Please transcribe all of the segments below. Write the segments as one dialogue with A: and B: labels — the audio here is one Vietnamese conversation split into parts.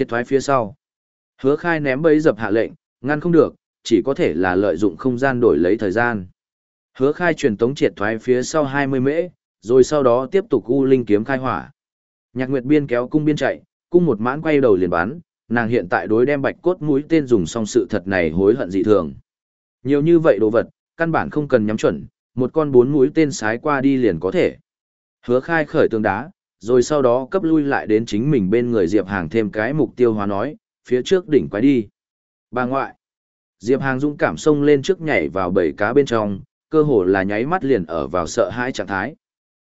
A: Triệt thoái phía sau. Hứa khai ném bấy dập hạ lệnh, ngăn không được, chỉ có thể là lợi dụng không gian đổi lấy thời gian. Hứa khai truyền tống triệt thoái phía sau 20 mễ, rồi sau đó tiếp tục u linh kiếm khai hỏa. Nhạc Nguyệt Biên kéo cung biên chạy, cung một mãn quay đầu liền bắn, nàng hiện tại đối đem bạch cốt mũi tên dùng xong sự thật này hối hận dị thường. Nhiều như vậy đồ vật, căn bản không cần nhắm chuẩn, một con bốn mũi tên sái qua đi liền có thể. Hứa khai khởi tường đá, rồi sau đó cấp lui lại đến chính mình bên người Diệp Hàng thêm cái mục tiêu hóa nói, phía trước đỉnh quái đi. Bà ngoại. Diệp Hàng dũng cảm sông lên trước nhảy vào bầy cá bên trong, cơ hồ là nháy mắt liền ở vào sợ hãi trạng thái.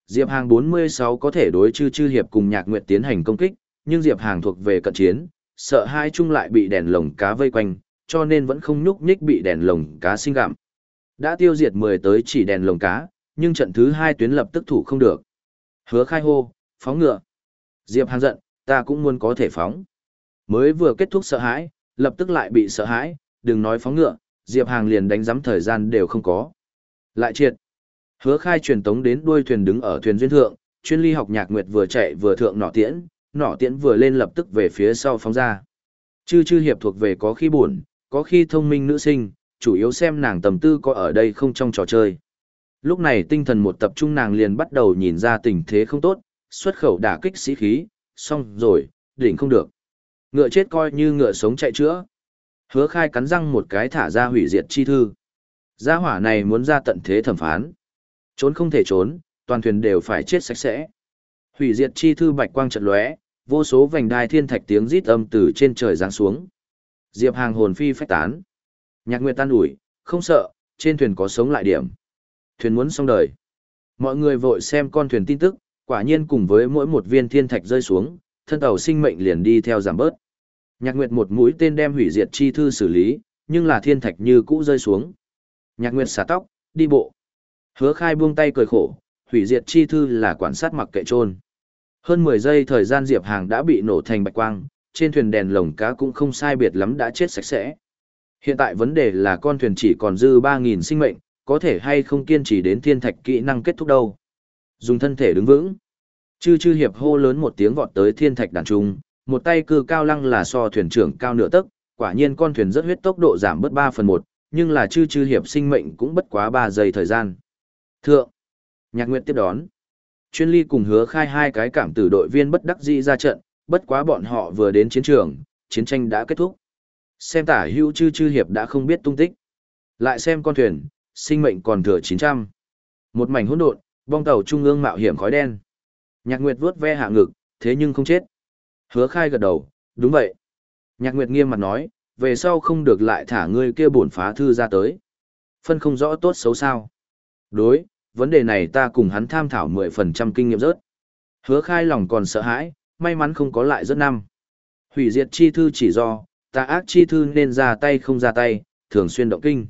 A: Diệp Hàng 46 có thể đối chư chư hiệp cùng Nhạc Nguyệt tiến hành công kích, nhưng Diệp Hàng thuộc về cận chiến, sợ hai chung lại bị đèn lồng cá vây quanh, cho nên vẫn không nhúc nhích bị đèn lồng cá sinh gặm. Đã tiêu diệt 10 tới chỉ đèn lồng cá, nhưng trận thứ hai tuyến lập tức thủ không được. Hứa khai hô, phóng ngựa. Diệp Hàng giận, ta cũng muốn có thể phóng. Mới vừa kết thúc sợ hãi, lập tức lại bị sợ hãi, đừng nói phóng ngựa, Diệp Hàng liền đánh giấm thời gian đều không có. Lại triệt. Hứa khai truyền tống đến đuôi thuyền đứng ở thuyền duyên thượng, chuyên ly học nhạc nguyệt vừa chạy vừa thượng nọ tiễn, nọ tiễn vừa lên lập tức về phía sau phóng ra. Chư chư hiệp thuộc về có khi buồn, có khi thông minh nữ sinh, chủ yếu xem nàng tầm tư có ở đây không trong trò chơi. Lúc này tinh thần một tập trung nàng liền bắt đầu nhìn ra tình thế không tốt, xuất khẩu đả kích sĩ khí, xong rồi, đỉnh không được. Ngựa chết coi như ngựa sống chạy chữa. Hứa khai cắn răng một cái thả ra hủy diệt chi thư. Gia hỏa này muốn ra tận thế thẩm phán. Trốn không thể trốn, toàn thuyền đều phải chết sạch sẽ. Hủy diệt chi thư bạch quang trận lóe, vô số vành đai thiên thạch tiếng rít âm từ trên trời giáng xuống. Diệp Hàng hồn phi phách tán. Nhạc Nguyệt tan ủi, không sợ, trên thuyền có sống lại điểm. Thuyền muốn xong đời. Mọi người vội xem con thuyền tin tức, quả nhiên cùng với mỗi một viên thiên thạch rơi xuống, thân tàu sinh mệnh liền đi theo giảm bớt. Nhạc Nguyệt một mũi tên đem hủy diệt chi thư xử lý, nhưng là thiên thạch như cũ rơi xuống. Nhạc Nguyệt xả tóc, đi bộ. Hứa khai buông tay cười khổ, hủy diệt chi thư là quản sát mặc kệ trôn. Hơn 10 giây thời gian Diệp Hàng đã bị nổ thành bạch quang, trên thuyền đèn lồng cá cũng không sai biệt lắm đã chết sạch sẽ. Hiện tại vấn đề là con thuyền chỉ còn dư 3.000 sinh mệnh, có thể hay không kiên trì đến thiên thạch kỹ năng kết thúc đâu. Dùng thân thể đứng vững. Chư chư hiệp hô lớn một tiếng vọt tới thiên thạch đàn trung, một tay cư cao lăng là so thuyền trưởng cao nửa tấc, quả nhiên con thuyền rất huyết tốc độ giảm bớt 3 phần 1, nhưng là chư chư hiệp sinh mệnh cũng bất quá 3 giây thời gian. Thượng, nhạc nguyệt tiếp đón. Chuyên ly cùng hứa khai hai cái cảm tử đội viên bất đắc dĩ ra trận, bất quá bọn họ vừa đến chiến trường, chiến tranh đã kết thúc. Xem tả hữu chư chư hiệp đã không biết tung tích. Lại xem con thuyền, sinh mệnh còn thừa 900. Một mảnh hỗn độn, bong tàu trung ương mạo hiểm khói đen. Nhạc Nguyệt vuốt ve hạ ngực, thế nhưng không chết. Hứa khai gật đầu, đúng vậy. Nhạc Nguyệt nghiêm mặt nói, về sau không được lại thả ngươi kia bổn phá thư ra tới. Phân không rõ tốt xấu sao. Đối, vấn đề này ta cùng hắn tham thảo 10% kinh nghiệm rớt. Hứa khai lòng còn sợ hãi, may mắn không có lại rớt năm. Hủy diệt chi thư chỉ do, ta ác chi thư nên ra tay không ra tay, thường xuyên động kinh.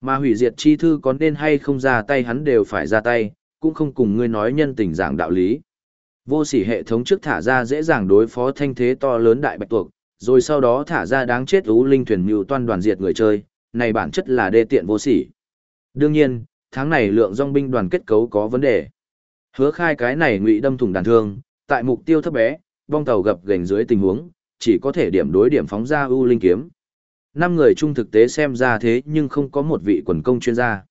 A: Mà hủy diệt chi thư có nên hay không ra tay hắn đều phải ra tay, cũng không cùng ngươi nói nhân tình giảng đạo lý. Vô sỉ hệ thống trước thả ra dễ dàng đối phó thanh thế to lớn đại bạch tuộc, rồi sau đó thả ra đáng chết ú linh thuyền mưu toan đoàn diệt người chơi, này bản chất là đê tiện vô sỉ. Đương nhiên, tháng này lượng dòng binh đoàn kết cấu có vấn đề. Hứa khai cái này ngụy đâm thủng đàn thương, tại mục tiêu thấp bé, bong tàu gập gành dưới tình huống, chỉ có thể điểm đối điểm phóng ra ưu linh kiếm. Năm người chung thực tế xem ra thế nhưng không có một vị quần công chuyên gia.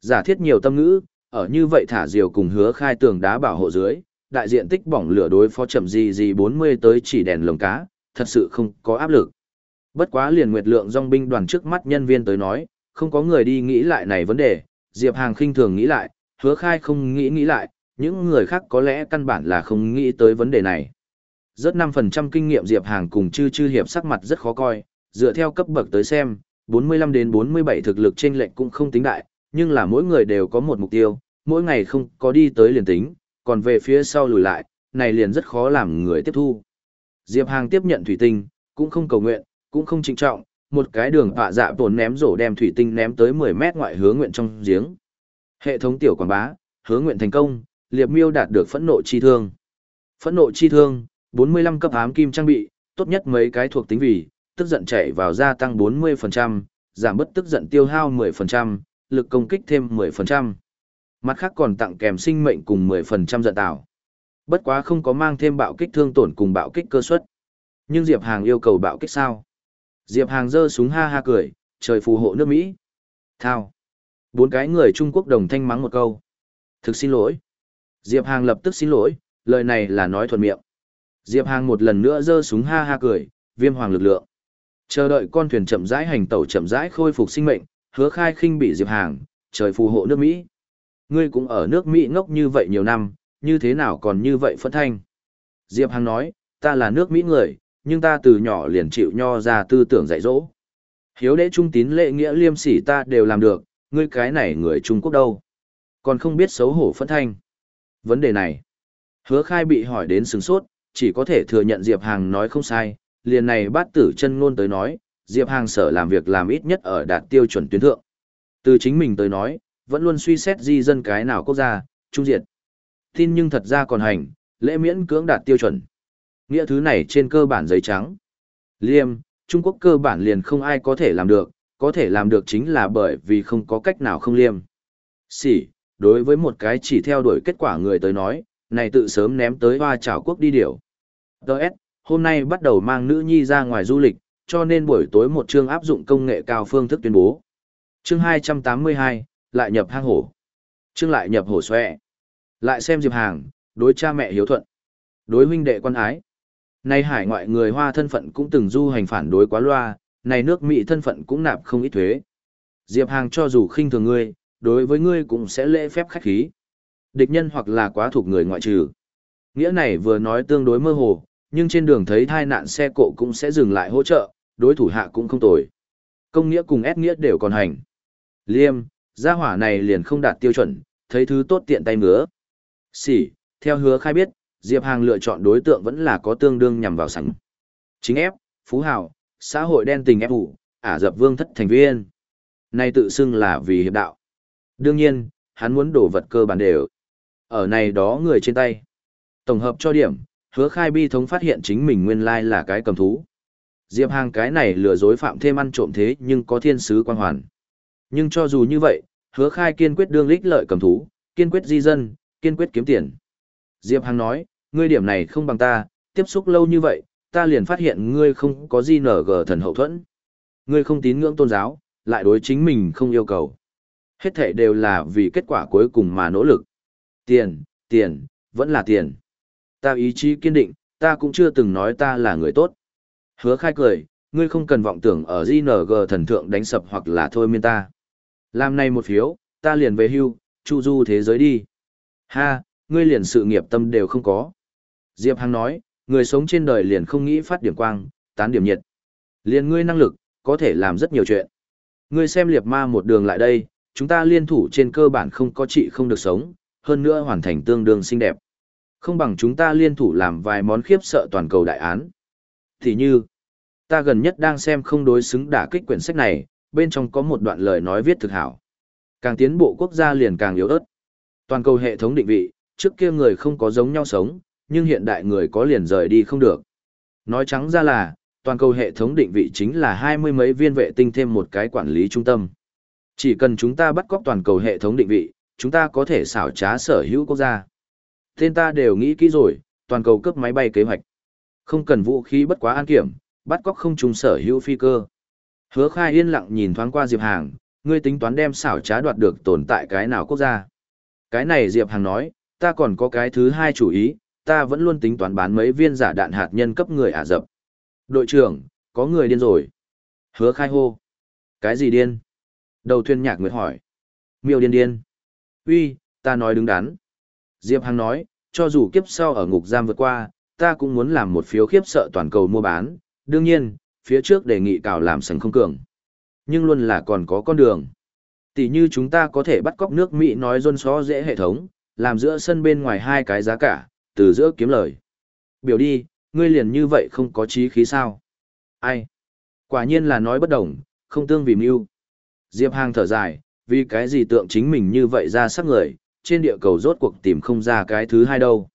A: Giả thiết nhiều tâm ngữ, ở như vậy thả diều cùng hứa khai tường đá bảo hộ dưới, đại diện tích bỏng lửa đối phó chậm gì gì 40 tới chỉ đèn lồng cá, thật sự không có áp lực. Bất quá liền nguyệt lượng dòng binh đoàn trước mắt nhân viên tới nói, không có người đi nghĩ lại này vấn đề, Diệp Hàng khinh thường nghĩ lại, hứa khai không nghĩ nghĩ lại, những người khác có lẽ căn bản là không nghĩ tới vấn đề này. Rớt 5% kinh nghiệm Diệp Hàng cùng chư chư hiệp sắc mặt rất khó coi, dựa theo cấp bậc tới xem, 45 đến 47 thực lực trên lệnh cũng không tính đại, nhưng là mỗi người đều có một mục tiêu, mỗi ngày không có đi tới liền tính, còn về phía sau lùi lại, này liền rất khó làm người tiếp thu. Diệp Hàng tiếp nhận thủy tinh, cũng không cầu nguyện, cũng không trinh trọng, một cái đường họa dạ tổn ném rổ đem thủy tinh ném tới 10 mét ngoại hướng nguyện trong giếng. Hệ thống tiểu quảng bá, hướng nguyện thành công, liệp miêu đạt được phẫn nộ chi thương. Phẫn nộ chi thương, 45 cấp ám kim trang bị, tốt nhất mấy cái thuộc tính vì, tức giận chảy vào gia tăng 40%, giảm bất tức giận tiêu hao 10%, lực công kích thêm 10%. Mặt khác còn tặng kèm sinh mệnh cùng 10% giận tạo. Bất quá không có mang thêm bạo kích thương tổn cùng bạo kích cơ suất. Nhưng Diệp Hàng yêu cầu bạo kích sao? Diệp Hàng giơ súng ha ha cười, trời phù hộ nước Mỹ. Thao. Bốn cái người Trung Quốc đồng thanh mắng một câu. Thực xin lỗi. Diệp Hàng lập tức xin lỗi, lời này là nói thuận miệng. Diệp Hàng một lần nữa giơ súng ha ha cười, viêm hoàng lực lượng. Chờ đợi con thuyền chậm rãi hành tẩu chậm rãi khôi phục sinh mệnh, hứa khai khinh bị Diệp Hàng, trời phù hộ nước Mỹ. Ngươi cũng ở nước Mỹ ngốc như vậy nhiều năm, như thế nào còn như vậy phẫn thanh. Diệp Hằng nói, ta là nước Mỹ người, nhưng ta từ nhỏ liền chịu nho ra tư tưởng dạy dỗ. Hiếu đế trung tín lệ nghĩa liêm sỉ ta đều làm được, ngươi cái này người Trung Quốc đâu. Còn không biết xấu hổ phẫn thanh. Vấn đề này, hứa khai bị hỏi đến sừng sốt, chỉ có thể thừa nhận Diệp Hàng nói không sai, liền này bát tử chân ngôn tới nói, Diệp Hàng sở làm việc làm ít nhất ở đạt tiêu chuẩn tuyến thượng. Từ chính mình tới nói, vẫn luôn suy xét di dân cái nào quốc gia, trung diệt. Tin nhưng thật ra còn hành, lễ miễn cưỡng đạt tiêu chuẩn. Nghĩa thứ này trên cơ bản giấy trắng. Liêm, Trung Quốc cơ bản liền không ai có thể làm được, có thể làm được chính là bởi vì không có cách nào không liêm. Sỉ đối với một cái chỉ theo đuổi kết quả người tới nói, này tự sớm ném tới hoa trảo quốc đi điểu. Đợt, hôm nay bắt đầu mang nữ nhi ra ngoài du lịch, cho nên buổi tối một chương áp dụng công nghệ cao phương thức tuyên bố. Chương 282, lại nhập hang hổ. Trương lại nhập hổ xoẹ. Lại xem Diệp Hàng, đối cha mẹ hiếu thuận. Đối huynh đệ quan ái. Nay hải ngoại người Hoa thân phận cũng từng du hành phản đối quá loa, này nước Mỹ thân phận cũng nạp không ít thuế. Diệp Hàng cho dù khinh thường ngươi, đối với ngươi cũng sẽ lễ phép khách khí. Địch nhân hoặc là quá thuộc người ngoại trừ. Nghĩa này vừa nói tương đối mơ hồ, nhưng trên đường thấy thai nạn xe cộ cũng sẽ dừng lại hỗ trợ, đối thủ hạ cũng không tồi. Công nghĩa cùng ép nghĩa đều còn hành. Liêm, gia hỏa này liền không đạt tiêu chuẩn, thấy thứ tốt tiện tay ngứa. Xỉ, theo hứa khai biết, Diệp Hàng lựa chọn đối tượng vẫn là có tương đương nhằm vào sẵn. Chính ép, Phú Hào, xã hội đen tình ép ủ, ả dập vương thất thành viên. Nay tự xưng là vì hiệp đạo. Đương nhiên, hắn muốn đổ vật cơ bản đều. Ở này đó người trên tay. Tổng hợp cho điểm, hứa khai bi thống phát hiện chính mình nguyên lai là cái cầm thú. Diệp Hàng cái này lừa dối phạm thêm ăn trộm thế nhưng có thiên sứ quan hoàn. Nhưng cho dù như vậy, hứa khai kiên quyết đương lích lợi cầm thú, kiên quyết di dân, kiên quyết kiếm tiền. Diệp Hằng nói, ngươi điểm này không bằng ta, tiếp xúc lâu như vậy, ta liền phát hiện ngươi không có gì nở gờ thần hậu thuẫn. Ngươi không tín ngưỡng tôn giáo, lại đối chính mình không yêu cầu. Hết thể đều là vì kết quả cuối cùng mà nỗ lực. Tiền, tiền, vẫn là tiền. Ta ý chí kiên định, ta cũng chưa từng nói ta là người tốt. Hứa khai cười, ngươi không cần vọng tưởng ở GNG thần thượng đánh sập hoặc là thôi miên ta. Làm này một phiếu, ta liền về hưu, chu du thế giới đi. Ha, ngươi liền sự nghiệp tâm đều không có. Diệp Hằng nói, người sống trên đời liền không nghĩ phát điểm quang, tán điểm nhiệt. Liền ngươi năng lực, có thể làm rất nhiều chuyện. Ngươi xem liệp ma một đường lại đây, chúng ta liên thủ trên cơ bản không có trị không được sống, hơn nữa hoàn thành tương đương xinh đẹp. Không bằng chúng ta liên thủ làm vài món khiếp sợ toàn cầu đại án. Thì như, ta gần nhất đang xem không đối xứng đả kích quyển sách này, bên trong có một đoạn lời nói viết thực hảo. Càng tiến bộ quốc gia liền càng yếu ớt. Toàn cầu hệ thống định vị, trước kia người không có giống nhau sống, nhưng hiện đại người có liền rời đi không được. Nói trắng ra là, toàn cầu hệ thống định vị chính là hai mươi mấy viên vệ tinh thêm một cái quản lý trung tâm. Chỉ cần chúng ta bắt cóc toàn cầu hệ thống định vị, chúng ta có thể xảo trá sở hữu quốc gia. Tên ta đều nghĩ kỹ rồi, toàn cầu cấp máy bay kế hoạch. Không cần vũ khí bất quá an kiểm, bắt cóc không trùng sở hữu phi cơ. Hứa khai yên lặng nhìn thoáng qua Diệp Hàng, ngươi tính toán đem xảo trá đoạt được tồn tại cái nào quốc gia. Cái này Diệp Hàng nói, ta còn có cái thứ hai chủ ý, ta vẫn luôn tính toán bán mấy viên giả đạn hạt nhân cấp người Ả Rập. Đội trưởng, có người điên rồi. Hứa khai hô. Cái gì điên? Đầu thuyền nhạc nguyệt hỏi. Miêu điên điên. Uy, ta nói đứng đắn. Diệp Hằng nói, cho dù kiếp sau ở ngục giam vượt qua, ta cũng muốn làm một phiếu khiếp sợ toàn cầu mua bán. Đương nhiên, phía trước đề nghị cào làm sành không cường. Nhưng luôn là còn có con đường. Tỷ như chúng ta có thể bắt cóc nước Mỹ nói rôn xó dễ hệ thống, làm giữa sân bên ngoài hai cái giá cả, từ giữa kiếm lời. Biểu đi, ngươi liền như vậy không có trí khí sao? Ai? Quả nhiên là nói bất đồng, không tương vì mưu. Diệp Hàng thở dài, vì cái gì tượng chính mình như vậy ra sắc người, trên địa cầu rốt cuộc tìm không ra cái thứ hai đâu.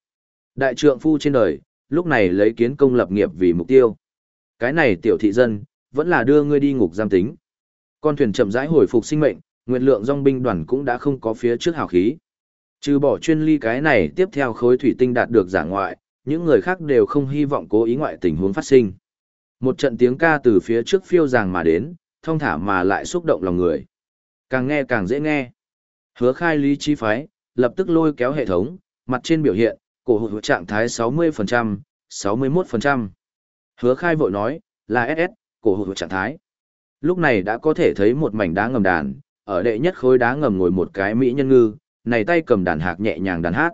A: Đại trượng phu trên đời, lúc này lấy kiến công lập nghiệp vì mục tiêu. Cái này tiểu thị dân, vẫn là đưa ngươi đi ngục giam tính. Con thuyền chậm rãi hồi phục sinh mệnh, nguyện lượng dòng binh đoàn cũng đã không có phía trước hào khí. Trừ bỏ chuyên ly cái này tiếp theo khối thủy tinh đạt được giả ngoại, những người khác đều không hy vọng cố ý ngoại tình huống phát sinh. Một trận tiếng ca từ phía trước phiêu ràng mà đến, thông thả mà lại xúc động lòng người. Càng nghe càng dễ nghe. Hứa khai lý trí phái, lập tức lôi kéo hệ thống, mặt trên biểu hiện, cổ hụt trạng thái 60%, 61%. Hứa khai vội nói, là SS, cổ hụt trạng thái. Lúc này đã có thể thấy một mảnh đá ngầm đàn, ở đệ nhất khối đá ngầm ngồi một cái mỹ nhân ngư, này tay cầm đàn hạc nhẹ nhàng đàn hát.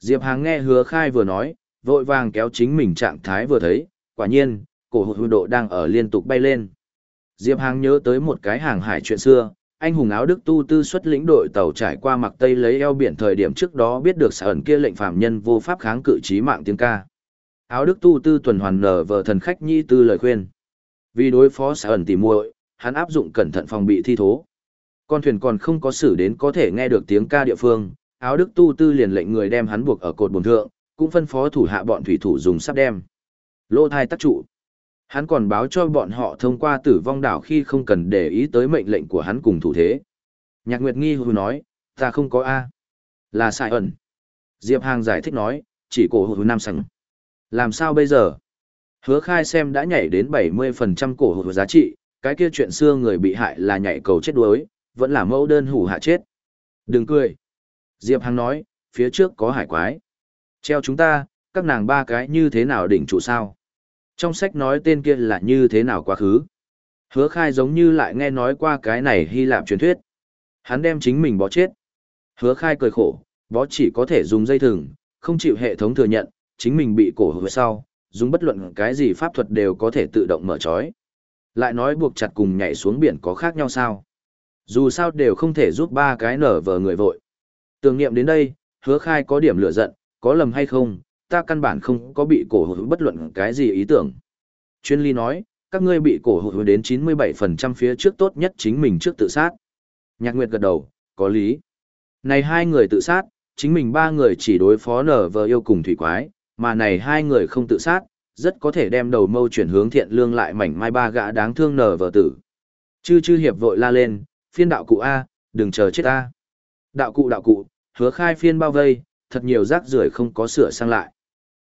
A: Diệp Hàng nghe hứa khai vừa nói, vội vàng kéo chính mình trạng thái vừa thấy, quả nhiên, cổ hụt độ đang ở liên tục bay lên. Diệp Hàng nhớ tới một cái hàng hải chuyện xưa, anh hùng áo đức tu tư xuất lĩnh đội tàu trải qua mặc tây lấy eo biển thời điểm trước đó biết được sở ẩn kia lệnh phạm nhân vô pháp kháng cự trí mạng tiếng ca. Áo đức tu tư tuần hoàn nở vợ thần khách nhi tư lời khuyên. Vì đối phó sở ẩn tỉ muội, hắn áp dụng cẩn thận phòng bị thi thố. Con thuyền còn không có xử đến có thể nghe được tiếng ca địa phương, áo đức tu tư liền lệnh người đem hắn buộc ở cột bồn thượng, cũng phân phó thủ hạ bọn thủy thủ dùng sắp đem. Lô thai tắc trụ. Hắn còn báo cho bọn họ thông qua tử vong đảo khi không cần để ý tới mệnh lệnh của hắn cùng thủ thế. Nhạc Nguyệt nghi hù nói, ta không có A. Là sai ẩn. Diệp Hàng giải thích nói, chỉ cổ hù nam sẵn. Làm sao bây giờ? Hứa khai xem đã nhảy đến 70% cổ hù giá trị, cái kia chuyện xưa người bị hại là nhảy cầu chết đuối, vẫn là mẫu đơn hủ hạ chết. Đừng cười. Diệp Hằng nói, phía trước có hải quái. Treo chúng ta, các nàng ba cái như thế nào đỉnh trụ sao? Trong sách nói tên kia là như thế nào quá khứ. Hứa khai giống như lại nghe nói qua cái này Hy Lạp truyền thuyết. Hắn đem chính mình bó chết. Hứa khai cười khổ, bó chỉ có thể dùng dây thừng, không chịu hệ thống thừa nhận, chính mình bị cổ hồi sau, dùng bất luận cái gì pháp thuật đều có thể tự động mở trói. Lại nói buộc chặt cùng nhảy xuống biển có khác nhau sao? Dù sao đều không thể giúp ba cái nở vờ người vội. Tưởng niệm đến đây, hứa khai có điểm lửa giận, có lầm hay không, ta căn bản không có bị cổ hụt bất luận cái gì ý tưởng. Chuyên ly nói, các ngươi bị cổ hụt đến 97% phía trước tốt nhất chính mình trước tự sát. Nhạc Nguyệt gật đầu, có lý. Này hai người tự sát, chính mình ba người chỉ đối phó nở vờ yêu cùng thủy quái, mà này hai người không tự sát, rất có thể đem đầu mâu chuyển hướng thiện lương lại mảnh mai ba gã đáng thương nở vợ tử. Chư chư hiệp vội la lên, phiên đạo cụ A, đừng chờ chết A. Đạo cụ đạo cụ, hứa khai phiên bao vây, thật nhiều rác rưởi không có sửa sang lại.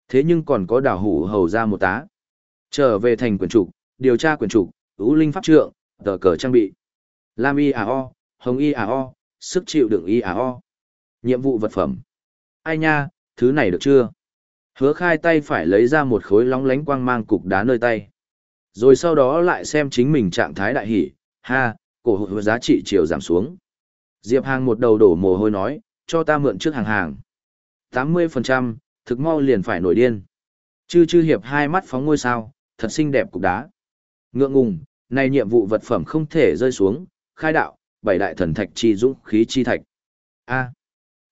A: Thế nhưng còn có đảo hủ hầu ra một tá. Trở về thành quyền trục, điều tra quyền trục, ưu linh pháp trượng, tờ cờ trang bị. Lam y à o, hồng y à o, sức chịu đựng y à o. Nhiệm vụ vật phẩm. Ai nha, thứ này được chưa? Hứa khai tay phải lấy ra một khối lóng lánh quang mang cục đá nơi tay. Rồi sau đó lại xem chính mình trạng thái đại hỷ, ha, cổ hụt giá trị chiều giảm xuống. Diệp Hàng một đầu đổ mồ hôi nói, cho ta mượn trước hàng hàng. 80%, thực mau liền phải nổi điên. Chư chư hiệp hai mắt phóng ngôi sao, thật xinh đẹp cục đá. Ngượng ngùng, này nhiệm vụ vật phẩm không thể rơi xuống, khai đạo, bảy đại thần thạch chi dũng khí chi thạch. A.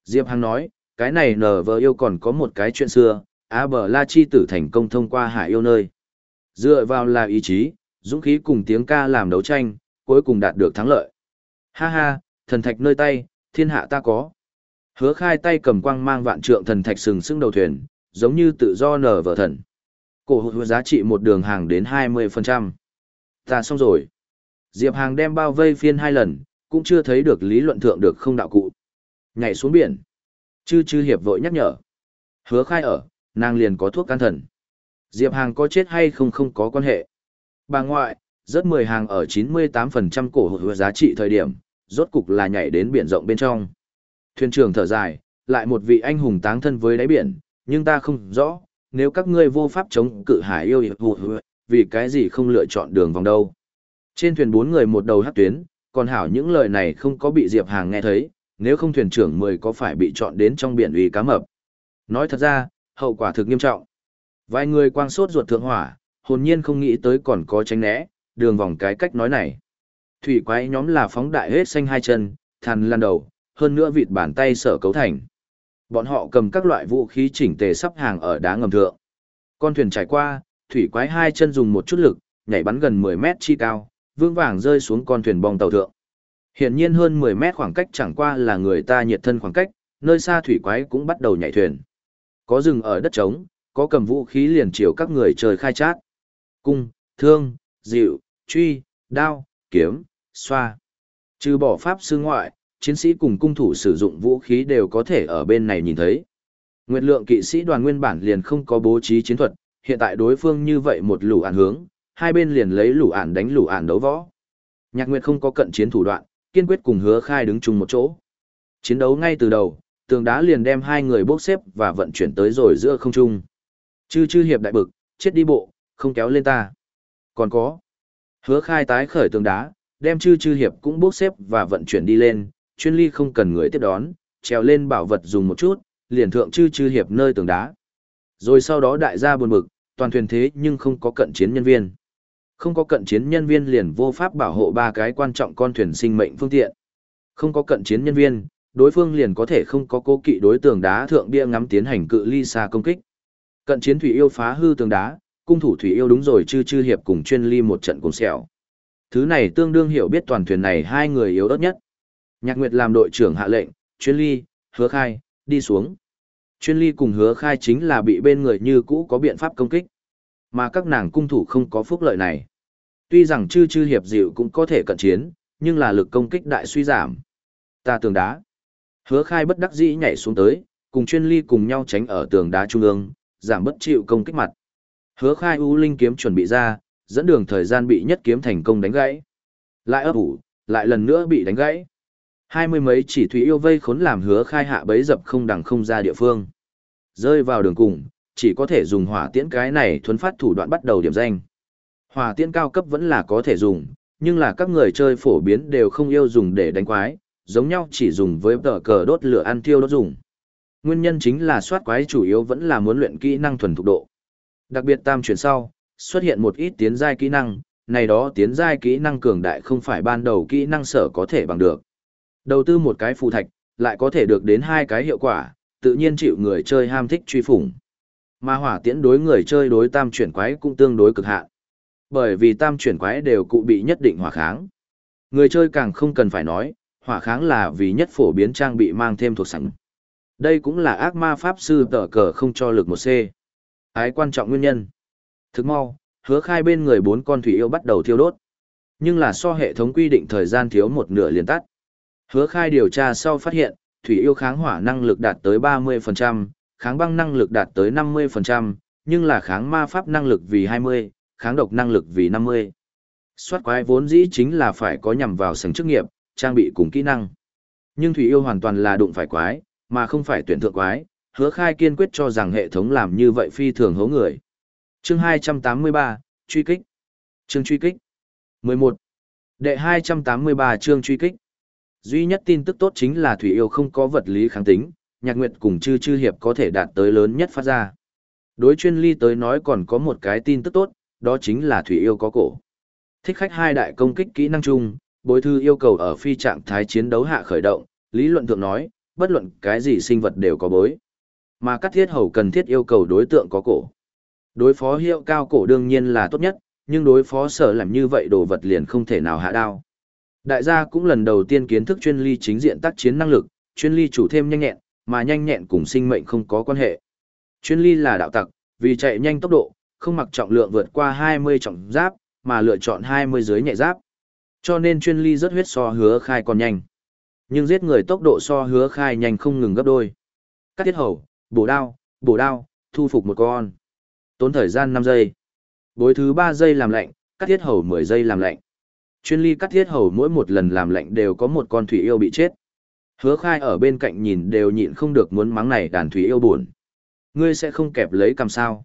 A: Diệp Hằng nói, cái này nở vờ yêu còn có một cái chuyện xưa, A bờ la chi tử thành công thông qua hải yêu nơi. Dựa vào là ý chí, dũng khí cùng tiếng ca làm đấu tranh, cuối cùng đạt được thắng lợi. Ha ha, thần thạch nơi tay, thiên hạ ta có. Hứa khai tay cầm quang mang vạn trượng thần thạch sừng sững đầu thuyền, giống như tự do nở vở thần. Cổ hụt giá trị một đường hàng đến 20%. Ta xong rồi. Diệp Hàng đem bao vây phiên hai lần, cũng chưa thấy được lý luận thượng được không đạo cụ. Nhảy xuống biển. Chư chư hiệp vội nhắc nhở. Hứa khai ở, nàng liền có thuốc can thần. Diệp Hàng có chết hay không không có quan hệ. Bà ngoại, rớt 10 hàng ở 98% cổ hữu giá trị thời điểm, rốt cục là nhảy đến biển rộng bên trong. Thuyền trưởng thở dài, lại một vị anh hùng táng thân với đáy biển, nhưng ta không rõ, nếu các ngươi vô pháp chống cự hải yêu hiệp hữu, vì cái gì không lựa chọn đường vòng đâu. Trên thuyền bốn người một đầu hát tuyến, còn hảo những lời này không có bị Diệp Hàng nghe thấy, nếu không thuyền trưởng mười có phải bị chọn đến trong biển uy cá mập. Nói thật ra, hậu quả thực nghiêm trọng. Vài người quang sốt ruột thượng hỏa, hồn nhiên không nghĩ tới còn có tránh né, đường vòng cái cách nói này. Thủy quái nhóm là phóng đại hết xanh hai chân, thằn lan đầu, hơn nữa vịt bàn tay sở cấu thành. Bọn họ cầm các loại vũ khí chỉnh tề sắp hàng ở đá ngầm thượng. Con thuyền trải qua, thủy quái hai chân dùng một chút lực, nhảy bắn gần 10 mét chi cao, vương vàng rơi xuống con thuyền bong tàu thượng. Hiển nhiên hơn 10 mét khoảng cách chẳng qua là người ta nhiệt thân khoảng cách, nơi xa thủy quái cũng bắt đầu nhảy thuyền. Có rừng ở đất trống, có cầm vũ khí liền chiều các người trời khai chát. Cung, thương, dịu, truy, đao, kiếm, xoa. Trừ bỏ pháp sư ngoại, chiến sĩ cùng cung thủ sử dụng vũ khí đều có thể ở bên này nhìn thấy. Nguyệt lượng kỵ sĩ đoàn nguyên bản liền không có bố trí chiến thuật, hiện tại đối phương như vậy một lũ ản hướng, hai bên liền lấy lũ ản đánh lũ ản đấu võ. Nhạc Nguyệt không có cận chiến thủ đoạn, kiên quyết cùng hứa khai đứng chung một chỗ. Chiến đấu ngay từ đầu, tường đá liền đem hai người bốc xếp và vận chuyển tới rồi giữa không trung. Chư chư hiệp đại bực, chết đi bộ, không kéo lên ta. Còn có, hứa khai tái khởi tường đá, đem chư chư hiệp cũng bốc xếp và vận chuyển đi lên, chuyên ly không cần người tiếp đón, trèo lên bảo vật dùng một chút, liền thượng chư chư hiệp nơi tường đá. Rồi sau đó đại gia buồn bực, toàn thuyền thế nhưng không có cận chiến nhân viên. Không có cận chiến nhân viên liền vô pháp bảo hộ ba cái quan trọng con thuyền sinh mệnh phương tiện. Không có cận chiến nhân viên, đối phương liền có thể không có cố kỵ đối tường đá thượng bia ngắm tiến hành cự ly xa công kích. Cận chiến thủy yêu phá hư tường đá, cung thủ thủy yêu đúng rồi chư chư hiệp cùng chuyên ly một trận cùng sẹo. Thứ này tương đương hiểu biết toàn thuyền này hai người yếu ớt nhất. Nhạc Nguyệt làm đội trưởng hạ lệnh, chuyên ly, hứa khai, đi xuống. Chuyên ly cùng hứa khai chính là bị bên người như cũ có biện pháp công kích. Mà các nàng cung thủ không có phúc lợi này. Tuy rằng chư chư hiệp dịu cũng có thể cận chiến, nhưng là lực công kích đại suy giảm. Ta tường đá. Hứa khai bất đắc dĩ nhảy xuống tới, cùng chuyên ly cùng nhau tránh ở tường đá trung ương, giảm bất chịu công kích mặt. Hứa khai U Linh kiếm chuẩn bị ra, dẫn đường thời gian bị nhất kiếm thành công đánh gãy. Lại ấp ủ, lại lần nữa bị đánh gãy. Hai mươi mấy chỉ thủy yêu vây khốn làm hứa khai hạ bấy dập không đằng không ra địa phương. Rơi vào đường cùng, chỉ có thể dùng hỏa tiễn cái này thuấn phát thủ đoạn bắt đầu điểm danh. Hỏa tiễn cao cấp vẫn là có thể dùng, nhưng là các người chơi phổ biến đều không yêu dùng để đánh quái, giống nhau chỉ dùng với tờ cờ đốt lửa ăn thiêu đốt dùng. Nguyên nhân chính là soát quái chủ yếu vẫn là muốn luyện kỹ năng thuần thục độ. Đặc biệt tam chuyển sau, xuất hiện một ít tiến giai kỹ năng, này đó tiến giai kỹ năng cường đại không phải ban đầu kỹ năng sở có thể bằng được. Đầu tư một cái phù thạch, lại có thể được đến hai cái hiệu quả, tự nhiên chịu người chơi ham thích truy phủng. Mà hỏa tiễn đối người chơi đối tam chuyển quái cũng tương đối cực hạn. Bởi vì tam chuyển quái đều cụ bị nhất định hỏa kháng. Người chơi càng không cần phải nói, hỏa kháng là vì nhất phổ biến trang bị mang thêm thuộc sẵn. Đây cũng là ác ma pháp sư tờ cờ không cho lực một C. Ái quan trọng nguyên nhân. Thức mau, hứa khai bên người bốn con thủy yêu bắt đầu thiêu đốt. Nhưng là so hệ thống quy định thời gian thiếu một nửa liền tắt. Hứa khai điều tra sau phát hiện, thủy yêu kháng hỏa năng lực đạt tới 30%, kháng băng năng lực đạt tới 50%, nhưng là kháng ma pháp năng lực vì 20, kháng độc năng lực vì 50. Soát quái vốn dĩ chính là phải có nhằm vào sừng chức nghiệp, trang bị cùng kỹ năng. Nhưng thủy yêu hoàn toàn là đụng phải quái, mà không phải tuyển thượng quái, hứa khai kiên quyết cho rằng hệ thống làm như vậy phi thường hố người. Chương 283, truy kích. Chương truy kích. 11. Đệ 283 chương truy kích. Duy nhất tin tức tốt chính là Thủy Yêu không có vật lý kháng tính, Nhạc Nguyệt cùng Chư Chư Hiệp có thể đạt tới lớn nhất phát ra. Đối chuyên ly tới nói còn có một cái tin tức tốt, đó chính là Thủy Yêu có cổ. Thích khách hai đại công kích kỹ năng chung, bối thư yêu cầu ở phi trạng thái chiến đấu hạ khởi động, lý luận thượng nói, bất luận cái gì sinh vật đều có bối. Mà các thiết hầu cần thiết yêu cầu đối tượng có cổ. Đối phó hiệu cao cổ đương nhiên là tốt nhất, nhưng đối phó sở làm như vậy đồ vật liền không thể nào hạ đao. Đại gia cũng lần đầu tiên kiến thức chuyên ly chính diện tác chiến năng lực, chuyên ly chủ thêm nhanh nhẹn, mà nhanh nhẹn cùng sinh mệnh không có quan hệ. Chuyên ly là đạo tặc, vì chạy nhanh tốc độ, không mặc trọng lượng vượt qua 20 trọng giáp, mà lựa chọn 20 dưới nhẹ giáp. Cho nên chuyên ly rất huyết so hứa khai còn nhanh. Nhưng giết người tốc độ so hứa khai nhanh không ngừng gấp đôi. Cắt tiết hầu, bổ đao, bổ đao, thu phục một con. Tốn thời gian 5 giây. Bối thứ 3 giây làm lạnh, cắt tiết hầu 10 giây làm lạnh. Chuyên ly cắt tiết hầu mỗi một lần làm lạnh đều có một con thủy yêu bị chết. Hứa khai ở bên cạnh nhìn đều nhịn không được muốn mắng này đàn thủy yêu buồn. Ngươi sẽ không kẹp lấy cầm sao.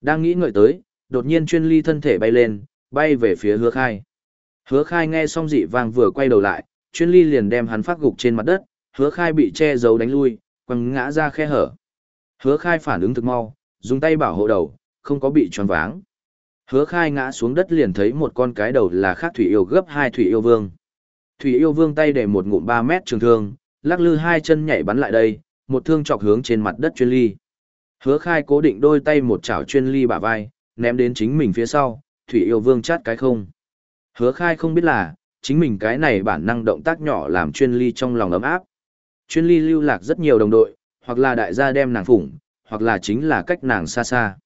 A: Đang nghĩ ngợi tới, đột nhiên chuyên ly thân thể bay lên, bay về phía hứa khai. Hứa khai nghe xong dị vang vừa quay đầu lại, chuyên ly liền đem hắn phát gục trên mặt đất, hứa khai bị che giấu đánh lui, quăng ngã ra khe hở. Hứa khai phản ứng thực mau, dùng tay bảo hộ đầu, không có bị tròn váng. Hứa khai ngã xuống đất liền thấy một con cái đầu là khác thủy yêu gấp hai thủy yêu vương. Thủy yêu vương tay để một ngụm 3 mét trường thương, lắc lư hai chân nhảy bắn lại đây, một thương chọc hướng trên mặt đất chuyên ly. Hứa khai cố định đôi tay một chảo chuyên ly bả vai, ném đến chính mình phía sau, thủy yêu vương chát cái không. Hứa khai không biết là, chính mình cái này bản năng động tác nhỏ làm chuyên ly trong lòng ấm áp. Chuyên ly lưu lạc rất nhiều đồng đội, hoặc là đại gia đem nàng phủng, hoặc là chính là cách nàng xa xa.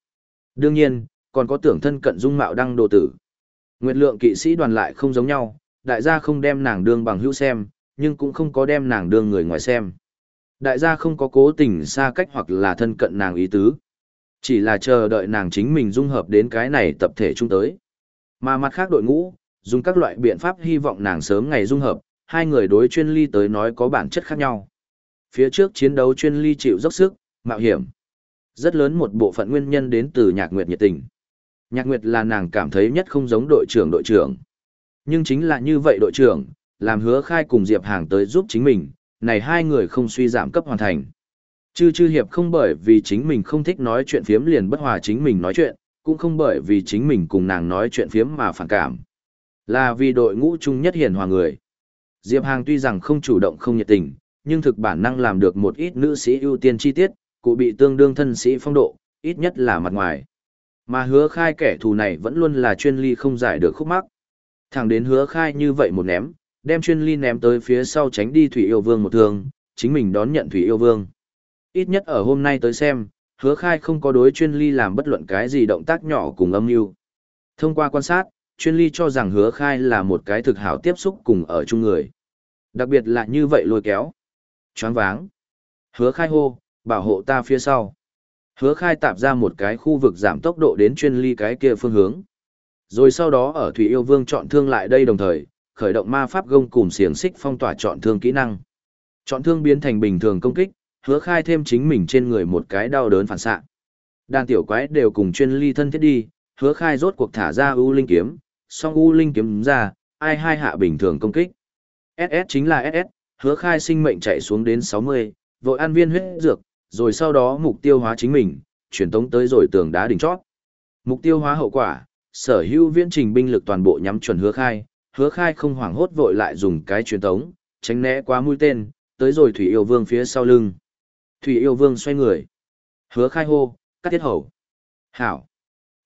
A: Đương nhiên, còn có tưởng thân cận dung mạo đăng đồ tử. Nguyệt lượng kỵ sĩ đoàn lại không giống nhau, đại gia không đem nàng đương bằng hữu xem, nhưng cũng không có đem nàng đương người ngoài xem. Đại gia không có cố tình xa cách hoặc là thân cận nàng ý tứ. Chỉ là chờ đợi nàng chính mình dung hợp đến cái này tập thể chung tới. Mà mặt khác đội ngũ, dùng các loại biện pháp hy vọng nàng sớm ngày dung hợp, hai người đối chuyên ly tới nói có bản chất khác nhau. Phía trước chiến đấu chuyên ly chịu dốc sức, mạo hiểm. Rất lớn một bộ phận nguyên nhân đến từ nhạc nguyệt nhiệt tình. Nhạc nguyệt là nàng cảm thấy nhất không giống đội trưởng đội trưởng. Nhưng chính là như vậy đội trưởng, làm hứa khai cùng Diệp Hàng tới giúp chính mình, này hai người không suy giảm cấp hoàn thành. Chư chư hiệp không bởi vì chính mình không thích nói chuyện phiếm liền bất hòa chính mình nói chuyện, cũng không bởi vì chính mình cùng nàng nói chuyện phiếm mà phản cảm. Là vì đội ngũ chung nhất hiền hòa người. Diệp Hàng tuy rằng không chủ động không nhiệt tình, nhưng thực bản năng làm được một ít nữ sĩ ưu tiên chi tiết, cụ bị tương đương thân sĩ phong độ, ít nhất là mặt ngoài. Mà hứa khai kẻ thù này vẫn luôn là chuyên ly không giải được khúc mắc. Thẳng đến hứa khai như vậy một ném, đem chuyên ly ném tới phía sau tránh đi Thủy Yêu Vương một thương, chính mình đón nhận Thủy Yêu Vương. Ít nhất ở hôm nay tới xem, hứa khai không có đối chuyên ly làm bất luận cái gì động tác nhỏ cùng âm mưu Thông qua quan sát, chuyên ly cho rằng hứa khai là một cái thực hảo tiếp xúc cùng ở chung người. Đặc biệt là như vậy lôi kéo. Choáng váng. Hứa khai hô, bảo hộ ta phía sau. Hứa khai tạp ra một cái khu vực giảm tốc độ đến chuyên ly cái kia phương hướng. Rồi sau đó ở Thủy Yêu Vương chọn thương lại đây đồng thời, khởi động ma pháp gông cùng xiềng xích phong tỏa chọn thương kỹ năng. Chọn thương biến thành bình thường công kích, hứa khai thêm chính mình trên người một cái đau đớn phản xạ. Đàn tiểu quái đều cùng chuyên ly thân thiết đi, hứa khai rốt cuộc thả ra ưu Linh kiếm, song U Linh kiếm ra, ai hai hạ bình thường công kích. SS chính là SS, hứa khai sinh mệnh chạy xuống đến 60, vội ăn viên huyết dược, rồi sau đó mục tiêu hóa chính mình, chuyển tống tới rồi tường đá đỉnh chót. Mục tiêu hóa hậu quả, sở hữu viễn trình binh lực toàn bộ nhắm chuẩn hứa khai, hứa khai không hoảng hốt vội lại dùng cái truyền tống, tránh né quá mũi tên, tới rồi Thủy Yêu Vương phía sau lưng. Thủy Yêu Vương xoay người. Hứa khai hô, cắt tiết hầu. Hảo.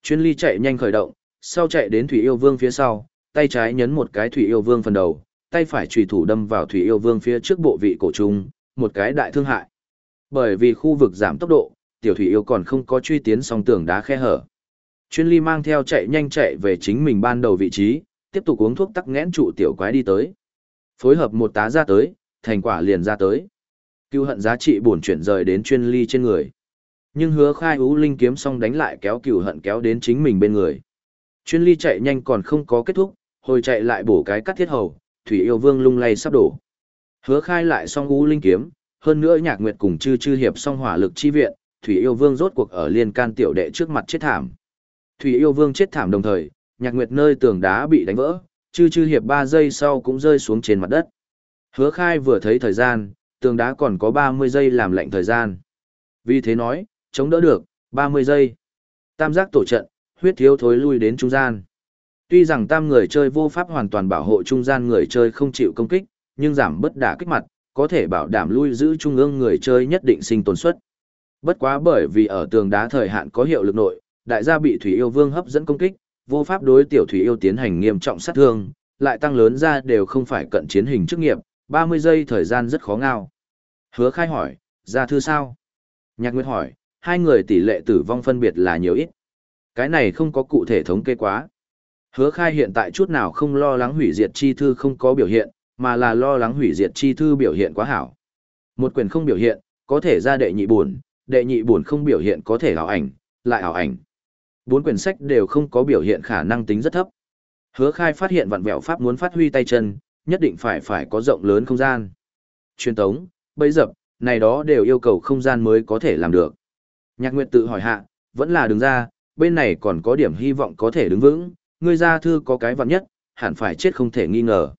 A: Chuyên ly chạy nhanh khởi động, sau chạy đến Thủy Yêu Vương phía sau, tay trái nhấn một cái Thủy Yêu Vương phần đầu, tay phải trùy thủ đâm vào Thủy Yêu Vương phía trước bộ vị cổ trung, một cái đại thương hại. Bởi vì khu vực giảm tốc độ, tiểu Thủy Yêu còn không có truy tiến song tường đá khe hở. Chuyên ly mang theo chạy nhanh chạy về chính mình ban đầu vị trí, tiếp tục uống thuốc tắc nghẽn trụ tiểu quái đi tới. Phối hợp một tá ra tới, thành quả liền ra tới. Cựu hận giá trị bổn chuyển rời đến chuyên ly trên người. Nhưng hứa khai ú linh kiếm xong đánh lại kéo cửu hận kéo đến chính mình bên người. Chuyên ly chạy nhanh còn không có kết thúc, hồi chạy lại bổ cái cắt thiết hầu, thủy yêu vương lung lay sắp đổ. Hứa khai lại xong u linh kiếm, hơn nữa nhạc nguyệt cùng chư chư hiệp xong hỏa lực chi viện, thủy yêu vương rốt cuộc ở liên can tiểu đệ trước mặt chết thảm. Thủy yêu vương chết thảm đồng thời, nhạc nguyệt nơi tường đá bị đánh vỡ, chư chư hiệp 3 giây sau cũng rơi xuống trên mặt đất. Hứa khai vừa thấy thời gian, tường đá còn có 30 giây làm lệnh thời gian. Vì thế nói, chống đỡ được, 30 giây. Tam giác tổ trận, huyết thiếu thối lui đến trung gian. Tuy rằng tam người chơi vô pháp hoàn toàn bảo hộ trung gian người chơi không chịu công kích, nhưng giảm bất đả kích mặt, có thể bảo đảm lui giữ trung ương người chơi nhất định sinh tồn suất. Bất quá bởi vì ở tường đá thời hạn có hiệu lực nội, đại gia bị Thủy Yêu Vương hấp dẫn công kích, vô pháp đối tiểu Thủy Yêu tiến hành nghiêm trọng sát thương, lại tăng lớn ra đều không phải cận chiến hình chức nghiệp, 30 giây thời gian rất khó ngao. Hứa khai hỏi, ra thư sao? Nhạc Nguyệt hỏi, hai người tỷ lệ tử vong phân biệt là nhiều ít. Cái này không có cụ thể thống kê quá. Hứa khai hiện tại chút nào không lo lắng hủy diệt chi thư không có biểu hiện, mà là lo lắng hủy diệt chi thư biểu hiện quá hảo. Một quyền không biểu hiện, có thể ra đệ nhị buồn, đệ nhị buồn không biểu hiện có thể ảo ảnh, lại ảo ảnh. Bốn quyển sách đều không có biểu hiện khả năng tính rất thấp. Hứa khai phát hiện vạn vẹo pháp muốn phát huy tay chân, nhất định phải phải có rộng lớn không gian. Truyền tống, bấy dập, này đó đều yêu cầu không gian mới có thể làm được. Nhạc Nguyệt tự hỏi hạ, vẫn là đường ra, bên này còn có điểm hy vọng có thể đứng vững, người ra thư có cái vặn nhất, hẳn phải chết không thể nghi ngờ.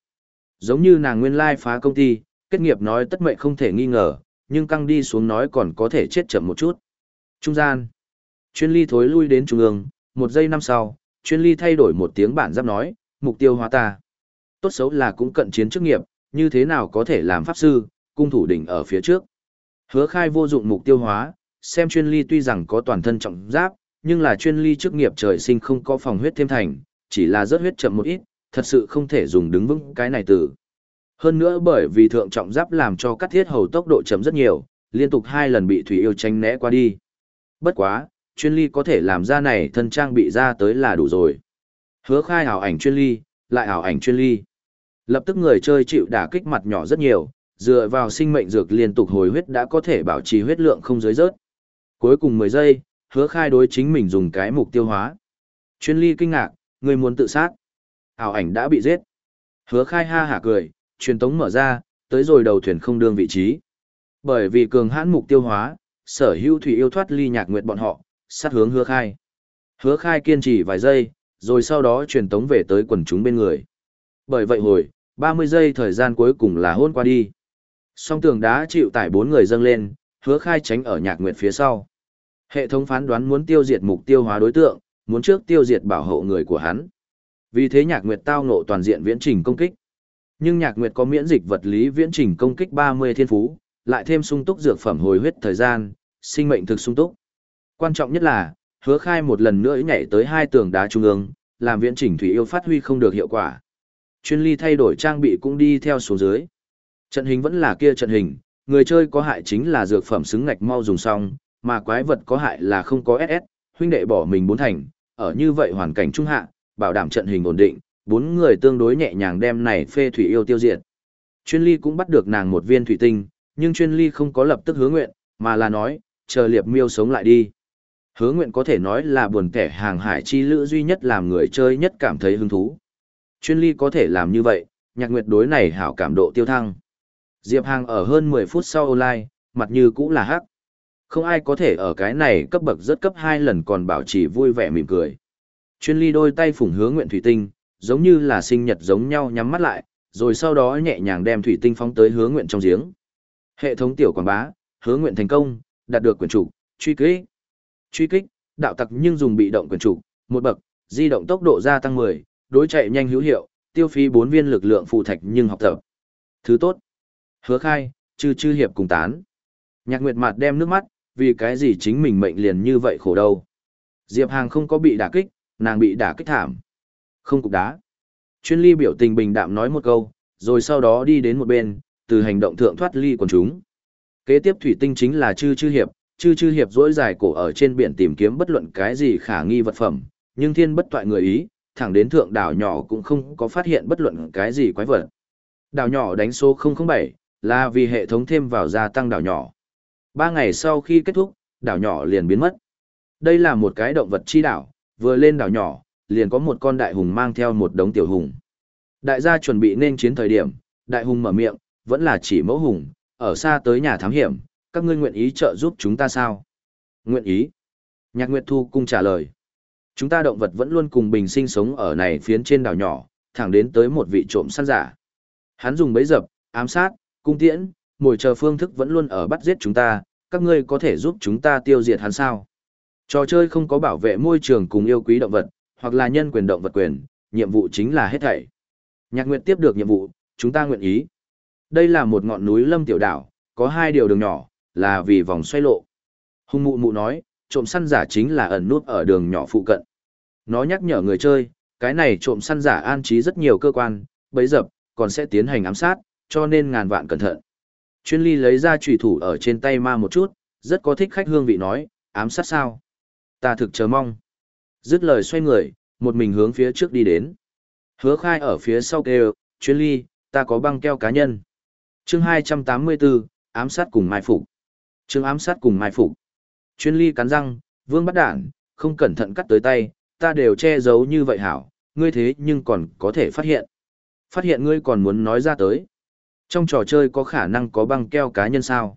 A: Giống như nàng nguyên lai phá công ty, kết nghiệp nói tất mệnh không thể nghi ngờ, nhưng căng đi xuống nói còn có thể chết chậm một chút. Trung gian, chuyên ly thối lui đến trung ương, một giây năm sau, chuyên ly thay đổi một tiếng bản giáp nói, mục tiêu hóa ta. Tốt xấu là cũng cận chiến chức nghiệp, như thế nào có thể làm pháp sư, cung thủ đỉnh ở phía trước. Hứa khai vô dụng mục tiêu hóa, xem chuyên ly tuy rằng có toàn thân trọng giáp, nhưng là chuyên ly chức nghiệp trời sinh không có phòng huyết thêm thành, chỉ là rất huyết chậm một ít, thật sự không thể dùng đứng vững cái này từ. Hơn nữa bởi vì thượng trọng giáp làm cho cắt thiết hầu tốc độ chậm rất nhiều, liên tục hai lần bị thủy yêu tranh né qua đi. Bất quá, chuyên ly có thể làm ra này thân trang bị ra tới là đủ rồi. Hứa khai ảo ảnh chuyên ly, lại ảo ảnh chuyên ly. Lập tức người chơi chịu đả kích mặt nhỏ rất nhiều, dựa vào sinh mệnh dược liên tục hồi huyết đã có thể bảo trì huyết lượng không dưới rớt. Cuối cùng 10 giây, hứa khai đối chính mình dùng cái mục tiêu hóa. Chuyên ly kinh ngạc, người muốn tự sát. Ảo ảnh đã bị giết. Hứa khai ha hả cười, truyền tống mở ra, tới rồi đầu thuyền không đương vị trí. Bởi vì cường hãn mục tiêu hóa, sở hữu thủy yêu thoát ly nhạc nguyệt bọn họ, sát hướng hứa khai. Hứa khai kiên trì vài giây, rồi sau đó truyền tống về tới quần chúng bên người. Bởi vậy hồi, 30 giây thời gian cuối cùng là hôn qua đi. Song tường đá chịu tải bốn người dâng lên, hứa khai tránh ở nhạc nguyệt phía sau. Hệ thống phán đoán muốn tiêu diệt mục tiêu hóa đối tượng, muốn trước tiêu diệt bảo hộ người của hắn. Vì thế nhạc nguyệt tao ngộ toàn diện viễn trình công kích. Nhưng nhạc nguyệt có miễn dịch vật lý viễn trình công kích 30 thiên phú, lại thêm sung túc dược phẩm hồi huyết thời gian, sinh mệnh thực sung túc. Quan trọng nhất là, hứa khai một lần nữa nhảy tới hai tường đá trung ương, làm viễn trình thủy yêu phát huy không được hiệu quả. Chuyên ly thay đổi trang bị cũng đi theo xuống dưới. Trận hình vẫn là kia trận hình, người chơi có hại chính là dược phẩm xứng ngạch mau dùng xong, mà quái vật có hại là không có SS, huynh đệ bỏ mình bốn thành, ở như vậy hoàn cảnh trung hạ, bảo đảm trận hình ổn định, bốn người tương đối nhẹ nhàng đem này phê thủy yêu tiêu diệt. Chuyên ly cũng bắt được nàng một viên thủy tinh, nhưng chuyên ly không có lập tức hứa nguyện, mà là nói, chờ liệp miêu sống lại đi. Hứa nguyện có thể nói là buồn kẻ hàng hải chi lữ duy nhất làm người chơi nhất cảm thấy hứng thú. Chuyên ly có thể làm như vậy, nhạc nguyệt đối này hảo cảm độ tiêu thăng. Diệp Hàng ở hơn 10 phút sau online, mặt như cũng là hắc. Không ai có thể ở cái này cấp bậc rất cấp hai lần còn bảo trì vui vẻ mỉm cười. Chuyên ly đôi tay phủng hướng nguyện thủy tinh, giống như là sinh nhật giống nhau nhắm mắt lại, rồi sau đó nhẹ nhàng đem thủy tinh phóng tới hướng nguyện trong giếng. Hệ thống tiểu quảng bá, hướng nguyện thành công, đạt được quyền chủ, truy kích. Truy kích, đạo tặc nhưng dùng bị động quyền chủ, một bậc, di động tốc độ gia tăng 10, đối chạy nhanh hữu hiệu, tiêu phí 4 viên lực lượng phù thạch nhưng học tập. Thứ tốt. Hứa khai, chư chư hiệp cùng tán. Nhạc Nguyệt Mạt đem nước mắt, vì cái gì chính mình mệnh liền như vậy khổ đâu. Diệp Hàng không có bị đả kích, nàng bị đả kích thảm. Không cục đá. Chuyên ly biểu tình bình đạm nói một câu, rồi sau đó đi đến một bên, từ hành động thượng thoát ly quần chúng. Kế tiếp thủy tinh chính là chư chư hiệp, chư chư hiệp dỗi dài cổ ở trên biển tìm kiếm bất luận cái gì khả nghi vật phẩm, nhưng thiên bất toại người ý, thẳng đến thượng đảo nhỏ cũng không có phát hiện bất luận cái gì quái vật. Đảo nhỏ đánh số 007, là vì hệ thống thêm vào gia tăng đảo nhỏ. Ba ngày sau khi kết thúc, đảo nhỏ liền biến mất. Đây là một cái động vật chi đảo, vừa lên đảo nhỏ, liền có một con đại hùng mang theo một đống tiểu hùng. Đại gia chuẩn bị nên chiến thời điểm, đại hùng mở miệng, vẫn là chỉ mẫu hùng, ở xa tới nhà thám hiểm, các ngươi nguyện ý trợ giúp chúng ta sao? Nguyện ý. Nhạc Nguyệt Thu cung trả lời. Chúng ta động vật vẫn luôn cùng bình sinh sống ở này phiến trên đảo nhỏ, thẳng đến tới một vị trộm săn giả. Hắn dùng bẫy dập, ám sát, cung tiễn, mồi chờ phương thức vẫn luôn ở bắt giết chúng ta, các ngươi có thể giúp chúng ta tiêu diệt hắn sao? Trò chơi không có bảo vệ môi trường cùng yêu quý động vật, hoặc là nhân quyền động vật quyền, nhiệm vụ chính là hết thảy. Nhạc Nguyệt tiếp được nhiệm vụ, chúng ta nguyện ý. Đây là một ngọn núi lâm tiểu đảo, có hai điều đường nhỏ, là vì vòng xoay lộ. Hung mụ mụ nói, trộm săn giả chính là ẩn nút ở đường nhỏ phụ cận. Nó nhắc nhở người chơi, cái này trộm săn giả an trí rất nhiều cơ quan, bấy dập, còn sẽ tiến hành ám sát, cho nên ngàn vạn cẩn thận. Chuyên ly lấy ra trùy thủ ở trên tay ma một chút, rất có thích khách hương vị nói, ám sát sao? Ta thực chờ mong. Dứt lời xoay người, một mình hướng phía trước đi đến. Hứa khai ở phía sau kêu, chuyên ly, ta có băng keo cá nhân. chương 284, ám sát cùng mai phục. chương ám sát cùng mai phục. Chuyên ly cắn răng, vương bắt đản, không cẩn thận cắt tới tay, ta đều che giấu như vậy hảo, ngươi thế nhưng còn có thể phát hiện. Phát hiện ngươi còn muốn nói ra tới. Trong trò chơi có khả năng có băng keo cá nhân sao?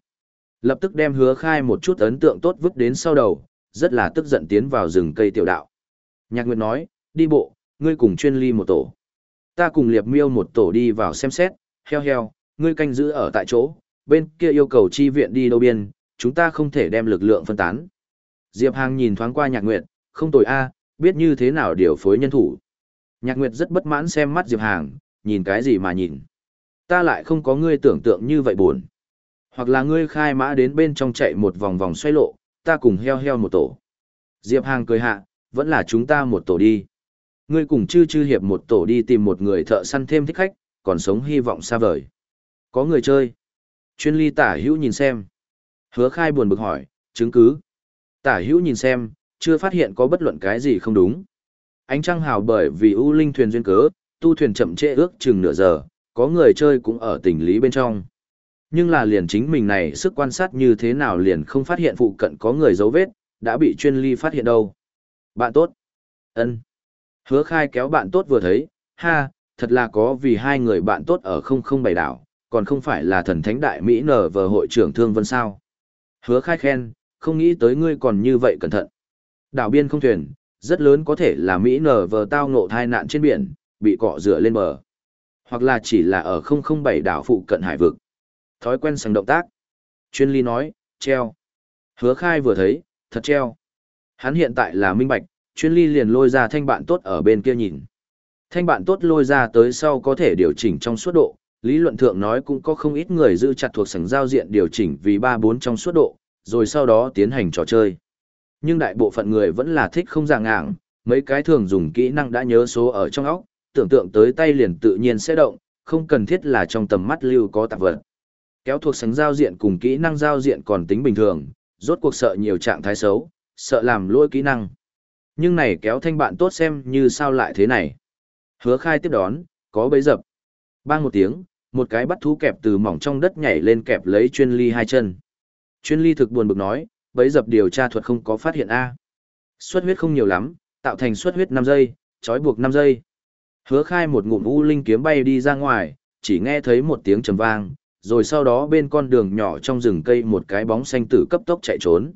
A: Lập tức đem hứa khai một chút ấn tượng tốt vứt đến sau đầu, rất là tức giận tiến vào rừng cây tiểu đạo. Nhạc Nguyệt nói, đi bộ, ngươi cùng chuyên ly một tổ. Ta cùng liệp miêu một tổ đi vào xem xét, heo heo, ngươi canh giữ ở tại chỗ, bên kia yêu cầu chi viện đi đâu biên, chúng ta không thể đem lực lượng phân tán. Diệp Hàng nhìn thoáng qua Nhạc Nguyệt, không tồi a, biết như thế nào điều phối nhân thủ. Nhạc Nguyệt rất bất mãn xem mắt Diệp Hàng, nhìn cái gì mà nhìn. Ta lại không có ngươi tưởng tượng như vậy buồn. Hoặc là ngươi khai mã đến bên trong chạy một vòng vòng xoay lộ, ta cùng heo heo một tổ. Diệp Hàng cười hạ, vẫn là chúng ta một tổ đi. Ngươi cùng chư chư hiệp một tổ đi tìm một người thợ săn thêm thích khách, còn sống hy vọng xa vời. Có người chơi. Chuyên ly tả hữu nhìn xem. Hứa khai buồn bực hỏi, chứng cứ. Tả hữu nhìn xem, chưa phát hiện có bất luận cái gì không đúng. Ánh trăng hào bởi vì ưu linh thuyền duyên cớ, tu thuyền chậm trễ ước chừng nửa giờ, có người chơi cũng ở tình lý bên trong. Nhưng là liền chính mình này sức quan sát như thế nào liền không phát hiện phụ cận có người dấu vết, đã bị chuyên ly phát hiện đâu. Bạn tốt. ân Hứa khai kéo bạn tốt vừa thấy, ha, thật là có vì hai người bạn tốt ở không không bày đảo, còn không phải là thần thánh đại Mỹ nở vờ hội trưởng thương vân sao. Hứa khai khen, không nghĩ tới ngươi còn như vậy cẩn thận. Đảo biên không thuyền, rất lớn có thể là Mỹ nở vờ tao ngộ thai nạn trên biển, bị cọ rửa lên bờ. Hoặc là chỉ là ở 007 đảo phụ cận hải vực. Thói quen sẵn động tác. Chuyên ly nói, treo. Hứa khai vừa thấy, thật treo. Hắn hiện tại là minh bạch, chuyên ly liền lôi ra thanh bạn tốt ở bên kia nhìn. Thanh bạn tốt lôi ra tới sau có thể điều chỉnh trong suốt độ, lý luận thượng nói cũng có không ít người giữ chặt thuộc sảnh giao diện điều chỉnh vì 3-4 trong suốt độ, rồi sau đó tiến hành trò chơi. Nhưng đại bộ phận người vẫn là thích không dạng ngạng, mấy cái thường dùng kỹ năng đã nhớ số ở trong óc, tưởng tượng tới tay liền tự nhiên sẽ động, không cần thiết là trong tầm mắt lưu có tạp vật. Kéo thuộc sánh giao diện cùng kỹ năng giao diện còn tính bình thường, rốt cuộc sợ nhiều trạng thái xấu, sợ làm lỗi kỹ năng. Nhưng này kéo thanh bạn tốt xem như sao lại thế này. Hứa khai tiếp đón, có bấy dập. Bang một tiếng, một cái bắt thú kẹp từ mỏng trong đất nhảy lên kẹp lấy chuyên ly hai chân. Chuyên ly thực buồn bực nói, bấy dập điều tra thuật không có phát hiện A. Xuất huyết không nhiều lắm, tạo thành xuất huyết 5 giây, trói buộc 5 giây. Hứa khai một ngụm u linh kiếm bay đi ra ngoài, chỉ nghe thấy một tiếng trầm vang, rồi sau đó bên con đường nhỏ trong rừng cây một cái bóng xanh tử cấp tốc chạy trốn.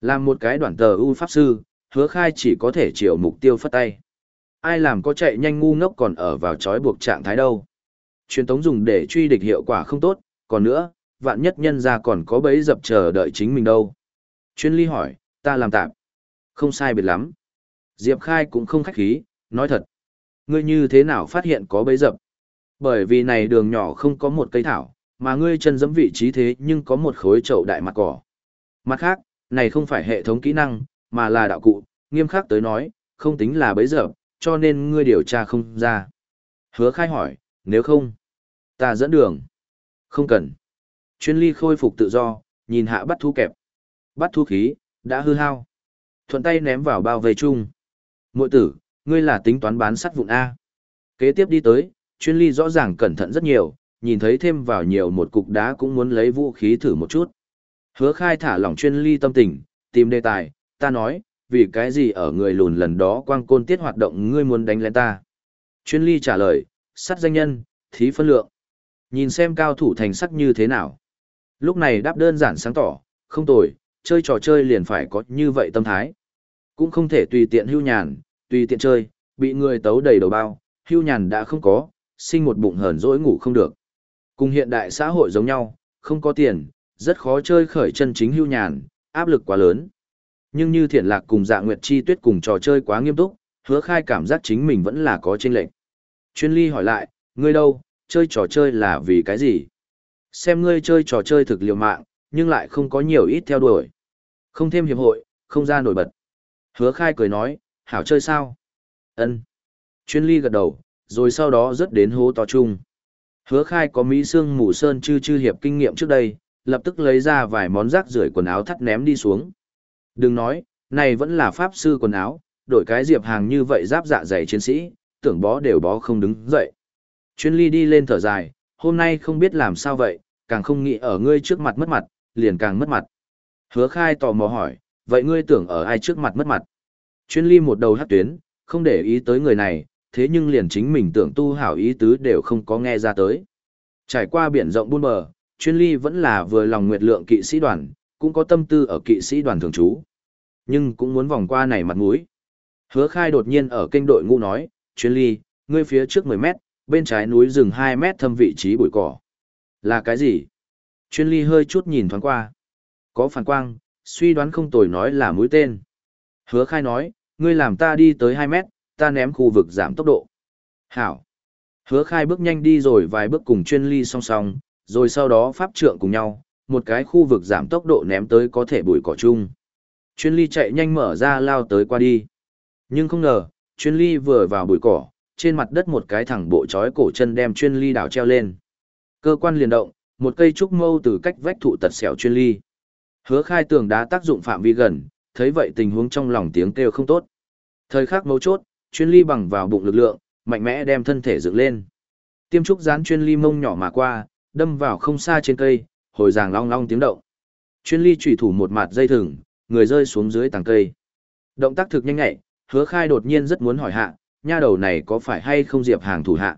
A: Làm một cái đoạn tờ u pháp sư, hứa khai chỉ có thể chiều mục tiêu phất tay. Ai làm có chạy nhanh ngu ngốc còn ở vào trói buộc trạng thái đâu. Truyền tống dùng để truy địch hiệu quả không tốt, còn nữa, vạn nhất nhân ra còn có bấy dập chờ đợi chính mình đâu. Chuyên ly hỏi, ta làm tạm. Không sai biệt lắm. Diệp Khai cũng không khách khí, nói thật. Ngươi như thế nào phát hiện có bấy dập? Bởi vì này đường nhỏ không có một cây thảo, mà ngươi chân dẫm vị trí thế nhưng có một khối chậu đại mặt cỏ. Mặt khác, này không phải hệ thống kỹ năng, mà là đạo cụ, nghiêm khắc tới nói, không tính là bấy dập, cho nên ngươi điều tra không ra. Hứa khai hỏi, nếu không, ta dẫn đường. Không cần. Chuyên ly khôi phục tự do, nhìn hạ bắt thu kẹp. Bắt thu khí, đã hư hao. Thuận tay ném vào bao vây chung. Mội tử, ngươi là tính toán bán sắt vụn A. Kế tiếp đi tới, chuyên ly rõ ràng cẩn thận rất nhiều, nhìn thấy thêm vào nhiều một cục đá cũng muốn lấy vũ khí thử một chút. Hứa khai thả lỏng chuyên ly tâm tình, tìm đề tài, ta nói, vì cái gì ở người lùn lần đó quang côn tiết hoạt động ngươi muốn đánh lên ta. Chuyên ly trả lời, sắt danh nhân, thí phân lượng. Nhìn xem cao thủ thành sắc như thế nào. Lúc này đáp đơn giản sáng tỏ, không tồi, chơi trò chơi liền phải có như vậy tâm thái. Cũng không thể tùy tiện hưu nhàn, tùy tiện chơi, bị người tấu đầy đầu bao, hưu nhàn đã không có, sinh một bụng hờn dỗi ngủ không được. Cùng hiện đại xã hội giống nhau, không có tiền, rất khó chơi khởi chân chính hưu nhàn, áp lực quá lớn. Nhưng như thiện lạc cùng dạ nguyệt chi tuyết cùng trò chơi quá nghiêm túc, hứa khai cảm giác chính mình vẫn là có chênh lệnh. Chuyên ly hỏi lại, ngươi đâu, chơi trò chơi là vì cái gì? Xem ngươi chơi trò chơi thực liều mạng, nhưng lại không có nhiều ít theo đuổi. Không thêm hiệp hội, không ra nổi bật. Hứa khai cười nói, hảo chơi sao? ân Chuyên ly gật đầu, rồi sau đó rớt đến hố to chung. Hứa khai có Mỹ Sương Mù Sơn chư chư hiệp kinh nghiệm trước đây, lập tức lấy ra vài món rác rưởi quần áo thắt ném đi xuống. Đừng nói, này vẫn là pháp sư quần áo, đổi cái diệp hàng như vậy giáp dạ dày chiến sĩ, tưởng bó đều bó không đứng dậy. Chuyên ly đi lên thở dài, hôm nay không biết làm sao vậy, càng không nghĩ ở ngươi trước mặt mất mặt, liền càng mất mặt. Hứa khai tò mò hỏi, vậy ngươi tưởng ở ai trước mặt mất mặt? Chuyên ly một đầu hát tuyến, không để ý tới người này, thế nhưng liền chính mình tưởng tu hảo ý tứ đều không có nghe ra tới. Trải qua biển rộng buôn bờ, chuyên ly vẫn là vừa lòng nguyệt lượng kỵ sĩ đoàn, cũng có tâm tư ở kỵ sĩ đoàn thường trú. Nhưng cũng muốn vòng qua này mặt mũi. Hứa khai đột nhiên ở kênh đội ngũ nói, chuyên ly, ngươi phía trước 10 mét, bên trái núi rừng 2 mét thâm vị trí bụi cỏ. Là cái gì? Chuyên ly hơi chút nhìn thoáng qua. Có phản quang, suy đoán không tồi nói là mũi tên. Hứa khai nói, ngươi làm ta đi tới 2 mét, ta ném khu vực giảm tốc độ. Hảo. Hứa khai bước nhanh đi rồi vài bước cùng chuyên ly song song, rồi sau đó pháp trượng cùng nhau, một cái khu vực giảm tốc độ ném tới có thể bụi cỏ chung. Chuyên ly chạy nhanh mở ra lao tới qua đi. Nhưng không ngờ, chuyên ly vừa vào bụi cỏ, trên mặt đất một cái thẳng bộ chói cổ chân đem chuyên ly đảo treo lên. Cơ quan liền động, một cây trúc mâu từ cách vách thụ tật xẻo chuyên ly. Hứa khai tường đá tác dụng phạm vi gần, thấy vậy tình huống trong lòng tiếng kêu không tốt. Thời khắc mấu chốt, chuyên ly bằng vào bụng lực lượng, mạnh mẽ đem thân thể dựng lên. Tiêm trúc dán chuyên ly mông nhỏ mà qua, đâm vào không xa trên cây, hồi ràng long long tiếng động. Chuyên ly chủy thủ một mặt dây thừng, người rơi xuống dưới tàng cây. Động tác thực nhanh nhẹ, hứa khai đột nhiên rất muốn hỏi hạ, nha đầu này có phải hay không Diệp Hàng thủ hạ.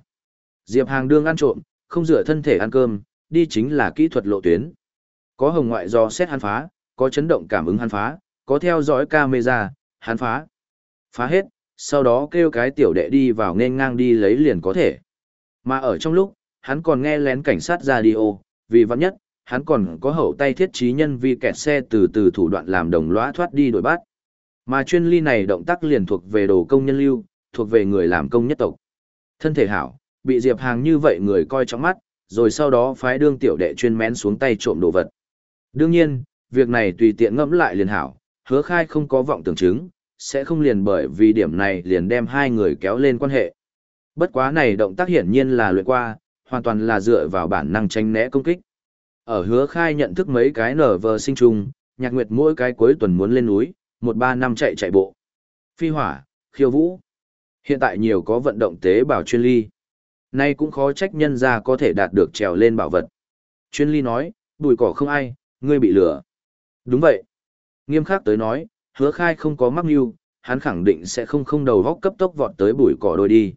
A: Diệp Hàng đương ăn trộm, không rửa thân thể ăn cơm, đi chính là kỹ thuật lộ tuyến. Có hồng ngoại do xét hắn phá, có chấn động cảm ứng hắn phá, có theo dõi camera, hắn phá. Phá hết, sau đó kêu cái tiểu đệ đi vào nên ngang đi lấy liền có thể. Mà ở trong lúc, hắn còn nghe lén cảnh sát radio, vì vẫn nhất, hắn còn có hậu tay thiết trí nhân vi kẹt xe từ từ thủ đoạn làm đồng lõa thoát đi đổi bắt. Mà chuyên ly này động tác liền thuộc về đồ công nhân lưu, thuộc về người làm công nhất tộc. Thân thể hảo, bị Diệp Hàng như vậy người coi trong mắt, rồi sau đó phái đương tiểu đệ chuyên mén xuống tay trộm đồ vật. Đương nhiên, việc này tùy tiện ngẫm lại liền hảo, hứa khai không có vọng tưởng chứng, sẽ không liền bởi vì điểm này liền đem hai người kéo lên quan hệ. Bất quá này động tác hiển nhiên là luyện qua, hoàn toàn là dựa vào bản năng tranh né công kích. Ở hứa khai nhận thức mấy cái nở vờ sinh trùng, nhạc nguyệt mỗi cái cuối tuần muốn lên núi, một ba năm chạy chạy bộ. Phi hỏa, khiêu vũ. Hiện tại nhiều có vận động tế bào chuyên ly. Nay cũng khó trách nhân ra có thể đạt được trèo lên bảo vật. Chuyên ly nói, bùi cỏ không ai, ngươi bị lửa. Đúng vậy. Nghiêm khắc tới nói, hứa khai không có mắc mưu, hắn khẳng định sẽ không không đầu góc cấp tốc vọt tới bùi cỏ đôi đi.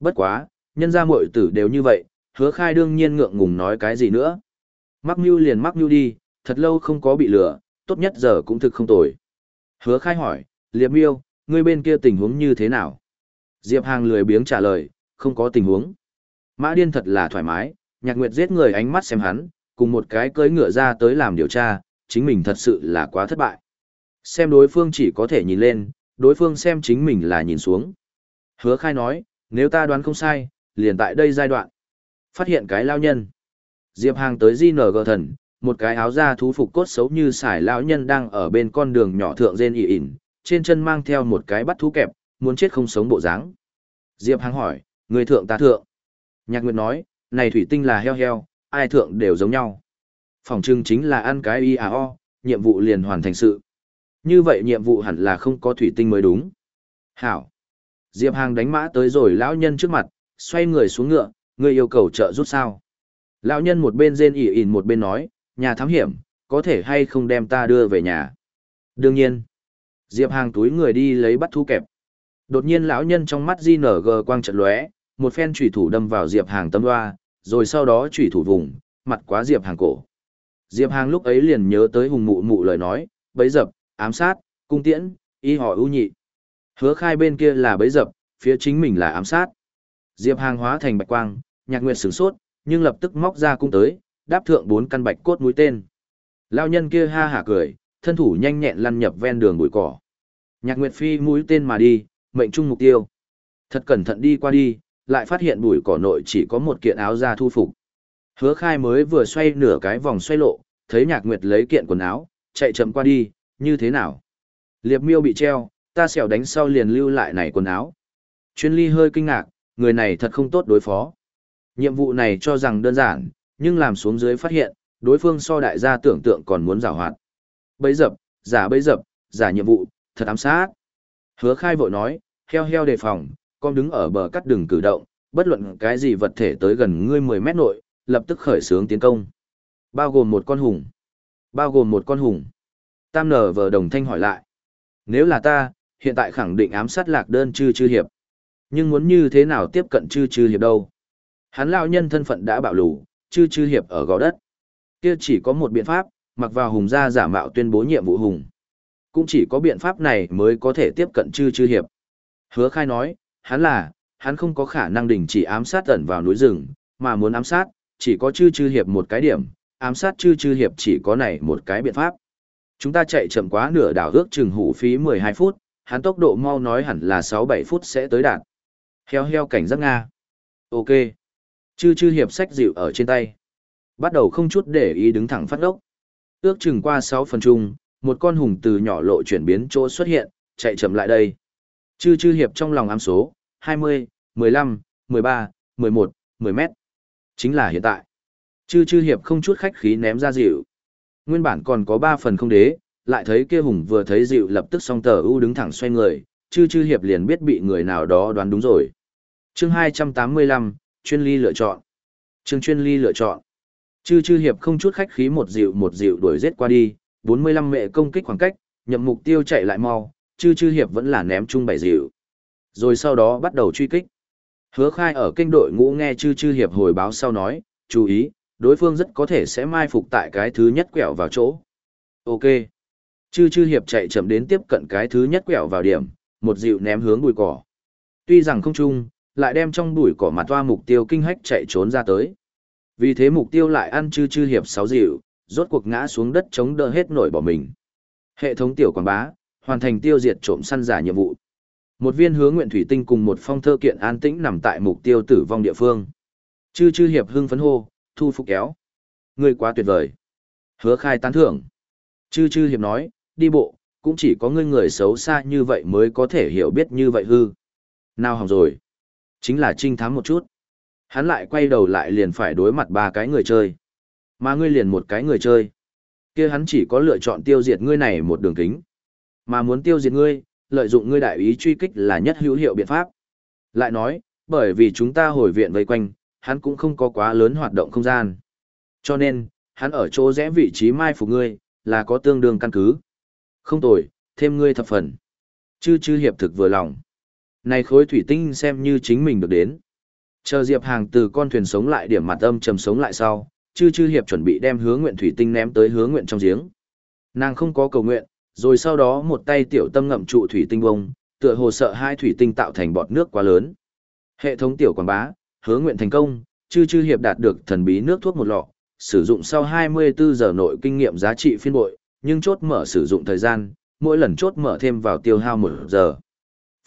A: Bất quá, nhân ra muội tử đều như vậy, hứa khai đương nhiên ngượng ngùng nói cái gì nữa. Mắc mưu liền mắc mưu đi, thật lâu không có bị lửa, tốt nhất giờ cũng thực không tồi. Hứa khai hỏi, Liệp miêu, ngươi bên kia tình huống như thế nào? Diệp Hàng lười biếng trả lời, không có tình huống. Mã điên thật là thoải mái, nhạc nguyệt giết người ánh mắt xem hắn, cùng một cái cưỡi ngựa ra tới làm điều tra, chính mình thật sự là quá thất bại. Xem đối phương chỉ có thể nhìn lên, đối phương xem chính mình là nhìn xuống. Hứa khai nói, nếu ta đoán không sai, liền tại đây giai đoạn. Phát hiện cái lao nhân. Diệp Hàng tới GNG thần, một cái áo da thú phục cốt xấu như sải lão nhân đang ở bên con đường nhỏ thượng rên ị ỉn, trên chân mang theo một cái bắt thú kẹp, muốn chết không sống bộ dáng. Diệp Hàng hỏi, người thượng ta thượng. Nhạc Nguyệt nói, này thủy tinh là heo heo, ai thượng đều giống nhau. Phòng trưng chính là ăn cái IAO, nhiệm vụ liền hoàn thành sự. Như vậy nhiệm vụ hẳn là không có thủy tinh mới đúng. Hảo. Diệp Hàng đánh mã tới rồi lão nhân trước mặt, xoay người xuống ngựa, người yêu cầu trợ giúp sao. Lão nhân một bên rên ỉ ỉn một bên nói, nhà thám hiểm, có thể hay không đem ta đưa về nhà. Đương nhiên. Diệp Hàng túi người đi lấy bắt thu kẹp. Đột nhiên lão nhân trong mắt GNG quang trận lóe, một phen chủy thủ đâm vào Diệp Hàng tâm loa, rồi sau đó chủy thủ vùng, mặt quá Diệp Hàng cổ. Diệp Hàng lúc ấy liền nhớ tới hùng mụ mụ lời nói, bấy dập, ám sát, cung tiễn, y hỏi ưu nhị. Hứa khai bên kia là bấy dập, phía chính mình là ám sát. Diệp Hàng hóa thành bạch quang, nhạc nguyệt sửng sốt, nhưng lập tức móc ra cung tới, đáp thượng bốn căn bạch cốt mũi tên. Lao nhân kia ha hả cười, thân thủ nhanh nhẹn lăn nhập ven đường bụi cỏ. Nhạc Nguyệt Phi mũi tên mà đi, mệnh trung mục tiêu. Thật cẩn thận đi qua đi, lại phát hiện bụi cỏ nội chỉ có một kiện áo da thu phục. Hứa khai mới vừa xoay nửa cái vòng xoay lộ, thấy nhạc nguyệt lấy kiện quần áo, chạy chậm qua đi, như thế nào? Liệp miêu bị treo, ta xẻo đánh sau liền lưu lại này quần áo. Chuyên ly hơi kinh ngạc, người này thật không tốt đối phó. Nhiệm vụ này cho rằng đơn giản, nhưng làm xuống dưới phát hiện, đối phương so đại gia tưởng tượng còn muốn rào hoạt. Bấy dập, giả bấy dập, giả nhiệm vụ, thật ám sát. Hứa khai vội nói, heo heo đề phòng, con đứng ở bờ cắt đường cử động, bất luận cái gì vật thể tới gần ngươi 10 mét nội, lập tức khởi xướng tiến công. Bao gồm một con hùng. Bao gồm một con hùng. Tam nở vờ đồng thanh hỏi lại. Nếu là ta, hiện tại khẳng định ám sát lạc đơn chư chư hiệp. Nhưng muốn như thế nào tiếp cận chư chư hiệp đâu? Hắn lão nhân thân phận đã bạo lù, chư chư hiệp ở gò đất. Kia chỉ có một biện pháp, mặc vào hùng gia giả mạo tuyên bố nhiệm vụ hùng. Cũng chỉ có biện pháp này mới có thể tiếp cận chư chư hiệp. Hứa khai nói, hắn là, hắn không có khả năng đình chỉ ám sát ẩn vào núi rừng, mà muốn ám sát, chỉ có chư chư hiệp một cái điểm, ám sát chư chư hiệp chỉ có này một cái biện pháp. Chúng ta chạy chậm quá nửa đảo ước chừng hủ phí 12 phút, hắn tốc độ mau nói hẳn là 6-7 phút sẽ tới đạt. Heo heo cảnh giác Nga. Ok. Chư chư hiệp sách dịu ở trên tay. Bắt đầu không chút để ý đứng thẳng phát ốc. Ước chừng qua 6 phần chung, một con hùng từ nhỏ lộ chuyển biến chỗ xuất hiện, chạy chậm lại đây. Chư chư hiệp trong lòng ám số, 20, 15, 13, 11, 10 mét. Chính là hiện tại. Chư chư hiệp không chút khách khí ném ra dịu. Nguyên bản còn có 3 phần không đế, lại thấy kia hùng vừa thấy dịu lập tức song tờ ưu đứng thẳng xoay người, chư chư hiệp liền biết bị người nào đó đoán đúng rồi. chương 285, chuyên ly lựa chọn. Chương chuyên ly lựa chọn. Chư chư hiệp không chút khách khí một dịu một dịu đuổi giết qua đi, 45 mẹ công kích khoảng cách, nhậm mục tiêu chạy lại mau, chư chư hiệp vẫn là ném chung bảy dịu. rồi sau đó bắt đầu truy kích. Hứa khai ở kênh đội ngũ nghe chư chư hiệp hồi báo sau nói, chú ý, đối phương rất có thể sẽ mai phục tại cái thứ nhất quẹo vào chỗ. Ok. Chư chư hiệp chạy chậm đến tiếp cận cái thứ nhất quẹo vào điểm, một dịu ném hướng bụi cỏ. Tuy rằng không chung, lại đem trong bụi cỏ mà toa mục tiêu kinh hách chạy trốn ra tới. Vì thế mục tiêu lại ăn chư chư hiệp sáu dịu, rốt cuộc ngã xuống đất chống đỡ hết nổi bỏ mình. Hệ thống tiểu quảng bá, hoàn thành tiêu diệt trộm săn giả nhiệm vụ. Một viên hứa nguyện thủy tinh cùng một phong thơ kiện an tĩnh nằm tại mục tiêu tử vong địa phương. Chư chư hiệp hưng phấn hô, thu phục kéo. Người quá tuyệt vời. Hứa khai tán thưởng. Chư chư hiệp nói, đi bộ, cũng chỉ có ngươi người xấu xa như vậy mới có thể hiểu biết như vậy hư. Nào hỏng rồi. Chính là trinh thám một chút. Hắn lại quay đầu lại liền phải đối mặt ba cái người chơi. Mà ngươi liền một cái người chơi. kia hắn chỉ có lựa chọn tiêu diệt ngươi này một đường kính. Mà muốn tiêu diệt ngươi, lợi dụng ngươi đại ý truy kích là nhất hữu hiệu biện pháp. Lại nói, bởi vì chúng ta hồi viện vây quanh, hắn cũng không có quá lớn hoạt động không gian. Cho nên, hắn ở chỗ rẽ vị trí mai phục ngươi, là có tương đương căn cứ. Không tồi, thêm ngươi thập phần. Chư chư hiệp thực vừa lòng. Này khối thủy tinh xem như chính mình được đến. Chờ Diệp Hàng từ con thuyền sống lại điểm mặt âm trầm sống lại sau, chư chư hiệp chuẩn bị đem hướng nguyện thủy tinh ném tới hướng nguyện trong giếng. Nàng không có cầu nguyện, rồi sau đó một tay tiểu tâm ngậm trụ thủy tinh bông, tựa hồ sợ hai thủy tinh tạo thành bọt nước quá lớn. Hệ thống tiểu quảng bá, hứa nguyện thành công, chư chư hiệp đạt được thần bí nước thuốc một lọ, sử dụng sau 24 giờ nội kinh nghiệm giá trị phiên bội, nhưng chốt mở sử dụng thời gian, mỗi lần chốt mở thêm vào tiêu hao một giờ.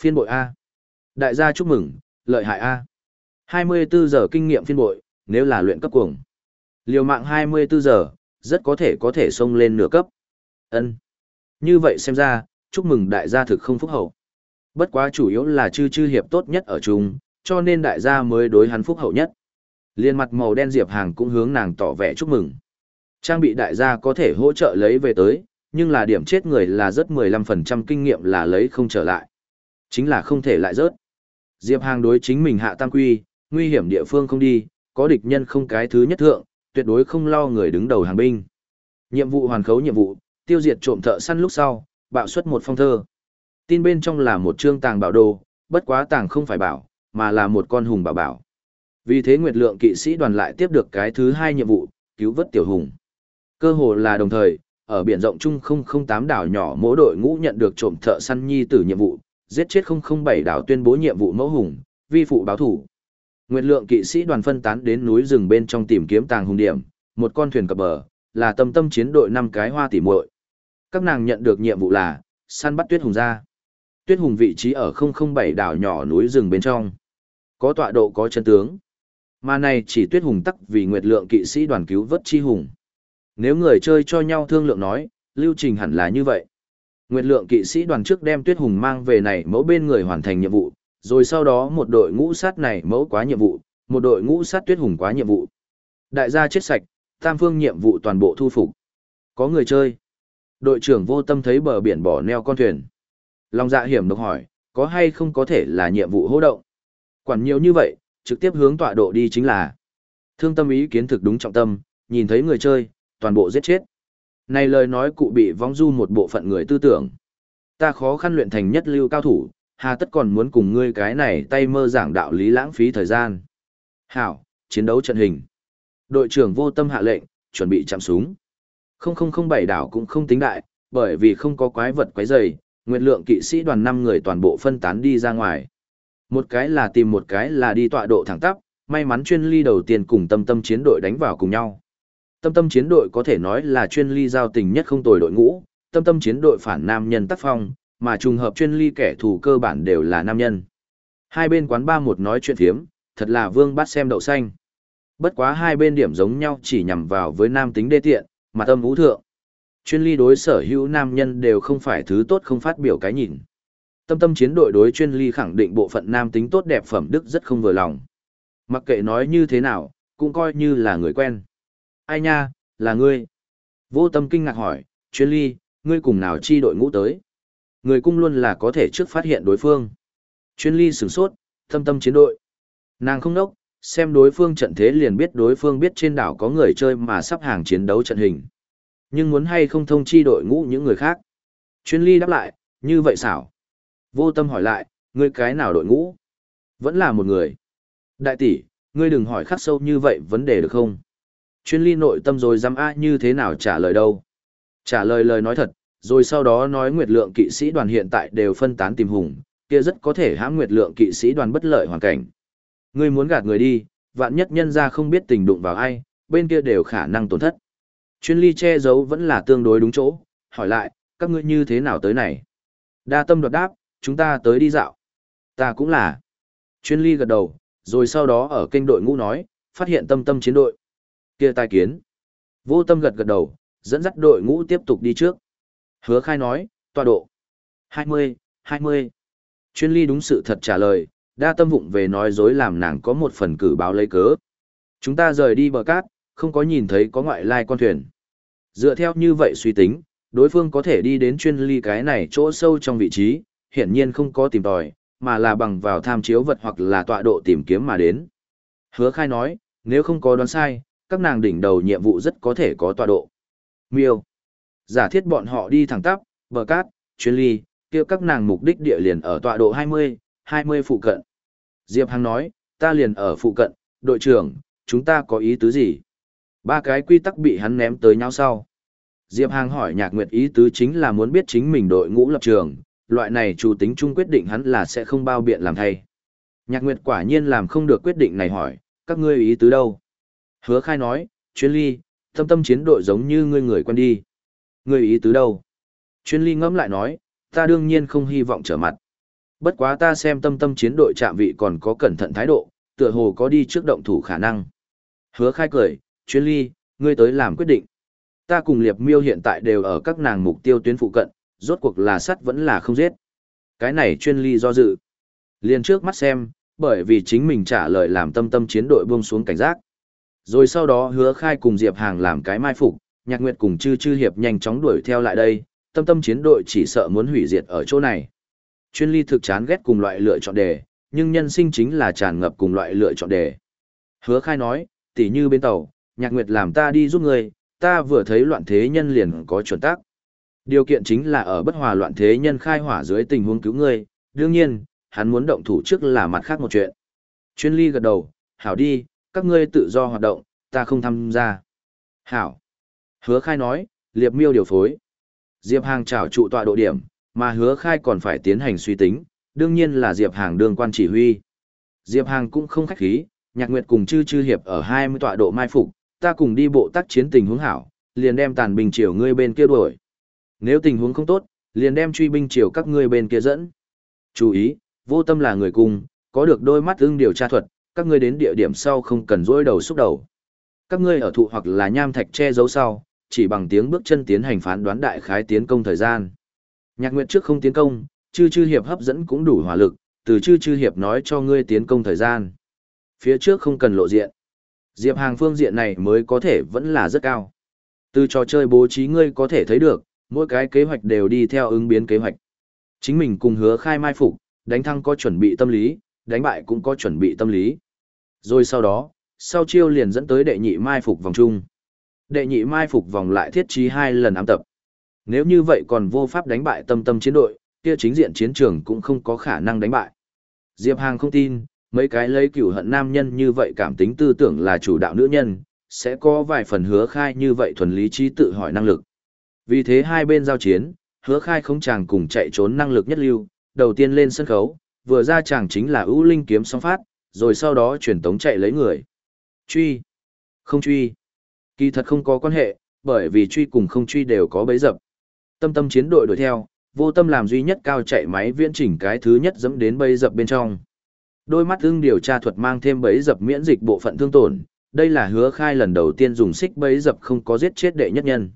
A: Phiên bội A. Đại gia chúc mừng, lợi hại A. 24 giờ kinh nghiệm phiên bội, nếu là luyện cấp cuồng. Liều mạng 24 giờ, rất có thể có thể xông lên nửa cấp. ân như vậy xem ra, chúc mừng đại gia thực không phúc hậu. Bất quá chủ yếu là chư chư hiệp tốt nhất ở chung, cho nên đại gia mới đối hắn phúc hậu nhất. Liên mặt màu đen Diệp Hàng cũng hướng nàng tỏ vẻ chúc mừng. Trang bị đại gia có thể hỗ trợ lấy về tới, nhưng là điểm chết người là rất 15% kinh nghiệm là lấy không trở lại. Chính là không thể lại rớt. Diệp Hàng đối chính mình hạ tam quy, nguy hiểm địa phương không đi, có địch nhân không cái thứ nhất thượng, tuyệt đối không lo người đứng đầu hàng binh. Nhiệm vụ hoàn khấu nhiệm vụ, tiêu diệt trộm thợ săn lúc sau, bạo xuất một phong thơ. Tin bên trong là một chương tàng bảo đồ, bất quá tàng không phải bảo, mà là một con hùng bảo bảo. Vì thế Nguyệt Lượng kỵ sĩ đoàn lại tiếp được cái thứ hai nhiệm vụ, cứu vớt tiểu hùng. Cơ hồ là đồng thời, ở biển rộng chung 008 đảo nhỏ mỗi đội ngũ nhận được trộm thợ săn nhi tử nhiệm vụ, giết chết 007 đảo tuyên bố nhiệm vụ mẫu hùng, vi phụ báo thủ. Nguyệt Lượng kỵ sĩ đoàn phân tán đến núi rừng bên trong tìm kiếm tàng hùng điểm, một con thuyền cập bờ, là tâm tâm chiến đội năm cái hoa tỉ muội. Các nàng nhận được nhiệm vụ là săn bắt tuyết hùng ra. Tuyết hùng vị trí ở 007 đảo nhỏ núi rừng bên trong. Có tọa độ có chân tướng. Mà này chỉ tuyết hùng tắc vì nguyệt lượng kỵ sĩ đoàn cứu vớt chi hùng. Nếu người chơi cho nhau thương lượng nói, lưu trình hẳn là như vậy. Nguyệt lượng kỵ sĩ đoàn trước đem tuyết hùng mang về này mẫu bên người hoàn thành nhiệm vụ, rồi sau đó một đội ngũ sát này mẫu quá nhiệm vụ, một đội ngũ sát tuyết hùng quá nhiệm vụ. Đại gia chết sạch, tam phương nhiệm vụ toàn bộ thu phục. Có người chơi. Đội trưởng vô tâm thấy bờ biển bỏ neo con thuyền. Long dạ hiểm độc hỏi, có hay không có thể là nhiệm vụ hô động? Quản nhiều như vậy, trực tiếp hướng tọa độ đi chính là thương tâm ý kiến thực đúng trọng tâm, nhìn thấy người chơi, toàn bộ giết chết. Này lời nói cụ bị vong du một bộ phận người tư tưởng. Ta khó khăn luyện thành nhất lưu cao thủ, hà tất còn muốn cùng ngươi cái này tay mơ giảng đạo lý lãng phí thời gian. Hảo, chiến đấu trận hình. Đội trưởng vô tâm hạ lệnh, chuẩn bị chạm súng. 0007 đảo cũng không tính đại, bởi vì không có quái vật quái dày, nguyện lượng kỵ sĩ đoàn 5 người toàn bộ phân tán đi ra ngoài. Một cái là tìm một cái là đi tọa độ thẳng tắp, may mắn chuyên ly đầu tiên cùng tâm tâm chiến đội đánh vào cùng nhau. Tâm tâm chiến đội có thể nói là chuyên ly giao tình nhất không tồi đội ngũ, tâm tâm chiến đội phản nam nhân tác phong, mà trùng hợp chuyên ly kẻ thù cơ bản đều là nam nhân. Hai bên quán ba một nói chuyện thiếm, thật là vương bắt xem đậu xanh. Bất quá hai bên điểm giống nhau chỉ nhằm vào với nam tính đê tiện, mà tâm vũ thượng. Chuyên ly đối sở hữu nam nhân đều không phải thứ tốt không phát biểu cái nhìn. Tâm tâm chiến đội đối chuyên ly khẳng định bộ phận nam tính tốt đẹp phẩm đức rất không vừa lòng. Mặc kệ nói như thế nào, cũng coi như là người quen. Ai nha, là ngươi. Vô tâm kinh ngạc hỏi, chuyên ly, ngươi cùng nào chi đội ngũ tới. Người cung luôn là có thể trước phát hiện đối phương. Chuyên ly sửng sốt, tâm tâm chiến đội. Nàng không nốc, xem đối phương trận thế liền biết đối phương biết trên đảo có người chơi mà sắp hàng chiến đấu trận hình. Nhưng muốn hay không thông chi đội ngũ những người khác. Chuyên ly đáp lại, như vậy xảo. Vô tâm hỏi lại, ngươi cái nào đội ngũ? Vẫn là một người. Đại tỷ, ngươi đừng hỏi khắc sâu như vậy vấn đề được không? Chuyên ly nội tâm rồi dám a như thế nào trả lời đâu? Trả lời lời nói thật, rồi sau đó nói nguyệt lượng kỵ sĩ đoàn hiện tại đều phân tán tìm hùng, kia rất có thể hãm nguyệt lượng kỵ sĩ đoàn bất lợi hoàn cảnh. Ngươi muốn gạt người đi, vạn nhất nhân ra không biết tình đụng vào ai, bên kia đều khả năng tổn thất. Chuyên ly che giấu vẫn là tương đối đúng chỗ, hỏi lại, các ngươi như thế nào tới này? Đa tâm đoạt đáp, chúng ta tới đi dạo. Ta cũng là. Chuyên ly gật đầu, rồi sau đó ở kênh đội ngũ nói, phát hiện tâm tâm chiến đội. Kia tai kiến. Vô tâm gật gật đầu, dẫn dắt đội ngũ tiếp tục đi trước. Hứa khai nói, tọa độ. 20, 20. Chuyên ly đúng sự thật trả lời, đa tâm vụng về nói dối làm nàng có một phần cử báo lấy cớ. Chúng ta rời đi bờ cát, không có nhìn thấy có ngoại lai con thuyền. Dựa theo như vậy suy tính, đối phương có thể đi đến chuyên ly cái này chỗ sâu trong vị trí, hiển nhiên không có tìm tòi, mà là bằng vào tham chiếu vật hoặc là tọa độ tìm kiếm mà đến. Hứa khai nói, nếu không có đoán sai, các nàng đỉnh đầu nhiệm vụ rất có thể có tọa độ. Miêu. Giả thiết bọn họ đi thẳng tắp, bờ cát, chuyên ly, kia các nàng mục đích địa liền ở tọa độ 20, 20 phụ cận. Diệp Hằng nói, ta liền ở phụ cận, đội trưởng, chúng ta có ý tứ gì? Ba cái quy tắc bị hắn ném tới nhau sau. Diệp Hàng hỏi Nhạc Nguyệt ý tứ chính là muốn biết chính mình đội ngũ lập trường, loại này chủ tính chung quyết định hắn là sẽ không bao biện làm thay. Nhạc Nguyệt quả nhiên làm không được quyết định này hỏi, các ngươi ý tứ đâu? Hứa khai nói, chuyên ly, tâm tâm chiến đội giống như ngươi người quen đi. Ngươi ý tứ đâu? Chuyên ly ngẫm lại nói, ta đương nhiên không hy vọng trở mặt. Bất quá ta xem tâm tâm chiến đội trạm vị còn có cẩn thận thái độ, tựa hồ có đi trước động thủ khả năng. Hứa khai cười, chuyên ly, ngươi tới làm quyết định. Ta cùng liệp miêu hiện tại đều ở các nàng mục tiêu tuyến phụ cận, rốt cuộc là sắt vẫn là không giết. Cái này chuyên ly do dự. Liền trước mắt xem, bởi vì chính mình trả lời làm tâm tâm chiến đội buông xuống cảnh giác. Rồi sau đó hứa khai cùng Diệp Hàng làm cái mai phục, nhạc nguyệt cùng chư chư hiệp nhanh chóng đuổi theo lại đây, tâm tâm chiến đội chỉ sợ muốn hủy diệt ở chỗ này. Chuyên ly thực chán ghét cùng loại lựa chọn đề, nhưng nhân sinh chính là tràn ngập cùng loại lựa chọn đề. Hứa khai nói, tỉ như bên tàu, nhạc nguyệt làm ta đi giúp người, ta vừa thấy loạn thế nhân liền có chuẩn tác. Điều kiện chính là ở bất hòa loạn thế nhân khai hỏa dưới tình huống cứu người. đương nhiên, hắn muốn động thủ trước là mặt khác một chuyện. Chuyên ly gật đầu, hảo đi, các ngươi tự do hoạt động, ta không tham gia. Hảo. Hứa khai nói, liệp miêu điều phối. Diệp Hàng trảo trụ tọa độ điểm, mà hứa khai còn phải tiến hành suy tính, đương nhiên là Diệp Hàng đương quan chỉ huy. Diệp Hàng cũng không khách khí, nhạc nguyệt cùng chư chư hiệp ở 20 tọa độ mai phục, ta cùng đi bộ tác chiến tình huống hảo, liền đem tàn binh triều ngươi bên kia đuổi. Nếu tình huống không tốt, liền đem truy binh triều các ngươi bên kia dẫn. Chú ý, vô tâm là người cùng, có được đôi mắt ưng điều tra thuật, các ngươi đến địa điểm sau không cần dối đầu xúc đầu. Các ngươi ở thụ hoặc là nham thạch che giấu sau, chỉ bằng tiếng bước chân tiến hành phán đoán đại khái tiến công thời gian. Nhạc Nguyệt trước không tiến công, chư chư hiệp hấp dẫn cũng đủ hỏa lực, từ chư chư hiệp nói cho ngươi tiến công thời gian. Phía trước không cần lộ diện. Diệp Hàng phương diện này mới có thể vẫn là rất cao. Từ trò chơi bố trí ngươi có thể thấy được, mỗi cái kế hoạch đều đi theo ứng biến kế hoạch. Chính mình cùng hứa khai mai phục, đánh thăng có chuẩn bị tâm lý, đánh bại cũng có chuẩn bị tâm lý. Rồi sau đó, sau chiêu liền dẫn tới đệ nhị mai phục vòng chung. Đệ nhị mai phục vòng lại thiết trí hai lần ám tập. Nếu như vậy còn vô pháp đánh bại tâm tâm chiến đội, kia chính diện chiến trường cũng không có khả năng đánh bại. Diệp Hàng không tin, mấy cái lấy cửu hận nam nhân như vậy cảm tính tư tưởng là chủ đạo nữ nhân, sẽ có vài phần hứa khai như vậy thuần lý trí tự hỏi năng lực. Vì thế hai bên giao chiến, hứa khai không chàng cùng chạy trốn năng lực nhất lưu, đầu tiên lên sân khấu, vừa ra chàng chính là ưu linh kiếm song phát, rồi sau đó chuyển tống chạy lấy người. Truy. Không truy. Kỳ thật không có quan hệ, bởi vì truy cùng không truy đều có bấy dập. Tâm tâm chiến đội đuổi theo, vô tâm làm duy nhất cao chạy máy viễn chỉnh cái thứ nhất dẫm đến bấy dập bên trong. Đôi mắt ưng điều tra thuật mang thêm bấy dập miễn dịch bộ phận thương tổn, đây là hứa khai lần đầu tiên dùng xích bấy dập không có giết chết đệ nhất nhân.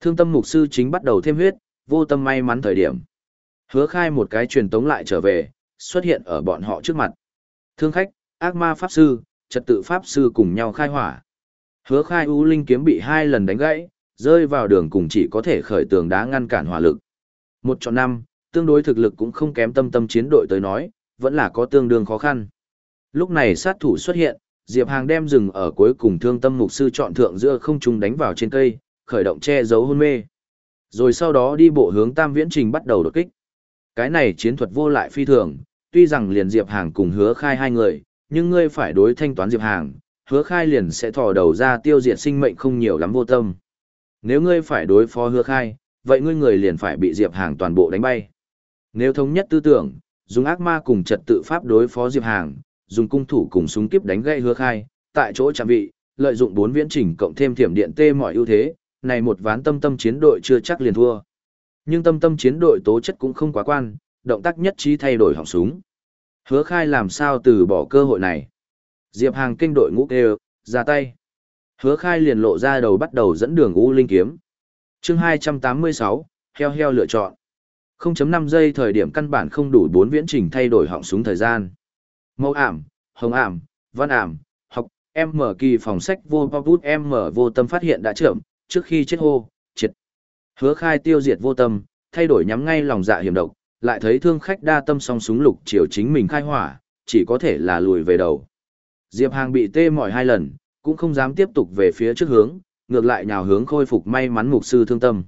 A: Thương tâm mục sư chính bắt đầu thêm huyết, vô tâm may mắn thời điểm. Hứa khai một cái truyền tống lại trở về, xuất hiện ở bọn họ trước mặt. Thương khách, ác ma pháp sư, trật tự pháp sư cùng nhau khai hỏa. Hứa khai U Linh kiếm bị hai lần đánh gãy, rơi vào đường cùng chỉ có thể khởi tường đá ngăn cản hỏa lực. Một chọn năm, tương đối thực lực cũng không kém tâm tâm chiến đội tới nói, vẫn là có tương đương khó khăn. Lúc này sát thủ xuất hiện, Diệp Hàng đem rừng ở cuối cùng thương tâm mục sư chọn thượng giữa không trung đánh vào trên cây, khởi động che giấu hôn mê. Rồi sau đó đi bộ hướng tam viễn trình bắt đầu đột kích. Cái này chiến thuật vô lại phi thường, tuy rằng liền Diệp Hàng cùng hứa khai hai người, nhưng ngươi phải đối thanh toán Diệp Hàng, hứa khai liền sẽ thò đầu ra tiêu diệt sinh mệnh không nhiều lắm vô tâm. Nếu ngươi phải đối phó hứa khai, vậy ngươi người liền phải bị Diệp Hàng toàn bộ đánh bay. Nếu thống nhất tư tưởng, dùng ác ma cùng trật tự pháp đối phó Diệp Hàng, dùng cung thủ cùng súng kiếp đánh gãy hứa khai, tại chỗ chạm vị, lợi dụng bốn viễn trình cộng thêm thiểm điện tê mọi ưu thế, này một ván tâm tâm chiến đội chưa chắc liền thua. Nhưng tâm tâm chiến đội tố chất cũng không quá quan, động tác nhất trí thay đổi họng súng. Hứa khai làm sao từ bỏ cơ hội này. Diệp Hàng kinh đội ngũ kêu, ra tay. Hứa khai liền lộ ra đầu bắt đầu dẫn đường U Linh Kiếm. chương 286, heo heo lựa chọn. 0.5 giây thời điểm căn bản không đủ 4 viễn trình thay đổi họng súng thời gian. mâu ảm, hồng ảm, văn ảm, học, em mở kỳ phòng sách vô bao bút em mở vô tâm phát hiện đã trưởng, trước khi chết hô, triệt. Hứa khai tiêu diệt vô tâm, thay đổi nhắm ngay lòng dạ hiểm độc, lại thấy thương khách đa tâm song súng lục chiều chính mình khai hỏa, chỉ có thể là lùi về đầu. Diệp Hàng bị tê mỏi hai lần, cũng không dám tiếp tục về phía trước hướng, ngược lại nhào hướng khôi phục may mắn mục sư thương tâm.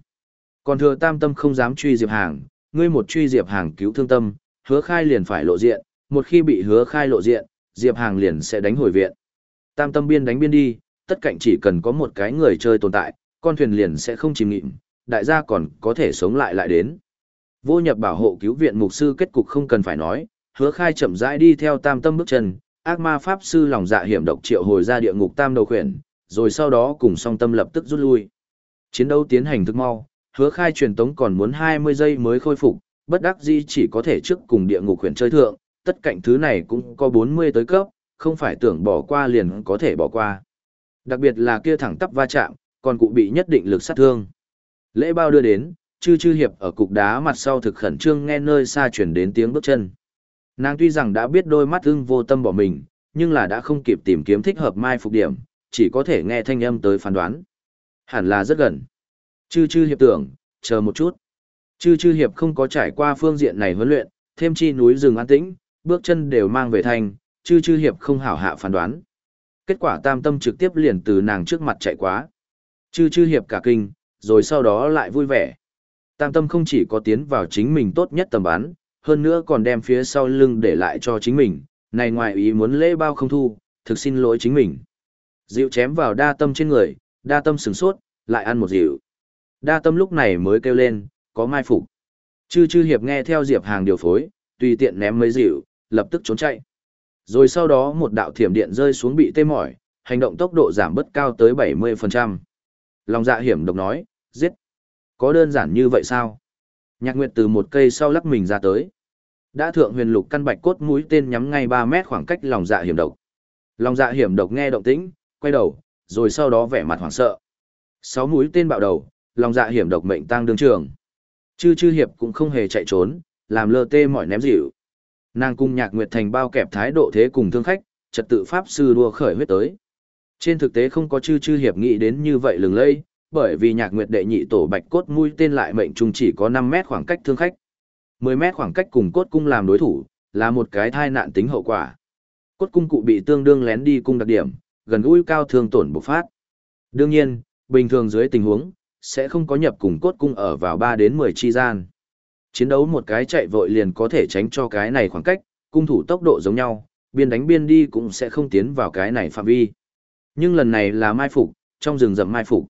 A: Còn thừa tam tâm không dám truy Diệp Hàng, ngươi một truy Diệp Hàng cứu thương tâm, hứa khai liền phải lộ diện, một khi bị hứa khai lộ diện, Diệp Hàng liền sẽ đánh hồi viện. Tam tâm biên đánh biên đi, tất cạnh chỉ cần có một cái người chơi tồn tại, con thuyền liền sẽ không chìm nghịm, đại gia còn có thể sống lại lại đến. Vô nhập bảo hộ cứu viện mục sư kết cục không cần phải nói, hứa khai chậm rãi đi theo tam tâm bước chân, ác ma pháp sư lòng dạ hiểm độc triệu hồi ra địa ngục tam đầu khuyển, rồi sau đó cùng song tâm lập tức rút lui. Chiến đấu tiến hành thức mau, hứa khai truyền tống còn muốn 20 giây mới khôi phục, bất đắc dĩ chỉ có thể trước cùng địa ngục khuyển chơi thượng, tất cạnh thứ này cũng có 40 tới cấp, không phải tưởng bỏ qua liền có thể bỏ qua. Đặc biệt là kia thẳng tắp va chạm, còn cụ bị nhất định lực sát thương. Lễ bao đưa đến, chư chư hiệp ở cục đá mặt sau thực khẩn trương nghe nơi xa chuyển đến tiếng bước chân. Nàng tuy rằng đã biết đôi mắt ưng vô tâm bỏ mình, nhưng là đã không kịp tìm kiếm thích hợp mai phục điểm, chỉ có thể nghe thanh âm tới phán đoán. Hẳn là rất gần. Chư chư hiệp tưởng, chờ một chút. Chư chư hiệp không có trải qua phương diện này huấn luyện, thêm chi núi rừng an tĩnh, bước chân đều mang về thành, chư chư hiệp không hảo hạ phán đoán. Kết quả tam tâm trực tiếp liền từ nàng trước mặt chạy quá. Chư chư hiệp cả kinh, rồi sau đó lại vui vẻ. Tam tâm không chỉ có tiến vào chính mình tốt nhất tầm bắn, hơn nữa còn đem phía sau lưng để lại cho chính mình, này ngoài ý muốn lễ bao không thu, thực xin lỗi chính mình. Dịu chém vào đa tâm trên người, đa tâm sừng sốt, lại ăn một dịu. Đa tâm lúc này mới kêu lên, có mai phục. Chư chư hiệp nghe theo diệp hàng điều phối, tùy tiện ném mấy dịu, lập tức trốn chạy. Rồi sau đó một đạo thiểm điện rơi xuống bị tê mỏi, hành động tốc độ giảm bất cao tới 70%. Lòng dạ hiểm độc nói, giết. Có đơn giản như vậy sao? Nhạc Nguyệt từ một cây sau lắc mình ra tới. Đã thượng huyền lục căn bạch cốt mũi tên nhắm ngay 3 mét khoảng cách lòng dạ hiểm độc. Lòng dạ hiểm độc nghe động tĩnh, quay đầu, rồi sau đó vẻ mặt hoảng sợ. Sáu mũi tên bạo đầu, lòng dạ hiểm độc mệnh tăng đương trường. Chư chư hiệp cũng không hề chạy trốn, làm lơ tê mỏi ném dịu. Nàng cung nhạc nguyệt thành bao kẹp thái độ thế cùng thương khách, trật tự pháp sư đua khởi huyết tới. Trên thực tế không có chư chư hiệp nghĩ đến như vậy lừng lây, bởi vì nhạc nguyệt đệ nhị tổ bạch cốt mũi tên lại mệnh trung chỉ có 5 mét khoảng cách thương khách. 10 mét khoảng cách cùng cốt cung làm đối thủ, là một cái thai nạn tính hậu quả. Cốt cung cụ bị tương đương lén đi cung đặc điểm, gần gũi cao thương tổn bộc phát. Đương nhiên, bình thường dưới tình huống, sẽ không có nhập cùng cốt cung ở vào 3 đến 10 chi gian. Chiến đấu một cái chạy vội liền có thể tránh cho cái này khoảng cách, cung thủ tốc độ giống nhau, biên đánh biên đi cũng sẽ không tiến vào cái này phạm vi. Nhưng lần này là mai phục, trong rừng rậm mai phục.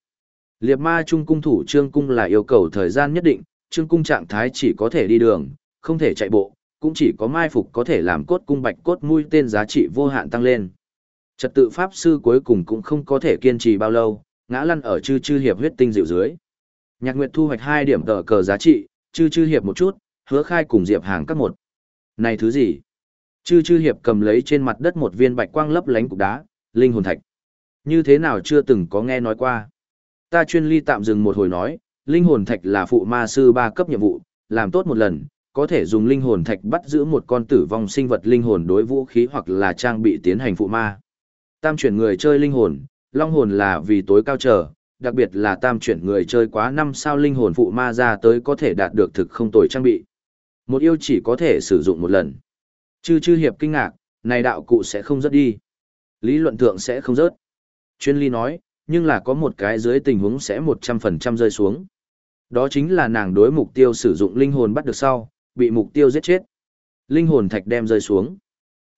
A: Liệt ma trung cung thủ trương cung là yêu cầu thời gian nhất định, trương cung trạng thái chỉ có thể đi đường, không thể chạy bộ, cũng chỉ có mai phục có thể làm cốt cung bạch cốt mũi tên giá trị vô hạn tăng lên. Trật tự pháp sư cuối cùng cũng không có thể kiên trì bao lâu, ngã lăn ở chư chư hiệp huyết tinh dịu dưới. Nhạc Nguyệt thu hoạch 2 điểm tờ cờ giá trị, chư chư hiệp một chút, hứa khai cùng diệp hàng các một. Này thứ gì? Chư chư hiệp cầm lấy trên mặt đất một viên bạch quang lấp lánh cục đá, linh hồn thạch. Như thế nào chưa từng có nghe nói qua. Ta chuyên ly tạm dừng một hồi nói, linh hồn thạch là phụ ma sư ba cấp nhiệm vụ, làm tốt một lần, có thể dùng linh hồn thạch bắt giữ một con tử vong sinh vật linh hồn đối vũ khí hoặc là trang bị tiến hành phụ ma. Tam chuyển người chơi linh hồn, long hồn là vì tối cao trở, đặc biệt là tam chuyển người chơi quá năm sao linh hồn phụ ma ra tới có thể đạt được thực không tồi trang bị. Một yêu chỉ có thể sử dụng một lần. Chư chư hiệp kinh ngạc, này đạo cụ sẽ không rớt đi. Lý luận thượng sẽ không rớt. Chuyên ly nói, nhưng là có một cái dưới tình huống sẽ 100% rơi xuống. Đó chính là nàng đối mục tiêu sử dụng linh hồn bắt được sau, bị mục tiêu giết chết. Linh hồn thạch đem rơi xuống.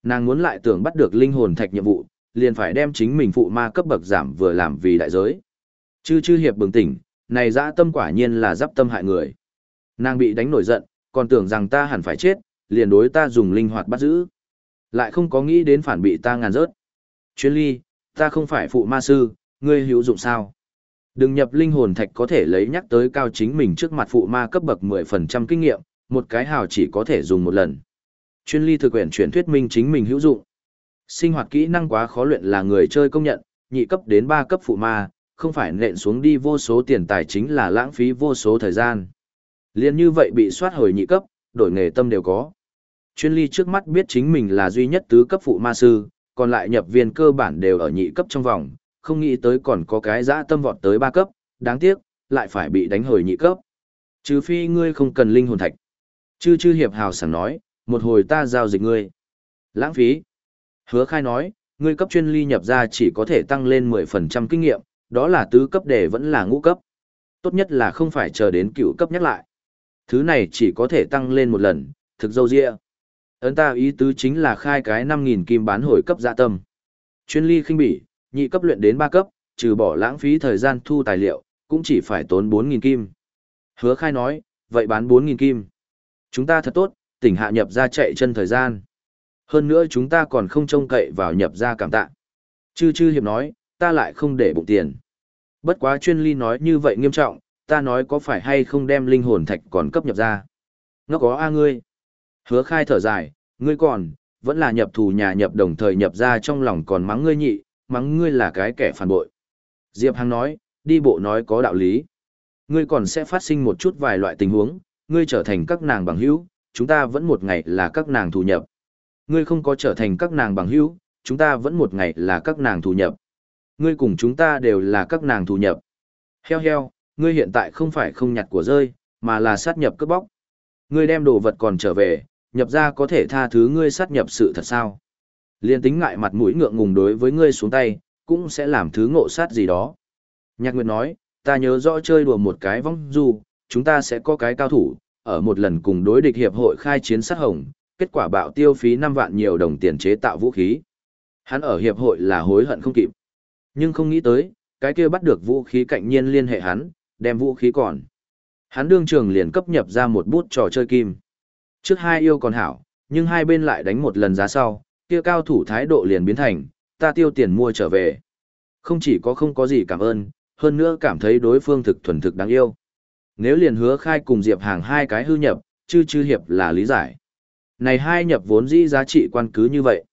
A: Nàng muốn lại tưởng bắt được linh hồn thạch nhiệm vụ, liền phải đem chính mình phụ ma cấp bậc giảm vừa làm vì đại giới. Chư chư hiệp bừng tỉnh, này dã tâm quả nhiên là giáp tâm hại người. Nàng bị đánh nổi giận, còn tưởng rằng ta hẳn phải chết, liền đối ta dùng linh hoạt bắt giữ. Lại không có nghĩ đến phản bị ta ngàn rớt. Chuyên ly, ta không phải phụ ma sư, ngươi hữu dụng sao? Đừng nhập linh hồn thạch có thể lấy nhắc tới cao chính mình trước mặt phụ ma cấp bậc 10% kinh nghiệm, một cái hào chỉ có thể dùng một lần. Chuyên ly thực quyển chuyển thuyết minh chính mình hữu dụng. Sinh hoạt kỹ năng quá khó luyện là người chơi công nhận, nhị cấp đến 3 cấp phụ ma, không phải nện xuống đi vô số tiền tài chính là lãng phí vô số thời gian. Liên như vậy bị soát hồi nhị cấp, đổi nghề tâm đều có. Chuyên ly trước mắt biết chính mình là duy nhất tứ cấp phụ ma sư, còn lại nhập viên cơ bản đều ở nhị cấp trong vòng, không nghĩ tới còn có cái dã tâm vọt tới ba cấp, đáng tiếc, lại phải bị đánh hồi nhị cấp. Trừ phi ngươi không cần linh hồn thạch. Chư chư hiệp hào sảng nói, một hồi ta giao dịch ngươi. Lãng phí. Hứa khai nói, ngươi cấp chuyên ly nhập ra chỉ có thể tăng lên 10% kinh nghiệm, đó là tứ cấp để vẫn là ngũ cấp. Tốt nhất là không phải chờ đến cựu cấp nhắc lại. Thứ này chỉ có thể tăng lên một lần, thực dâu dịa. Ấn ta ý tứ chính là khai cái 5.000 kim bán hồi cấp dạ tâm. Chuyên ly khinh bỉ, nhị cấp luyện đến ba cấp, trừ bỏ lãng phí thời gian thu tài liệu, cũng chỉ phải tốn 4.000 kim. Hứa khai nói, vậy bán 4.000 kim. Chúng ta thật tốt, tỉnh hạ nhập ra chạy chân thời gian. Hơn nữa chúng ta còn không trông cậy vào nhập ra cảm tạ. Chư chư hiệp nói, ta lại không để bụng tiền. Bất quá chuyên ly nói như vậy nghiêm trọng, ta nói có phải hay không đem linh hồn thạch còn cấp nhập ra. Nó có a ngươi. Hứa khai thở dài, ngươi còn, vẫn là nhập thù nhà nhập đồng thời nhập ra trong lòng còn mắng ngươi nhị, mắng ngươi là cái kẻ phản bội. Diệp Hằng nói, đi bộ nói có đạo lý. Ngươi còn sẽ phát sinh một chút vài loại tình huống, ngươi trở thành các nàng bằng hữu, chúng ta vẫn một ngày là các nàng thù nhập. Ngươi không có trở thành các nàng bằng hữu, chúng ta vẫn một ngày là các nàng thù nhập. Ngươi cùng chúng ta đều là các nàng thù nhập. Heo heo, ngươi hiện tại không phải không nhặt của rơi, mà là sát nhập cướp bóc. Ngươi đem đồ vật còn trở về, nhập ra có thể tha thứ ngươi sát nhập sự thật sao? Liên tính ngại mặt mũi ngượng ngùng đối với ngươi xuống tay, cũng sẽ làm thứ ngộ sát gì đó. Nhạc Nguyệt nói, ta nhớ rõ chơi đùa một cái vong du, chúng ta sẽ có cái cao thủ, ở một lần cùng đối địch hiệp hội khai chiến sát hồng, kết quả bạo tiêu phí 5 vạn nhiều đồng tiền chế tạo vũ khí. Hắn ở hiệp hội là hối hận không kịp. Nhưng không nghĩ tới, cái kia bắt được vũ khí cạnh nhiên liên hệ hắn, đem vũ khí còn. Hắn đương trường liền cấp nhập ra một bút trò chơi kim. Trước hai yêu còn hảo, nhưng hai bên lại đánh một lần giá sau, kia cao thủ thái độ liền biến thành, ta tiêu tiền mua trở về. Không chỉ có không có gì cảm ơn, hơn nữa cảm thấy đối phương thực thuần thực đáng yêu. Nếu liền hứa khai cùng Diệp Hàng hai cái hư nhập, chư chư hiệp là lý giải. Này hai nhập vốn dĩ giá trị quan cứ như vậy.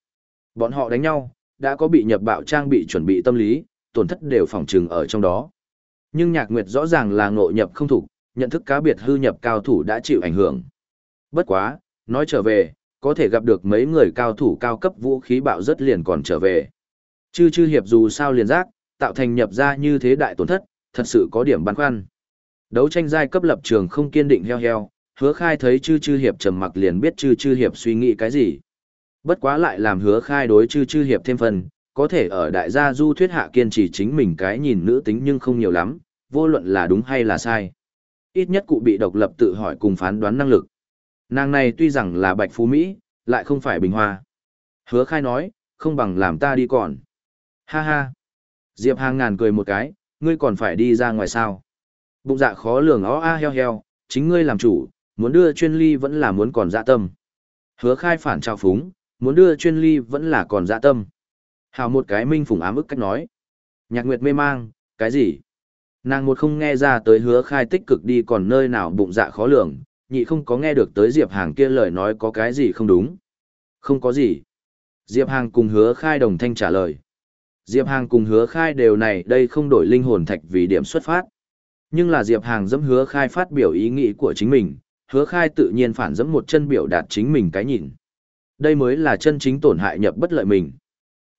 A: Bọn họ đánh nhau, đã có bị nhập bạo trang bị chuẩn bị tâm lý, tổn thất đều phòng trừng ở trong đó. Nhưng nhạc nguyệt rõ ràng là ngộ nhập không thủ, nhận thức cá biệt hư nhập cao thủ đã chịu ảnh hưởng. Bất quá, nói trở về, có thể gặp được mấy người cao thủ cao cấp vũ khí bạo rất liền còn trở về. Chư chư hiệp dù sao liền giác, tạo thành nhập ra như thế đại tổn thất, thật sự có điểm băn khoăn. Đấu tranh giai cấp lập trường không kiên định heo heo, hứa khai thấy chư chư hiệp trầm mặc liền biết chư chư hiệp suy nghĩ cái gì. Bất quá lại làm hứa khai đối chư chư hiệp thêm phần, có thể ở đại gia du thuyết hạ kiên trì chính mình cái nhìn nữ tính nhưng không nhiều lắm, vô luận là đúng hay là sai. Ít nhất cụ bị độc lập tự hỏi cùng phán đoán năng lực. Nàng này tuy rằng là bạch phú Mỹ, lại không phải bình hoa. Hứa khai nói, không bằng làm ta đi còn. Ha ha. Diệp Hàng ngàn cười một cái, ngươi còn phải đi ra ngoài sao. Bụng dạ khó lường ó a heo heo, chính ngươi làm chủ, muốn đưa chuyên ly vẫn là muốn còn dạ tâm. Hứa khai phản trao phúng, muốn đưa chuyên ly vẫn là còn dạ tâm. Hào một cái minh phùng ám ức cách nói. Nhạc Nguyệt mê mang, cái gì? Nàng một không nghe ra tới hứa khai tích cực đi còn nơi nào bụng dạ khó lường, nhị không có nghe được tới Diệp Hàng kia lời nói có cái gì không đúng. Không có gì. Diệp Hàng cùng hứa khai đồng thanh trả lời. Diệp Hàng cùng hứa khai đều này đây không đổi linh hồn thạch vì điểm xuất phát. Nhưng là Diệp Hàng dẫm hứa khai phát biểu ý nghĩ của chính mình, hứa khai tự nhiên phản dẫm một chân biểu đạt chính mình cái nhìn. Đây mới là chân chính tổn hại nhập bất lợi mình.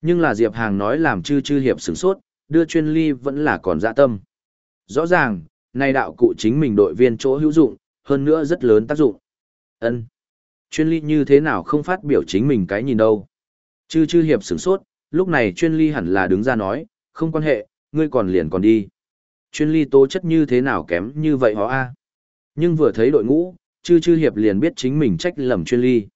A: Nhưng là Diệp Hàng nói làm chư chư hiệp sửng sốt, đưa chuyên ly vẫn là còn dạ tâm. Rõ ràng, nay đạo cụ chính mình đội viên chỗ hữu dụng, hơn nữa rất lớn tác dụng. ân Chuyên ly như thế nào không phát biểu chính mình cái nhìn đâu. Chư chư hiệp sửng sốt, lúc này chuyên ly hẳn là đứng ra nói, không quan hệ, ngươi còn liền còn đi. Chuyên ly tố chất như thế nào kém như vậy hó a. Nhưng vừa thấy đội ngũ, chư chư hiệp liền biết chính mình trách lầm chuyên ly.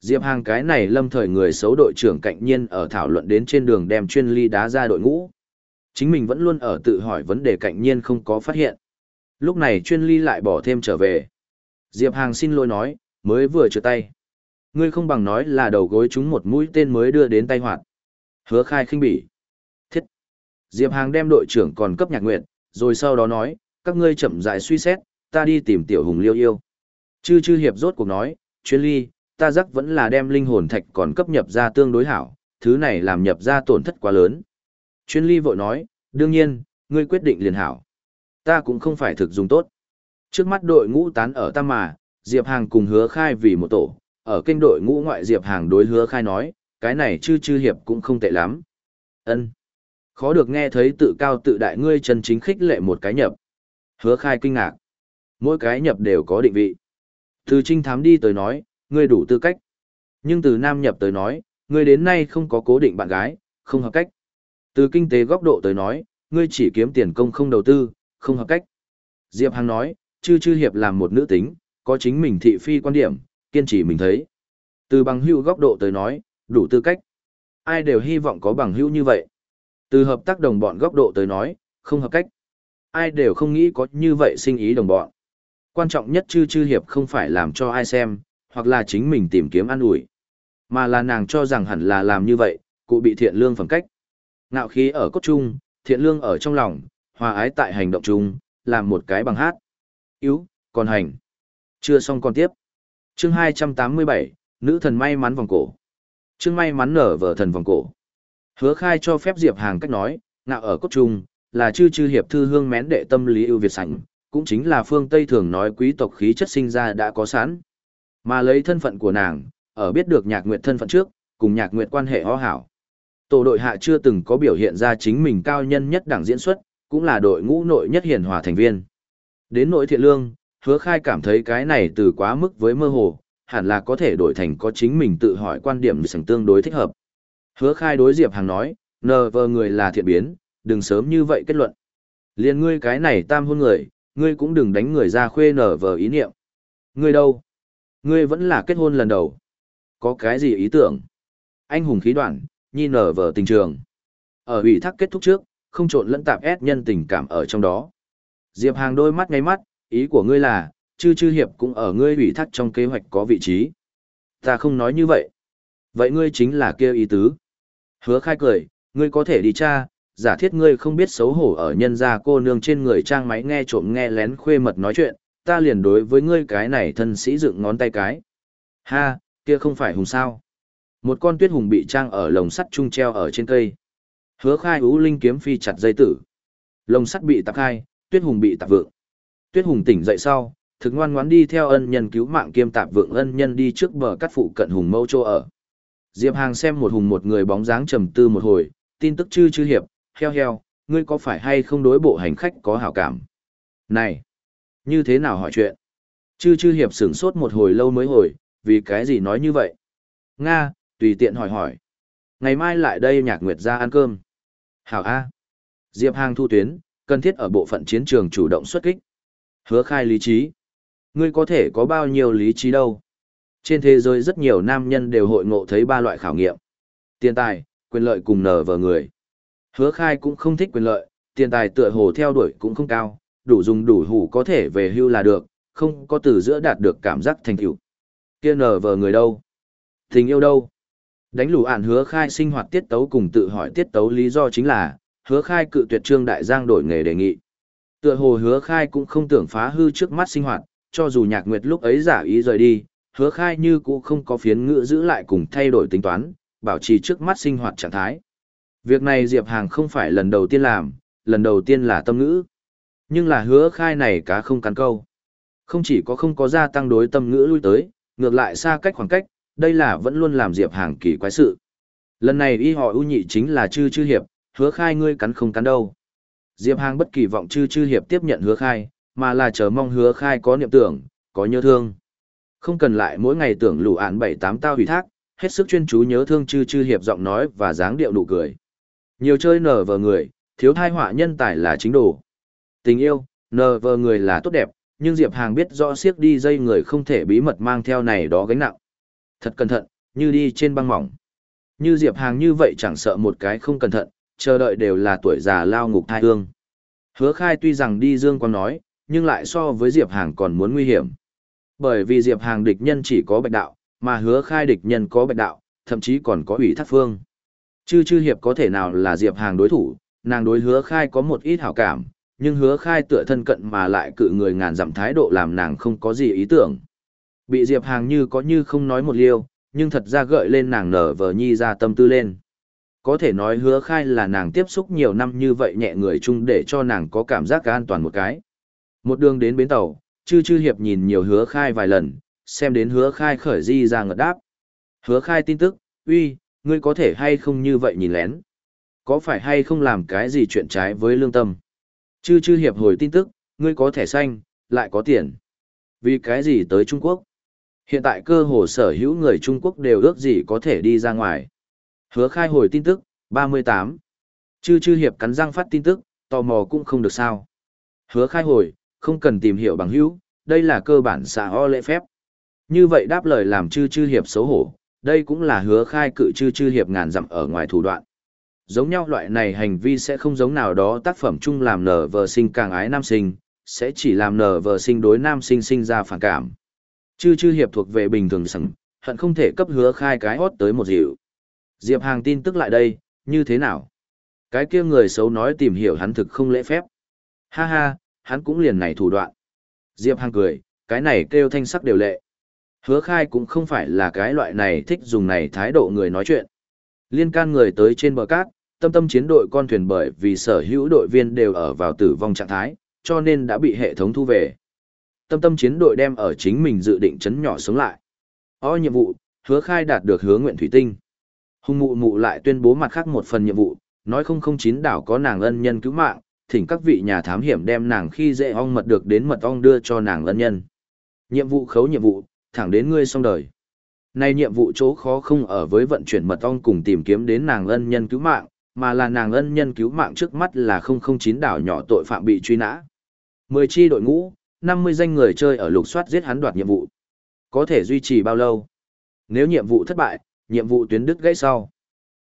A: Diệp Hàng cái này lâm thời người xấu đội trưởng cạnh nhiên ở thảo luận đến trên đường đem chuyên ly đá ra đội ngũ. Chính mình vẫn luôn ở tự hỏi vấn đề cạnh nhiên không có phát hiện. Lúc này chuyên ly lại bỏ thêm trở về. Diệp Hàng xin lỗi nói, mới vừa trượt tay. Ngươi không bằng nói là đầu gối chúng một mũi tên mới đưa đến tay hoạt. Hứa khai khinh bỉ. Thiết. Diệp Hàng đem đội trưởng còn cấp nhạc nguyện, rồi sau đó nói, các ngươi chậm rãi suy xét, ta đi tìm tiểu hùng liêu yêu. Chư chư hiệp rốt cuộc nói, chuyên ly, ta rắc vẫn là đem linh hồn thạch còn cấp nhập ra tương đối hảo, thứ này làm nhập ra tổn thất quá lớn. Chuyên ly vội nói, đương nhiên, ngươi quyết định liền hảo. Ta cũng không phải thực dùng tốt. Trước mắt đội ngũ tán ở Tam Mà, Diệp Hàng cùng hứa khai vì một tổ, ở kênh đội ngũ ngoại Diệp Hàng đối hứa khai nói, cái này chư chư hiệp cũng không tệ lắm. ân Khó được nghe thấy tự cao tự đại ngươi chân chính khích lệ một cái nhập. Hứa khai kinh ngạc. Mỗi cái nhập đều có định vị. Từ trinh thám đi tới nói, ngươi đủ tư cách. Nhưng từ nam nhập tới nói, ngươi đến nay không có cố định bạn gái, không hợp cách. Từ kinh tế góc độ tới nói, ngươi chỉ kiếm tiền công không đầu tư, không hợp cách. Diệp Hằng nói, chư chư hiệp làm một nữ tính, có chính mình thị phi quan điểm, kiên trì mình thấy. Từ bằng hữu góc độ tới nói, đủ tư cách. Ai đều hy vọng có bằng hữu như vậy. Từ hợp tác đồng bọn góc độ tới nói, không hợp cách. Ai đều không nghĩ có như vậy sinh ý đồng bọn. Quan trọng nhất chư chư hiệp không phải làm cho ai xem, hoặc là chính mình tìm kiếm an ủi mà là nàng cho rằng hẳn là làm như vậy cụ bị thiện lương phẩm cách ngạo khí ở cốt trung thiện lương ở trong lòng hòa ái tại hành động chung làm một cái bằng hát. Yếu còn hành. Chưa xong còn tiếp. Chương hai trăm tám mươi bảy nữ thần may mắn vòng cổ. Chương may mắn nở vở thần vòng cổ. Hứa khai cho phép diệp hàng cách nói ngạo ở cốt trung là chư chư hiệp thư hương mén đệ tâm lý ưu việt sảnh cũng chính là phương tây thường nói quý tộc khí chất sinh ra đã có sẵn. Mà lấy thân phận của nàng, ở biết được nhạc nguyệt thân phận trước, cùng nhạc nguyệt quan hệ ho hảo. Tổ đội hạ chưa từng có biểu hiện ra chính mình cao nhân nhất đẳng diễn xuất, cũng là đội ngũ nội nhất hiền hòa thành viên. Đến nội thiện lương, hứa khai cảm thấy cái này từ quá mức với mơ hồ, hẳn là có thể đổi thành có chính mình tự hỏi quan điểm sẵn tương đối thích hợp. Hứa khai đối Diệp Hàng nói, nờ vờ người là thiện biến, đừng sớm như vậy kết luận. Liên ngươi cái này tam hôn người, ngươi cũng đừng đánh người ra khuê nở vờ ý niệm. Ngươi đâu? Ngươi vẫn là kết hôn lần đầu. Có cái gì ý tưởng? Anh hùng khí đoạn, nhi nở vờ tình trường. Ở ủy thác kết thúc trước, không trộn lẫn tạp ép nhân tình cảm ở trong đó. Diệp Hàng đôi mắt ngay mắt, ý của ngươi là, chư chư hiệp cũng ở ngươi ủy thác trong kế hoạch có vị trí. Ta không nói như vậy. Vậy ngươi chính là kêu ý tứ. Hứa khai cười, ngươi có thể đi cha, giả thiết ngươi không biết xấu hổ ở nhân gia cô nương trên người trang máy nghe trộm nghe lén khuê mật nói chuyện, ta liền đối với ngươi cái này thân sĩ dựng ngón tay cái. Ha, kia không phải hùng sao. Một con tuyết hùng bị trang ở lồng sắt trung treo ở trên cây. Hứa khai ú linh kiếm phi chặt dây tử. Lồng sắt bị tạp khai, tuyết hùng bị tạp vượng. Tuyết hùng tỉnh dậy sau, thực ngoan ngoãn đi theo ân nhân cứu mạng kiêm tạp vượng ân nhân đi trước bờ cắt phụ cận hùng mâu chỗ ở. Diệp Hàng xem một hùng một người bóng dáng trầm tư một hồi, tin tức chư chư hiệp, heo heo, ngươi có phải hay không đối bộ hành khách có hảo cảm? Này! Như thế nào hỏi chuyện? Chư chư hiệp sửng sốt một hồi lâu mới hồi, vì cái gì nói như vậy? Nga, tùy tiện hỏi hỏi. Ngày mai lại đây nhạc nguyệt ra ăn cơm. Hảo A. Diệp Hàng thu tuyến, cần thiết ở bộ phận chiến trường chủ động xuất kích. Hứa khai lý trí. Ngươi có thể có bao nhiêu lý trí đâu? Trên thế giới rất nhiều nam nhân đều hội ngộ thấy ba loại khảo nghiệm. Tiền tài, quyền lợi cùng nở vờ người. Hứa khai cũng không thích quyền lợi, tiền tài tựa hồ theo đuổi cũng không cao, đủ dùng đủ hủ có thể về hưu là được, không có từ giữa đạt được cảm giác thành tựu. Kia nở vờ người đâu? Tình yêu đâu? Đánh lù ạn hứa khai sinh hoạt tiết tấu cùng tự hỏi tiết tấu lý do chính là, hứa khai cự tuyệt trương đại giang đổi nghề đề nghị. Tựa hồ hứa khai cũng không tưởng phá hư trước mắt sinh hoạt, cho dù nhạc nguyệt lúc ấy giả ý rời đi, hứa khai như cũng không có phiến ngữ giữ lại cùng thay đổi tính toán, bảo trì trước mắt sinh hoạt trạng thái. Việc này Diệp Hàng không phải lần đầu tiên làm, lần đầu tiên là tâm ngữ. Nhưng là hứa khai này cá không cắn câu. Không chỉ có không có gia tăng đối tâm ngữ lui tới, ngược lại xa cách khoảng cách, đây là vẫn luôn làm Diệp Hàng kỳ quái sự. Lần này y họ ưu nhị chính là chư chư hiệp, hứa khai ngươi cắn không cắn đâu. Diệp Hàng bất kỳ vọng chư chư hiệp tiếp nhận hứa khai, mà là chờ mong hứa khai có niệm tưởng, có nhớ thương. Không cần lại mỗi ngày tưởng lũ án bảy tám tao hủy thác, hết sức chuyên chú nhớ thương chư chư hiệp giọng nói và dáng điệu nụ cười. Nhiều chơi nở vờ người, thiếu thai họa nhân tài là chính đồ. Tình yêu, nờ vờ người là tốt đẹp, nhưng Diệp Hàng biết rõ siếc đi dây người không thể bí mật mang theo này đó gánh nặng. Thật cẩn thận, như đi trên băng mỏng. Như Diệp Hàng như vậy chẳng sợ một cái không cẩn thận, chờ đợi đều là tuổi già lao ngục thai hương. Hứa khai tuy rằng đi dương quang nói, nhưng lại so với Diệp Hàng còn muốn nguy hiểm. Bởi vì Diệp Hàng địch nhân chỉ có bạch đạo, mà hứa khai địch nhân có bạch đạo, thậm chí còn có ủy thác phương. Chư chư hiệp có thể nào là Diệp Hàng đối thủ, nàng đối hứa khai có một ít hảo cảm, nhưng hứa khai tựa thân cận mà lại cự người ngàn dặm thái độ làm nàng không có gì ý tưởng. Bị Diệp Hàng như có như không nói một liêu, nhưng thật ra gợi lên nàng nở vờ nhi ra tâm tư lên. Có thể nói hứa khai là nàng tiếp xúc nhiều năm như vậy nhẹ người chung để cho nàng có cảm giác an toàn một cái. Một đường đến bến tàu, chư chư hiệp nhìn nhiều hứa khai vài lần, xem đến hứa khai khởi di ra ngật đáp. Hứa khai tin tức, uy, ngươi có thể hay không như vậy nhìn lén? Có phải hay không làm cái gì chuyện trái với lương tâm? Chư chư hiệp hồi tin tức, ngươi có thẻ xanh, lại có tiền. Vì cái gì tới Trung Quốc? Hiện tại cơ hồ sở hữu người Trung Quốc đều ước gì có thể đi ra ngoài. Hứa khai hồi tin tức, 38. Chư chư hiệp cắn răng phát tin tức, tò mò cũng không được sao. Hứa khai hồi, không cần tìm hiểu bằng hữu, đây là cơ bản xã o lễ phép. Như vậy đáp lời làm chư chư hiệp xấu hổ, đây cũng là hứa khai cự chư chư hiệp ngàn dặm ở ngoài thủ đoạn. Giống nhau loại này hành vi sẽ không giống nào đó tác phẩm chung làm nở vờ sinh càng ái nam sinh, sẽ chỉ làm nở vờ sinh đối nam sinh sinh ra phản cảm. Chư chư hiệp thuộc về bình thường sẵn, hận không thể cấp hứa khai cái hót tới một dịu. Diệp Hàng tin tức lại đây, như thế nào? Cái kia người xấu nói tìm hiểu hắn thực không lễ phép. Ha ha, hắn cũng liền này thủ đoạn. Diệp Hàng cười, cái này kêu thanh sắc đều lệ. Hứa khai cũng không phải là cái loại này thích dùng này thái độ người nói chuyện. Liên can người tới trên bờ cát, tâm tâm chiến đội con thuyền bởi vì sở hữu đội viên đều ở vào tử vong trạng thái, cho nên đã bị hệ thống thu về. Tâm tâm chiến đội đem ở chính mình dự định chấn nhỏ sống lại. O nhiệm vụ, hứa khai đạt được hứa nguyện thủy tinh. Hùng mụ mụ lại tuyên bố mặt khác một phần nhiệm vụ, nói không không chín đảo có nàng ân nhân cứu mạng, thỉnh các vị nhà thám hiểm đem nàng khi dễ ong mật được đến mật ong đưa cho nàng ân nhân. Nhiệm vụ khấu nhiệm vụ, thẳng đến ngươi xong đời. Nay nhiệm vụ chỗ khó không ở với vận chuyển mật ong cùng tìm kiếm đến nàng ân nhân cứu mạng, mà là nàng ân nhân cứu mạng trước mắt là 009 đảo nhỏ tội phạm bị truy nã. 10 chi đội ngũ, 50 danh người chơi ở lục soát giết hắn đoạt nhiệm vụ. Có thể duy trì bao lâu? Nếu nhiệm vụ thất bại, nhiệm vụ tuyến đứt gãy sau.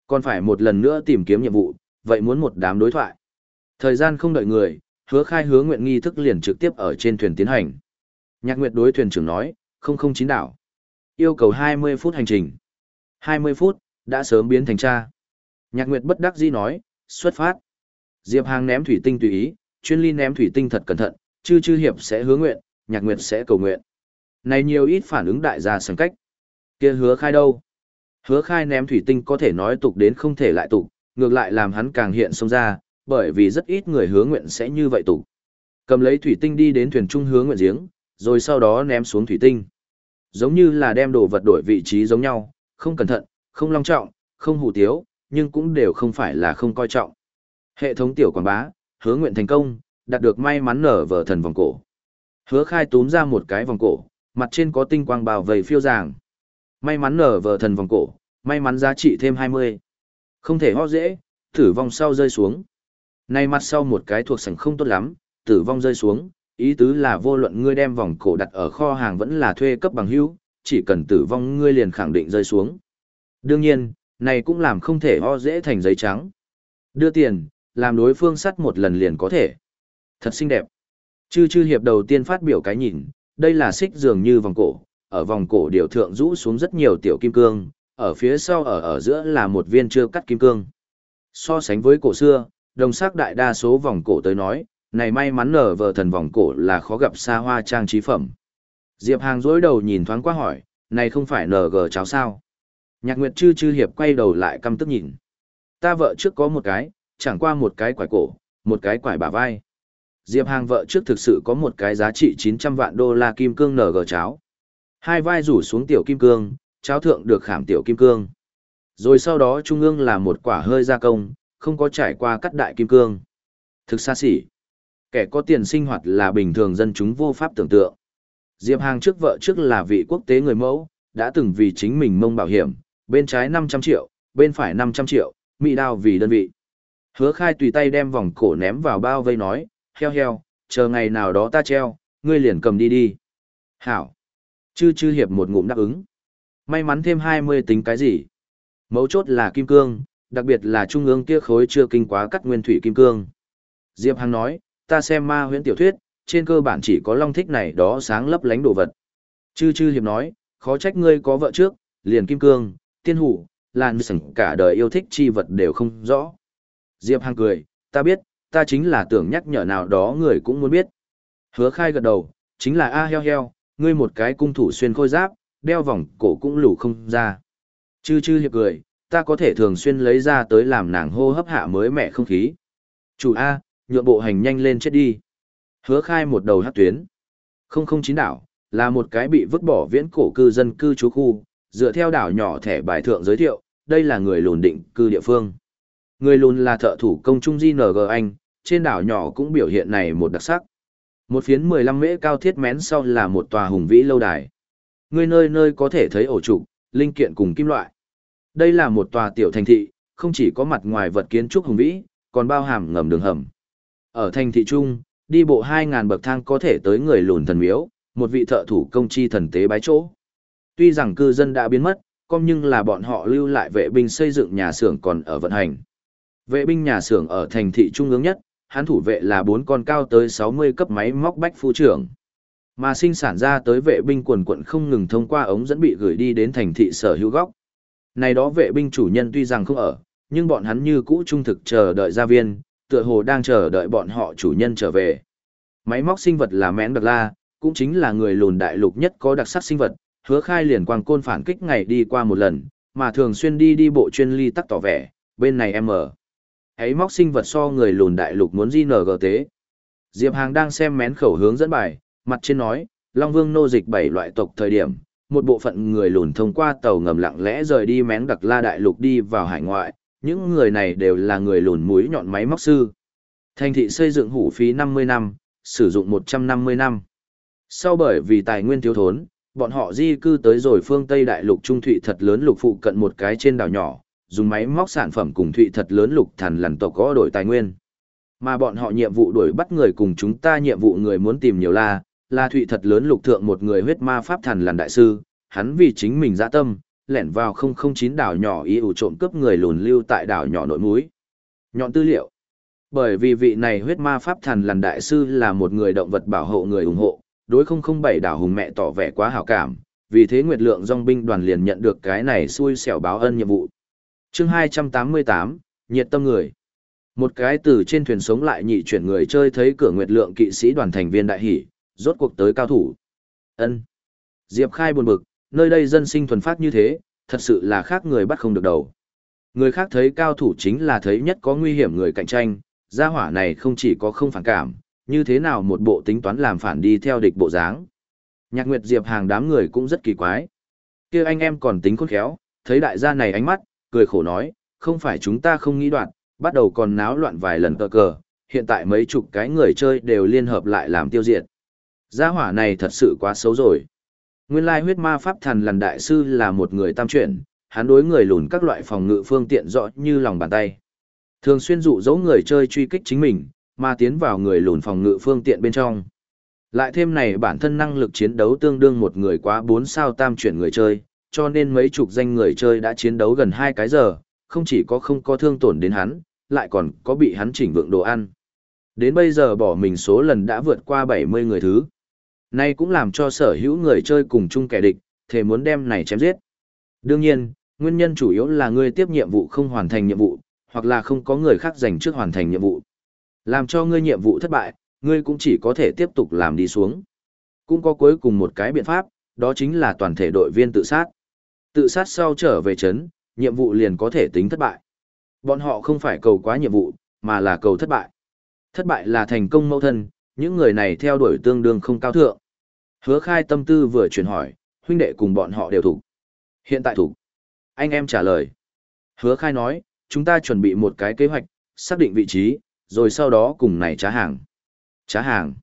A: Còn phải một lần nữa tìm kiếm nhiệm vụ, vậy muốn một đám đối thoại. Thời gian không đợi người, hứa khai hứa nguyện nghi thức liền trực tiếp ở trên thuyền tiến hành. Nhạc Nguyệt đối thuyền trưởng nói, không không chín đảo. Yêu cầu 20 phút hành trình. 20 phút, đã sớm biến thành cha. Nhạc Nguyệt bất đắc dĩ nói, xuất phát. Diệp Hàng ném thủy tinh tùy ý, chuyên ly ném thủy tinh thật cẩn thận, chư chư hiệp sẽ hứa nguyện, Nhạc Nguyệt sẽ cầu nguyện. Này nhiều ít phản ứng đại gia sẵn cách. kia hứa khai đâu? Hứa khai ném thủy tinh có thể nói tục đến không thể lại tục, ngược lại làm hắn càng hiện sông ra, bởi vì rất ít người hứa nguyện sẽ như vậy tục. Cầm lấy thủy tinh đi đến thuyền trung hứa nguyện giếng, rồi sau đó ném xuống thủy tinh. Giống như là đem đồ vật đổi vị trí giống nhau, không cẩn thận, không long trọng, không hủ tiếu, nhưng cũng đều không phải là không coi trọng. Hệ thống tiểu quảng bá, hứa nguyện thành công, đạt được may mắn nở vở thần vòng cổ. Hứa khai túm ra một cái vòng cổ, mặt trên có tinh quang bào vầy phiêu ràng. May mắn nở vở thần vòng cổ, may mắn giá trị thêm 20. Không thể ho dễ, tử vong sau rơi xuống. Này mặt sau một cái thuộc sảnh không tốt lắm, tử vong rơi xuống, ý tứ là vô luận ngươi đem vòng cổ đặt ở kho hàng vẫn là thuê cấp bằng hữu, chỉ cần tử vong ngươi liền khẳng định rơi xuống. Đương nhiên, này cũng làm không thể ho dễ thành giấy trắng. Đưa tiền, làm đối phương sắt một lần liền có thể. Thật xinh đẹp. Chư chư hiệp đầu tiên phát biểu cái nhìn, đây là xích dường như vòng cổ, ở vòng cổ điều thượng rũ xuống rất nhiều tiểu kim cương, ở phía sau ở ở giữa là một viên chưa cắt kim cương. So sánh với cổ xưa, đồng sắc đại đa số vòng cổ tới nói, này may mắn nở vờ thần vòng cổ là khó gặp xa hoa trang trí phẩm. Diệp Hàng dối đầu nhìn thoáng qua hỏi, này không phải nở gờ cháo sao? Nhạc Nguyệt chư chư hiệp quay đầu lại căm tức nhìn. Ta vợ trước có một cái, chẳng qua một cái quải cổ, một cái quải bả vai. Diệp Hàng vợ trước thực sự có một cái giá trị 900 vạn đô la kim cương nở gờ cháo. Hai vai rủ xuống tiểu kim cương, cháo thượng được khảm tiểu kim cương. Rồi sau đó trung ương là một quả hơi gia công, không có trải qua cắt đại kim cương. Thực xa xỉ. Kẻ có tiền sinh hoạt là bình thường dân chúng vô pháp tưởng tượng. Diệp Hàng trước vợ trước là vị quốc tế người mẫu, đã từng vì chính mình mông bảo hiểm, bên trái 500 triệu, bên phải 500 triệu, mỹ đao vì đơn vị. Hứa khai tùy tay đem vòng cổ ném vào bao vây nói, heo heo, chờ ngày nào đó ta treo, ngươi liền cầm đi đi. Hảo. Chư chư hiệp một ngụm đáp ứng. May mắn thêm 20 tính cái gì? Mấu chốt là kim cương, đặc biệt là trung ương kia khối chưa kinh quá cắt nguyên thủy kim cương. Diệp Hằng nói, ta xem ma huyễn tiểu thuyết, trên cơ bản chỉ có long thích này đó sáng lấp lánh đồ vật. Chư chư hiệp nói, khó trách ngươi có vợ trước, liền kim cương, tiên hủ, làn sừng cả đời yêu thích chi vật đều không rõ. Diệp Hằng cười, ta biết, ta chính là tưởng nhắc nhở nào đó người cũng muốn biết. Hứa khai gật đầu, chính là A heo heo, ngươi một cái cung thủ xuyên khôi giáp, đeo vòng cổ cũng lủ không ra. Chư chư hiệp cười, ta có thể thường xuyên lấy ra tới làm nàng hô hấp hạ mới mẻ không khí. Chủ A, nhượng bộ hành nhanh lên chết đi. Hứa khai một đầu hát tuyến. 009 đảo, là một cái bị vứt bỏ viễn cổ cư dân cư trú khu, dựa theo đảo nhỏ thẻ bài thượng giới thiệu, đây là người lùn định cư địa phương. Người lùn là thợ thủ công trung GNG Anh, trên đảo nhỏ cũng biểu hiện này một đặc sắc. Một phiến 15 mễ cao thiết mén sau là một tòa hùng vĩ lâu đài. Người nơi nơi có thể thấy ổ trục, linh kiện cùng kim loại. Đây là một tòa tiểu thành thị, không chỉ có mặt ngoài vật kiến trúc hùng vĩ, còn bao hàm ngầm đường hầm. Ở thành thị trung, đi bộ 2.000 bậc thang có thể tới người lùn thần miếu, một vị thợ thủ công chi thần tế bái chỗ. Tuy rằng cư dân đã biến mất, con nhưng là bọn họ lưu lại vệ binh xây dựng nhà xưởng còn ở vận hành. Vệ binh nhà xưởng ở thành thị trung ương nhất, hắn thủ vệ là bốn con cao tới 60 cấp máy móc bách phu trưởng. Mà sinh sản ra tới vệ binh quần quận không ngừng thông qua ống dẫn bị gửi đi đến thành thị sở hữu góc. Này đó vệ binh chủ nhân tuy rằng không ở, nhưng bọn hắn như cũ trung thực chờ đợi gia viên, tựa hồ đang chờ đợi bọn họ chủ nhân trở về. Máy móc sinh vật là mén đặc la, cũng chính là người lùn đại lục nhất có đặc sắc sinh vật, hứa khai liền quang côn phản kích ngày đi qua một lần, mà thường xuyên đi đi bộ chuyên ly tắc tỏ vẻ, bên này em ở. Ấy móc sinh vật so người lùn đại lục muốn di nở gờ tế. Diệp Hàng đang xem mén khẩu hướng dẫn bài, mặt trên nói, Long Vương nô dịch bảy loại tộc thời điểm, một bộ phận người lùn thông qua tàu ngầm lặng lẽ rời đi mén đặc la đại lục đi vào hải ngoại, những người này đều là người lùn mũi nhọn máy móc sư. Thành thị xây dựng hủ phí 50 năm, sử dụng 150 năm. Sau bởi vì tài nguyên thiếu thốn, bọn họ di cư tới rồi phương Tây đại lục trung thụy thật lớn lục phụ cận một cái trên đảo nhỏ, dùng máy móc sản phẩm cùng thụy thật lớn lục thần lằn tộc có đổi tài nguyên. Mà bọn họ nhiệm vụ đuổi bắt người cùng chúng ta nhiệm vụ người muốn tìm nhiều la, là thụy thật lớn lục thượng một người huyết ma pháp thần lằn đại sư, hắn vì chính mình dạ tâm, lẻn vào 009 đảo nhỏ ý ủ trộm cướp người lùn lưu tại đảo nhỏ nội múi. Nhọn tư liệu. Bởi vì vị này huyết ma pháp thần lằn đại sư là một người động vật bảo hộ người ủng hộ, đối 007 đảo hùng mẹ tỏ vẻ quá hảo cảm, vì thế Nguyệt Lượng dòng binh đoàn liền nhận được cái này xui xẻo báo ân nhiệm vụ. Chương 288, nhiệt tâm người. Một cái từ trên thuyền sống lại nhị chuyển người chơi thấy cửa Nguyệt Lượng kỵ sĩ đoàn thành viên đại hỷ, rốt cuộc tới cao thủ. Ân. Diệp Khai buồn bực, nơi đây dân sinh thuần phát như thế, thật sự là khác người bắt không được đầu. Người khác thấy cao thủ chính là thấy nhất có nguy hiểm người cạnh tranh, gia hỏa này không chỉ có không phản cảm, như thế nào một bộ tính toán làm phản đi theo địch bộ dáng. Nhạc Nguyệt Diệp hàng đám người cũng rất kỳ quái. kia anh em còn tính khôn khéo, thấy đại gia này ánh mắt, cười khổ nói, không phải chúng ta không nghĩ đoạn, bắt đầu còn náo loạn vài lần cờ cờ, hiện tại mấy chục cái người chơi đều liên hợp lại làm tiêu diệt. Gia hỏa này thật sự quá xấu rồi. Nguyên lai huyết ma pháp thần lần đại sư là một người tam chuyển, hắn đối người lùn các loại phòng ngự phương tiện rõ như lòng bàn tay. Thường xuyên dụ dỗ người chơi truy kích chính mình, mà tiến vào người lùn phòng ngự phương tiện bên trong. Lại thêm này bản thân năng lực chiến đấu tương đương một người quá 4 sao tam chuyển người chơi, cho nên mấy chục danh người chơi đã chiến đấu gần hai cái giờ, không chỉ có không có thương tổn đến hắn, lại còn có bị hắn chỉnh vượng đồ ăn. Đến bây giờ bỏ mình số lần đã vượt qua 70 người thứ. Nay cũng làm cho sở hữu người chơi cùng chung kẻ địch, thể muốn đem này chém giết. Đương nhiên, nguyên nhân chủ yếu là ngươi tiếp nhiệm vụ không hoàn thành nhiệm vụ, hoặc là không có người khác dành trước hoàn thành nhiệm vụ. Làm cho ngươi nhiệm vụ thất bại, ngươi cũng chỉ có thể tiếp tục làm đi xuống. Cũng có cuối cùng một cái biện pháp, đó chính là toàn thể đội viên tự sát. Tự sát sau trở về chấn, nhiệm vụ liền có thể tính thất bại. Bọn họ không phải cầu quá nhiệm vụ, mà là cầu thất bại. Thất bại là thành công mâu thân, những người này theo đuổi tương đương không cao thượng. Hứa khai tâm tư vừa chuyển hỏi, huynh đệ cùng bọn họ đều thủ. Hiện tại thủ. Anh em trả lời. Hứa khai nói, chúng ta chuẩn bị một cái kế hoạch, xác định vị trí, rồi sau đó cùng này trá hàng. Trá hàng.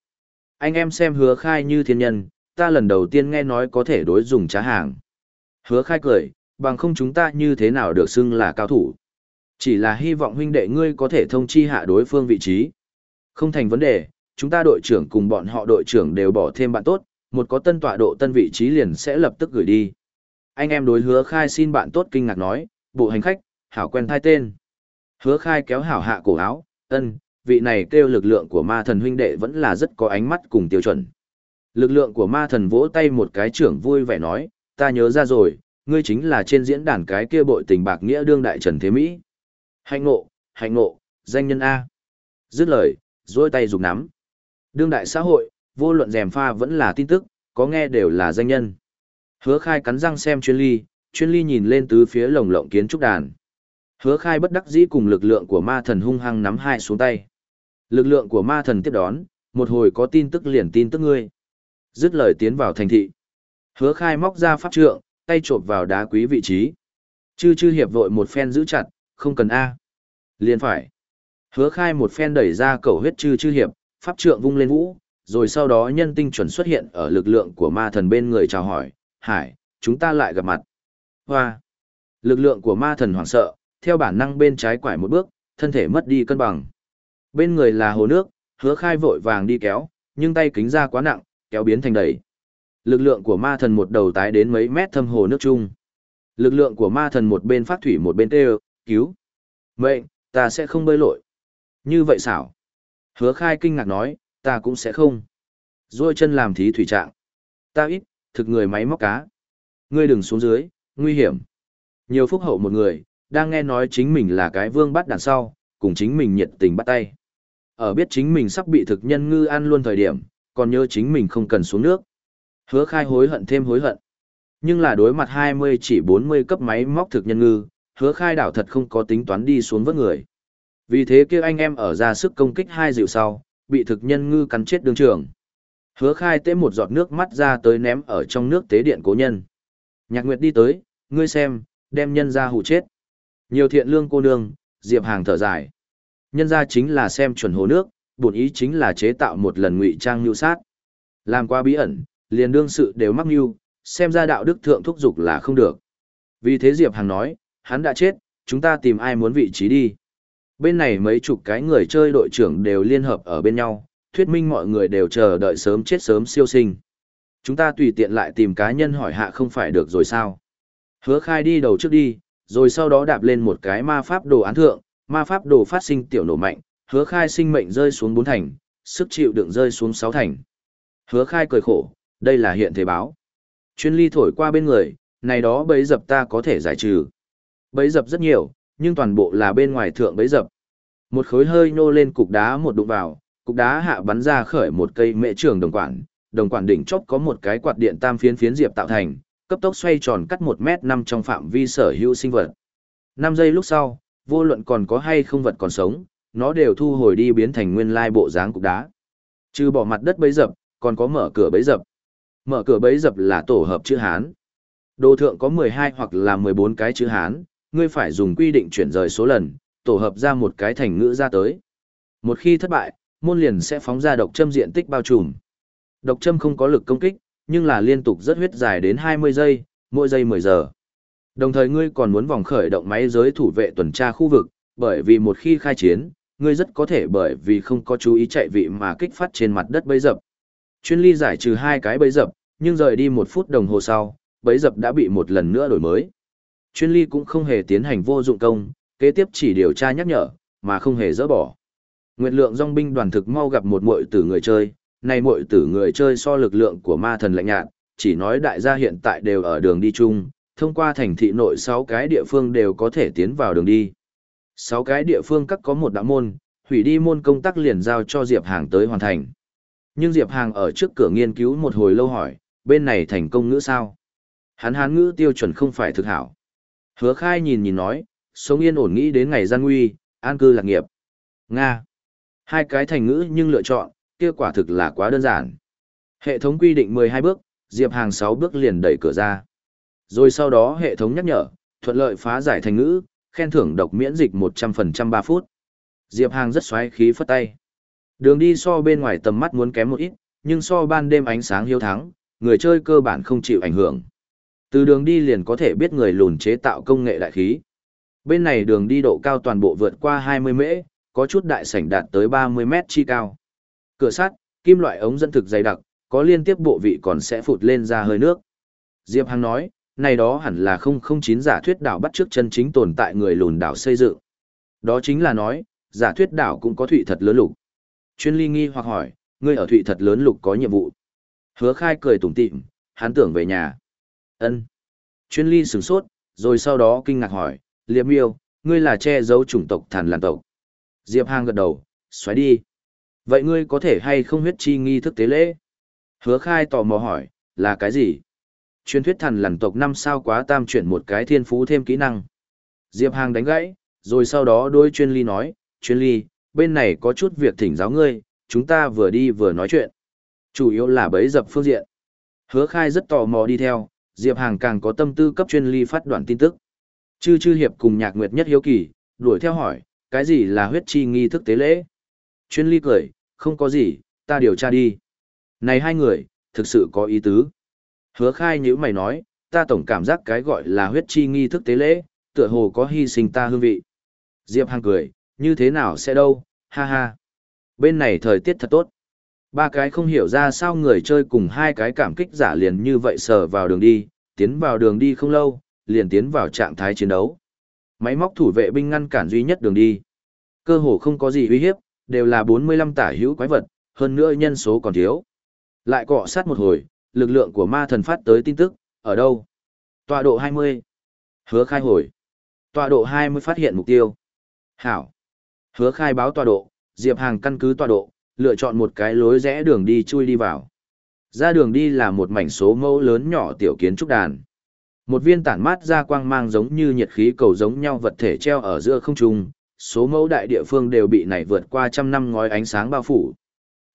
A: Anh em xem hứa khai như thiên nhân, ta lần đầu tiên nghe nói có thể đối dùng trá hàng. Hứa khai cười, bằng không chúng ta như thế nào được xưng là cao thủ. Chỉ là hy vọng huynh đệ ngươi có thể thông chi hạ đối phương vị trí. Không thành vấn đề, chúng ta đội trưởng cùng bọn họ đội trưởng đều bỏ thêm bạn tốt, một có tân tọa độ tân vị trí liền sẽ lập tức gửi đi. Anh em đối hứa khai xin bạn tốt kinh ngạc nói, bộ hành khách, hảo quen thai tên. Hứa khai kéo hảo hạ cổ áo, ân, vị này kêu lực lượng của ma thần huynh đệ vẫn là rất có ánh mắt cùng tiêu chuẩn. Lực lượng của ma thần vỗ tay một cái trưởng vui vẻ nói, ta nhớ ra rồi, ngươi chính là trên diễn đàn cái kia bội tình bạc nghĩa đương đại trần thế Mỹ. Hạnh ngộ, hạnh ngộ, danh nhân A. Dứt lời, dôi tay dùng nắm. Đương đại xã hội, vô luận rèm pha vẫn là tin tức, có nghe đều là danh nhân. Hứa khai cắn răng xem chuyên ly, chuyên ly nhìn lên tứ phía lồng lộng kiến trúc đàn. Hứa khai bất đắc dĩ cùng lực lượng của ma thần hung hăng nắm hai xuống tay. Lực lượng của ma thần tiếp đón, một hồi có tin tức liền tin tức ngươi. Dứt lời tiến vào thành thị. Hứa khai móc ra pháp trượng, tay trộp vào đá quý vị trí. Chư chư hiệp vội một phen giữ chặt, không cần A. Liền phải. Hứa khai một phen đẩy ra cầu huyết chư chư hiệp, pháp trượng vung lên vũ, rồi sau đó nhân tinh chuẩn xuất hiện ở lực lượng của ma thần bên người chào hỏi, hải, chúng ta lại gặp mặt. Hoa! Lực lượng của ma thần hoảng sợ, theo bản năng bên trái quải một bước, thân thể mất đi cân bằng. Bên người là hồ nước, hứa khai vội vàng đi kéo, nhưng tay kính ra quá nặng, kéo biến thành đầy. Lực lượng của ma thần một đầu tái đến mấy mét thâm hồ nước chung. Lực lượng của ma thần một bên phát thủy một bên tê cứu. Mệnh, ta sẽ không bơi lội. Như vậy xảo. Hứa khai kinh ngạc nói, ta cũng sẽ không. Rồi chân làm thí thủy trạng. Ta ít, thực người máy móc cá. Ngươi đừng xuống dưới, nguy hiểm. Nhiều phúc hậu một người, đang nghe nói chính mình là cái vương bắt đằng sau, cùng chính mình nhiệt tình bắt tay. Ở biết chính mình sắp bị thực nhân ngư ăn luôn thời điểm, còn nhớ chính mình không cần xuống nước. Hứa khai hối hận thêm hối hận. Nhưng là đối mặt 20 chỉ 40 cấp máy móc thực nhân ngư, hứa khai đảo thật không có tính toán đi xuống vớt người. Vì thế kia anh em ở ra sức công kích hai dịu sau, bị thực nhân ngư cắn chết đường trường. Hứa khai tế một giọt nước mắt ra tới ném ở trong nước tế điện cố nhân. Nhạc Nguyệt đi tới, ngươi xem, đem nhân ra hù chết. Nhiều thiện lương cô nương, Diệp Hàng thở dài. Nhân ra chính là xem chuẩn hồ nước, bổn ý chính là chế tạo một lần ngụy trang nhu sát. Làm qua bí ẩn, liền đương sự đều mắc mưu, xem ra đạo đức thượng thúc dục là không được. Vì thế Diệp Hàng nói, hắn đã chết, chúng ta tìm ai muốn vị trí đi. Bên này mấy chục cái người chơi đội trưởng đều liên hợp ở bên nhau, thuyết minh mọi người đều chờ đợi sớm chết sớm siêu sinh. Chúng ta tùy tiện lại tìm cá nhân hỏi hạ không phải được rồi sao. Hứa khai đi đầu trước đi, rồi sau đó đạp lên một cái ma pháp đồ án thượng, ma pháp đồ phát sinh tiểu nổ mạnh, hứa khai sinh mệnh rơi xuống bốn thành, sức chịu đựng rơi xuống sáu thành. Hứa khai cười khổ, đây là hiện thế báo. Chuyên ly thổi qua bên người, này đó bấy dập ta có thể giải trừ. Bấy dập rất nhiều, nhưng toàn bộ là bên ngoài thượng bấy dập. Một khối hơi nô lên cục đá một đụng vào, cục đá hạ bắn ra khởi một cây mệ trường đồng quản, đồng quản đỉnh chóp có một cái quạt điện tam phiến phiến diệp tạo thành, cấp tốc xoay tròn cắt một mét năm trong phạm vi sở hữu sinh vật. 5 giây lúc sau, vô luận còn có hay không vật còn sống, nó đều thu hồi đi biến thành nguyên lai bộ dáng cục đá. Trừ bỏ mặt đất bấy dập, còn có mở cửa bấy dập. Mở cửa bấy dập là tổ hợp chữ Hán. Đồ thượng có 12 hoặc là 14 cái chữ Hán, ngươi phải dùng quy định chuyển rời số lần, tổ hợp ra một cái thành ngữ ra tới. Một khi thất bại, môn liền sẽ phóng ra độc châm diện tích bao trùm. Độc châm không có lực công kích, nhưng là liên tục rất huyết dài đến 20 giây, mỗi giây 10 giờ. Đồng thời ngươi còn muốn vòng khởi động máy giới thủ vệ tuần tra khu vực, bởi vì một khi khai chiến, ngươi rất có thể bởi vì không có chú ý chạy vị mà kích phát trên mặt đất bấy dập. Chuyên ly giải trừ hai cái bấy dập, nhưng rời đi một phút đồng hồ sau, bấy dập đã bị một lần nữa đổi mới. Chuyên ly cũng không hề tiến hành vô dụng công, kế tiếp chỉ điều tra nhắc nhở, mà không hề dỡ bỏ. Nguyệt lượng dòng binh đoàn thực mau gặp một muội tử người chơi, này muội tử người chơi so lực lượng của ma thần lạnh nhạt, chỉ nói đại gia hiện tại đều ở đường đi chung, thông qua thành thị nội 6 cái địa phương đều có thể tiến vào đường đi. 6 cái địa phương các có một đạo môn, hủy đi môn công tác liền giao cho Diệp Hàng tới hoàn thành. Nhưng Diệp Hàng ở trước cửa nghiên cứu một hồi lâu hỏi, bên này thành công ngữ sao? Hắn hán ngữ tiêu chuẩn không phải thực hảo. Hứa khai nhìn nhìn nói, sống yên ổn nghĩ đến ngày gian nguy, an cư lạc nghiệp. Nga. Hai cái thành ngữ nhưng lựa chọn, kia quả thực là quá đơn giản. Hệ thống quy định 12 bước, Diệp Hàng 6 bước liền đẩy cửa ra. Rồi sau đó hệ thống nhắc nhở, thuận lợi phá giải thành ngữ, khen thưởng độc miễn dịch 100% 3 phút. Diệp Hàng rất xoáy khí phất tay. Đường đi so bên ngoài tầm mắt muốn kém một ít, nhưng so ban đêm ánh sáng hiếu thắng, người chơi cơ bản không chịu ảnh hưởng. Từ đường đi liền có thể biết người lùn chế tạo công nghệ đại khí. Bên này đường đi độ cao toàn bộ vượt qua 20 mễ, có chút đại sảnh đạt tới 30 mét chi cao. Cửa sắt, kim loại ống dẫn thực dày đặc, có liên tiếp bộ vị còn sẽ phụt lên ra hơi nước. Diệp Hằng nói, này đó hẳn là không không chín giả thuyết đảo bắt trước chân chính tồn tại người lùn đảo xây dựng. Đó chính là nói, giả thuyết đảo cũng có thụy thật lớn lục. Chuyên ly nghi hoặc hỏi, ngươi ở thụy thật lớn lục có nhiệm vụ. Hứa khai cười tủm tỉm, hắn tưởng về nhà. ân Chuyên ly sửng sốt, rồi sau đó kinh ngạc hỏi, liệp miêu, ngươi là che giấu chủng tộc thần làn tộc. Diệp Hàng gật đầu, xoáy đi. Vậy ngươi có thể hay không huyết chi nghi thức tế lễ? Hứa khai tò mò hỏi, là cái gì? Truyền thuyết thần làn tộc năm sao quá tam chuyển một cái thiên phú thêm kỹ năng. Diệp Hàng đánh gãy, rồi sau đó đôi chuyên ly nói, chuyên ly, bên này có chút việc thỉnh giáo ngươi, chúng ta vừa đi vừa nói chuyện. Chủ yếu là bấy dập phương diện. Hứa khai rất tò mò đi theo, Diệp Hàng càng có tâm tư cấp chuyên ly phát đoạn tin tức. Chư chư hiệp cùng nhạc nguyệt nhất hiếu kỳ, đuổi theo hỏi, cái gì là huyết chi nghi thức tế lễ? Chuyên ly cười, không có gì, ta điều tra đi. Này hai người, thực sự có ý tứ. Hứa khai như mày nói, ta tổng cảm giác cái gọi là huyết chi nghi thức tế lễ, tựa hồ có hy sinh ta hương vị. Diệp Hàng cười, như thế nào sẽ đâu, ha ha. Bên này thời tiết thật tốt. Ba cái không hiểu ra sao người chơi cùng hai cái cảm kích giả liền như vậy sờ vào đường đi, tiến vào đường đi không lâu, liền tiến vào trạng thái chiến đấu. Máy móc thủ vệ binh ngăn cản duy nhất đường đi. Cơ hồ không có gì uy hiếp, đều là 45 tả hữu quái vật, hơn nữa nhân số còn thiếu. Lại cọ sát một hồi, lực lượng của ma thần phát tới tin tức, ở đâu? Tọa độ 20. Hứa khai hồi. Tọa độ 20 phát hiện mục tiêu. Hảo. Hứa khai báo tọa độ, Diệp Hàng căn cứ tọa độ, lựa chọn một cái lối rẽ đường đi chui đi vào. Ra đường đi là một mảnh số mẫu lớn nhỏ tiểu kiến trúc đàn. Một viên tản mát ra quang mang giống như nhiệt khí cầu giống nhau vật thể treo ở giữa không trung, số mẫu đại địa phương đều bị này vượt qua trăm năm ngói ánh sáng bao phủ.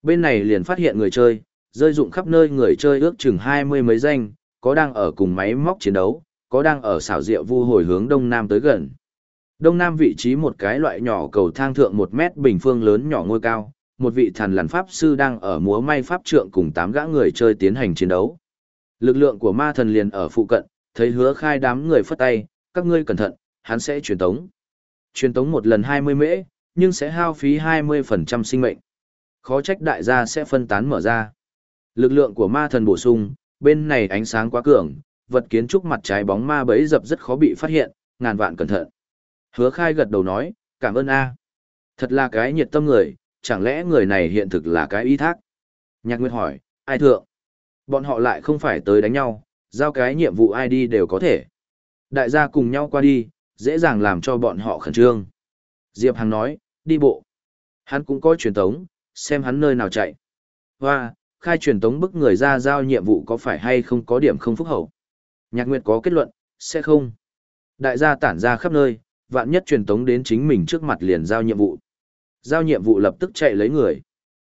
A: Bên này liền phát hiện người chơi, rơi dụng khắp nơi người chơi ước chừng hai mươi mấy danh, có đang ở cùng máy móc chiến đấu, có đang ở xảo diệu vu hồi hướng đông nam tới gần. Đông nam vị trí một cái loại nhỏ cầu thang thượng một mét bình phương lớn nhỏ ngôi cao, một vị thần lằn pháp sư đang ở múa may pháp trượng cùng tám gã người chơi tiến hành chiến đấu. Lực lượng của ma thần liền ở phụ cận, thấy hứa khai đám người phất tay, các ngươi cẩn thận, hắn sẽ truyền tống. Truyền tống một lần 20 mễ, nhưng sẽ hao phí 20% sinh mệnh. Khó trách đại gia sẽ phân tán mở ra. Lực lượng của ma thần bổ sung, bên này ánh sáng quá cường, vật kiến trúc mặt trái bóng ma bấy dập rất khó bị phát hiện, ngàn vạn cẩn thận. Hứa khai gật đầu nói, cảm ơn A. Thật là cái nhiệt tâm người, chẳng lẽ người này hiện thực là cái ý thác? Nhạc Nguyệt hỏi, ai thượng? Bọn họ lại không phải tới đánh nhau, giao cái nhiệm vụ ai đi đều có thể. Đại gia cùng nhau qua đi, dễ dàng làm cho bọn họ khẩn trương. Diệp Hằng nói, đi bộ. Hắn cũng có truyền tống, xem hắn nơi nào chạy. Hoa, khai truyền tống bức người ra giao nhiệm vụ có phải hay không có điểm không phúc hậu. Nhạc Nguyệt có kết luận, sẽ không. Đại gia tản ra khắp nơi, vạn nhất truyền tống đến chính mình trước mặt liền giao nhiệm vụ. Giao nhiệm vụ lập tức chạy lấy người.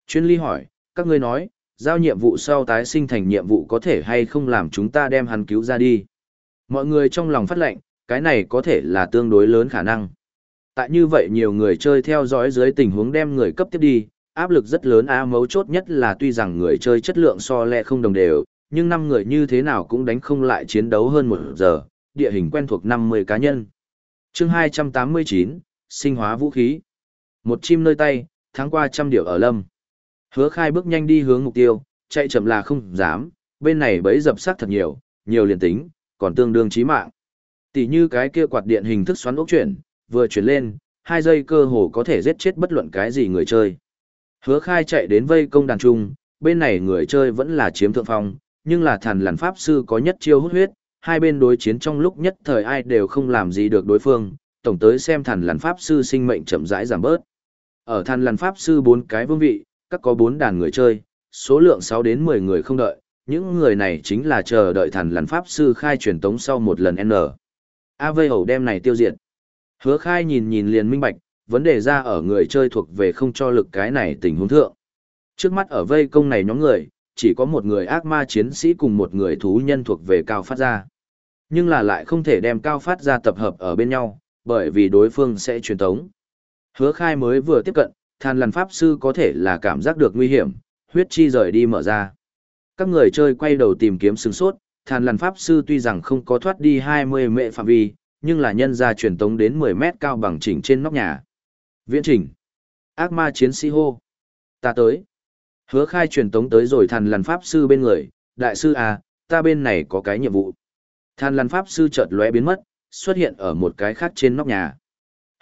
A: Chuyên ly hỏi, các ngươi nói, giao nhiệm vụ sau tái sinh thành nhiệm vụ có thể hay không làm chúng ta đem hắn cứu ra đi. Mọi người trong lòng phát lệnh, cái này có thể là tương đối lớn khả năng. Tại như vậy nhiều người chơi theo dõi dưới tình huống đem người cấp tiếp đi, áp lực rất lớn a mấu chốt nhất là tuy rằng người chơi chất lượng so lẹ không đồng đều, nhưng năm người như thế nào cũng đánh không lại chiến đấu hơn một giờ, địa hình quen thuộc 50 cá nhân. chương 289, sinh hóa vũ khí. Một chim nơi tay, tháng qua trăm điều ở lâm. Hứa khai bước nhanh đi hướng mục tiêu, chạy chậm là không dám, bên này bấy dập sát thật nhiều, nhiều liền tính, còn tương đương chí mạng. Tỷ như cái kia quạt điện hình thức xoắn ốc chuyển, vừa chuyển lên, hai giây cơ hồ có thể giết chết bất luận cái gì người chơi. Hứa khai chạy đến vây công đàn trung, bên này người chơi vẫn là chiếm thượng phong, nhưng là thần làn pháp sư có nhất chiêu hút huyết, hai bên đối chiến trong lúc nhất thời ai đều không làm gì được đối phương, tổng tới xem thần làn pháp sư sinh mệnh chậm rãi giảm bớt. Ở than lằn pháp sư bốn cái vương vị, các có bốn đàn người chơi, số lượng 6 đến 10 người không đợi, những người này chính là chờ đợi thần lằn pháp sư khai truyền tống sau một lần N. A vây hầu đem này tiêu diệt. Hứa khai nhìn nhìn liền minh bạch, vấn đề ra ở người chơi thuộc về không cho lực cái này tình huống thượng. Trước mắt ở vây công này nhóm người, chỉ có một người ác ma chiến sĩ cùng một người thú nhân thuộc về cao phát ra. Nhưng là lại không thể đem cao phát ra tập hợp ở bên nhau, bởi vì đối phương sẽ truyền tống. Hứa khai mới vừa tiếp cận, than lằn pháp sư có thể là cảm giác được nguy hiểm, huyết chi rời đi mở ra. Các người chơi quay đầu tìm kiếm sừng sốt, than lằn pháp sư tuy rằng không có thoát đi 20 mệ phạm vi, nhưng là nhân ra truyền tống đến 10 mét cao bằng chỉnh trên nóc nhà. Viễn trình. Ác ma chiến sĩ hô. Ta tới. Hứa khai truyền tống tới rồi than lằn pháp sư bên người, đại sư à, ta bên này có cái nhiệm vụ. Than lằn pháp sư chợt lóe biến mất, xuất hiện ở một cái khác trên nóc nhà.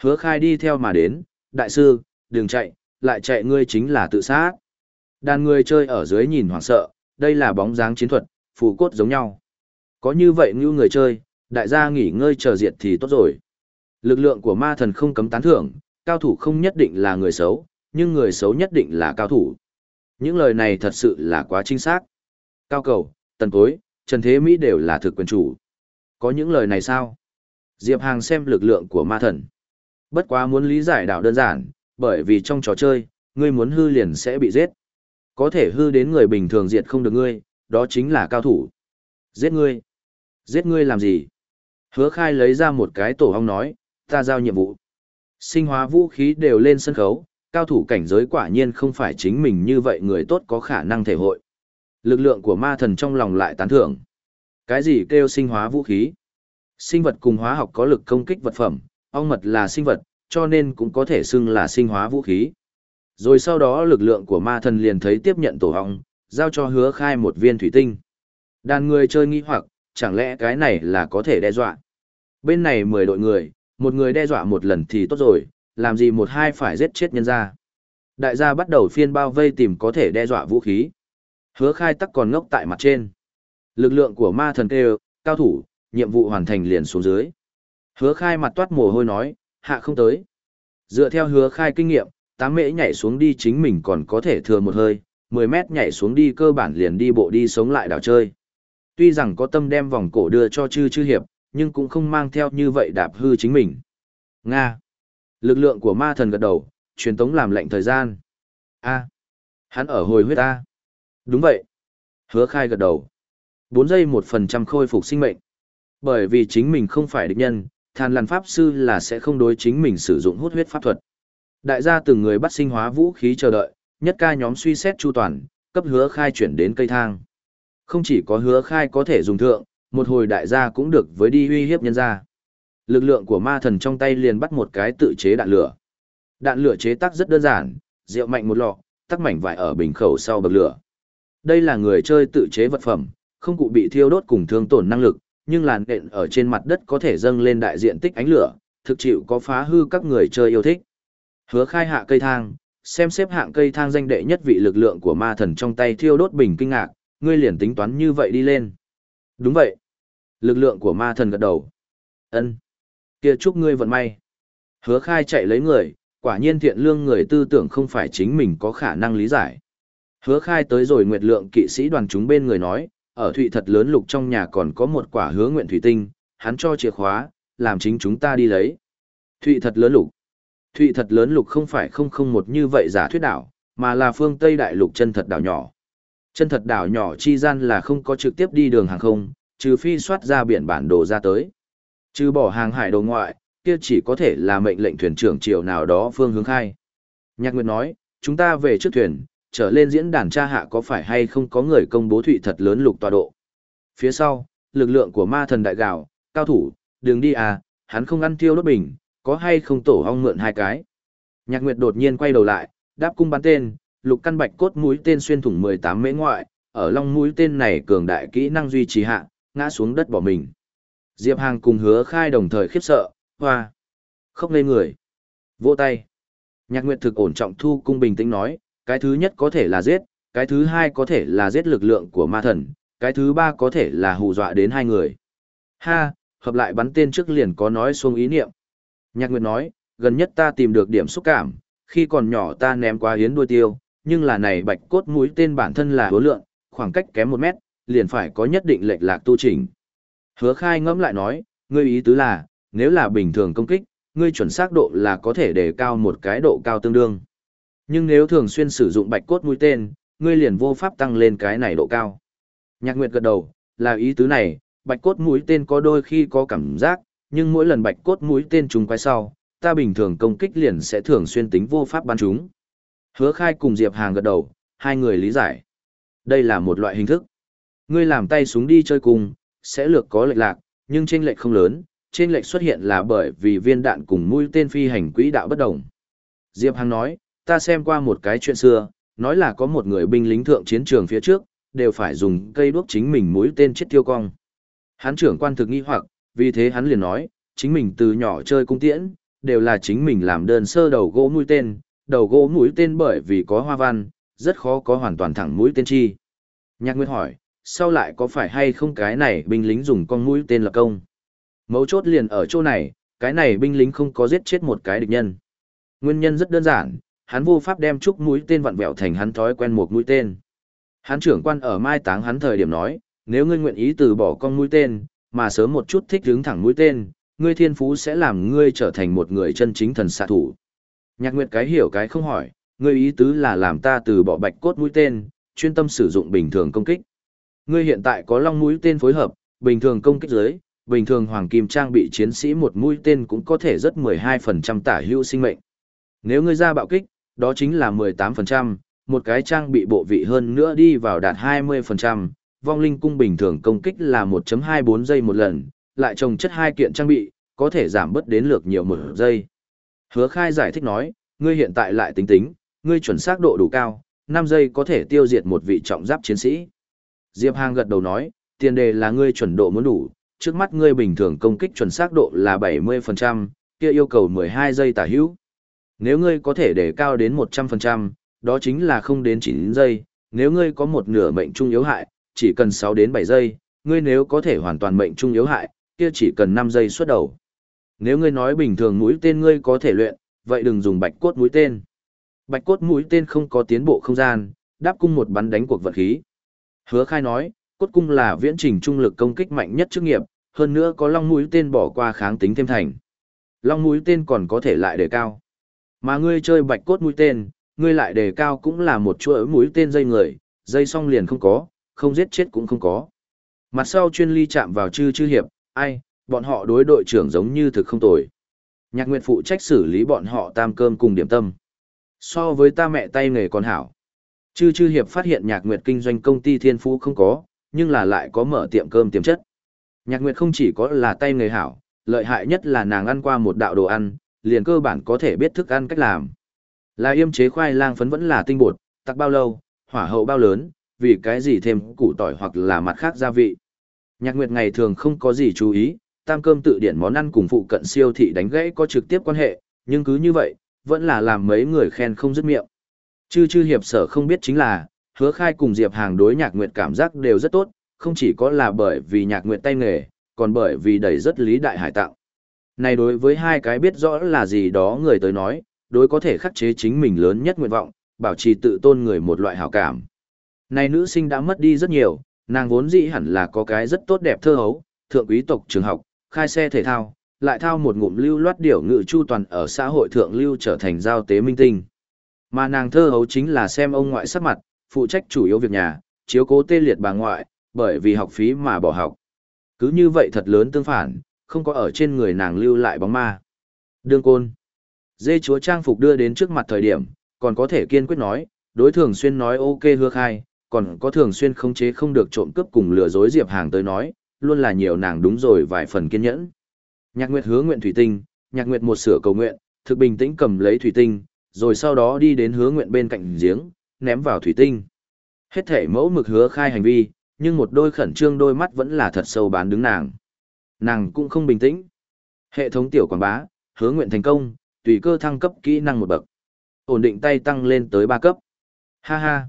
A: Hứa khai đi theo mà đến, đại sư, đừng chạy, lại chạy ngươi chính là tự sát. Đàn người chơi ở dưới nhìn hoảng sợ, đây là bóng dáng chiến thuật, phù cốt giống nhau. Có như vậy như người chơi, đại gia nghỉ ngơi chờ diệt thì tốt rồi. Lực lượng của ma thần không cấm tán thưởng, cao thủ không nhất định là người xấu, nhưng người xấu nhất định là cao thủ. Những lời này thật sự là quá chính xác. Cao cầu, tần tối, trần thế Mỹ đều là thực quyền chủ. Có những lời này sao? Diệp Hàng xem lực lượng của ma thần. Bất quá muốn lý giải đạo đơn giản, bởi vì trong trò chơi, ngươi muốn hư liền sẽ bị giết. Có thể hư đến người bình thường diệt không được ngươi, đó chính là cao thủ. Giết ngươi. Giết ngươi làm gì? Hứa khai lấy ra một cái tổ hong nói, ta giao nhiệm vụ. Sinh hóa vũ khí đều lên sân khấu, cao thủ cảnh giới quả nhiên không phải chính mình như vậy người tốt có khả năng thể hội. Lực lượng của ma thần trong lòng lại tán thưởng. Cái gì kêu sinh hóa vũ khí? Sinh vật cùng hóa học có lực công kích vật phẩm, ong mật là sinh vật, cho nên cũng có thể xưng là sinh hóa vũ khí. Rồi sau đó lực lượng của ma thần liền thấy tiếp nhận tổ ong, giao cho hứa khai một viên thủy tinh. Đàn người chơi nghi hoặc, chẳng lẽ cái này là có thể đe dọa. Bên này 10 đội người, một người đe dọa một lần thì tốt rồi, làm gì một hai phải giết chết nhân ra. Đại gia bắt đầu phiên bao vây tìm có thể đe dọa vũ khí. Hứa khai tắc còn ngốc tại mặt trên. Lực lượng của ma thần kêu, cao thủ, nhiệm vụ hoàn thành liền xuống dưới. Hứa khai mặt toát mồ hôi nói, hạ không tới. Dựa theo hứa khai kinh nghiệm, tám mễ nhảy xuống đi chính mình còn có thể thừa một hơi, 10 mét nhảy xuống đi cơ bản liền đi bộ đi sống lại đảo chơi. Tuy rằng có tâm đem vòng cổ đưa cho chư chư hiệp, nhưng cũng không mang theo như vậy đạp hư chính mình. Nga. Lực lượng của ma thần gật đầu, truyền tống làm lệnh thời gian. A. Hắn ở hồi huyết A. Đúng vậy. Hứa khai gật đầu. 4 giây 1% khôi phục sinh mệnh. Bởi vì chính mình không phải địch nhân, than lằn pháp sư là sẽ không đối chính mình sử dụng hút huyết pháp thuật. Đại gia từng người bắt sinh hóa vũ khí chờ đợi, nhất ca nhóm suy xét chu toàn, cấp hứa khai chuyển đến cây thang. Không chỉ có hứa khai có thể dùng thượng, một hồi đại gia cũng được với đi uy hiếp nhân gia. Lực lượng của ma thần trong tay liền bắt một cái tự chế đạn lửa. Đạn lửa chế tác rất đơn giản, rượu mạnh một lọ, tắc mảnh vải ở bình khẩu sau bậc lửa. Đây là người chơi tự chế vật phẩm, không cụ bị thiêu đốt cùng thương tổn năng lực, nhưng làn đện ở trên mặt đất có thể dâng lên đại diện tích ánh lửa, thực chịu có phá hư các người chơi yêu thích. Hứa khai hạ cây thang, xem xếp hạng cây thang danh đệ nhất vị lực lượng của ma thần trong tay thiêu đốt bình kinh ngạc, ngươi liền tính toán như vậy đi lên. Đúng vậy. Lực lượng của ma thần gật đầu. ân kia chúc ngươi vận may. Hứa khai chạy lấy người, quả nhiên thiện lương người tư tưởng không phải chính mình có khả năng lý giải. Hứa khai tới rồi nguyệt lượng kỵ sĩ đoàn chúng bên người nói, ở thụy thật lớn lục trong nhà còn có một quả hứa nguyện thủy tinh, hắn cho chìa khóa, làm chính chúng ta đi lấy. Thụy thật lớn lục. Thụy thật lớn lục không phải không không một như vậy giả thuyết đảo, mà là phương Tây đại lục chân thật đảo nhỏ. Chân thật đảo nhỏ chi gian là không có trực tiếp đi đường hàng không, trừ phi soát ra biển bản đồ ra tới. Trừ bỏ hàng hải đồ ngoại, kia chỉ có thể là mệnh lệnh thuyền trưởng triều nào đó phương hướng khai. Nhạc Nguyệt nói, chúng ta về trước thuyền, trở lên diễn đàn tra hạ có phải hay không có người công bố thụy thật lớn lục tọa độ. Phía sau, lực lượng của ma thần đại gạo, cao thủ, đừng đi à, hắn không ăn tiêu đốt bình, có hay không tổ hong mượn hai cái. Nhạc Nguyệt đột nhiên quay đầu lại, đáp cung bắn tên, lục căn bạch cốt mũi tên xuyên thủng 18 mễ ngoại, ở long mũi tên này cường đại kỹ năng duy trì hạ, ngã xuống đất bỏ mình. Diệp Hàng cùng hứa khai đồng thời khiếp sợ, hoa, không lên người, vỗ tay. Nhạc Nguyệt thực ổn trọng thu cung bình tĩnh nói, cái thứ nhất có thể là giết, cái thứ hai có thể là giết lực lượng của ma thần, cái thứ ba có thể là hù dọa đến hai người. Ha, hợp lại bắn tên trước liền có nói xuống ý niệm. Nhạc Nguyệt nói, gần nhất ta tìm được điểm xúc cảm, khi còn nhỏ ta ném qua hiến đuôi tiêu, nhưng là này bạch cốt mũi tên bản thân là hứa lượng, khoảng cách kém một mét, liền phải có nhất định lệch lạc tu chỉnh. Hứa khai ngẫm lại nói, ngươi ý tứ là, nếu là bình thường công kích, ngươi chuẩn xác độ là có thể đề cao một cái độ cao tương đương. Nhưng nếu thường xuyên sử dụng bạch cốt mũi tên, ngươi liền vô pháp tăng lên cái này độ cao. Nhạc Nguyệt gật đầu, là ý tứ này, bạch cốt mũi tên có đôi khi có cảm giác, nhưng mỗi lần bạch cốt mũi tên trùng quay sau, ta bình thường công kích liền sẽ thường xuyên tính vô pháp bắn chúng. Hứa khai cùng Diệp Hàng gật đầu, hai người lý giải. Đây là một loại hình thức. Ngươi làm tay súng đi chơi cùng, sẽ lược có lệch lạc, nhưng chênh lệch không lớn, chênh lệch xuất hiện là bởi vì viên đạn cùng mũi tên phi hành quỹ đạo bất đồng. Diệp Hằng nói, ta xem qua một cái chuyện xưa, nói là có một người binh lính thượng chiến trường phía trước, đều phải dùng cây đuốc chính mình mũi tên chết tiêu cong. Hắn trưởng quan thực nghi hoặc, vì thế hắn liền nói, chính mình từ nhỏ chơi cung tiễn, đều là chính mình làm đơn sơ đầu gỗ mũi tên, đầu gỗ mũi tên bởi vì có hoa văn, rất khó có hoàn toàn thẳng mũi tên chi. Nhạc Nguyệt hỏi, sau lại có phải hay không cái này binh lính dùng con mũi tên lập công? Mấu chốt liền ở chỗ này, cái này binh lính không có giết chết một cái địch nhân. Nguyên nhân rất đơn giản, hắn vô pháp đem chúc mũi tên vặn vẹo thành hắn thói quen một mũi tên. Hắn trưởng quan ở mai táng hắn thời điểm nói, nếu ngươi nguyện ý từ bỏ con mũi tên, mà sớm một chút thích hướng thẳng mũi tên, ngươi thiên phú sẽ làm ngươi trở thành một người chân chính thần xạ thủ. Nhạc Nguyệt cái hiểu cái không hỏi, ngươi ý tứ là làm ta từ bỏ bạch cốt mũi tên, chuyên tâm sử dụng bình thường công kích. Ngươi hiện tại có long mũi tên phối hợp, bình thường công kích dưới, bình thường hoàng kim trang bị chiến sĩ một mũi tên cũng có thể rất 12% tả hữu sinh mệnh. Nếu ngươi ra bạo kích, đó chính là 18%, một cái trang bị bộ vị hơn nữa đi vào đạt 20%, vong linh cung bình thường công kích là 1.24 giây một lần, lại trồng chất hai kiện trang bị, có thể giảm bớt đến lược nhiều một giây. Hứa khai giải thích nói, ngươi hiện tại lại tính tính, ngươi chuẩn xác độ đủ cao, 5 giây có thể tiêu diệt một vị trọng giáp chiến sĩ. Diệp Hàng gật đầu nói, tiền đề là ngươi chuẩn độ muốn đủ, trước mắt ngươi bình thường công kích chuẩn xác độ là 70%, kia yêu cầu 12 giây tả hữu. Nếu ngươi có thể để cao đến 100%, đó chính là không đến 9 giây, nếu ngươi có một nửa mệnh trung yếu hại, chỉ cần 6 đến 7 giây, ngươi nếu có thể hoàn toàn mệnh trung yếu hại, kia chỉ cần 5 giây xuất đầu. Nếu ngươi nói bình thường mũi tên ngươi có thể luyện, vậy đừng dùng bạch cốt mũi tên. Bạch cốt mũi tên không có tiến bộ không gian, đáp cung một bắn đánh cuộc vật khí. Hứa khai nói, cốt cung là viễn trình trung lực công kích mạnh nhất chức nghiệp, hơn nữa có long mũi tên bỏ qua kháng tính thêm thành. Long mũi tên còn có thể lại đề cao. Mà ngươi chơi bạch cốt mũi tên, ngươi lại đề cao cũng là một chuỗi mũi tên dây người, dây xong liền không có, không giết chết cũng không có. Mặt sau chuyên ly chạm vào chư chư hiệp, ai, bọn họ đối đội trưởng giống như thực không tồi. Nhạc Nguyệt phụ trách xử lý bọn họ tam cơm cùng điểm tâm. So với ta mẹ tay nghề còn hảo. Chư chư hiệp phát hiện Nhạc Nguyệt kinh doanh công ty thiên phú không có, nhưng là lại có mở tiệm cơm tiềm chất. Nhạc Nguyệt không chỉ có là tay nghề hảo, lợi hại nhất là nàng ăn qua một đạo đồ ăn, liền cơ bản có thể biết thức ăn cách làm. Là yêm chế khoai lang phấn vẫn là tinh bột, tắc bao lâu, hỏa hậu bao lớn, vì cái gì thêm củ tỏi hoặc là mặt khác gia vị. Nhạc Nguyệt ngày thường không có gì chú ý, tam cơm tự điển món ăn cùng phụ cận siêu thị đánh gãy có trực tiếp quan hệ, nhưng cứ như vậy, vẫn là làm mấy người khen không dứt miệng. Chư chư hiệp sở không biết chính là, hứa khai cùng Diệp Hàng đối Nhạc Nguyệt cảm giác đều rất tốt, không chỉ có là bởi vì Nhạc Nguyệt tay nghề, còn bởi vì đầy rất lý đại hải tạo. Này đối với hai cái biết rõ là gì đó người tới nói, đối có thể khắc chế chính mình lớn nhất nguyện vọng, bảo trì tự tôn người một loại hảo cảm. Này nữ sinh đã mất đi rất nhiều, nàng vốn dĩ hẳn là có cái rất tốt đẹp thơ hấu, thượng quý tộc trường học, khai xe thể thao, lại thao một ngụm lưu loát điểu ngự chu toàn ở xã hội thượng lưu trở thành giao tế minh tinh. Mà nàng thơ hấu chính là xem ông ngoại sắc mặt, phụ trách chủ yếu việc nhà, chiếu cố tê liệt bà ngoại, bởi vì học phí mà bỏ học. Cứ như vậy thật lớn tương phản, không có ở trên người nàng lưu lại bóng ma. Đương côn. Dê chúa trang phục đưa đến trước mặt thời điểm, còn có thể kiên quyết nói, đối thường xuyên nói ok hứa khai, còn có thường xuyên không chế không được trộm cướp cùng lừa dối Diệp Hàng tới nói, luôn là nhiều nàng đúng rồi vài phần kiên nhẫn. Nhạc Nguyệt hứa nguyện thủy tinh, Nhạc Nguyệt một sửa cầu nguyện, thực bình tĩnh cầm lấy thủy tinh, rồi sau đó đi đến hứa nguyện bên cạnh giếng, ném vào thủy tinh. Hết thể mẫu mực hứa khai hành vi, nhưng một đôi khẩn trương đôi mắt vẫn là thật sâu bán đứng nàng. Nàng cũng không bình tĩnh. Hệ thống tiểu quảng bá, hứa nguyện thành công, tùy cơ thăng cấp kỹ năng một bậc. Ổn định tay tăng lên tới ba cấp. Ha ha.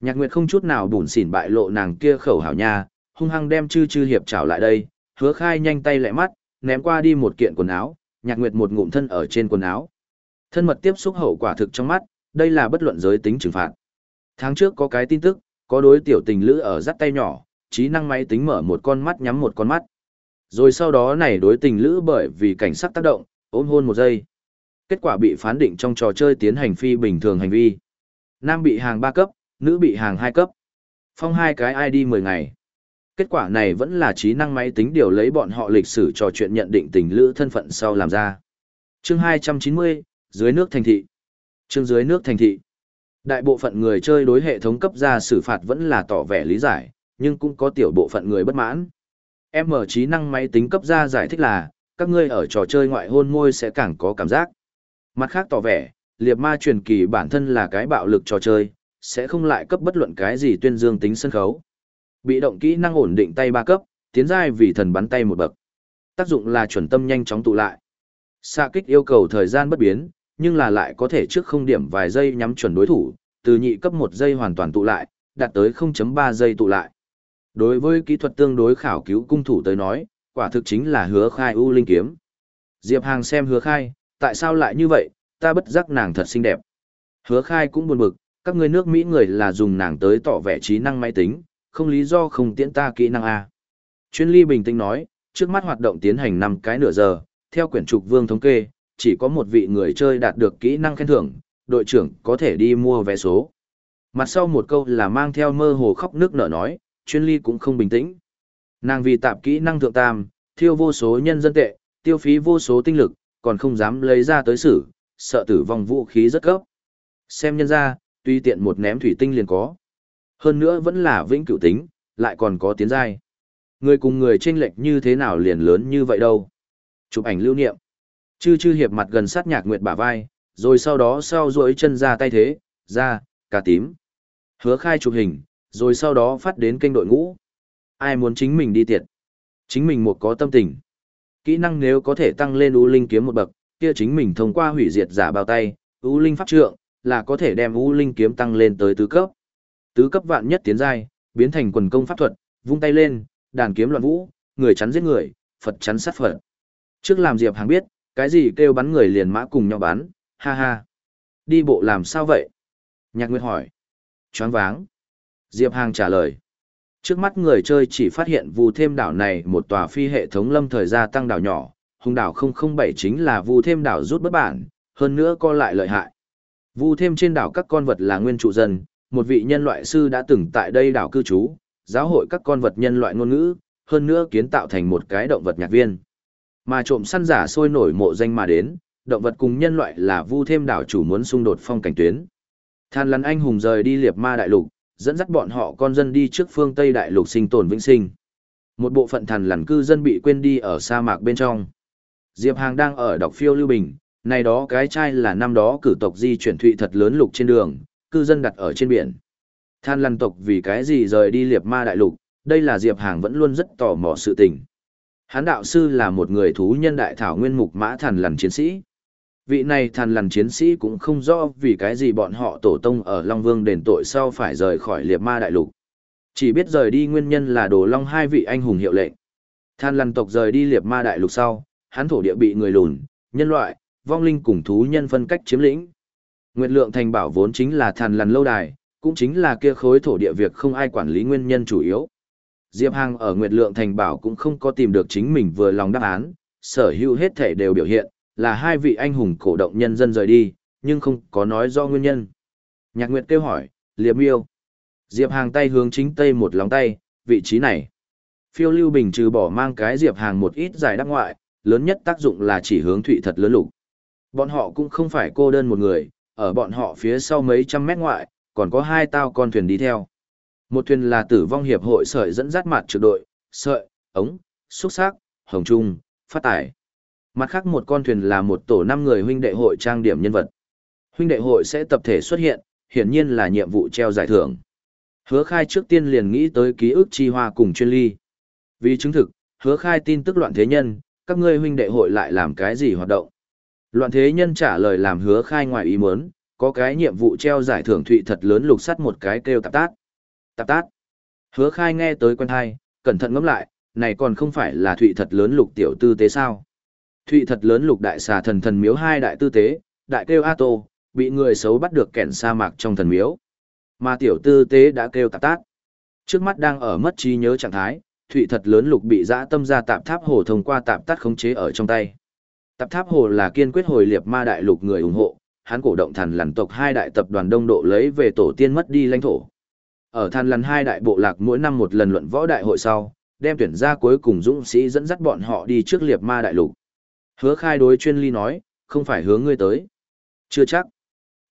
A: Nhạc Nguyệt không chút nào bùn xỉn bại lộ nàng kia khẩu hảo nha, hung hăng đem chư chư hiệp trảo lại đây, hứa khai nhanh tay lẹ mắt, ném qua đi một kiện quần áo, Nhạc Nguyệt một ngụm thân ở trên quần áo. Thân mật tiếp xúc hậu quả thực trong mắt, đây là bất luận giới tính trừng phạt. Tháng trước có cái tin tức, có đối tiểu tình lữ ở dắt tay nhỏ, trí năng máy tính mở một con mắt nhắm một con mắt. Rồi sau đó này đối tình lữ bởi vì cảnh sát tác động, ôm hôn một giây. Kết quả bị phán định trong trò chơi tiến hành phi bình thường hành vi. Nam bị hàng 3 cấp, nữ bị hàng 2 cấp. Phong hai cái ID 10 ngày. Kết quả này vẫn là trí năng máy tính điều lấy bọn họ lịch sử trò chuyện nhận định tình lữ thân phận sau làm ra. Chương 290, dưới nước thành thị. Chương dưới nước thành thị. Đại bộ phận người chơi đối hệ thống cấp ra xử phạt vẫn là tỏ vẻ lý giải, nhưng cũng có tiểu bộ phận người bất mãn. Em mở trí năng máy tính cấp ra giải thích là, các ngươi ở trò chơi ngoại hôn môi sẽ càng có cảm giác. Mặt khác tỏ vẻ, liệt ma truyền kỳ bản thân là cái bạo lực trò chơi, sẽ không lại cấp bất luận cái gì tuyên dương tính sân khấu. Bị động kỹ năng ổn định tay ba cấp, tiến giai vì thần bắn tay một bậc. Tác dụng là chuẩn tâm nhanh chóng tụ lại. Xạ kích yêu cầu thời gian bất biến, nhưng là lại có thể trước không điểm vài giây nhắm chuẩn đối thủ, từ nhị cấp một giây hoàn toàn tụ lại, đạt tới 0.3 giây tụ lại. Đối với kỹ thuật tương đối khảo cứu cung thủ tới nói, quả thực chính là hứa khai u linh kiếm. Diệp Hàng xem hứa khai, tại sao lại như vậy, ta bất giác nàng thật xinh đẹp. Hứa khai cũng buồn bực, các người nước Mỹ người là dùng nàng tới tỏ vẻ trí năng máy tính, không lý do không tiễn ta kỹ năng A. Chuyên ly bình tĩnh nói, trước mắt hoạt động tiến hành 5 cái nửa giờ, theo quyển trục vương thống kê, chỉ có một vị người chơi đạt được kỹ năng khen thưởng, đội trưởng có thể đi mua vé số. Mặt sau một câu là mang theo mơ hồ khóc nước nở nói, chuyên ly cũng không bình tĩnh. Nàng vì tạp kỹ năng thượng tam, thiêu vô số nhân dân tệ, tiêu phí vô số tinh lực, còn không dám lấy ra tới xử, sợ tử vong vũ khí rất cấp. Xem nhân ra, tuy tiện một ném thủy tinh liền có. Hơn nữa vẫn là vĩnh cửu tính, lại còn có tiến giai. Người cùng người chênh lệch như thế nào liền lớn như vậy đâu. Chụp ảnh lưu niệm. Chư chư hiệp mặt gần sát nhạc nguyệt bả vai, rồi sau đó sau duỗi chân ra tay thế, ra, cà tím. Hứa khai chụp hình, rồi sau đó phát đến kênh đội ngũ. Ai muốn chính mình đi tiệt? Chính mình một có tâm tình. Kỹ năng nếu có thể tăng lên U Linh kiếm một bậc, kia chính mình thông qua hủy diệt giả bao tay, U Linh pháp trượng, là có thể đem U Linh kiếm tăng lên tới tứ cấp. Tứ cấp vạn nhất tiến giai, biến thành quần công pháp thuật, vung tay lên, đàn kiếm loạn vũ, người chắn giết người, Phật chắn sát Phật. Trước làm Diệp Hàng biết, cái gì kêu bắn người liền mã cùng nhau bắn, ha ha. Đi bộ làm sao vậy? Nhạc Nguyệt hỏi. Choáng váng. Diệp Hàng trả lời. Trước mắt người chơi chỉ phát hiện vu thêm đảo này một tòa phi hệ thống lâm thời gia tăng đảo nhỏ, hùng đảo 007 chính là vu thêm đảo rút bất bản, hơn nữa co lại lợi hại. Vu thêm trên đảo các con vật là nguyên trụ dân, một vị nhân loại sư đã từng tại đây đảo cư trú, giáo hội các con vật nhân loại ngôn ngữ, hơn nữa kiến tạo thành một cái động vật nhạc viên. Mà trộm săn giả sôi nổi mộ danh mà đến, động vật cùng nhân loại là vu thêm đảo chủ muốn xung đột phong cảnh tuyến. Than lắn anh hùng rời đi liệp ma đại lục, dẫn dắt bọn họ con dân đi trước phương Tây đại lục sinh tồn vĩnh sinh. Một bộ phận thần lằn cư dân bị quên đi ở sa mạc bên trong. Diệp Hàng đang ở đọc phiêu lưu bình, này đó cái chai là năm đó cử tộc di chuyển thụy thật lớn lục trên đường, cư dân đặt ở trên biển. Than lằn tộc vì cái gì rời đi liệp ma đại lục, đây là Diệp Hàng vẫn luôn rất tò mò sự tình. Hán đạo sư là một người thú nhân đại thảo nguyên mục mã thần lằn chiến sĩ. Vị này thàn lằn chiến sĩ cũng không rõ vì cái gì bọn họ tổ tông ở Long Vương đền tội sau phải rời khỏi liệt ma đại lục. Chỉ biết rời đi nguyên nhân là đồ long hai vị anh hùng hiệu lệnh. Than lằn tộc rời đi liệt ma đại lục sau, hắn thổ địa bị người lùn, nhân loại, vong linh cùng thú nhân phân cách chiếm lĩnh. Nguyệt lượng thành bảo vốn chính là than lằn lâu đài, cũng chính là kia khối thổ địa việc không ai quản lý nguyên nhân chủ yếu. Diệp Hàng ở Nguyệt Lượng Thành Bảo cũng không có tìm được chính mình vừa lòng đáp án, sở hữu hết thể đều biểu hiện, là hai vị anh hùng cổ động nhân dân rời đi, nhưng không có nói do nguyên nhân. Nhạc Nguyệt kêu hỏi, Liệp Miêu. Diệp Hàng tay hướng chính tây một lòng tay, vị trí này. Phiêu Lưu Bình trừ bỏ mang cái Diệp Hàng một ít giải đắc ngoại, lớn nhất tác dụng là chỉ hướng thụy thật lớn lục. Bọn họ cũng không phải cô đơn một người, ở bọn họ phía sau mấy trăm mét ngoại, còn có hai tao con thuyền đi theo. Một thuyền là tử vong hiệp hội sợi dẫn dắt mặt trực đội, sợi, ống, xúc sắc, hồng trung, phát tải. Mặt khác một con thuyền là một tổ năm người huynh đệ hội trang điểm nhân vật. Huynh đệ hội sẽ tập thể xuất hiện, hiển nhiên là nhiệm vụ treo giải thưởng. Hứa khai trước tiên liền nghĩ tới ký ức chi hoa cùng chuyên ly. Vì chứng thực, hứa khai tin tức loạn thế nhân, các ngươi huynh đệ hội lại làm cái gì hoạt động. Loạn thế nhân trả lời làm hứa khai ngoài ý muốn, có cái nhiệm vụ treo giải thưởng thụy thật lớn lục sắt một cái kêu tạp tát. Tạp tát. Hứa khai nghe tới quen thai, cẩn thận ngẫm lại, này còn không phải là thụy thật lớn lục tiểu tư tế sao. Thụy thật lớn lục đại xà thần thần miếu hai đại tư tế, đại kêu A Tô, bị người xấu bắt được kẻn sa mạc trong thần miếu. Mà tiểu tư tế đã kêu tạp tác. Trước mắt đang ở mất trí nhớ trạng thái, thụy thật lớn lục bị dã tâm ra tạp tháp hồ thông qua tạp tát khống chế ở trong tay. Tạp tháp hồ là kiên quyết hồi liệp ma đại lục người ủng hộ, hắn cổ động thần lằn tộc hai đại tập đoàn đông độ lấy về tổ tiên mất đi lãnh thổ. Ở thần lằn hai đại bộ lạc mỗi năm một lần luận võ đại hội sau, đem tuyển ra cuối cùng dũng sĩ dẫn dắt bọn họ đi trước liệp ma đại lục. Hứa khai đối chuyên ly nói, không phải hướng ngươi tới. Chưa chắc.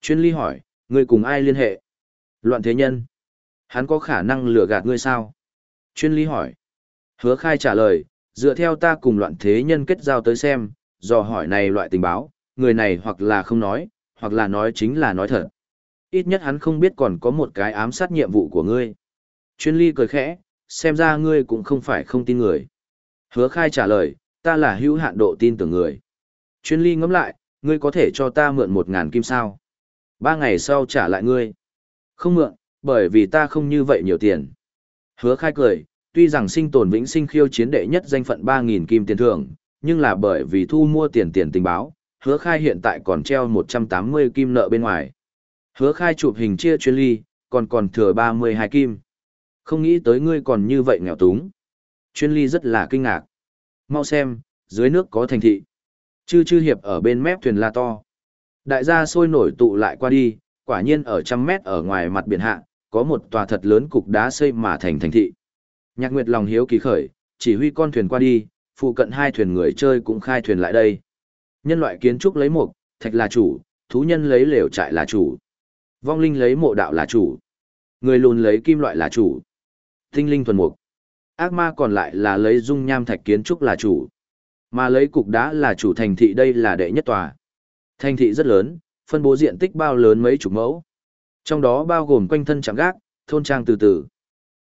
A: Chuyên ly hỏi, ngươi cùng ai liên hệ? Loạn thế nhân. Hắn có khả năng lừa gạt ngươi sao? Chuyên ly hỏi. Hứa khai trả lời, dựa theo ta cùng loạn thế nhân kết giao tới xem, do hỏi này loại tình báo, người này hoặc là không nói, hoặc là nói chính là nói thật. Ít nhất hắn không biết còn có một cái ám sát nhiệm vụ của ngươi. Chuyên ly cười khẽ, xem ra ngươi cũng không phải không tin người. Hứa khai trả lời, ta là hữu hạn độ tin tưởng người. Chuyên ly ngẫm lại, ngươi có thể cho ta mượn một ngàn kim sao. Ba ngày sau trả lại ngươi. Không mượn, bởi vì ta không như vậy nhiều tiền. Hứa khai cười, tuy rằng sinh tồn vĩnh sinh khiêu chiến đệ nhất danh phận 3.000 kim tiền thưởng, nhưng là bởi vì thu mua tiền tiền tình báo, hứa khai hiện tại còn treo 180 kim nợ bên ngoài. Hứa khai chụp hình chia chuyên ly, còn còn thừa 32 kim. Không nghĩ tới ngươi còn như vậy nghèo túng. Chuyên ly rất là kinh ngạc. Mau xem, dưới nước có thành thị. Chư chư hiệp ở bên mép thuyền la to. Đại gia sôi nổi tụ lại qua đi, quả nhiên ở trăm mét ở ngoài mặt biển hạ, có một tòa thật lớn cục đá xây mà thành thành thị. Nhạc Nguyệt lòng hiếu kỳ khởi, chỉ huy con thuyền qua đi, phụ cận hai thuyền người chơi cũng khai thuyền lại đây. Nhân loại kiến trúc lấy mục, thạch là chủ, thú nhân lấy lều trại là chủ. Vong linh lấy mộ đạo là chủ. Người lùn lấy kim loại là chủ. Tinh linh thuần mục. Ác ma còn lại là lấy dung nham thạch kiến trúc là chủ. Mà lấy cục đá là chủ thành thị đây là đệ nhất tòa. Thành thị rất lớn, phân bố diện tích bao lớn mấy chục mẫu. Trong đó bao gồm quanh thân trạm gác, thôn trang từ từ.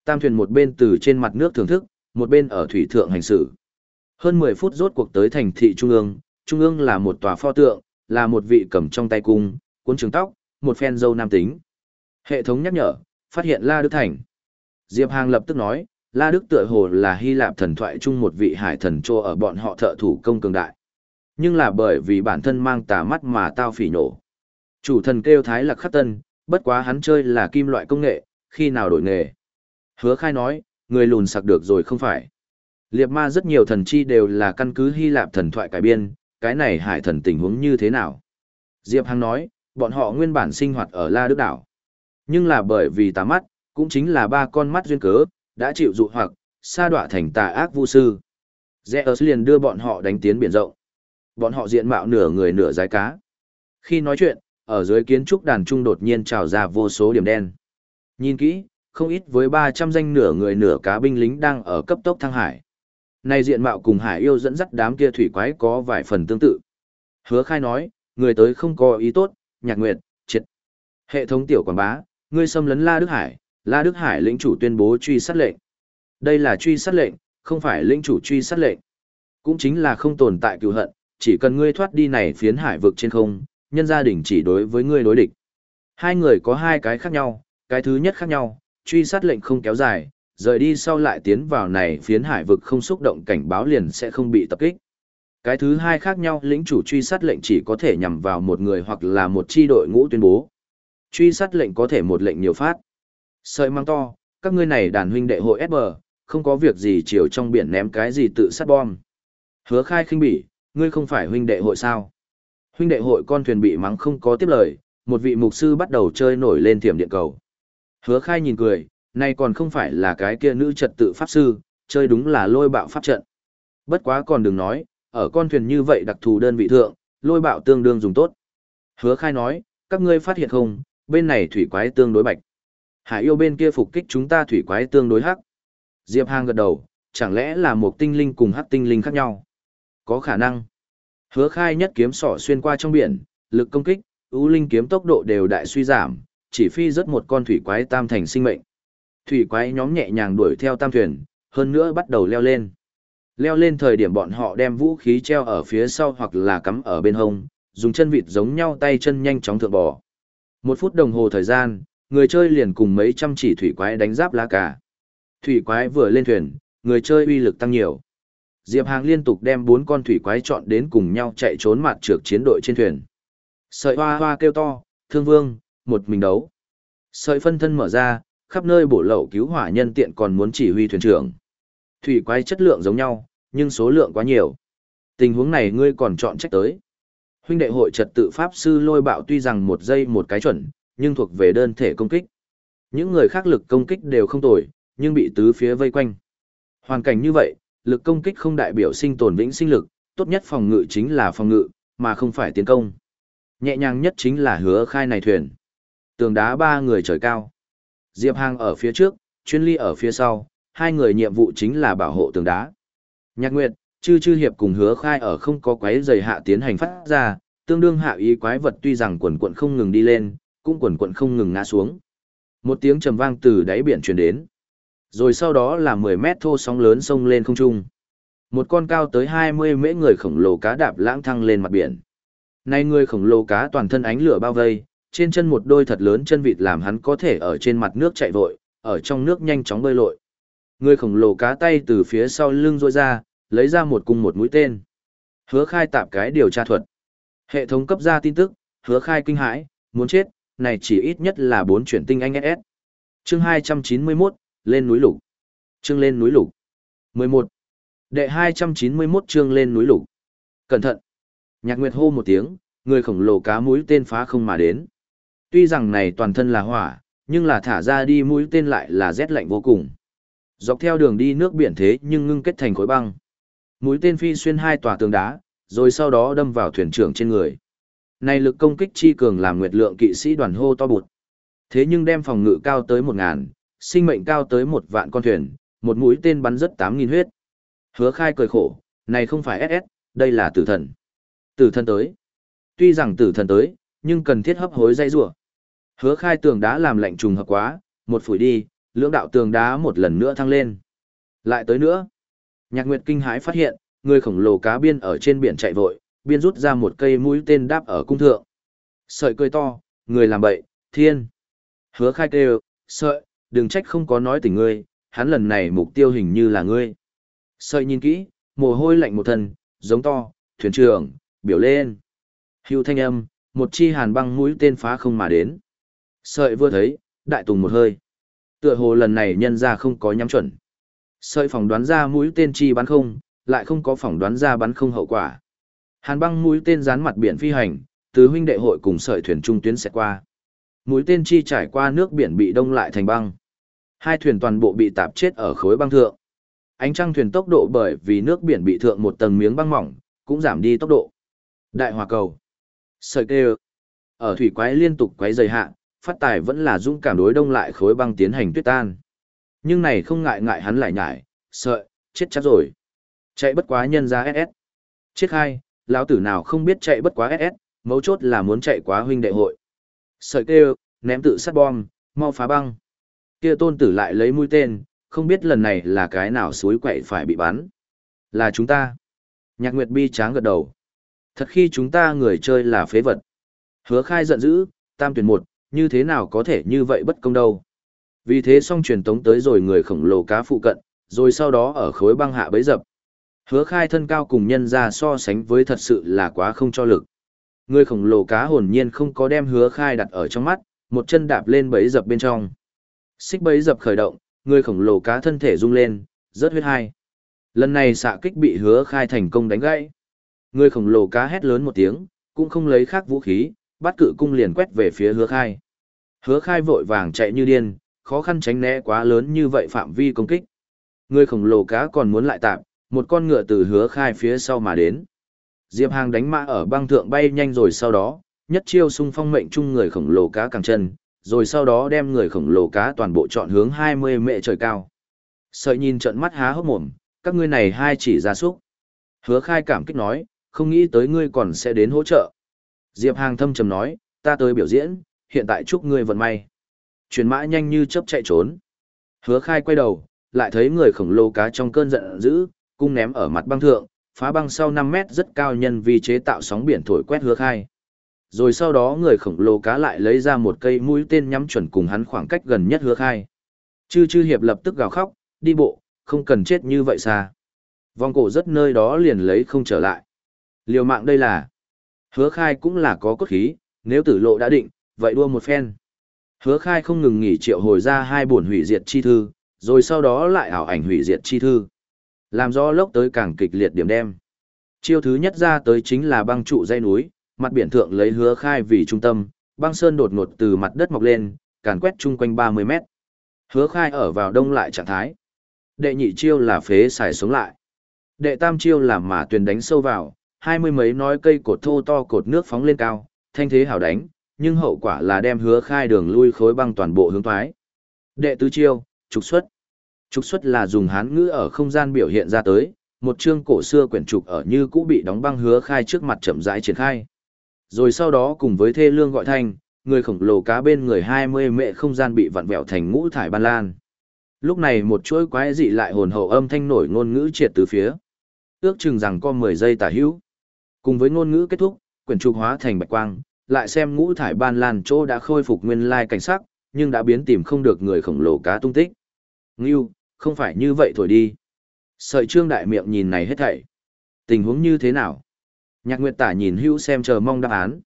A: Tam thuyền một bên từ trên mặt nước thưởng thức, một bên ở thủy thượng hành xử. Hơn 10 phút rốt cuộc tới thành thị trung ương, trung ương là một tòa pho tượng, là một vị cầm trong tay cung, cuốn trường tóc, một phen dâu nam tính. Hệ thống nhắc nhở, phát hiện La Đức Thành. Diệp Hàng lập tức nói, La Đức tựa hồ là Hy Lạp thần thoại chung một vị hải thần trô ở bọn họ thợ thủ công cường đại. Nhưng là bởi vì bản thân mang tà mắt mà tao phỉ nổ. Chủ thần kêu Thái Lạc Khắc Tân, bất quá hắn chơi là kim loại công nghệ, khi nào đổi nghề. Hứa khai nói, người lùn sặc được rồi không phải. Liệp ma rất nhiều thần chi đều là căn cứ Hy Lạp thần thoại cải biên, cái này hải thần tình huống như thế nào? Diệp Hằng nói, bọn họ nguyên bản sinh hoạt ở La Đức Đảo. Nhưng là bởi vì tà mắt, cũng chính là ba con mắt duyên cớ, đã chịu dụ hoặc, sa đọa thành tà ác vu sư. Zeus liền đưa bọn họ đánh tiến biển rộng. Bọn họ diện mạo nửa người nửa dái cá. Khi nói chuyện, ở dưới kiến trúc đàn trung đột nhiên trào ra vô số điểm đen. Nhìn kỹ, không ít với 300 danh nửa người nửa cá binh lính đang ở cấp tốc thăng hải. Này diện mạo cùng hải yêu dẫn dắt đám kia thủy quái có vài phần tương tự. Hứa khai nói, người tới không có ý tốt, nhạc nguyệt, triệt. Hệ thống tiểu quảng bá, ngươi xâm lấn La Đức Hải, La Đức Hải lĩnh chủ tuyên bố truy sát lệnh. Đây là truy sát lệnh, không phải lĩnh chủ truy sát lệnh. Cũng chính là không tồn tại cựu hận, chỉ cần ngươi thoát đi này phiến hải vực trên không, nhân gia đình chỉ đối với ngươi đối địch. Hai người có hai cái khác nhau, cái thứ nhất khác nhau, truy sát lệnh không kéo dài, rời đi sau lại tiến vào này phiến hải vực không xúc động cảnh báo liền sẽ không bị tập kích. Cái thứ hai khác nhau, lĩnh chủ truy sát lệnh chỉ có thể nhằm vào một người hoặc là một chi đội ngũ tuyên bố. Truy sát lệnh có thể một lệnh nhiều phát. Sợi mang to, các ngươi này đàn huynh đệ hội SB, không có việc gì chiều trong biển ném cái gì tự sát bom. Hứa khai khinh bỉ, ngươi không phải huynh đệ hội sao? Huynh đệ hội con thuyền bị mắng không có tiếp lời, một vị mục sư bắt đầu chơi nổi lên thiểm điện cầu. Hứa khai nhìn cười, nay còn không phải là cái kia nữ trật tự pháp sư, chơi đúng là lôi bạo pháp trận. Bất quá còn đừng nói, ở con thuyền như vậy đặc thù đơn vị thượng, lôi bạo tương đương dùng tốt. Hứa khai nói, các ngươi phát hiện không, bên này thủy quái tương đối bạch. Hải yêu bên kia phục kích chúng ta thủy quái tương đối hắc. Diệp Hàng gật đầu, chẳng lẽ là một tinh linh cùng hắc tinh linh khác nhau? Có khả năng. Hứa khai nhất kiếm sỏ xuyên qua trong biển, lực công kích, ưu linh kiếm tốc độ đều đại suy giảm, chỉ phi rất một con thủy quái tam thành sinh mệnh. Thủy quái nhóm nhẹ nhàng đuổi theo tam thuyền, hơn nữa bắt đầu leo lên. Leo lên thời điểm bọn họ đem vũ khí treo ở phía sau hoặc là cắm ở bên hông, dùng chân vịt giống nhau tay chân nhanh chóng thượng bò. Một phút đồng hồ thời gian, người chơi liền cùng mấy trăm chỉ thủy quái đánh giáp lá cả. Thủy quái vừa lên thuyền, người chơi uy lực tăng nhiều. Diệp Hàng liên tục đem bốn con thủy quái chọn đến cùng nhau chạy trốn mặt trược chiến đội trên thuyền. Sợi hoa hoa kêu to, thương vương, một mình đấu. Sợi phân thân mở ra, khắp nơi bổ lậu cứu hỏa nhân tiện còn muốn chỉ huy thuyền trưởng. Thủy quái chất lượng giống nhau, nhưng số lượng quá nhiều. Tình huống này ngươi còn chọn trách tới. Huynh đệ hội trật tự pháp sư lôi bạo tuy rằng một giây một cái chuẩn, nhưng thuộc về đơn thể công kích. Những người khác lực công kích đều không tồi, nhưng bị tứ phía vây quanh. Hoàn cảnh như vậy, lực công kích không đại biểu sinh tồn vĩnh sinh lực, tốt nhất phòng ngự chính là phòng ngự, mà không phải tiến công. Nhẹ nhàng nhất chính là hứa khai này thuyền. Tường đá ba người trời cao. Diệp Hàng ở phía trước, chuyên ly ở phía sau, hai người nhiệm vụ chính là bảo hộ tường đá. Nhạc Nguyệt, chư chư hiệp cùng hứa khai ở không có quái dày hạ tiến hành phát ra, tương đương hạ ý quái vật tuy rằng quần quận không ngừng đi lên, cũng quần quận không ngừng ngã xuống. Một tiếng trầm vang từ đáy biển truyền đến. Rồi sau đó là 10 mét thô sóng lớn sông lên không trung. Một con cao tới 20 mễ người khổng lồ cá đạp lãng thăng lên mặt biển. nay người khổng lồ cá toàn thân ánh lửa bao vây, trên chân một đôi thật lớn chân vịt làm hắn có thể ở trên mặt nước chạy vội, ở trong nước nhanh chóng bơi lội. Người khổng lồ cá tay từ phía sau lưng rôi ra, lấy ra một cung một mũi tên. Hứa khai tạp cái điều tra thuật. Hệ thống cấp ra tin tức, hứa khai kinh hãi, muốn chết, này chỉ ít nhất là bốn chuyển tinh anh SS. Chương 291, lên núi lục. Chương lên núi lục. 11. Đệ 291 chương lên núi lục. Cẩn thận. Nhạc Nguyệt hô một tiếng, người khổng lồ cá mũi tên phá không mà đến. Tuy rằng này toàn thân là hỏa, nhưng là thả ra đi mũi tên lại là rét lạnh vô cùng. Dọc theo đường đi nước biển thế nhưng ngưng kết thành khối băng. Mũi tên phi xuyên hai tòa tường đá, rồi sau đó đâm vào thuyền trưởng trên người. Này lực công kích chi cường làm nguyệt lượng kỵ sĩ đoàn hô to bụt. Thế nhưng đem phòng ngự cao tới một ngàn, sinh mệnh cao tới một vạn con thuyền, một mũi tên bắn rất tám nghìn huyết. Hứa khai cười khổ, này không phải SS, đây là tử thần. Tử thần tới. Tuy rằng tử thần tới, nhưng cần thiết hấp hối dây rủa Hứa khai tường đá làm lạnh trùng hợp quá, một phủi đi, lưỡng đạo tường đá một lần nữa thăng lên. Lại tới nữa. Nhạc Nguyệt kinh hãi phát hiện, người khổng lồ cá biên ở trên biển chạy vội, biên rút ra một cây mũi tên đáp ở cung thượng. Sợi cười to, người làm bậy, thiên. Hứa khai kêu, sợi, đừng trách không có nói tình ngươi, hắn lần này mục tiêu hình như là ngươi. Sợi nhìn kỹ, mồ hôi lạnh một thần giống to, thuyền trưởng, biểu lên. Hưu thanh âm, một chi hàn băng mũi tên phá không mà đến. Sợi vừa thấy, đại tùng một hơi. Tựa hồ lần này nhân ra không có nhắm chuẩn. Sợi phỏng đoán ra mũi tên chi bắn không, lại không có phỏng đoán ra bắn không hậu quả. Hàn băng mũi tên dán mặt biển phi hành, từ huynh đệ hội cùng sợi thuyền trung tuyến sẽ qua. Mũi tên chi trải qua nước biển bị đông lại thành băng. Hai thuyền toàn bộ bị tạp chết ở khối băng thượng. Ánh trăng thuyền tốc độ bởi vì nước biển bị thượng một tầng miếng băng mỏng, cũng giảm đi tốc độ. Đại hòa cầu. Sợi kêu. Ở thủy quái liên tục quái dày hạ, phát tài vẫn là dũng cảm đối đông lại khối băng tiến hành tuyết tan. Nhưng này không ngại ngại hắn lại nhải, sợi, chết chắc rồi. Chạy bất quá nhân ra SS. Chết hai, lão tử nào không biết chạy bất quá SS, mấu chốt là muốn chạy quá huynh đệ hội. Sợi kêu, ném tự sát bom, mau phá băng. Kia tôn tử lại lấy mũi tên, không biết lần này là cái nào suối quậy phải bị bắn. Là chúng ta. Nhạc Nguyệt Bi tráng gật đầu. Thật khi chúng ta người chơi là phế vật. Hứa khai giận dữ, tam tuyển một, như thế nào có thể như vậy bất công đâu. Vì thế song truyền tống tới rồi người khổng lồ cá phụ cận, rồi sau đó ở khối băng hạ bấy dập. Hứa khai thân cao cùng nhân ra so sánh với thật sự là quá không cho lực. Người khổng lồ cá hồn nhiên không có đem hứa khai đặt ở trong mắt, một chân đạp lên bấy dập bên trong. Xích bấy dập khởi động, người khổng lồ cá thân thể rung lên, rớt huyết hai. Lần này xạ kích bị hứa khai thành công đánh gãy. Người khổng lồ cá hét lớn một tiếng, cũng không lấy khác vũ khí, bắt cự cung liền quét về phía hứa khai. Hứa khai vội vàng chạy như điên, khó khăn tránh né quá lớn như vậy phạm vi công kích. Người khổng lồ cá còn muốn lại tạm, một con ngựa từ hứa khai phía sau mà đến. Diệp Hàng đánh mã ở băng thượng bay nhanh rồi sau đó, nhất chiêu xung phong mệnh chung người khổng lồ cá càng chân, rồi sau đó đem người khổng lồ cá toàn bộ chọn hướng 20 mệ trời cao. Sợi nhìn trận mắt há hốc mồm, các ngươi này hai chỉ ra súc. Hứa khai cảm kích nói, không nghĩ tới ngươi còn sẽ đến hỗ trợ. Diệp Hàng thâm trầm nói, ta tới biểu diễn, hiện tại chúc ngươi vận may. Chuyển mã nhanh như chớp chạy trốn. Hứa khai quay đầu, lại thấy người khổng lồ cá trong cơn giận dữ, cung ném ở mặt băng thượng, phá băng sau 5 mét rất cao nhân vì chế tạo sóng biển thổi quét hứa khai. Rồi sau đó người khổng lồ cá lại lấy ra một cây mũi tên nhắm chuẩn cùng hắn khoảng cách gần nhất hứa khai. Chư chư hiệp lập tức gào khóc, đi bộ, không cần chết như vậy xa. Vòng cổ rất nơi đó liền lấy không trở lại. Liều mạng đây là, hứa khai cũng là có cốt khí, nếu tử lộ đã định, vậy đua một phen. Hứa khai không ngừng nghỉ triệu hồi ra hai buồn hủy diệt chi thư, rồi sau đó lại ảo ảnh hủy diệt chi thư. Làm do lốc tới càng kịch liệt điểm đem. Chiêu thứ nhất ra tới chính là băng trụ dây núi, mặt biển thượng lấy hứa khai vì trung tâm, băng sơn đột ngột từ mặt đất mọc lên, càn quét chung quanh 30 mét. Hứa khai ở vào đông lại trạng thái. Đệ nhị chiêu là phế xài sống lại. Đệ tam chiêu là mà tuyền đánh sâu vào, hai mươi mấy nói cây cột thô to cột nước phóng lên cao, thanh thế hảo đánh, nhưng hậu quả là đem hứa khai đường lui khối băng toàn bộ hướng thoái. Đệ tứ chiêu, trục xuất. Trục xuất là dùng hán ngữ ở không gian biểu hiện ra tới, một chương cổ xưa quyển trục ở như cũ bị đóng băng hứa khai trước mặt chậm rãi triển khai. Rồi sau đó cùng với thê lương gọi thanh, người khổng lồ cá bên người 20 mệ không gian bị vặn vẹo thành ngũ thải ban lan. Lúc này một chuỗi quái dị lại hồn hậu âm thanh nổi ngôn ngữ triệt từ phía. Ước chừng rằng có 10 giây tả hữu. Cùng với ngôn ngữ kết thúc, quyển trục hóa thành bạch quang, lại xem ngũ thải ban lan chỗ đã khôi phục nguyên lai cảnh sắc, nhưng đã biến tìm không được người khổng lồ cá tung tích. Ngưu, không phải như vậy thôi đi. Sợi trương đại miệng nhìn này hết thảy. Tình huống như thế nào? Nhạc Nguyệt Tả nhìn hữu xem chờ mong đáp án.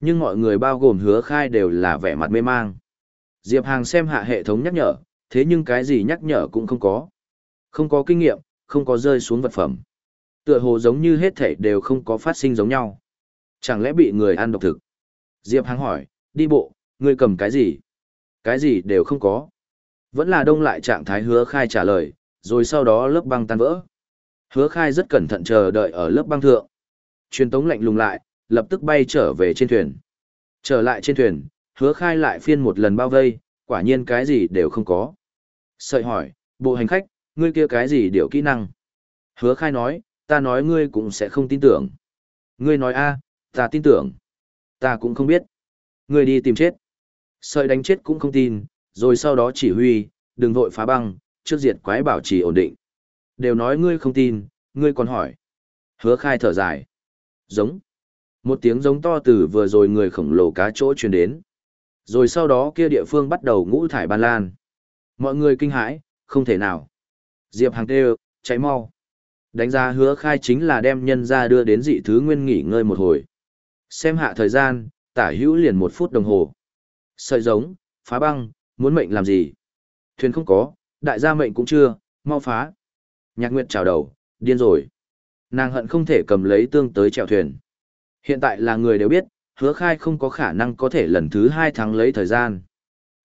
A: Nhưng mọi người bao gồm hứa khai đều là vẻ mặt mê mang. Diệp Hàng xem hạ hệ thống nhắc nhở, thế nhưng cái gì nhắc nhở cũng không có. Không có kinh nghiệm, không có rơi xuống vật phẩm. Tựa hồ giống như hết thảy đều không có phát sinh giống nhau. Chẳng lẽ bị người ăn độc thực? Diệp Hàng hỏi, đi bộ, ngươi cầm cái gì? Cái gì đều không có. Vẫn là đông lại trạng thái hứa khai trả lời, rồi sau đó lớp băng tan vỡ. Hứa khai rất cẩn thận chờ đợi ở lớp băng thượng. Truyền tống lạnh lùng lại, lập tức bay trở về trên thuyền. Trở lại trên thuyền, hứa khai lại phiên một lần bao vây, quả nhiên cái gì đều không có. Sợi hỏi, bộ hành khách, ngươi kia cái gì điều kỹ năng? Hứa khai nói, ta nói ngươi cũng sẽ không tin tưởng. Ngươi nói a ta tin tưởng. Ta cũng không biết. Ngươi đi tìm chết. Sợi đánh chết cũng không tin, rồi sau đó chỉ huy, đừng vội phá băng, trước diệt quái bảo trì ổn định. Đều nói ngươi không tin, ngươi còn hỏi. Hứa khai thở dài. Giống. Một tiếng giống to từ vừa rồi người khổng lồ cá chỗ truyền đến. Rồi sau đó kia địa phương bắt đầu ngũ thải ban lan. Mọi người kinh hãi, không thể nào. Diệp Hàng kêu, cháy mau. Đánh giá hứa khai chính là đem nhân ra đưa đến dị thứ nguyên nghỉ ngơi một hồi. Xem hạ thời gian, tả hữu liền một phút đồng hồ. Sợi giống, phá băng, muốn mệnh làm gì? Thuyền không có, đại gia mệnh cũng chưa, mau phá. Nhạc Nguyệt chào đầu, điên rồi. Nàng hận không thể cầm lấy tương tới chèo thuyền. Hiện tại là người đều biết, hứa khai không có khả năng có thể lần thứ hai thắng lấy thời gian.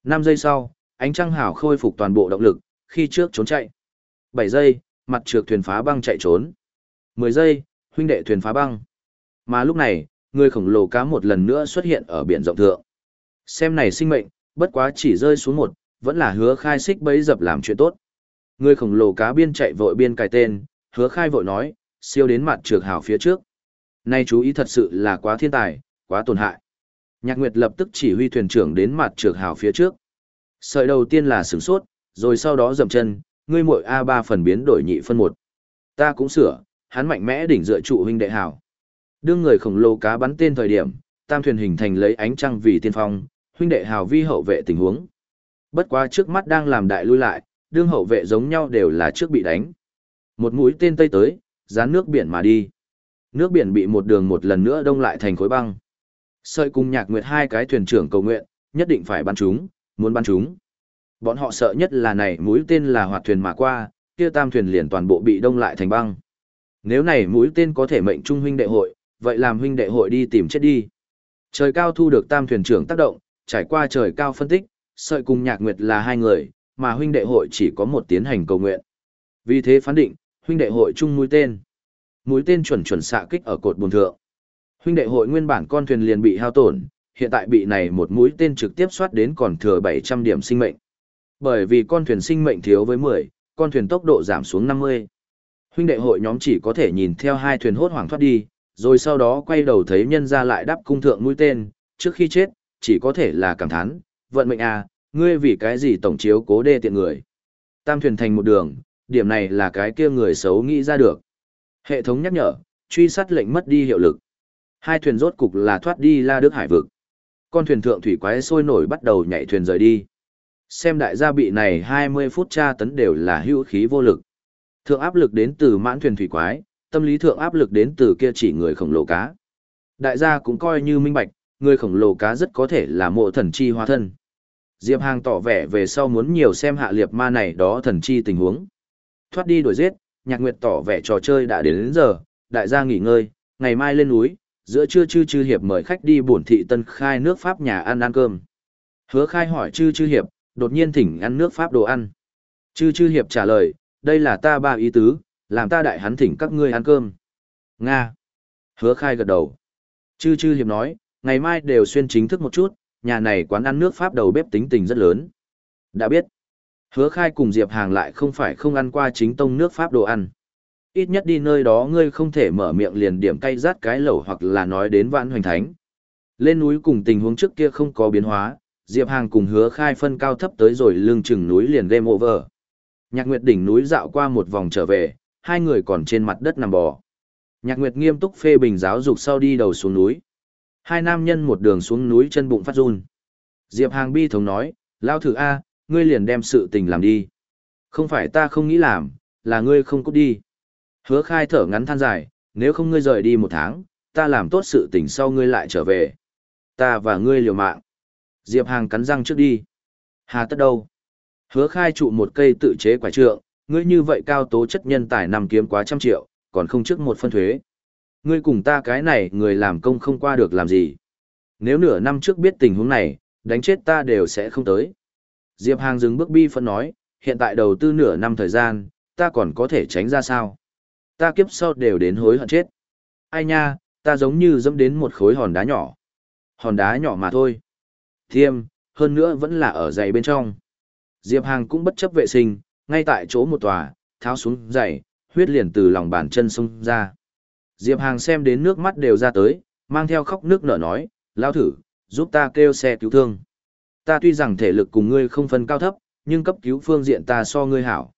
A: 5 giây sau, ánh trăng hào khôi phục toàn bộ động lực, khi trước trốn chạy. 7 giây, mặt trượt thuyền phá băng chạy trốn. 10 giây, huynh đệ thuyền phá băng. Mà lúc này, người khổng lồ cá một lần nữa xuất hiện ở biển rộng thượng. Xem này sinh mệnh, bất quá chỉ rơi xuống một, vẫn là hứa khai xích bấy dập làm chuyện tốt. Người khổng lồ cá biên chạy vội biên cài tên, hứa khai vội nói, siêu đến mặt trược hào phía trước. Nay chú ý thật sự là quá thiên tài, quá tổn hại. Nhạc Nguyệt lập tức chỉ huy thuyền trưởng đến mặt trược hào phía trước. Sợi đầu tiên là sửng sốt, rồi sau đó dầm chân, ngươi muội A3 phần biến đổi nhị phân một. Ta cũng sửa, hắn mạnh mẽ đỉnh dựa trụ huynh đệ hào. Đương người khổng lồ cá bắn tên thời điểm, tam thuyền hình thành lấy ánh trăng vì tiên phong, huynh đệ hào vi hậu vệ tình huống. Bất quá trước mắt đang làm đại lui lại, đương hậu vệ giống nhau đều là trước bị đánh. Một mũi tên tây tới, dán nước biển mà đi. Nước biển bị một đường một lần nữa đông lại thành khối băng. Sợi cùng nhạc nguyệt hai cái thuyền trưởng cầu nguyện, nhất định phải bắn chúng, muốn bắn chúng. Bọn họ sợ nhất là này mũi tên là hoạt thuyền mà qua, kia tam thuyền liền toàn bộ bị đông lại thành băng. Nếu này mũi tên có thể mệnh trung huynh đệ hội, vậy làm huynh đệ hội đi tìm chết đi. Trời cao thu được tam thuyền trưởng tác động, trải qua trời cao phân tích, sợi cùng nhạc nguyệt là hai người, mà huynh đệ hội chỉ có một tiến hành cầu nguyện. Vì thế phán định, huynh đệ hội chung mũi tên. Mũi tên chuẩn chuẩn xạ kích ở cột buồn thượng. Huynh đệ hội nguyên bản con thuyền liền bị hao tổn, hiện tại bị này một mũi tên trực tiếp soát đến còn thừa 700 điểm sinh mệnh. Bởi vì con thuyền sinh mệnh thiếu với 10, con thuyền tốc độ giảm xuống 50. Huynh đệ hội nhóm chỉ có thể nhìn theo hai thuyền hốt hoảng thoát đi, rồi sau đó quay đầu thấy nhân ra lại đắp cung thượng mũi tên, trước khi chết, chỉ có thể là cảm thán, vận mệnh à, ngươi vì cái gì tổng chiếu cố đê tiện người. Tam thuyền thành một đường, điểm này là cái kia người xấu nghĩ ra được. Hệ thống nhắc nhở, truy sát lệnh mất đi hiệu lực. Hai thuyền rốt cục là thoát đi La Đức Hải vực. Con thuyền thượng thủy quái sôi nổi bắt đầu nhảy thuyền rời đi. Xem đại gia bị này 20 phút tra tấn đều là hữu khí vô lực. Thượng áp lực đến từ mãn thuyền thủy quái, tâm lý thượng áp lực đến từ kia chỉ người khổng lồ cá. Đại gia cũng coi như minh bạch, người khổng lồ cá rất có thể là mộ thần chi hóa thân. Diệp Hàng tỏ vẻ về sau muốn nhiều xem hạ liệt ma này đó thần chi tình huống. Thoát đi đuổi giết, Nhạc Nguyệt tỏ vẻ trò chơi đã đến, đến giờ, đại gia nghỉ ngơi, ngày mai lên núi, giữa trưa chư chư hiệp mời khách đi bổn thị tân khai nước Pháp nhà ăn ăn cơm. Hứa khai hỏi chư chư hiệp, đột nhiên thỉnh ăn nước Pháp đồ ăn. Chư chư hiệp trả lời, đây là ta ba ý tứ, làm ta đại hắn thỉnh các ngươi ăn cơm. Nga. Hứa khai gật đầu. Chư chư hiệp nói, ngày mai đều xuyên chính thức một chút, nhà này quán ăn nước Pháp đầu bếp tính tình rất lớn. Đã biết. Hứa khai cùng Diệp Hàng lại không phải không ăn qua chính tông nước Pháp đồ ăn. Ít nhất đi nơi đó ngươi không thể mở miệng liền điểm cay rát cái lẩu hoặc là nói đến vãn hoành thánh. Lên núi cùng tình huống trước kia không có biến hóa, Diệp Hàng cùng hứa khai phân cao thấp tới rồi lưng chừng núi liền game over. Nhạc Nguyệt đỉnh núi dạo qua một vòng trở về, hai người còn trên mặt đất nằm bò. Nhạc Nguyệt nghiêm túc phê bình giáo dục sau đi đầu xuống núi. Hai nam nhân một đường xuống núi chân bụng phát run. Diệp Hàng bi thống nói, lao thử A, ngươi liền đem sự tình làm đi. Không phải ta không nghĩ làm, là ngươi không cút đi. Hứa khai thở ngắn than dài, nếu không ngươi rời đi một tháng, ta làm tốt sự tình sau ngươi lại trở về. Ta và ngươi liều mạng. Diệp Hàng cắn răng trước đi. Hà tất đâu? Hứa khai trụ một cây tự chế quả trượng, ngươi như vậy cao tố chất nhân tài nằm kiếm quá trăm triệu, còn không trước một phân thuế. Ngươi cùng ta cái này người làm công không qua được làm gì. Nếu nửa năm trước biết tình huống này, đánh chết ta đều sẽ không tới. Diệp Hàng dừng bước bi phân nói, hiện tại đầu tư nửa năm thời gian, ta còn có thể tránh ra sao? Ta kiếp sau đều đến hối hận chết. Ai nha, ta giống như dẫm đến một khối hòn đá nhỏ. Hòn đá nhỏ mà thôi. Thiêm, hơn nữa vẫn là ở dày bên trong. Diệp Hàng cũng bất chấp vệ sinh, ngay tại chỗ một tòa, tháo xuống giày, huyết liền từ lòng bàn chân xông ra. Diệp Hàng xem đến nước mắt đều ra tới, mang theo khóc nước nở nói, lao thử, giúp ta kêu xe cứu thương. Ta tuy rằng thể lực cùng ngươi không phân cao thấp, nhưng cấp cứu phương diện ta so ngươi hảo.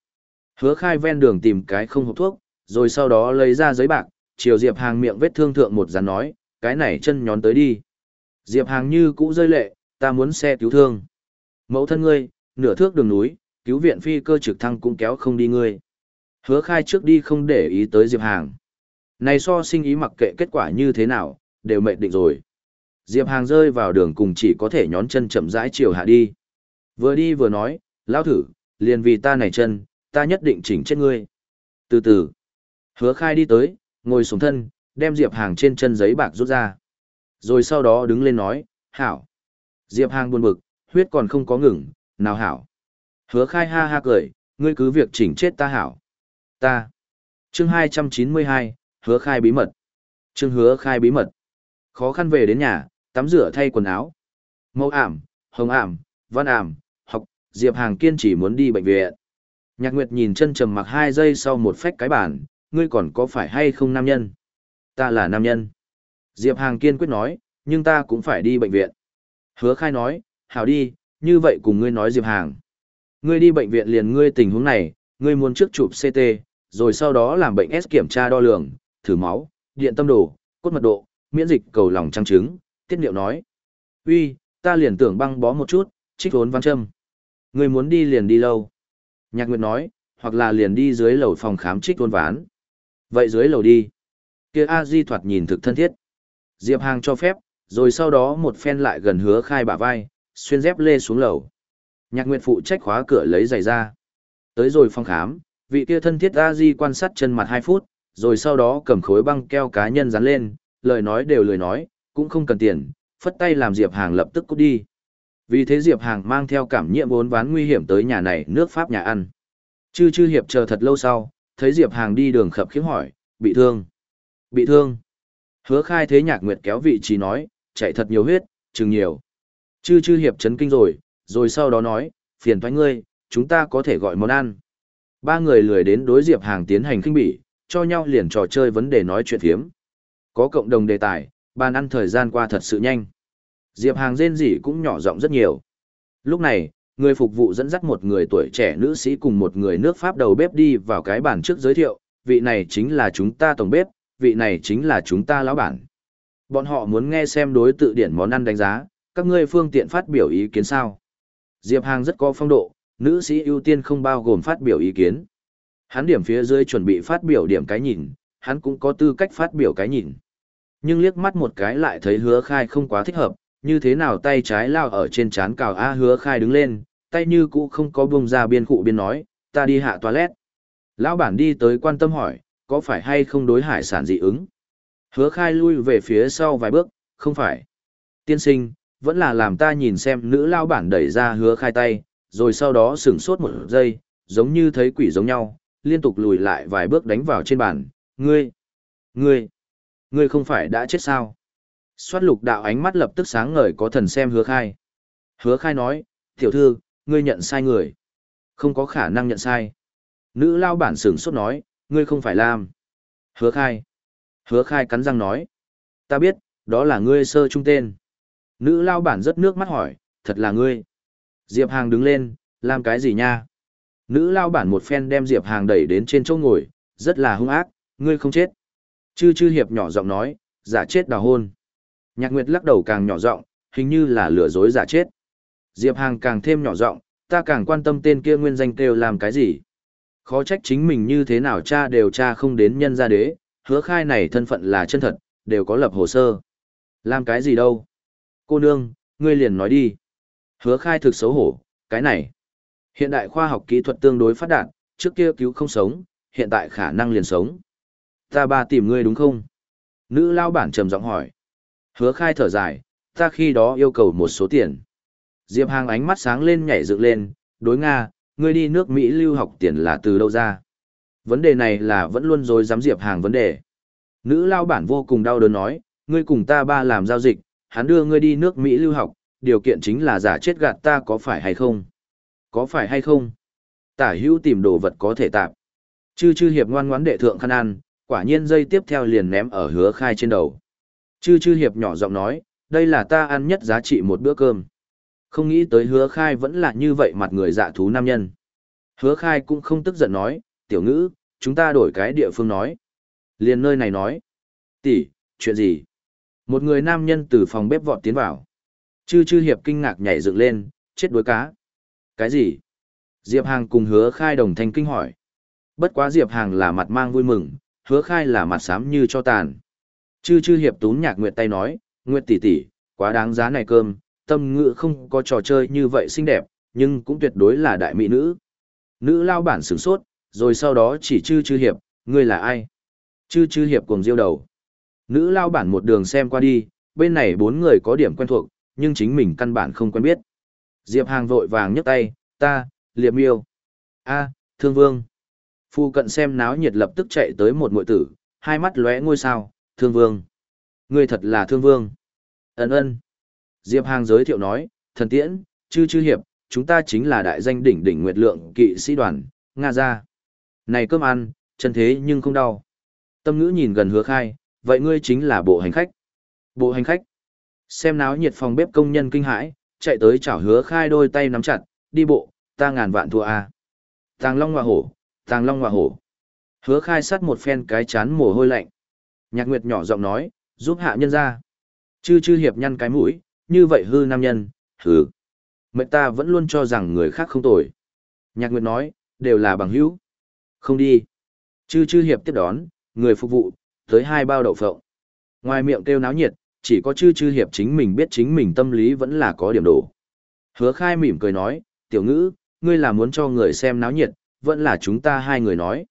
A: Hứa khai ven đường tìm cái không hộp thuốc, rồi sau đó lấy ra giấy bạc, chiều Diệp Hàng miệng vết thương thượng một rắn nói, cái này chân nhón tới đi. Diệp Hàng như cũ rơi lệ, ta muốn xe cứu thương. Mẫu thân ngươi, nửa thước đường núi, cứu viện phi cơ trực thăng cũng kéo không đi ngươi. Hứa khai trước đi không để ý tới Diệp Hàng. Này so sinh ý mặc kệ kết quả như thế nào, đều mệt định rồi. Diệp Hàng rơi vào đường cùng chỉ có thể nhón chân chậm rãi chiều hạ đi. Vừa đi vừa nói, lao thử, liền vì ta này chân, ta nhất định chỉnh chết ngươi. Từ từ, hứa khai đi tới, ngồi xuống thân, đem Diệp Hàng trên chân giấy bạc rút ra. Rồi sau đó đứng lên nói, hảo. Diệp Hàng buồn bực, huyết còn không có ngừng, nào hảo. Hứa khai ha ha cười, ngươi cứ việc chỉnh chết ta hảo. Ta. Chương 292, hứa khai bí mật. Chương hứa khai bí mật. Khó khăn về đến nhà, tắm rửa thay quần áo. Mẫu ảm, hồng ảm, văn ảm, học, Diệp Hàng kiên chỉ muốn đi bệnh viện. Nhạc Nguyệt nhìn chân trầm mặc hai giây sau một phách cái bản, ngươi còn có phải hay không nam nhân? Ta là nam nhân. Diệp Hàng kiên quyết nói, nhưng ta cũng phải đi bệnh viện. Hứa khai nói, hảo đi, như vậy cùng ngươi nói Diệp Hàng. Ngươi đi bệnh viện liền ngươi tình huống này, ngươi muốn trước chụp CT, rồi sau đó làm bệnh S kiểm tra đo lường, thử máu, điện tâm đồ, cốt mật độ, miễn dịch cầu lòng trăng trứng, tiết niệu nói. Uy, ta liền tưởng băng bó một chút, trích vốn văn châm. Ngươi muốn đi liền đi lâu. Nhạc Nguyệt nói, hoặc là liền đi dưới lầu phòng khám trích vốn ván. Vậy dưới lầu đi. Kia A Di thoạt nhìn thực thân thiết. Diệp Hàng cho phép, rồi sau đó một phen lại gần hứa khai bả vai, xuyên dép lê xuống lầu. Nhạc Nguyệt phụ trách khóa cửa lấy giày ra. Tới rồi phòng khám, vị kia thân thiết A Di quan sát chân mặt 2 phút, rồi sau đó cầm khối băng keo cá nhân dán lên, lời nói đều lời nói, cũng không cần tiền, phất tay làm Diệp Hàng lập tức cút đi. Vì thế Diệp Hàng mang theo cảm nhiệm bốn ván nguy hiểm tới nhà này nước Pháp nhà ăn. Chư chư hiệp chờ thật lâu sau, thấy Diệp Hàng đi đường khập khiễng hỏi, bị thương. Bị thương. Hứa khai thế nhạc nguyệt kéo vị trí nói, chạy thật nhiều huyết, chừng nhiều. Chư chư hiệp chấn kinh rồi, rồi sau đó nói, phiền thoái ngươi, chúng ta có thể gọi món ăn. Ba người lười đến đối Diệp Hàng tiến hành kinh bỉ, cho nhau liền trò chơi vấn đề nói chuyện thiếm. Có cộng đồng đề tài, bàn ăn thời gian qua thật sự nhanh. Diệp Hàng rên rỉ cũng nhỏ giọng rất nhiều. Lúc này, người phục vụ dẫn dắt một người tuổi trẻ nữ sĩ cùng một người nước Pháp đầu bếp đi vào cái bàn trước giới thiệu, vị này chính là chúng ta tổng bếp, vị này chính là chúng ta lão bản. Bọn họ muốn nghe xem đối tự điển món ăn đánh giá, các ngươi phương tiện phát biểu ý kiến sao. Diệp Hàng rất có phong độ, nữ sĩ ưu tiên không bao gồm phát biểu ý kiến. Hắn điểm phía dưới chuẩn bị phát biểu điểm cái nhìn, hắn cũng có tư cách phát biểu cái nhìn. Nhưng liếc mắt một cái lại thấy hứa khai không quá thích hợp, như thế nào tay trái lao ở trên chán cào A hứa khai đứng lên, tay như cũ không có bông ra biên cụ biên nói, ta đi hạ toilet. Lão bản đi tới quan tâm hỏi, có phải hay không đối hải sản dị ứng? Hứa khai lui về phía sau vài bước, không phải. Tiên sinh, vẫn là làm ta nhìn xem nữ lao bản đẩy ra hứa khai tay, rồi sau đó sửng sốt một giây, giống như thấy quỷ giống nhau, liên tục lùi lại vài bước đánh vào trên bàn. Ngươi! Ngươi! Ngươi không phải đã chết sao? Xoát lục đạo ánh mắt lập tức sáng ngời có thần xem hứa khai. Hứa khai nói, tiểu thư, ngươi nhận sai người. Không có khả năng nhận sai. Nữ lao bản sửng sốt nói, ngươi không phải làm. Hứa khai. Hứa khai cắn răng nói. Ta biết, đó là ngươi sơ trung tên. Nữ lao bản rất nước mắt hỏi, thật là ngươi. Diệp Hàng đứng lên, làm cái gì nha? Nữ lao bản một phen đem Diệp Hàng đẩy đến trên chỗ ngồi, rất là hung ác, ngươi không chết. Chư chư hiệp nhỏ giọng nói, giả chết đào hôn. Nhạc Nguyệt lắc đầu càng nhỏ giọng, hình như là lừa dối giả chết. Diệp Hàng càng thêm nhỏ giọng, ta càng quan tâm tên kia nguyên danh kêu làm cái gì. Khó trách chính mình như thế nào cha đều cha không đến nhân gia đế, hứa khai này thân phận là chân thật, đều có lập hồ sơ. Làm cái gì đâu? Cô nương, ngươi liền nói đi. Hứa khai thực xấu hổ, cái này. Hiện đại khoa học kỹ thuật tương đối phát đạt, trước kia cứu không sống, hiện tại khả năng liền sống. Ta ba tìm ngươi đúng không? Nữ lao bản trầm giọng hỏi. Hứa khai thở dài, ta khi đó yêu cầu một số tiền. Diệp Hàng ánh mắt sáng lên nhảy dựng lên, đối Nga, ngươi đi nước Mỹ lưu học tiền là từ đâu ra? Vấn đề này là vẫn luôn rồi dám Diệp Hàng vấn đề. Nữ lao bản vô cùng đau đớn nói, ngươi cùng ta ba làm giao dịch, hắn đưa ngươi đi nước Mỹ lưu học, điều kiện chính là giả chết gạt ta có phải hay không? Có phải hay không? Tả hữu tìm đồ vật có thể tạp. Chư chư hiệp ngoan ngoãn đệ thượng khăn ăn, quả nhiên dây tiếp theo liền ném ở hứa khai trên đầu. Chư chư hiệp nhỏ giọng nói, đây là ta ăn nhất giá trị một bữa cơm. Không nghĩ tới hứa khai vẫn là như vậy mặt người dạ thú nam nhân. Hứa khai cũng không tức giận nói, tiểu ngữ, chúng ta đổi cái địa phương nói. Liền nơi này nói. tỷ chuyện gì? Một người nam nhân từ phòng bếp vọt tiến vào. Chư chư hiệp kinh ngạc nhảy dựng lên, chết đuối cá. Cái gì? Diệp Hàng cùng hứa khai đồng thanh kinh hỏi. Bất quá Diệp Hàng là mặt mang vui mừng, hứa khai là mặt xám như cho tàn. Chư chư hiệp tún nhạc Nguyệt tay nói, Nguyệt tỷ tỷ, quá đáng giá này cơm, tâm ngữ không có trò chơi như vậy xinh đẹp, nhưng cũng tuyệt đối là đại mỹ nữ. Nữ lao bản sửng sốt, rồi sau đó chỉ chư chư hiệp, ngươi là ai? Chư chư hiệp cùng diêu đầu. Nữ lao bản một đường xem qua đi, bên này bốn người có điểm quen thuộc, nhưng chính mình căn bản không quen biết. Diệp Hàng vội vàng nhấc tay, ta, liệp miêu. a thương vương. Phu cận xem náo nhiệt lập tức chạy tới một mội tử, hai mắt lóe ngôi sao, thương vương. Ngươi thật là thương vương. Ấn ơn. Diệp Hàng giới thiệu nói, thần tiễn, chư chư hiệp, chúng ta chính là đại danh đỉnh đỉnh nguyệt lượng kỵ sĩ đoàn, Nga ra. Này cơm ăn, chân thế nhưng không đau. Tâm ngữ nhìn gần hứa khai, vậy ngươi chính là bộ hành khách. Bộ hành khách. Xem náo nhiệt phòng bếp công nhân kinh hãi, chạy tới chảo hứa khai đôi tay nắm chặt, đi bộ, ta ngàn vạn thua a Tàng long hoa hổ, tàng long hoa hổ. Hứa khai sắt một phen cái chán mồ hôi lạnh. Nhạc Nguyệt nhỏ giọng nói, giúp hạ nhân ra. Chư chư hiệp nhăn cái mũi, như vậy hư nam nhân, hừ. Mệnh ta vẫn luôn cho rằng người khác không tồi. Nhạc Nguyệt nói, đều là bằng hữu. Không đi. Chư chư hiệp tiếp đón, người phục vụ, tới hai bao đậu phộng. Ngoài miệng kêu náo nhiệt, chỉ có chư chư hiệp chính mình biết chính mình tâm lý vẫn là có điểm đổ. Hứa khai mỉm cười nói, tiểu ngữ, ngươi là muốn cho người xem náo nhiệt, vẫn là chúng ta hai người nói.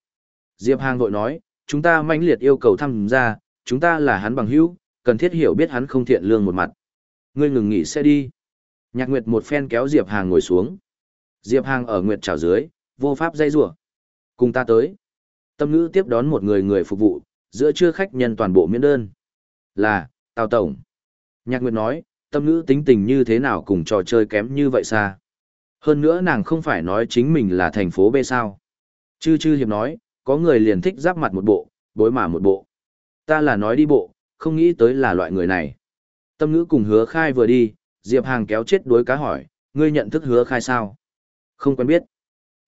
A: Diệp Hàng vội nói, chúng ta mãnh liệt yêu cầu tham gia, chúng ta là hắn bằng hữu, cần thiết hiểu biết hắn không thiện lương một mặt. Ngươi ngừng nghỉ sẽ đi. Nhạc Nguyệt một phen kéo Diệp Hàng ngồi xuống. Diệp Hàng ở Nguyệt trào dưới, vô pháp dây rủa Cùng ta tới. Tâm ngữ tiếp đón một người người phục vụ, giữa trưa khách nhân toàn bộ miễn đơn. Là, Tào Tổng. Nhạc Nguyệt nói, tâm nữ tính tình như thế nào cùng trò chơi kém như vậy xa. Hơn nữa nàng không phải nói chính mình là thành phố B sao. Chư chư hiệp nói, có người liền thích giáp mặt một bộ, bối mà một bộ. Ta là nói đi bộ, không nghĩ tới là loại người này. Tâm ngữ cùng hứa khai vừa đi, Diệp Hàng kéo chết đuối cá hỏi, ngươi nhận thức hứa khai sao? Không quen biết.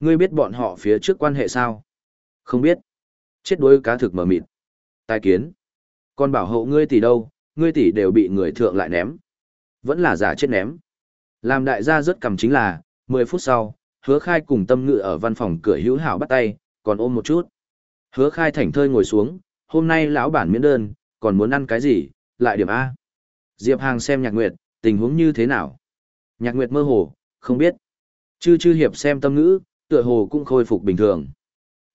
A: Ngươi biết bọn họ phía trước quan hệ sao? Không biết. Chết đuối cá thực mở mịt. Tài kiến. Còn bảo hộ ngươi tỷ đâu, ngươi tỷ đều bị người thượng lại ném. Vẫn là giả chết ném. Làm đại gia rất cầm chính là, 10 phút sau, hứa khai cùng tâm ngự ở văn phòng cửa hữu hảo bắt tay, còn ôm một chút. Hứa khai thảnh thơi ngồi xuống, hôm nay lão bản miễn đơn, còn muốn ăn cái gì, lại điểm A. Diệp Hàng xem nhạc nguyệt, tình huống như thế nào. Nhạc nguyệt mơ hồ, không biết. Chư chư hiệp xem tâm ngữ, tựa hồ cũng khôi phục bình thường.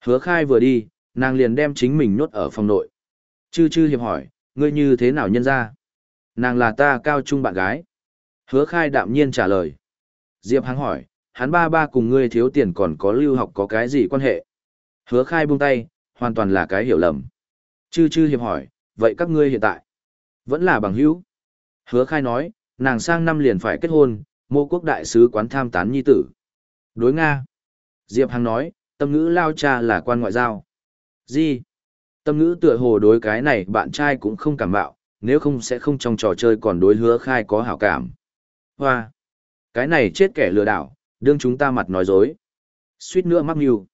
A: Hứa khai vừa đi, nàng liền đem chính mình nhốt ở phòng nội. Chư chư hiệp hỏi, ngươi như thế nào nhân ra? Nàng là ta cao trung bạn gái. Hứa khai đạm nhiên trả lời. Diệp Hằng hỏi, hắn ba ba cùng ngươi thiếu tiền còn có lưu học có cái gì quan hệ? Hứa khai buông tay, hoàn toàn là cái hiểu lầm. Chư chư hiệp hỏi, vậy các ngươi hiện tại? Vẫn là bằng hữu. Hứa khai nói, nàng sang năm liền phải kết hôn, mô quốc đại sứ quán tham tán nhi tử. Đối Nga. Diệp Hằng nói, tâm ngữ lao cha là quan ngoại giao. Gì? Tâm ngữ tựa hồ đối cái này bạn trai cũng không cảm bạo, nếu không sẽ không trong trò chơi còn đối hứa khai có hảo cảm. Hoa! Cái này chết kẻ lừa đảo, đương chúng ta mặt nói dối. Suýt nữa mắc mưu.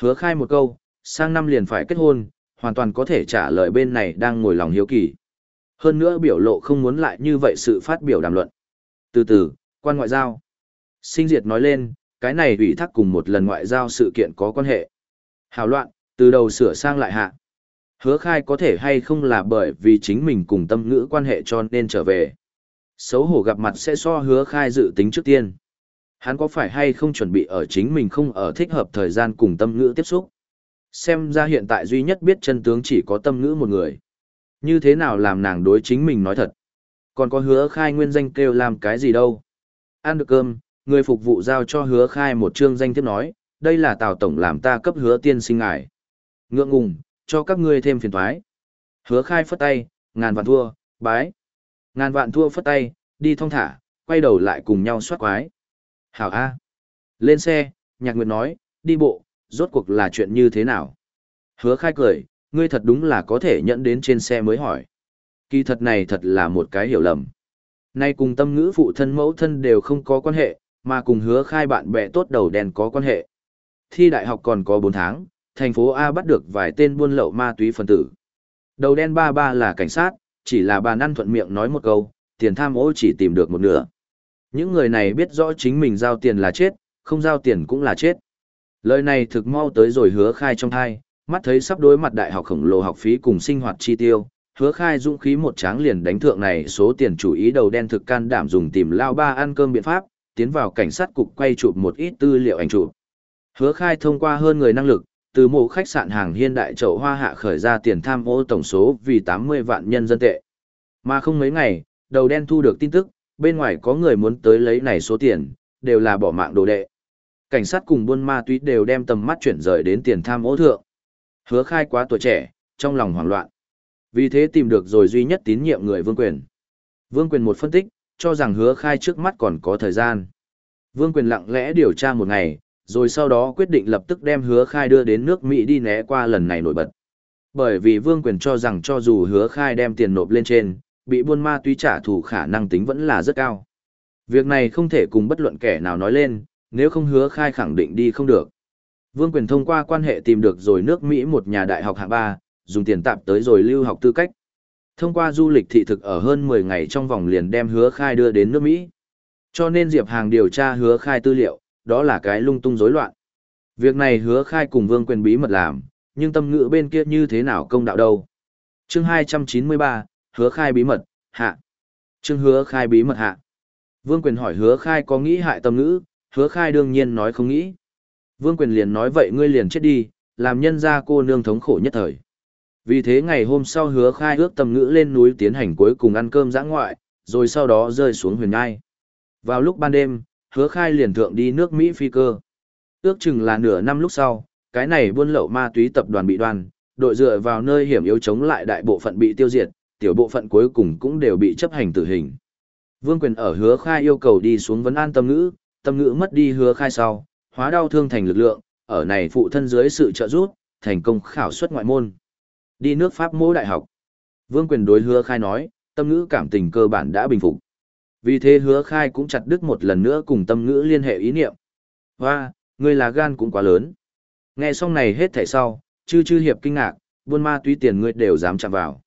A: Hứa khai một câu, sang năm liền phải kết hôn, hoàn toàn có thể trả lời bên này đang ngồi lòng hiếu kỳ. Hơn nữa biểu lộ không muốn lại như vậy sự phát biểu đàm luận. Từ từ, quan ngoại giao. Sinh diệt nói lên, cái này ủy thác cùng một lần ngoại giao sự kiện có quan hệ. Hào loạn, từ đầu sửa sang lại hạ. Hứa khai có thể hay không là bởi vì chính mình cùng tâm ngữ quan hệ cho nên trở về. Xấu hổ gặp mặt sẽ so hứa khai dự tính trước tiên. Hắn có phải hay không chuẩn bị ở chính mình không ở thích hợp thời gian cùng tâm ngữ tiếp xúc. Xem ra hiện tại duy nhất biết chân tướng chỉ có tâm ngữ một người. Như thế nào làm nàng đối chính mình nói thật. Còn có hứa khai nguyên danh kêu làm cái gì đâu. Ăn được cơm, người phục vụ giao cho hứa khai một chương danh tiếp nói, đây là Tào Tổng làm ta cấp hứa tiên sinh ngài. Ngượng ngùng, cho các ngươi thêm phiền thoái. Hứa khai phất tay, ngàn vạn thua, bái. Ngàn vạn thua phất tay, đi thong thả, quay đầu lại cùng nhau soát quái. Hảo A. Lên xe, nhạc nguyệt nói, đi bộ, rốt cuộc là chuyện như thế nào? Hứa khai cười, ngươi thật đúng là có thể nhận đến trên xe mới hỏi. Kỳ thật này thật là một cái hiểu lầm. Nay cùng tâm ngữ phụ thân mẫu thân đều không có quan hệ, mà cùng hứa khai bạn bè tốt đầu đèn có quan hệ. Thi đại học còn có 4 tháng, thành phố A bắt được vài tên buôn lậu ma túy phần tử. Đầu đen ba ba là cảnh sát, chỉ là bà năn thuận miệng nói một câu, tiền tham ô chỉ tìm được một nửa. Những người này biết rõ chính mình giao tiền là chết, không giao tiền cũng là chết. Lời này thực mau tới rồi hứa khai trong thai, mắt thấy sắp đối mặt đại học khổng lồ học phí cùng sinh hoạt chi tiêu, hứa khai dũng khí một tráng liền đánh thượng này số tiền chủ ý đầu đen thực can đảm dùng tìm lao ba ăn cơm biện pháp, tiến vào cảnh sát cục quay chụp một ít tư liệu ảnh chụp. Hứa khai thông qua hơn người năng lực, từ mộ khách sạn hàng hiên đại chậu hoa hạ khởi ra tiền tham ô tổng số vì 80 vạn nhân dân tệ. Mà không mấy ngày, đầu đen thu được tin tức, bên ngoài có người muốn tới lấy này số tiền, đều là bỏ mạng đồ đệ. Cảnh sát cùng buôn ma túy đều đem tầm mắt chuyển rời đến tiền tham ô thượng. Hứa khai quá tuổi trẻ, trong lòng hoảng loạn. Vì thế tìm được rồi duy nhất tín nhiệm người Vương Quyền. Vương Quyền một phân tích, cho rằng hứa khai trước mắt còn có thời gian. Vương Quyền lặng lẽ điều tra một ngày, rồi sau đó quyết định lập tức đem hứa khai đưa đến nước Mỹ đi né qua lần này nổi bật. Bởi vì Vương Quyền cho rằng cho dù hứa khai đem tiền nộp lên trên, bị buôn ma túy trả thù khả năng tính vẫn là rất cao. Việc này không thể cùng bất luận kẻ nào nói lên, nếu không hứa khai khẳng định đi không được. Vương Quyền thông qua quan hệ tìm được rồi nước Mỹ một nhà đại học hạng 3, dùng tiền tạp tới rồi lưu học tư cách. Thông qua du lịch thị thực ở hơn 10 ngày trong vòng liền đem hứa khai đưa đến nước Mỹ. Cho nên Diệp Hàng điều tra hứa khai tư liệu, đó là cái lung tung rối loạn. Việc này hứa khai cùng vương quyền bí mật làm, nhưng tâm ngữ bên kia như thế nào công đạo đâu. chương 293, hứa khai bí mật, hạ. chương hứa khai bí mật hạ. Vương quyền hỏi hứa khai có nghĩ hại tâm ngữ, hứa khai đương nhiên nói không nghĩ. Vương quyền liền nói vậy ngươi liền chết đi, làm nhân ra cô nương thống khổ nhất thời. Vì thế ngày hôm sau hứa khai ước tâm ngữ lên núi tiến hành cuối cùng ăn cơm giã ngoại, rồi sau đó rơi xuống huyền ngai. Vào lúc ban đêm, hứa khai liền thượng đi nước Mỹ phi cơ. Ước chừng là nửa năm lúc sau, cái này buôn lậu ma túy tập đoàn bị đoàn, đội dựa vào nơi hiểm yếu chống lại đại bộ phận bị tiêu diệt, tiểu bộ phận cuối cùng cũng đều bị chấp hành tử hình. Vương quyền ở hứa khai yêu cầu đi xuống vấn an tâm ngữ, tâm ngữ mất đi hứa khai sau, hóa đau thương thành lực lượng, ở này phụ thân dưới sự trợ giúp, thành công khảo suất ngoại môn. Đi nước Pháp mô đại học. Vương quyền đối hứa khai nói, tâm ngữ cảm tình cơ bản đã bình phục. Vì thế hứa khai cũng chặt đứt một lần nữa cùng tâm ngữ liên hệ ý niệm. và ngươi là gan cũng quá lớn. Nghe xong này hết thảy sau, chư chư hiệp kinh ngạc, buôn ma túy tiền ngươi đều dám chạm vào.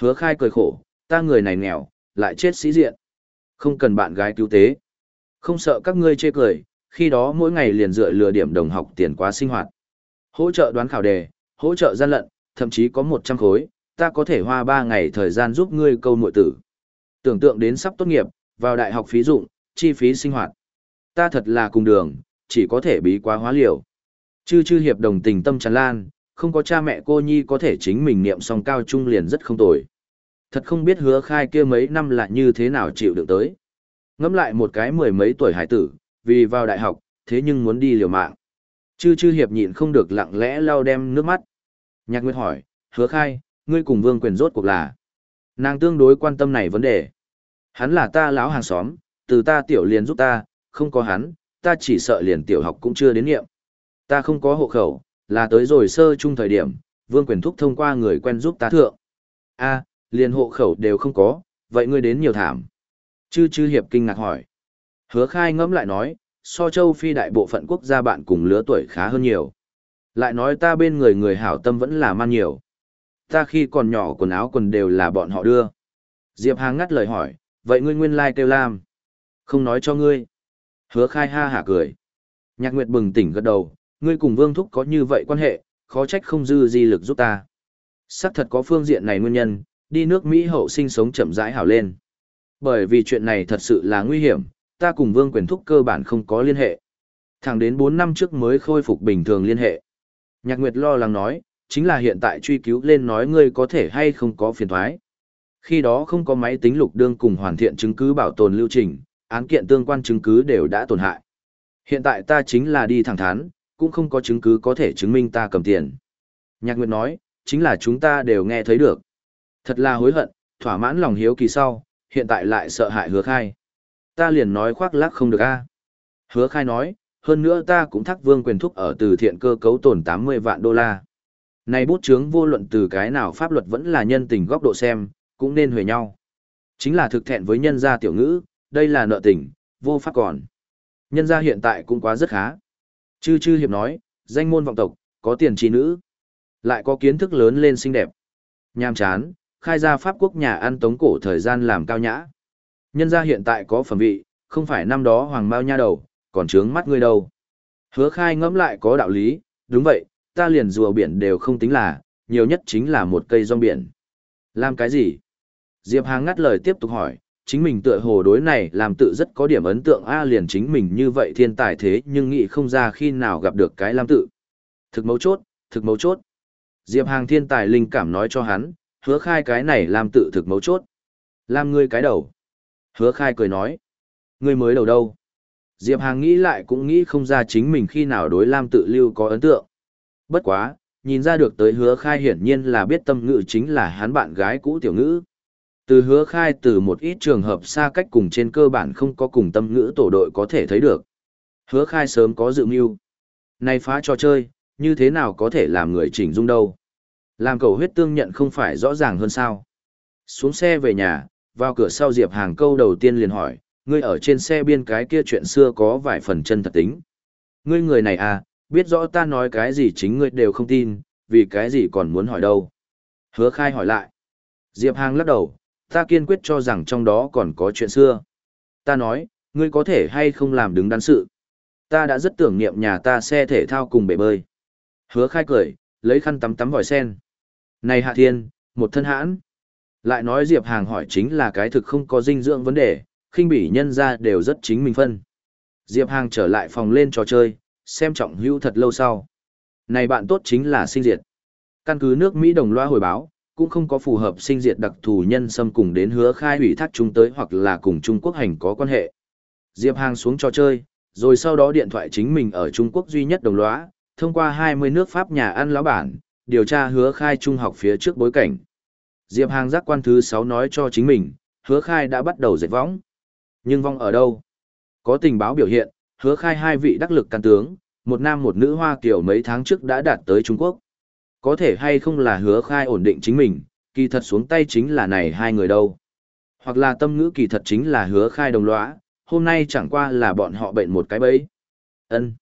A: Hứa khai cười khổ, ta người này nghèo, lại chết sĩ diện. Không cần bạn gái cứu tế. Không sợ các ngươi chê cười, khi đó mỗi ngày liền dựa lừa điểm đồng học tiền quá sinh hoạt. Hỗ trợ đoán khảo đề, hỗ trợ gian lận, thậm chí có 100 khối, ta có thể hoa 3 ngày thời gian giúp ngươi câu nội tử. Tưởng tượng đến sắp tốt nghiệp, vào đại học phí dụng, chi phí sinh hoạt. Ta thật là cùng đường, chỉ có thể bí quá hóa liều. Chư chư hiệp đồng tình tâm tràn lan, không có cha mẹ cô nhi có thể chính mình niệm xong cao trung liền rất không tồi. Thật không biết hứa khai kia mấy năm là như thế nào chịu được tới. Ngắm lại một cái mười mấy tuổi hải tử, vì vào đại học, thế nhưng muốn đi liều mạng. Chư chư hiệp nhịn không được lặng lẽ lau đem nước mắt. Nhạc Nguyệt hỏi, hứa khai, ngươi cùng vương quyền rốt cuộc là. Nàng tương đối quan tâm này vấn đề. Hắn là ta lão hàng xóm, từ ta tiểu liền giúp ta, không có hắn, ta chỉ sợ liền tiểu học cũng chưa đến nghiệm. Ta không có hộ khẩu, là tới rồi sơ chung thời điểm, vương quyền thúc thông qua người quen giúp ta thượng. a liền hộ khẩu đều không có, vậy ngươi đến nhiều thảm. Chư chư hiệp kinh ngạc hỏi. Hứa khai ngẫm lại nói, so châu Phi đại bộ phận quốc gia bạn cùng lứa tuổi khá hơn nhiều. Lại nói ta bên người người hảo tâm vẫn là man nhiều. Ta khi còn nhỏ quần áo quần đều là bọn họ đưa. Diệp Hàng ngắt lời hỏi, vậy ngươi nguyên lai like kêu lam. Không nói cho ngươi. Hứa khai ha hả cười. Nhạc Nguyệt bừng tỉnh gật đầu, ngươi cùng Vương Thúc có như vậy quan hệ, khó trách không dư di lực giúp ta. Sắc thật có phương diện này nguyên nhân, đi nước Mỹ hậu sinh sống chậm rãi hảo lên. Bởi vì chuyện này thật sự là nguy hiểm, ta cùng Vương Quyền Thúc cơ bản không có liên hệ. Thẳng đến bốn năm trước mới khôi phục bình thường liên hệ. Nhạc Nguyệt lo lắng nói, chính là hiện tại truy cứu lên nói ngươi có thể hay không có phiền thoái. Khi đó không có máy tính lục đương cùng hoàn thiện chứng cứ bảo tồn lưu trình, án kiện tương quan chứng cứ đều đã tổn hại. Hiện tại ta chính là đi thẳng thắn, cũng không có chứng cứ có thể chứng minh ta cầm tiền. Nhạc Nguyệt nói, chính là chúng ta đều nghe thấy được. Thật là hối hận, thỏa mãn lòng hiếu kỳ sau, hiện tại lại sợ hại hứa khai. Ta liền nói khoác lác không được a Hứa khai nói, hơn nữa ta cũng thắc vương quyền thúc ở từ thiện cơ cấu tổn 80 vạn đô la. Này bút chướng vô luận từ cái nào pháp luật vẫn là nhân tình góc độ xem, cũng nên huề nhau. Chính là thực thẹn với nhân gia tiểu ngữ, đây là nợ tình, vô pháp còn. Nhân gia hiện tại cũng quá rất khá. Chư chư hiệp nói, danh môn vọng tộc, có tiền trí nữ. Lại có kiến thức lớn lên xinh đẹp. Nhàm chán, khai ra pháp quốc nhà ăn tống cổ thời gian làm cao nhã. Nhân gia hiện tại có phẩm vị, không phải năm đó hoàng mao nha đầu, còn trướng mắt ngươi đâu. Hứa khai ngẫm lại có đạo lý, đúng vậy, ta liền rùa biển đều không tính là, nhiều nhất chính là một cây rong biển. Làm cái gì? Diệp Hàng ngắt lời tiếp tục hỏi, chính mình tựa hồ đối này làm tự rất có điểm ấn tượng A liền chính mình như vậy thiên tài thế nhưng nghĩ không ra khi nào gặp được cái làm tự. Thực mấu chốt, thực mấu chốt. Diệp Hàng thiên tài linh cảm nói cho hắn, hứa khai cái này làm tự thực mấu chốt. Làm ngươi cái đầu. Hứa khai cười nói. Ngươi mới đầu đâu? Diệp Hàng nghĩ lại cũng nghĩ không ra chính mình khi nào đối Lam tự lưu có ấn tượng. Bất quá, nhìn ra được tới hứa khai hiển nhiên là biết tâm ngữ chính là hắn bạn gái cũ tiểu ngữ. Từ hứa khai từ một ít trường hợp xa cách cùng trên cơ bản không có cùng tâm ngữ tổ đội có thể thấy được. Hứa khai sớm có dự mưu. Này phá trò chơi, như thế nào có thể làm người chỉnh dung đâu. Làm cầu huyết tương nhận không phải rõ ràng hơn sao. Xuống xe về nhà, vào cửa sau Diệp Hàng câu đầu tiên liền hỏi, ngươi ở trên xe biên cái kia chuyện xưa có vài phần chân thật tính. Ngươi người này à, biết rõ ta nói cái gì chính ngươi đều không tin, vì cái gì còn muốn hỏi đâu. Hứa khai hỏi lại. Diệp Hàng lắc đầu, ta kiên quyết cho rằng trong đó còn có chuyện xưa. Ta nói, ngươi có thể hay không làm đứng đắn sự. Ta đã rất tưởng niệm nhà ta xe thể thao cùng bể bơi. Hứa khai cười, lấy khăn tắm tắm vòi sen. Này Hạ Thiên, một thân hãn. Lại nói Diệp Hàng hỏi chính là cái thực không có dinh dưỡng vấn đề, khinh bỉ nhân ra đều rất chính mình phân. Diệp Hàng trở lại phòng lên trò chơi, xem trọng hữu thật lâu sau. Này bạn tốt chính là sinh diệt. Căn cứ nước Mỹ đồng loa hồi báo, cũng không có phù hợp sinh diệt đặc thù nhân xâm cùng đến hứa khai hủy thác chúng tới hoặc là cùng Trung Quốc hành có quan hệ. Diệp Hàng xuống trò chơi, rồi sau đó điện thoại chính mình ở Trung Quốc duy nhất đồng lõa thông qua 20 nước Pháp nhà ăn lão bản, điều tra hứa khai trung học phía trước bối cảnh. Diệp Hàng giác quan thứ 6 nói cho chính mình, hứa khai đã bắt đầu dệt võng. Nhưng vong ở đâu? Có tình báo biểu hiện, hứa khai hai vị đắc lực can tướng, một nam một nữ hoa kiểu mấy tháng trước đã đạt tới Trung Quốc. Có thể hay không là hứa khai ổn định chính mình, kỳ thật xuống tay chính là này hai người đâu. Hoặc là tâm ngữ kỳ thật chính là hứa khai đồng lõa, hôm nay chẳng qua là bọn họ bệnh một cái bẫy. ân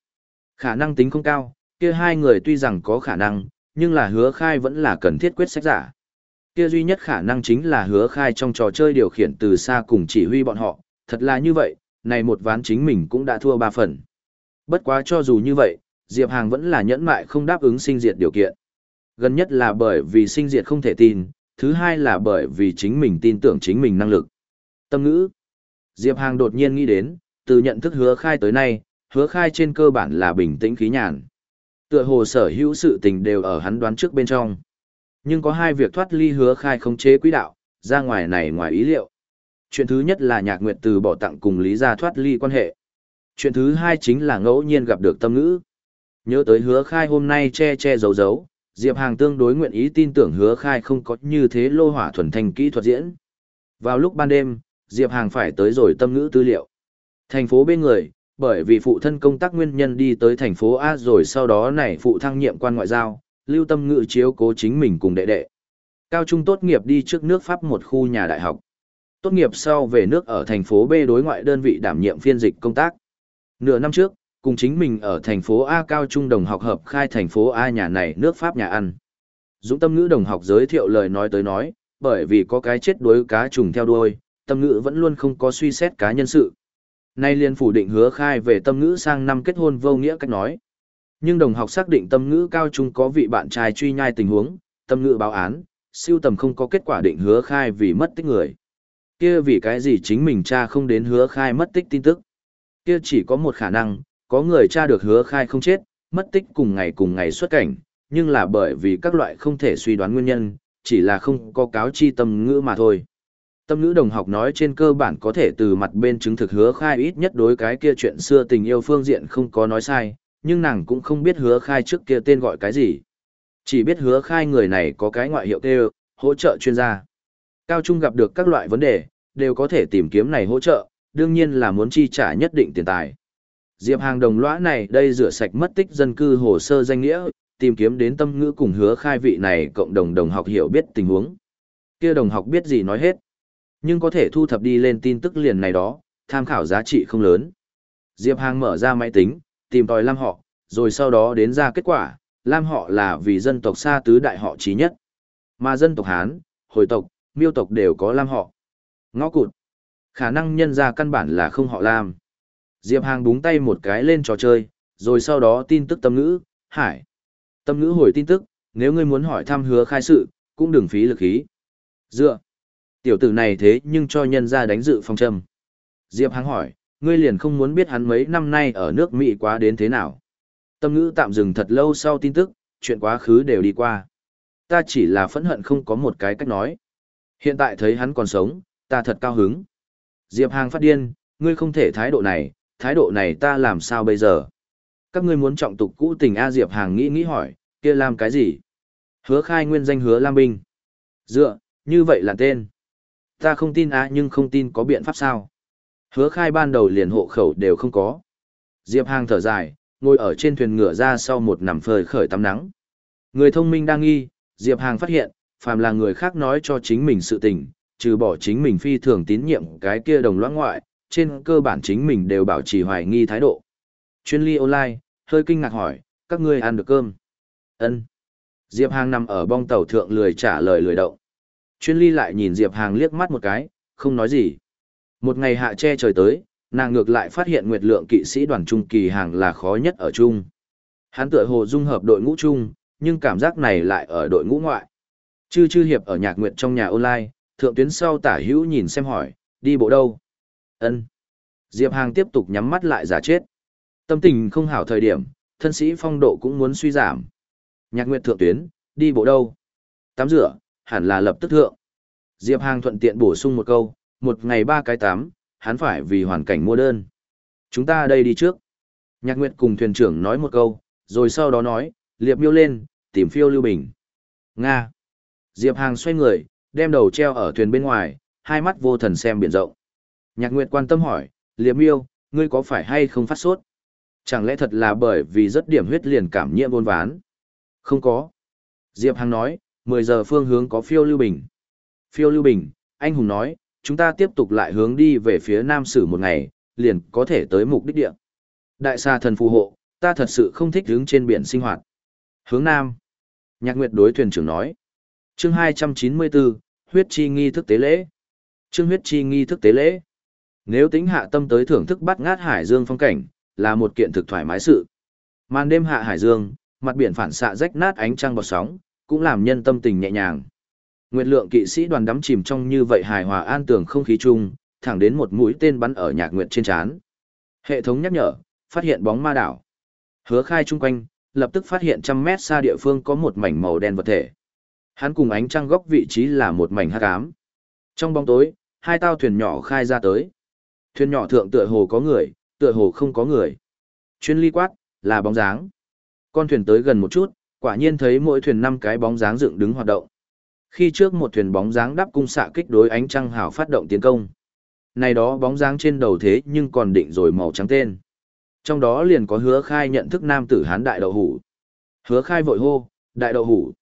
A: Khả năng tính không cao, kia hai người tuy rằng có khả năng, nhưng là hứa khai vẫn là cần thiết quyết sách giả. Kia duy nhất khả năng chính là hứa khai trong trò chơi điều khiển từ xa cùng chỉ huy bọn họ, thật là như vậy, này một ván chính mình cũng đã thua ba phần. Bất quá cho dù như vậy, Diệp Hàng vẫn là nhẫn mại không đáp ứng sinh diệt điều kiện. Gần nhất là bởi vì sinh diệt không thể tin, thứ hai là bởi vì chính mình tin tưởng chính mình năng lực. Tâm ngữ. Diệp Hàng đột nhiên nghĩ đến, từ nhận thức hứa khai tới nay, hứa khai trên cơ bản là bình tĩnh khí nhàn. Tựa hồ sở hữu sự tình đều ở hắn đoán trước bên trong. Nhưng có hai việc thoát ly hứa khai không chế quỹ đạo, ra ngoài này ngoài ý liệu. Chuyện thứ nhất là nhạc nguyện từ bỏ tặng cùng lý gia thoát ly quan hệ. Chuyện thứ hai chính là ngẫu nhiên gặp được tâm ngữ. Nhớ tới hứa khai hôm nay che che giấu giấu, Diệp Hàng tương đối nguyện ý tin tưởng hứa khai không có như thế lô hỏa thuần thành kỹ thuật diễn. Vào lúc ban đêm, Diệp Hàng phải tới rồi tâm ngữ tư liệu. Thành phố bên người, bởi vì phụ thân công tác nguyên nhân đi tới thành phố A rồi sau đó này phụ thăng nhiệm quan ngoại giao, lưu tâm ngữ chiếu cố chính mình cùng đệ đệ. Cao trung tốt nghiệp đi trước nước Pháp một khu nhà đại học. Tốt nghiệp sau về nước ở thành phố B đối ngoại đơn vị đảm nhiệm phiên dịch công tác. Nửa năm trước, cùng chính mình ở thành phố A cao trung đồng học hợp khai thành phố A nhà này nước Pháp nhà ăn. Dũng tâm ngữ đồng học giới thiệu lời nói tới nói, bởi vì có cái chết đuối cá trùng theo đuôi, tâm ngữ vẫn luôn không có suy xét cá nhân sự. Nay liên phủ định hứa khai về tâm ngữ sang năm kết hôn vô nghĩa cách nói. Nhưng đồng học xác định tâm ngữ cao trung có vị bạn trai truy nhai tình huống, tâm ngữ báo án, siêu tầm không có kết quả định hứa khai vì mất tích người. Kia vì cái gì chính mình cha không đến hứa khai mất tích tin tức. Kia chỉ có một khả năng, có người cha được hứa khai không chết, mất tích cùng ngày cùng ngày xuất cảnh, nhưng là bởi vì các loại không thể suy đoán nguyên nhân, chỉ là không có cáo chi tâm ngữ mà thôi. Tâm ngữ đồng học nói trên cơ bản có thể từ mặt bên chứng thực hứa khai ít nhất đối cái kia chuyện xưa tình yêu phương diện không có nói sai, nhưng nàng cũng không biết hứa khai trước kia tên gọi cái gì. Chỉ biết hứa khai người này có cái ngoại hiệu kêu, hỗ trợ chuyên gia. Cao Trung gặp được các loại vấn đề, đều có thể tìm kiếm này hỗ trợ, đương nhiên là muốn chi trả nhất định tiền tài. Diệp Hàng đồng lõa này đây rửa sạch mất tích dân cư hồ sơ danh nghĩa, tìm kiếm đến tâm ngữ cùng hứa khai vị này cộng đồng đồng học hiểu biết tình huống. Kia đồng học biết gì nói hết. Nhưng có thể thu thập đi lên tin tức liền này đó, tham khảo giá trị không lớn. Diệp Hàng mở ra máy tính, tìm tòi Lam họ, rồi sau đó đến ra kết quả, Lam họ là vì dân tộc xa tứ đại họ trí nhất. Mà dân tộc Hán, hồi tộc, miêu tộc đều có Lam họ. Ngõ cụt. Khả năng nhân ra căn bản là không họ Lam. Diệp Hàng búng tay một cái lên trò chơi, rồi sau đó tin tức tâm ngữ, hải. Tâm ngữ hồi tin tức, nếu ngươi muốn hỏi thăm hứa khai sự, cũng đừng phí lực khí. Dựa. Tiểu tử này thế nhưng cho nhân ra đánh dự phong trầm. Diệp Hàng hỏi, ngươi liền không muốn biết hắn mấy năm nay ở nước Mỹ quá đến thế nào. Tâm ngữ tạm dừng thật lâu sau tin tức, chuyện quá khứ đều đi qua. Ta chỉ là phẫn hận không có một cái cách nói. Hiện tại thấy hắn còn sống, ta thật cao hứng. Diệp Hàng phát điên, ngươi không thể thái độ này, thái độ này ta làm sao bây giờ? Các ngươi muốn trọng tục cũ tình A Diệp Hàng nghĩ nghĩ hỏi, kia làm cái gì? Hứa khai nguyên danh hứa Lam Binh. Dựa, như vậy là tên. Ta không tin A nhưng không tin có biện pháp sao? Hứa khai ban đầu liền hộ khẩu đều không có. Diệp Hàng thở dài, ngồi ở trên thuyền ngựa ra sau một nằm phơi khởi tắm nắng. Người thông minh đang nghi, Diệp Hàng phát hiện, phàm là người khác nói cho chính mình sự tình, trừ bỏ chính mình phi thường tín nhiệm cái kia đồng loãng ngoại, trên cơ bản chính mình đều bảo trì hoài nghi thái độ. Chuyên ly online, hơi kinh ngạc hỏi, các ngươi ăn được cơm? Ân. Diệp Hàng nằm ở bong tàu thượng lười trả lời lười động. Chuyên ly lại nhìn Diệp Hàng liếc mắt một cái, không nói gì. Một ngày hạ che trời tới, nàng ngược lại phát hiện nguyệt lượng kỵ sĩ đoàn trung kỳ hàng là khó nhất ở chung. Hắn tựa hồ dung hợp đội ngũ chung, nhưng cảm giác này lại ở đội ngũ ngoại. Chư chư hiệp ở nhạc nguyệt trong nhà online, thượng tuyến sau tả hữu nhìn xem hỏi, đi bộ đâu? Ân Diệp Hàng tiếp tục nhắm mắt lại giả chết. Tâm tình không hảo thời điểm, thân sĩ phong độ cũng muốn suy giảm. Nhạc nguyệt thượng tuyến, đi bộ đâu? Tắm rửa, hẳn là lập tức thượng. Diệp Hàng thuận tiện bổ sung một câu, một ngày ba cái tắm, hắn phải vì hoàn cảnh mua đơn. Chúng ta đây đi trước. Nhạc Nguyệt cùng thuyền trưởng nói một câu, rồi sau đó nói, liệp miêu lên, tìm phiêu lưu bình. Nga. Diệp Hàng xoay người, đem đầu treo ở thuyền bên ngoài, hai mắt vô thần xem biển rộng. Nhạc Nguyệt quan tâm hỏi, liệp miêu, ngươi có phải hay không phát sốt? Chẳng lẽ thật là bởi vì rất điểm huyết liền cảm nhiễm buôn ván? Không có. Diệp Hằng nói, 10 giờ phương hướng có phiêu lưu bình. Phiêu lưu bình, anh hùng nói, chúng ta tiếp tục lại hướng đi về phía nam sử một ngày, liền có thể tới mục đích địa. Đại xa thần phù hộ, ta thật sự không thích hướng trên biển sinh hoạt. Hướng nam. Nhạc Nguyệt đối thuyền trưởng nói. Chương 294, huyết chi nghi thức tế lễ. Chương huyết chi nghi thức tế lễ. Nếu tính hạ tâm tới thưởng thức bắt ngát hải dương phong cảnh, là một kiện thực thoải mái sự. Màn đêm hạ hải dương, mặt biển phản xạ rách nát ánh trăng bọt sóng, cũng làm nhân tâm tình nhẹ nhàng. Nguyệt lượng kỵ sĩ đoàn đắm chìm trong như vậy hài hòa an tường không khí chung, thẳng đến một mũi tên bắn ở nhạc nguyệt trên trán. Hệ thống nhắc nhở, phát hiện bóng ma đảo. Hứa khai chung quanh, lập tức phát hiện trăm mét xa địa phương có một mảnh màu đen vật thể. Hắn cùng ánh trăng góc vị trí là một mảnh hắc ám. Trong bóng tối, hai tao thuyền nhỏ khai ra tới. Thuyền nhỏ thượng tựa hồ có người, tựa hồ không có người. Chuyên ly quát, là bóng dáng. Con thuyền tới gần một chút, quả nhiên thấy mỗi thuyền năm cái bóng dáng dựng đứng hoạt động. Khi trước một thuyền bóng dáng đắp cung xạ kích đối ánh trăng hào phát động tiến công. Này đó bóng dáng trên đầu thế nhưng còn định rồi màu trắng tên. Trong đó liền có hứa khai nhận thức nam tử hán đại đậu hủ. Hứa khai vội hô, đại đậu hủ.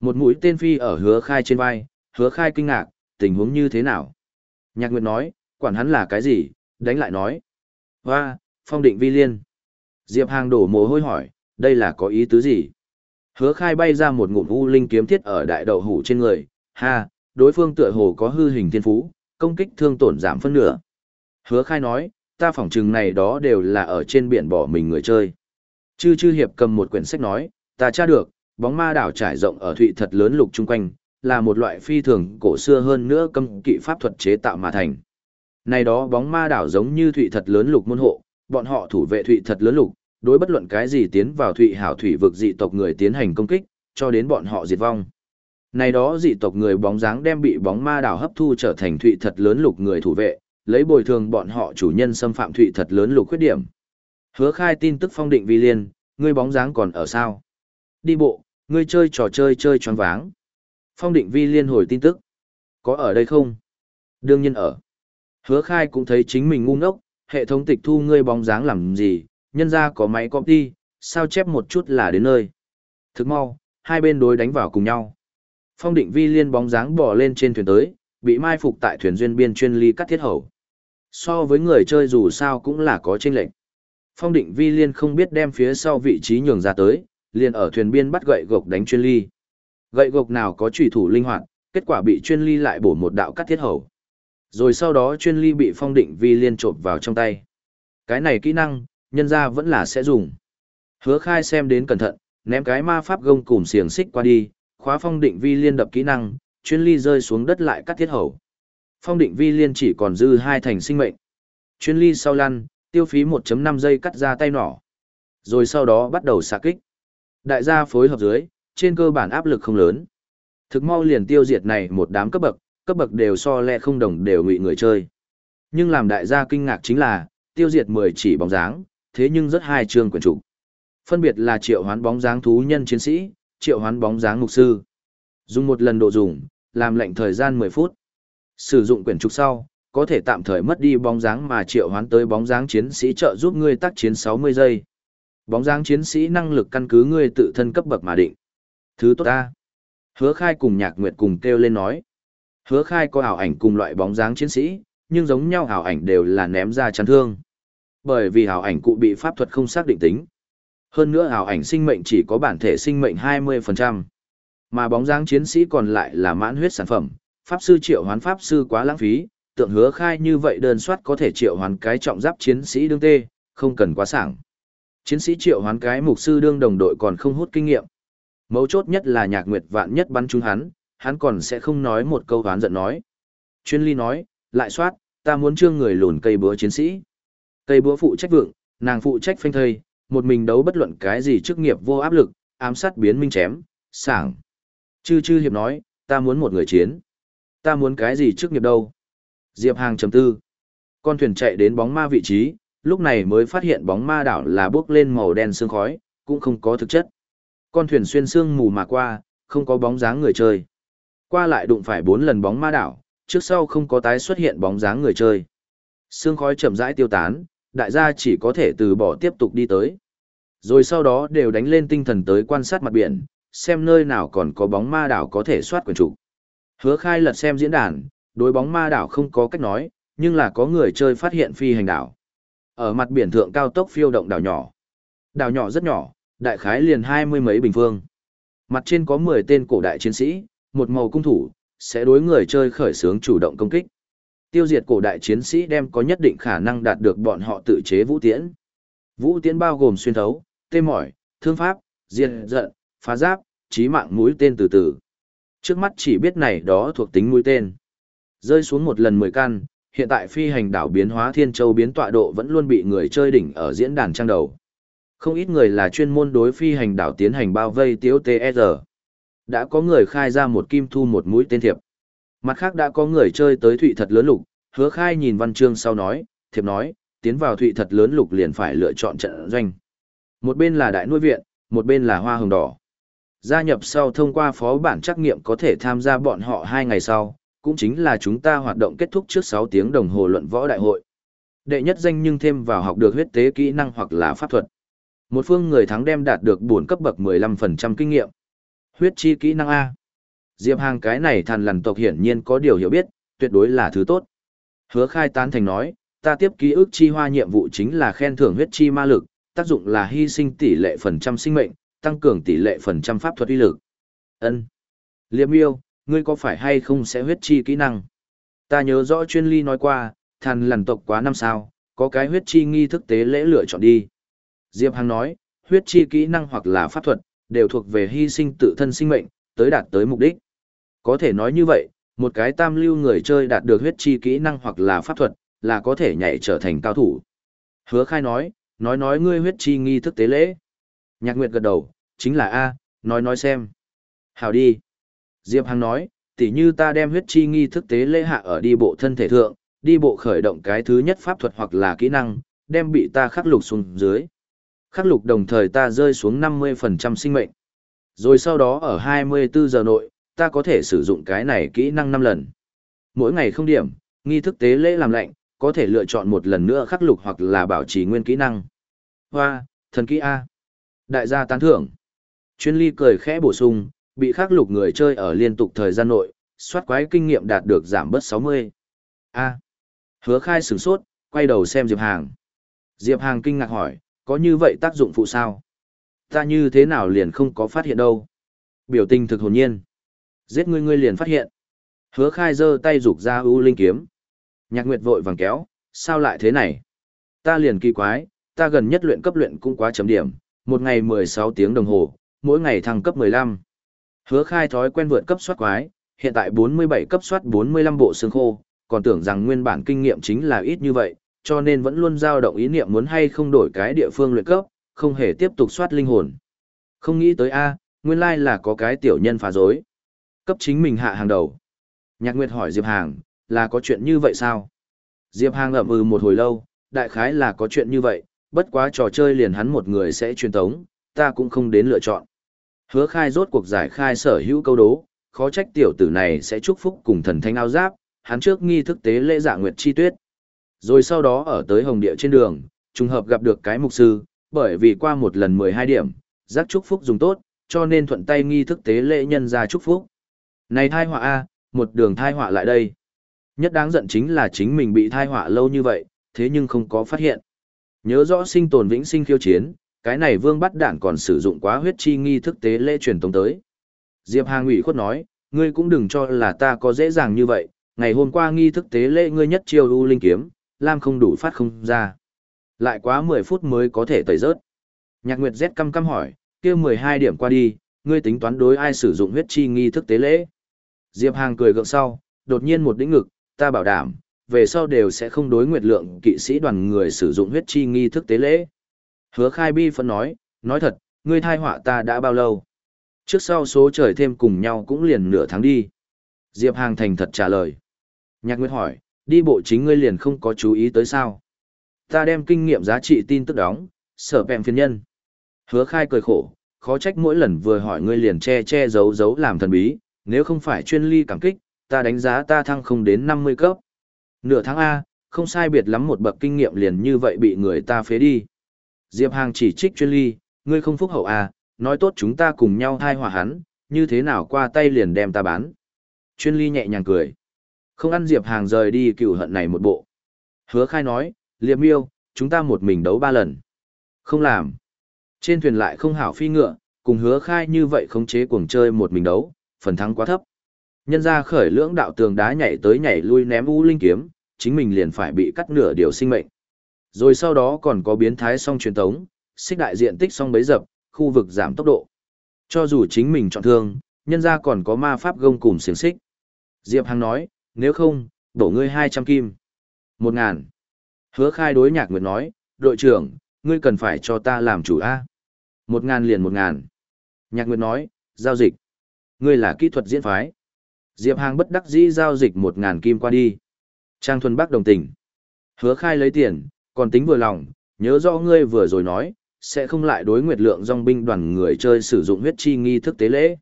A: Một mũi tên phi ở hứa khai trên vai, hứa khai kinh ngạc, tình huống như thế nào? Nhạc Nguyệt nói, quản hắn là cái gì, đánh lại nói. Hoa, phong định vi liên. Diệp Hàng đổ mồ hôi hỏi, đây là có ý tứ gì? Hứa khai bay ra một ngụm u linh kiếm thiết ở đại đậu hủ trên người, ha, đối phương tựa hồ có hư hình thiên phú, công kích thương tổn giảm phân nửa. Hứa khai nói, ta phỏng chừng này đó đều là ở trên biển bỏ mình người chơi. Chư chư hiệp cầm một quyển sách nói, ta tra được, bóng ma đảo trải rộng ở thụy thật lớn lục chung quanh, là một loại phi thường cổ xưa hơn nữa cấm kỵ pháp thuật chế tạo mà thành. Này đó bóng ma đảo giống như thụy thật lớn lục môn hộ, bọn họ thủ vệ thụy thật lớn lục, đối bất luận cái gì tiến vào thụy hảo thủy vực dị tộc người tiến hành công kích, cho đến bọn họ diệt vong. Này đó dị tộc người bóng dáng đem bị bóng ma đảo hấp thu trở thành thụy thật lớn lục người thủ vệ, lấy bồi thường bọn họ chủ nhân xâm phạm thụy thật lớn lục khuyết điểm. Hứa khai tin tức phong định vi liên, ngươi bóng dáng còn ở sao? Đi bộ, ngươi chơi trò chơi chơi choáng váng. Phong định vi liên hồi tin tức. Có ở đây không? Đương nhiên ở. Hứa khai cũng thấy chính mình ngu ngốc, hệ thống tịch thu ngươi bóng dáng làm gì, nhân ra có máy copy, sao chép một chút là đến nơi. Thức mau, hai bên đối đánh vào cùng nhau. Phong định vi liên bóng dáng bỏ lên trên thuyền tới, bị mai phục tại thuyền duyên biên chuyên ly cắt thiết hầu. So với người chơi dù sao cũng là có chênh lệnh. Phong định vi liên không biết đem phía sau vị trí nhường ra tới, liền ở thuyền biên bắt gậy gộc đánh chuyên ly. Gậy gộc nào có trùy thủ linh hoạt, kết quả bị chuyên ly lại bổ một đạo cắt thiết hầu. Rồi sau đó chuyên ly bị phong định vi liên trộm vào trong tay. Cái này kỹ năng, nhân ra vẫn là sẽ dùng. Hứa khai xem đến cẩn thận, ném cái ma pháp gông cùng xiềng xích qua đi, khóa phong định vi liên đập kỹ năng, chuyên ly rơi xuống đất lại cắt thiết hầu. Phong định vi liên chỉ còn dư hai thành sinh mệnh. Chuyên ly sau lăn, tiêu phí 1.5 giây cắt ra tay nỏ. Rồi sau đó bắt đầu xạ kích. Đại gia phối hợp dưới, trên cơ bản áp lực không lớn. Thực mau liền tiêu diệt này một đám cấp bậc, cấp bậc đều so lẹ không đồng đều ngụy người chơi. Nhưng làm đại gia kinh ngạc chính là, tiêu diệt 10 chỉ bóng dáng, thế nhưng rất hai chương quyển trục. Phân biệt là triệu hoán bóng dáng thú nhân chiến sĩ, triệu hoán bóng dáng mục sư. Dùng một lần độ dùng, làm lệnh thời gian 10 phút. Sử dụng quyển trục sau, có thể tạm thời mất đi bóng dáng mà triệu hoán tới bóng dáng chiến sĩ trợ giúp ngươi tác chiến 60 giây. Bóng dáng chiến sĩ năng lực căn cứ ngươi tự thân cấp bậc mà định. Thứ tốt ta. Hứa khai cùng nhạc nguyệt cùng kêu lên nói. Hứa khai có ảo ảnh cùng loại bóng dáng chiến sĩ, nhưng giống nhau ảo ảnh đều là ném ra chắn thương. Bởi vì ảo ảnh cụ bị pháp thuật không xác định tính. Hơn nữa ảo ảnh sinh mệnh chỉ có bản thể sinh mệnh 20%. Mà bóng dáng chiến sĩ còn lại là mãn huyết sản phẩm, pháp sư triệu hoán pháp sư quá lãng phí, tượng hứa khai như vậy đơn soát có thể triệu hoán cái trọng giáp chiến sĩ đương tê, không cần quá sảng. Chiến sĩ triệu hoán cái mục sư đương đồng đội còn không hút kinh nghiệm. Mấu chốt nhất là nhạc nguyệt vạn nhất bắn trúng hắn, hắn còn sẽ không nói một câu oán giận nói. Chuyên ly nói, lại soát, ta muốn trương người lùn cây búa chiến sĩ. Cây búa phụ trách vượng, nàng phụ trách phanh thây, một mình đấu bất luận cái gì chức nghiệp vô áp lực, ám sát biến minh chém, sảng. Chư chư hiệp nói, ta muốn một người chiến. Ta muốn cái gì chức nghiệp đâu? Diệp Hàng chấm tư. Con thuyền chạy đến bóng ma vị trí, lúc này mới phát hiện bóng ma đảo là bước lên màu đen sương khói, cũng không có thực chất. Con thuyền xuyên sương mù mà qua, không có bóng dáng người chơi. Qua lại đụng phải bốn lần bóng ma đảo, trước sau không có tái xuất hiện bóng dáng người chơi. Sương khói chậm rãi tiêu tán, đại gia chỉ có thể từ bỏ tiếp tục đi tới. Rồi sau đó đều đánh lên tinh thần tới quan sát mặt biển, xem nơi nào còn có bóng ma đảo có thể soát quyền chủ. Hứa khai lật xem diễn đàn, đối bóng ma đảo không có cách nói, nhưng là có người chơi phát hiện phi hành đảo. Ở mặt biển thượng cao tốc phiêu động đảo nhỏ. Đảo nhỏ rất nhỏ, đại khái liền hai mươi mấy bình phương. Mặt trên có 10 tên cổ đại chiến sĩ, một màu cung thủ, sẽ đối người chơi khởi xướng chủ động công kích. Tiêu diệt cổ đại chiến sĩ đem có nhất định khả năng đạt được bọn họ tự chế vũ tiễn. Vũ tiễn bao gồm xuyên thấu, tê mỏi, thương pháp, diệt giận, phá giáp, trí mạng mũi tên từ từ. Trước mắt chỉ biết này đó thuộc tính mũi tên. Rơi xuống một lần 10 căn, hiện tại phi hành đảo biến hóa thiên châu biến tọa độ vẫn luôn bị người chơi đỉnh ở diễn đàn trang đầu. Không ít người là chuyên môn đối phi hành đảo tiến hành bao vây tiếu TR. Đã có người khai ra một kim thu một mũi tên thiệp. Mặt khác đã có người chơi tới thụy thật lớn lục, hứa khai nhìn văn chương sau nói, thiệp nói, tiến vào thụy thật lớn lục liền phải lựa chọn trận doanh. Một bên là đại nuôi viện, một bên là hoa hồng đỏ. Gia nhập sau thông qua phó bản trắc nghiệm có thể tham gia bọn họ hai ngày sau, cũng chính là chúng ta hoạt động kết thúc trước 6 tiếng đồng hồ luận võ đại hội. Đệ nhất danh nhưng thêm vào học được huyết tế kỹ năng hoặc là pháp thuật. Một phương người thắng đem đạt được buồn cấp bậc 15% kinh nghiệm. Huyết chi kỹ năng A. Diệp Hàng cái này thằn lằn tộc hiển nhiên có điều hiểu biết, tuyệt đối là thứ tốt. Hứa khai tán thành nói, ta tiếp ký ức chi hoa nhiệm vụ chính là khen thưởng huyết chi ma lực, tác dụng là hy sinh tỷ lệ phần trăm sinh mệnh, tăng cường tỷ lệ phần trăm pháp thuật uy lực. Ân. Liêm yêu, ngươi có phải hay không sẽ huyết chi kỹ năng? Ta nhớ rõ chuyên ly nói qua, thằn lằn tộc quá năm sao, có cái huyết chi nghi thức tế lễ lựa chọn đi. Diệp Hằng nói, huyết chi kỹ năng hoặc là pháp thuật, đều thuộc về hy sinh tự thân sinh mệnh, tới đạt tới mục đích. Có thể nói như vậy, một cái tam lưu người chơi đạt được huyết chi kỹ năng hoặc là pháp thuật, là có thể nhảy trở thành cao thủ. Hứa khai nói, nói nói ngươi huyết chi nghi thức tế lễ. Nhạc Nguyệt gật đầu, chính là A, nói nói xem. Hào đi. Diệp Hằng nói, tỉ như ta đem huyết chi nghi thức tế lễ hạ ở đi bộ thân thể thượng, đi bộ khởi động cái thứ nhất pháp thuật hoặc là kỹ năng, đem bị ta khắc lục xuống dưới. Khắc lục đồng thời ta rơi xuống 50% sinh mệnh. Rồi sau đó ở 24 giờ nội, ta có thể sử dụng cái này kỹ năng 5 lần. Mỗi ngày không điểm, nghi thức tế lễ làm lạnh, có thể lựa chọn một lần nữa khắc lục hoặc là bảo trì nguyên kỹ năng. Hoa, thần kỹ A. Đại gia tán thưởng. Chuyên ly cười khẽ bổ sung, bị khắc lục người chơi ở liên tục thời gian nội, soát quái kinh nghiệm đạt được giảm bớt 60. A. Hứa khai sửng sốt, quay đầu xem Diệp Hàng. Diệp Hàng kinh ngạc hỏi, có như vậy tác dụng phụ sao? Ta như thế nào liền không có phát hiện đâu? Biểu tình thực hồn nhiên. Giết ngươi ngươi liền phát hiện. Hứa khai giơ tay rục ra ưu linh kiếm. Nhạc Nguyệt vội vàng kéo, sao lại thế này? Ta liền kỳ quái, ta gần nhất luyện cấp luyện cũng quá chấm điểm, một ngày 16 tiếng đồng hồ, mỗi ngày thăng cấp 15. Hứa khai thói quen vượt cấp soát quái, hiện tại 47 cấp soát 45 bộ xương khô, còn tưởng rằng nguyên bản kinh nghiệm chính là ít như vậy, cho nên vẫn luôn dao động ý niệm muốn hay không đổi cái địa phương luyện cấp, không hề tiếp tục soát linh hồn. Không nghĩ tới A, nguyên lai là có cái tiểu nhân phá dối. Cấp chính mình hạ hàng đầu. Nhạc Nguyệt hỏi Diệp Hàng, là có chuyện như vậy sao? Diệp Hàng ậm ừ một hồi lâu, đại khái là có chuyện như vậy, bất quá trò chơi liền hắn một người sẽ truyền tống, ta cũng không đến lựa chọn. Hứa khai rốt cuộc giải khai sở hữu câu đố, khó trách tiểu tử này sẽ chúc phúc cùng thần thánh áo giáp, hắn trước nghi thức tế lễ dạ nguyệt chi tuyết. Rồi sau đó ở tới hồng địa trên đường, trùng hợp gặp được cái mục sư, bởi vì qua một lần 12 điểm, giác chúc phúc dùng tốt, cho nên thuận tay nghi thức tế lễ nhân ra chúc phúc. Này thai họa A, một đường thai họa lại đây. Nhất đáng giận chính là chính mình bị thai họa lâu như vậy, thế nhưng không có phát hiện. Nhớ rõ sinh tồn vĩnh sinh khiêu chiến, cái này vương bắt đảng còn sử dụng quá huyết chi nghi thức tế lễ truyền tống tới. Diệp Hàng ủy khuất nói, ngươi cũng đừng cho là ta có dễ dàng như vậy, ngày hôm qua nghi thức tế lễ ngươi nhất chiêu u linh kiếm, lam không đủ phát không ra. Lại quá 10 phút mới có thể tẩy rớt. Nhạc Nguyệt Z căm căm hỏi, kia 12 điểm qua đi, ngươi tính toán đối ai sử dụng huyết chi nghi thức tế lễ. Diệp Hàng cười gượng sau, đột nhiên một đĩnh ngực, ta bảo đảm, về sau đều sẽ không đối nguyệt lượng kỵ sĩ đoàn người sử dụng huyết chi nghi thức tế lễ. Hứa khai bi phân nói, nói thật, ngươi thai họa ta đã bao lâu? Trước sau số trời thêm cùng nhau cũng liền nửa tháng đi. Diệp Hàng thành thật trả lời. Nhạc Nguyệt hỏi, đi bộ chính ngươi liền không có chú ý tới sao? Ta đem kinh nghiệm giá trị tin tức đóng, sở bèm phiền nhân. Hứa khai cười khổ, khó trách mỗi lần vừa hỏi ngươi liền che che giấu giấu làm thần bí, nếu không phải chuyên ly cảm kích, ta đánh giá ta thăng không đến 50 cấp. Nửa tháng A, không sai biệt lắm một bậc kinh nghiệm liền như vậy bị người ta phế đi. Diệp Hàng chỉ trích chuyên ly, ngươi không phúc hậu A, nói tốt chúng ta cùng nhau thai hòa hắn, như thế nào qua tay liền đem ta bán. Chuyên ly nhẹ nhàng cười. Không ăn Diệp Hàng rời đi cựu hận này một bộ. Hứa khai nói, Liệp miêu, chúng ta một mình đấu ba lần. Không làm. Trên thuyền lại không hảo phi ngựa, cùng hứa khai như vậy không chế cuồng chơi một mình đấu, phần thắng quá thấp. Nhân ra khởi lưỡng đạo tường đá nhảy tới nhảy lui ném u linh kiếm, chính mình liền phải bị cắt nửa điều sinh mệnh. Rồi sau đó còn có biến thái song truyền tống, xích đại diện tích song bấy dập, khu vực giảm tốc độ. Cho dù chính mình chọn thương, nhân ra còn có ma pháp gông cùng xiềng xích. Diệp Hằng nói, nếu không, đổ ngươi 200 kim. Một ngàn. Hứa khai đối nhạc nguyệt nói, đội trưởng, ngươi cần phải cho ta làm chủ A. Một ngàn liền một ngàn. Nhạc nguyệt nói, giao dịch. Ngươi là kỹ thuật diễn phái. Diệp Hàng bất đắc dĩ giao dịch một ngàn kim qua đi. Trang Thuần Bắc đồng tình. Hứa khai lấy tiền, còn tính vừa lòng, nhớ rõ ngươi vừa rồi nói, sẽ không lại đối nguyệt lượng dòng binh đoàn người chơi sử dụng huyết chi nghi thức tế lễ.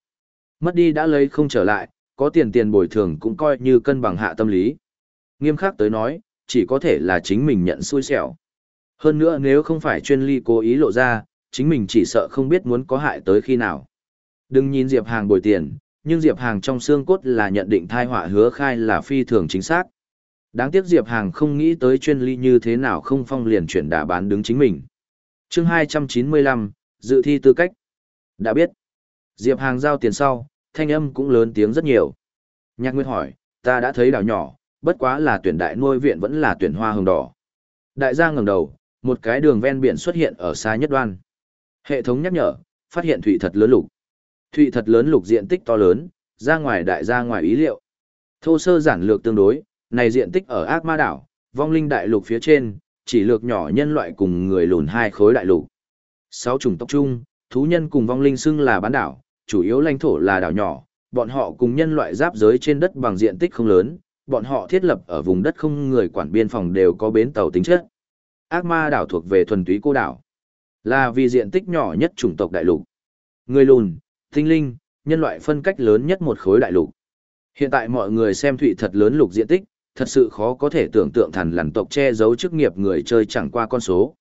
A: Mất đi đã lấy không trở lại, có tiền tiền bồi thường cũng coi như cân bằng hạ tâm lý. Nghiêm khắc tới nói, chỉ có thể là chính mình nhận xui xẻo. Hơn nữa nếu không phải chuyên ly cố ý lộ ra, chính mình chỉ sợ không biết muốn có hại tới khi nào. Đừng nhìn Diệp Hàng bồi tiền, nhưng Diệp Hàng trong xương cốt là nhận định thai họa hứa khai là phi thường chính xác. Đáng tiếc Diệp Hàng không nghĩ tới chuyên ly như thế nào không phong liền chuyển đà bán đứng chính mình. chương 295, dự thi tư cách. Đã biết. Diệp Hàng giao tiền sau, thanh âm cũng lớn tiếng rất nhiều. Nhạc Nguyệt hỏi, ta đã thấy đảo nhỏ, bất quá là tuyển đại nuôi viện vẫn là tuyển hoa hồng đỏ. Đại gia ngẩng đầu, một cái đường ven biển xuất hiện ở xa nhất đoan. Hệ thống nhắc nhở, phát hiện thủy thật lớn lục. Thủy thật lớn lục diện tích to lớn, ra ngoài đại gia ngoài ý liệu. Thô sơ giản lược tương đối, này diện tích ở ác ma đảo, vong linh đại lục phía trên, chỉ lược nhỏ nhân loại cùng người lùn hai khối đại lục. Sáu chủng tộc chung, thú nhân cùng vong linh xưng là bán đảo, chủ yếu lãnh thổ là đảo nhỏ, bọn họ cùng nhân loại giáp giới trên đất bằng diện tích không lớn, bọn họ thiết lập ở vùng đất không người quản biên phòng đều có bến tàu tính chất. Ác ma đảo thuộc về thuần túy cô đảo, là vì diện tích nhỏ nhất chủng tộc đại lục. Người lùn, tinh linh, nhân loại phân cách lớn nhất một khối đại lục. Hiện tại mọi người xem thụy thật lớn lục diện tích, thật sự khó có thể tưởng tượng thần lằn tộc che giấu chức nghiệp người chơi chẳng qua con số.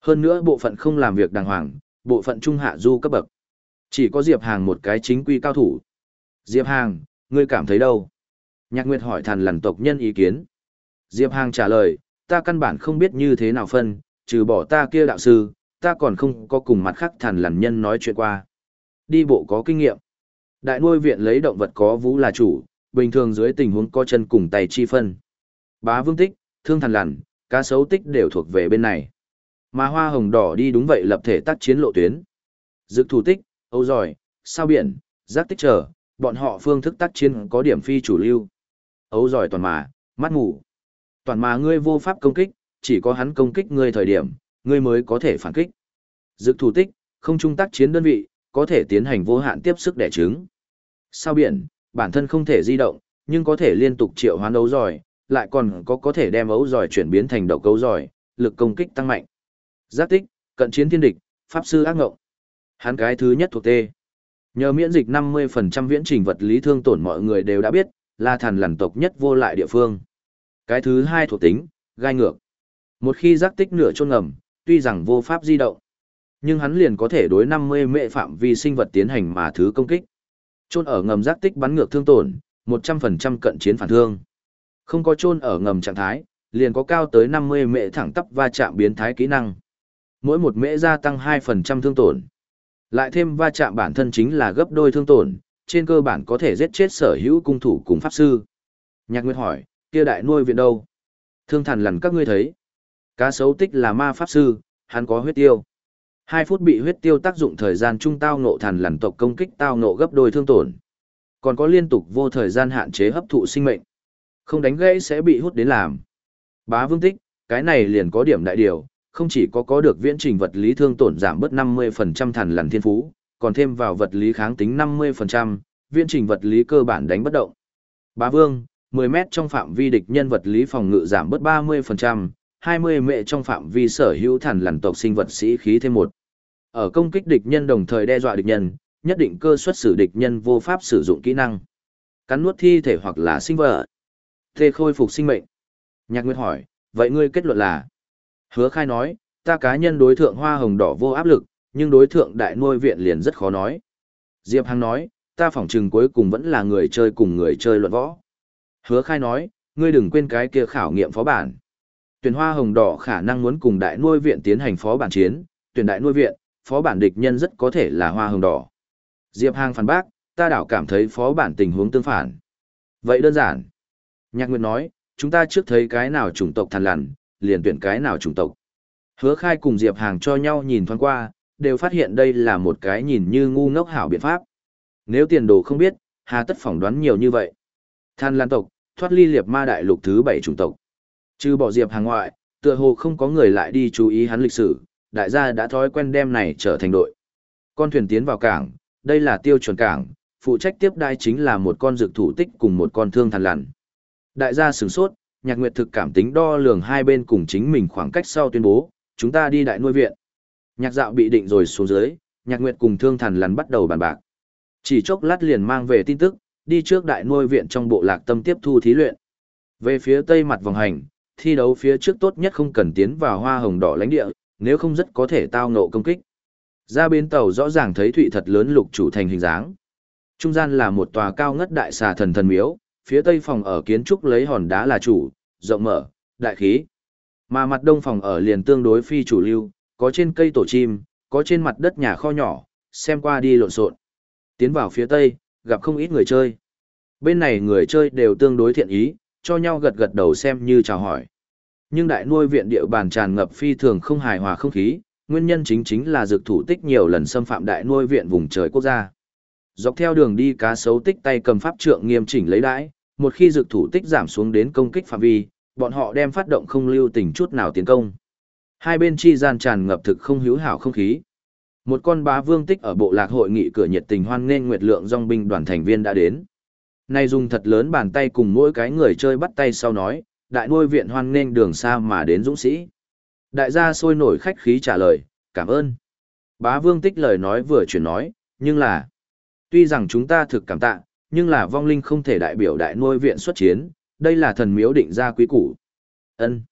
A: Hơn nữa bộ phận không làm việc đàng hoàng, bộ phận trung hạ du cấp bậc. Chỉ có Diệp Hàng một cái chính quy cao thủ. Diệp Hàng, ngươi cảm thấy đâu? Nhạc Nguyệt hỏi thằn lằn tộc nhân ý kiến. Diệp Hàng trả lời, ta căn bản không biết như thế nào phân, trừ bỏ ta kia đạo sư, ta còn không có cùng mặt khác thằn lằn nhân nói chuyện qua. Đi bộ có kinh nghiệm. Đại nuôi viện lấy động vật có vũ là chủ, bình thường dưới tình huống có chân cùng tay chi phân. Bá vương tích, thương thằn lằn, cá sấu tích đều thuộc về bên này. Mà hoa hồng đỏ đi đúng vậy lập thể tác chiến lộ tuyến. Dực thủ tích, âu giỏi, sao biển, giác tích trở, bọn họ phương thức tác chiến có điểm phi chủ lưu. Âu giỏi toàn mà, mắt ngủ. Toàn mà ngươi vô pháp công kích, chỉ có hắn công kích ngươi thời điểm, ngươi mới có thể phản kích. Dực thủ tích, không trung tác chiến đơn vị, có thể tiến hành vô hạn tiếp sức đẻ trứng. Sao biển, bản thân không thể di động, nhưng có thể liên tục triệu hoán ấu giỏi, lại còn có có thể đem ấu giỏi chuyển biến thành độc cấu giỏi, lực công kích tăng mạnh. Giác tích, cận chiến thiên địch, pháp sư ác ngộng. Hắn cái thứ nhất thuộc T. Nhờ miễn dịch 50% viễn trình vật lý thương tổn mọi người đều đã biết, là thần lằn tộc nhất vô lại địa phương. Cái thứ hai thuộc tính, gai ngược. Một khi giác tích nửa chôn ngầm, tuy rằng vô pháp di động, nhưng hắn liền có thể đối 50 mệ phạm vi sinh vật tiến hành mà thứ công kích. Chôn ở ngầm giác tích bắn ngược thương tổn, 100% cận chiến phản thương. Không có chôn ở ngầm trạng thái, liền có cao tới 50 mệ thẳng tắp va chạm biến thái kỹ năng. Mỗi một mệ gia tăng 2% thương tổn. Lại thêm va chạm bản thân chính là gấp đôi thương tổn, trên cơ bản có thể giết chết sở hữu cung thủ cùng pháp sư. Nhạc Nguyệt hỏi, kia đại nuôi viện đâu? Thương thần lần các ngươi thấy. Cá sấu tích là ma pháp sư, hắn có huyết tiêu. Hai phút bị huyết tiêu tác dụng thời gian trung tao nộ thần lần tộc công kích tao nộ gấp đôi thương tổn. Còn có liên tục vô thời gian hạn chế hấp thụ sinh mệnh. Không đánh gãy sẽ bị hút đến làm. Bá vương tích, cái này liền có điểm đại điều, không chỉ có có được viễn trình vật lý thương tổn giảm bớt 50% thần lần thiên phú, còn thêm vào vật lý kháng tính 50%, viễn trình vật lý cơ bản đánh bất động. Bá vương, 10 mét trong phạm vi địch nhân vật lý phòng ngự giảm bớt 30%, 20 mệ trong phạm vi sở hữu thần lần tộc sinh vật sĩ khí thêm một. Ở công kích địch nhân đồng thời đe dọa địch nhân, nhất định cơ suất sử địch nhân vô pháp sử dụng kỹ năng. Cắn nuốt thi thể hoặc là sinh vật. Tê khôi phục sinh mệnh. Nhạc Nguyệt hỏi, vậy ngươi kết luận là? Hứa khai nói, ta cá nhân đối thượng hoa hồng đỏ vô áp lực, nhưng đối thượng đại nuôi viện liền rất khó nói. Diệp Hằng nói, ta phỏng trừng cuối cùng vẫn là người chơi cùng người chơi luận võ. Hứa khai nói, ngươi đừng quên cái kia khảo nghiệm phó bản. Tuyển hoa hồng đỏ khả năng muốn cùng đại nuôi viện tiến hành phó bản chiến, tuyển đại nuôi viện, phó bản địch nhân rất có thể là hoa hồng đỏ. Diệp Hàng phản bác, ta đảo cảm thấy phó bản tình huống tương phản. Vậy đơn giản. Nhạc Nguyệt nói, chúng ta trước thấy cái nào chủng tộc thằn lằn, liền tuyển cái nào chủng tộc. Hứa khai cùng Diệp Hàng cho nhau nhìn thoáng qua, đều phát hiện đây là một cái nhìn như ngu ngốc hảo biện pháp. Nếu tiền đồ không biết, hà tất phỏng đoán nhiều như vậy. Than lan tộc, thoát ly liệp ma đại lục thứ bảy chủng tộc. Trừ bỏ Diệp Hàng ngoại, tựa hồ không có người lại đi chú ý hắn lịch sử, đại gia đã thói quen đem này trở thành đội. Con thuyền tiến vào cảng, đây là tiêu chuẩn cảng, phụ trách tiếp đai chính là một con dược thủ tích cùng một con thương thằn lằn. Đại gia sửng sốt, nhạc nguyệt thực cảm tính đo lường hai bên cùng chính mình khoảng cách sau tuyên bố, chúng ta đi đại nuôi viện. Nhạc dạo bị định rồi xuống dưới, nhạc nguyệt cùng thương thần lằn bắt đầu bàn bạc. Chỉ chốc lát liền mang về tin tức, đi trước đại nuôi viện trong bộ lạc tâm tiếp thu thí luyện. Về phía tây mặt vòng hành, thi đấu phía trước tốt nhất không cần tiến vào hoa hồng đỏ lãnh địa, nếu không rất có thể tao ngộ công kích. Ra bên tàu rõ ràng thấy thụy thật lớn lục chủ thành hình dáng. Trung gian là một tòa cao ngất đại xà thần thần miếu, phía tây phòng ở kiến trúc lấy hòn đá là chủ, rộng mở, đại khí. Mà mặt đông phòng ở liền tương đối phi chủ lưu, có trên cây tổ chim, có trên mặt đất nhà kho nhỏ, xem qua đi lộn xộn. Tiến vào phía tây, gặp không ít người chơi. Bên này người chơi đều tương đối thiện ý, cho nhau gật gật đầu xem như chào hỏi. Nhưng đại nuôi viện địa bàn tràn ngập phi thường không hài hòa không khí, nguyên nhân chính chính là dược thủ tích nhiều lần xâm phạm đại nuôi viện vùng trời quốc gia. Dọc theo đường đi cá sấu tích tay cầm pháp trượng nghiêm chỉnh lấy đãi, một khi dược thủ tích giảm xuống đến công kích phạm vi, bọn họ đem phát động không lưu tình chút nào tiến công. Hai bên chi gian tràn ngập thực không hữu hảo không khí. Một con bá vương tích ở bộ lạc hội nghị cửa nhiệt tình hoan nghênh nguyệt lượng dòng binh đoàn thành viên đã đến. Nay dùng thật lớn bàn tay cùng mỗi cái người chơi bắt tay sau nói, đại nuôi viện hoan nghênh đường xa mà đến dũng sĩ. Đại gia sôi nổi khách khí trả lời, cảm ơn. Bá vương tích lời nói vừa chuyển nói, nhưng là, tuy rằng chúng ta thực cảm tạ, nhưng là vong linh không thể đại biểu đại nuôi viện xuất chiến, đây là thần miếu định ra quý củ. Ân.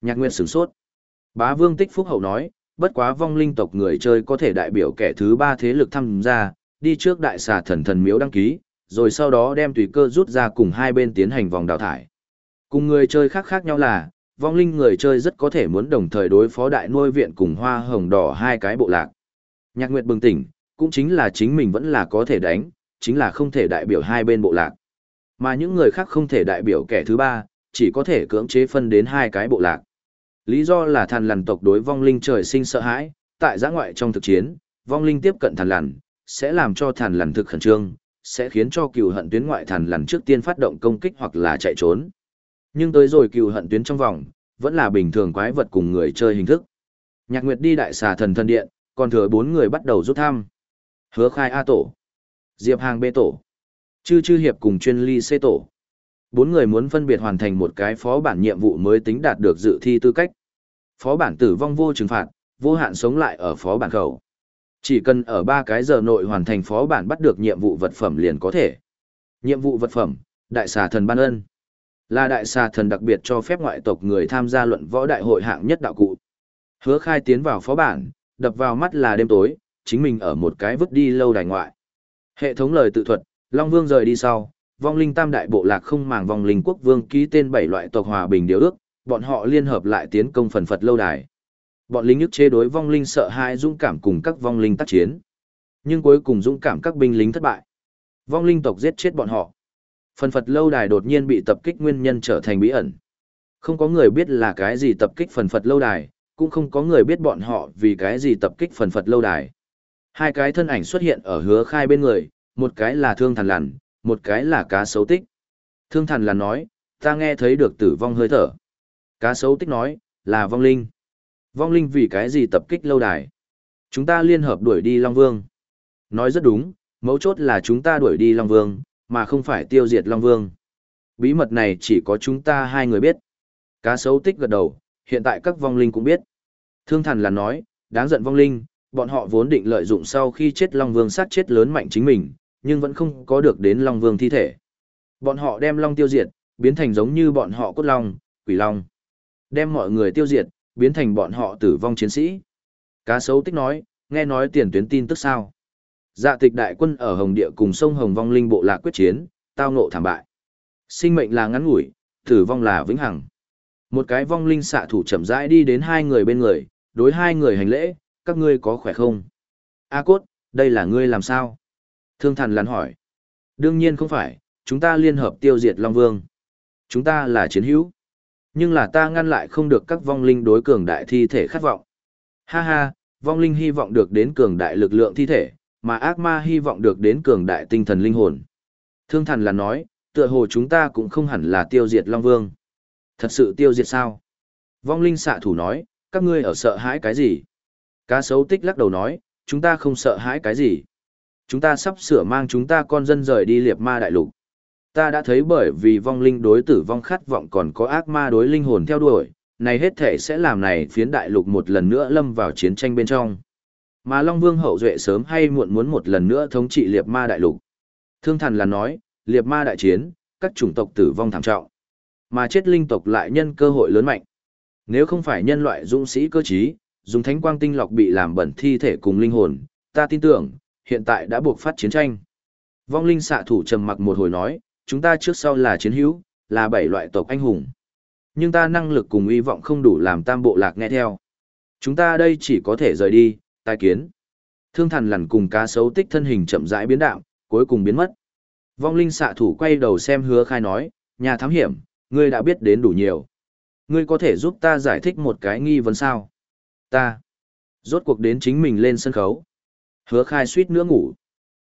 A: Nhạc Nguyệt sửng sốt. Bá Vương Tích Phúc Hậu nói, bất quá vong linh tộc người chơi có thể đại biểu kẻ thứ ba thế lực tham gia, đi trước đại xà thần thần miếu đăng ký, rồi sau đó đem tùy cơ rút ra cùng hai bên tiến hành vòng đào thải. Cùng người chơi khác khác nhau là, vong linh người chơi rất có thể muốn đồng thời đối phó đại nuôi viện cùng hoa hồng đỏ hai cái bộ lạc. Nhạc Nguyệt bừng tỉnh, cũng chính là chính mình vẫn là có thể đánh, chính là không thể đại biểu hai bên bộ lạc. Mà những người khác không thể đại biểu kẻ thứ ba, chỉ có thể cưỡng chế phân đến hai cái bộ lạc. Lý do là thần lằn tộc đối vong linh trời sinh sợ hãi, tại giã ngoại trong thực chiến, vong linh tiếp cận thần lằn, sẽ làm cho thần lằn thực khẩn trương, sẽ khiến cho cừu hận tuyến ngoại thần lằn trước tiên phát động công kích hoặc là chạy trốn. Nhưng tới rồi cừu hận tuyến trong vòng, vẫn là bình thường quái vật cùng người chơi hình thức. Nhạc Nguyệt đi đại xà thần thần điện, còn thừa bốn người bắt đầu rút thăm. Hứa khai A tổ, Diệp Hàng B tổ, Chư Chư Hiệp cùng chuyên ly C tổ. Bốn người muốn phân biệt hoàn thành một cái phó bản nhiệm vụ mới tính đạt được dự thi tư cách. Phó bản tử vong vô trừng phạt, vô hạn sống lại ở phó bản khẩu. Chỉ cần ở ba cái giờ nội hoàn thành phó bản bắt được nhiệm vụ vật phẩm liền có thể. Nhiệm vụ vật phẩm, Đại xà thần ban ân. Là đại xà thần đặc biệt cho phép ngoại tộc người tham gia luận võ đại hội hạng nhất đạo cụ. Hứa khai tiến vào phó bản, đập vào mắt là đêm tối, chính mình ở một cái vứt đi lâu đài ngoại. Hệ thống lời tự thuật, Long Vương rời đi sau, vong linh tam đại bộ lạc không màng vong linh quốc vương ký tên bảy loại tộc hòa bình điều ước, bọn họ liên hợp lại tiến công phần Phật lâu đài. Bọn lính nhức chế đối vong linh sợ hãi dũng cảm cùng các vong linh tác chiến. Nhưng cuối cùng dũng cảm các binh lính thất bại. Vong linh tộc giết chết bọn họ. Phần Phật lâu đài đột nhiên bị tập kích nguyên nhân trở thành bí ẩn. Không có người biết là cái gì tập kích phần Phật lâu đài, cũng không có người biết bọn họ vì cái gì tập kích phần Phật lâu đài. Hai cái thân ảnh xuất hiện ở hứa khai bên người, một cái là thương thần lằn, một cái là cá sấu tích. Thương thần lằn nói, ta nghe thấy được tử vong hơi thở. Cá sấu tích nói, là vong linh. Vong linh vì cái gì tập kích lâu đài? Chúng ta liên hợp đuổi đi Long Vương. Nói rất đúng, mấu chốt là chúng ta đuổi đi Long Vương, mà không phải tiêu diệt Long Vương. Bí mật này chỉ có chúng ta hai người biết. Cá sấu tích gật đầu, hiện tại các vong linh cũng biết. Thương thần là nói, đáng giận vong linh, bọn họ vốn định lợi dụng sau khi chết Long Vương sát chết lớn mạnh chính mình, nhưng vẫn không có được đến Long Vương thi thể. Bọn họ đem Long tiêu diệt, biến thành giống như bọn họ cốt Long, quỷ Long. Đem mọi người tiêu diệt, biến thành bọn họ tử vong chiến sĩ. Cá sấu tích nói, nghe nói tiền tuyến tin tức sao. Dạ tịch đại quân ở Hồng Địa cùng sông Hồng Vong Linh bộ lạc quyết chiến, tao ngộ thảm bại. Sinh mệnh là ngắn ngủi, tử vong là vĩnh hằng. Một cái vong linh xạ thủ chậm rãi đi đến hai người bên người, đối hai người hành lễ, các ngươi có khỏe không? A cốt, đây là ngươi làm sao? Thương thần lắn hỏi. Đương nhiên không phải, chúng ta liên hợp tiêu diệt Long Vương. Chúng ta là chiến hữu. Nhưng là ta ngăn lại không được các vong linh đối cường đại thi thể khát vọng. Ha ha, vong linh hy vọng được đến cường đại lực lượng thi thể, mà ác ma hy vọng được đến cường đại tinh thần linh hồn. Thương thần là nói, tựa hồ chúng ta cũng không hẳn là tiêu diệt Long Vương. Thật sự tiêu diệt sao? Vong linh xạ thủ nói, các ngươi ở sợ hãi cái gì? Cá sấu tích lắc đầu nói, chúng ta không sợ hãi cái gì. Chúng ta sắp sửa mang chúng ta con dân rời đi liệp ma đại lục. Ta đã thấy bởi vì vong linh đối tử vong khát vọng còn có ác ma đối linh hồn theo đuổi, này hết thể sẽ làm này phiến đại lục một lần nữa lâm vào chiến tranh bên trong. Mà Long Vương hậu duệ sớm hay muộn muốn một lần nữa thống trị liệt ma đại lục. Thương thần là nói, liệt ma đại chiến, các chủng tộc tử vong thảm trọng. Mà chết linh tộc lại nhân cơ hội lớn mạnh. Nếu không phải nhân loại dũng sĩ cơ trí, dùng thánh quang tinh lọc bị làm bẩn thi thể cùng linh hồn, ta tin tưởng, hiện tại đã buộc phát chiến tranh. Vong linh xạ thủ trầm mặc một hồi nói, chúng ta trước sau là chiến hữu, là bảy loại tộc anh hùng. Nhưng ta năng lực cùng hy vọng không đủ làm tam bộ lạc nghe theo. Chúng ta đây chỉ có thể rời đi, tai kiến. Thương thần lằn cùng cá sấu tích thân hình chậm rãi biến đạo, cuối cùng biến mất. Vong linh xạ thủ quay đầu xem hứa khai nói, nhà thám hiểm, ngươi đã biết đến đủ nhiều. Ngươi có thể giúp ta giải thích một cái nghi vấn sao? Ta. Rốt cuộc đến chính mình lên sân khấu. Hứa khai suýt nữa ngủ.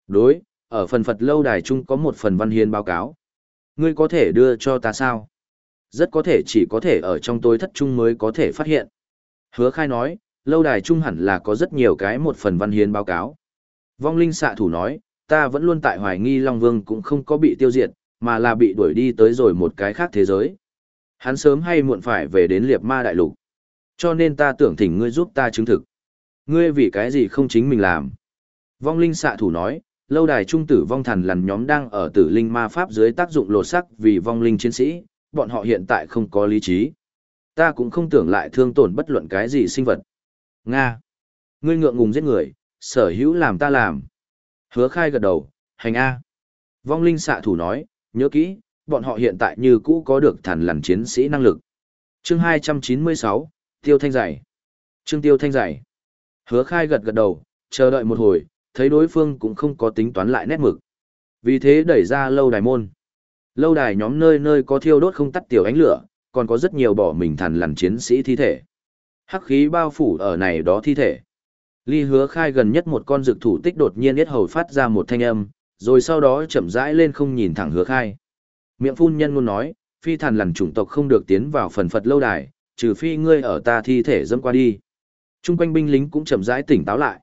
A: Đối, ở phần Phật lâu đài chung có một phần văn hiến báo cáo. Ngươi có thể đưa cho ta sao? Rất có thể chỉ có thể ở trong tối thất trung mới có thể phát hiện. Hứa khai nói, lâu đài trung hẳn là có rất nhiều cái một phần văn hiến báo cáo. Vong linh xạ thủ nói, ta vẫn luôn tại hoài nghi Long Vương cũng không có bị tiêu diệt, mà là bị đuổi đi tới rồi một cái khác thế giới. Hắn sớm hay muộn phải về đến liệp ma đại lục. Cho nên ta tưởng thỉnh ngươi giúp ta chứng thực. Ngươi vì cái gì không chính mình làm? Vong linh xạ thủ nói, lâu đài trung tử vong thần lằn nhóm đang ở tử linh ma pháp dưới tác dụng lột sắc vì vong linh chiến sĩ, bọn họ hiện tại không có lý trí. Ta cũng không tưởng lại thương tổn bất luận cái gì sinh vật. Nga. Ngươi ngượng ngùng giết người, sở hữu làm ta làm. Hứa khai gật đầu, hành A. Vong linh xạ thủ nói, nhớ kỹ, bọn họ hiện tại như cũ có được thần lằn chiến sĩ năng lực. chương 296, Tiêu Thanh Giải. Trương Tiêu Thanh Giải. Hứa khai gật gật đầu, chờ đợi một hồi, thấy đối phương cũng không có tính toán lại nét mực. Vì thế đẩy ra lâu đài môn. Lâu đài nhóm nơi nơi có thiêu đốt không tắt tiểu ánh lửa, còn có rất nhiều bỏ mình thằn lằn chiến sĩ thi thể. Hắc khí bao phủ ở này đó thi thể. Ly hứa khai gần nhất một con rực thủ tích đột nhiên yết hầu phát ra một thanh âm, rồi sau đó chậm rãi lên không nhìn thẳng hứa khai. Miệng phun nhân luôn nói, phi thần lằn chủng tộc không được tiến vào phần phật lâu đài, trừ phi ngươi ở ta thi thể dâm qua đi. Trung quanh binh lính cũng chậm rãi tỉnh táo lại.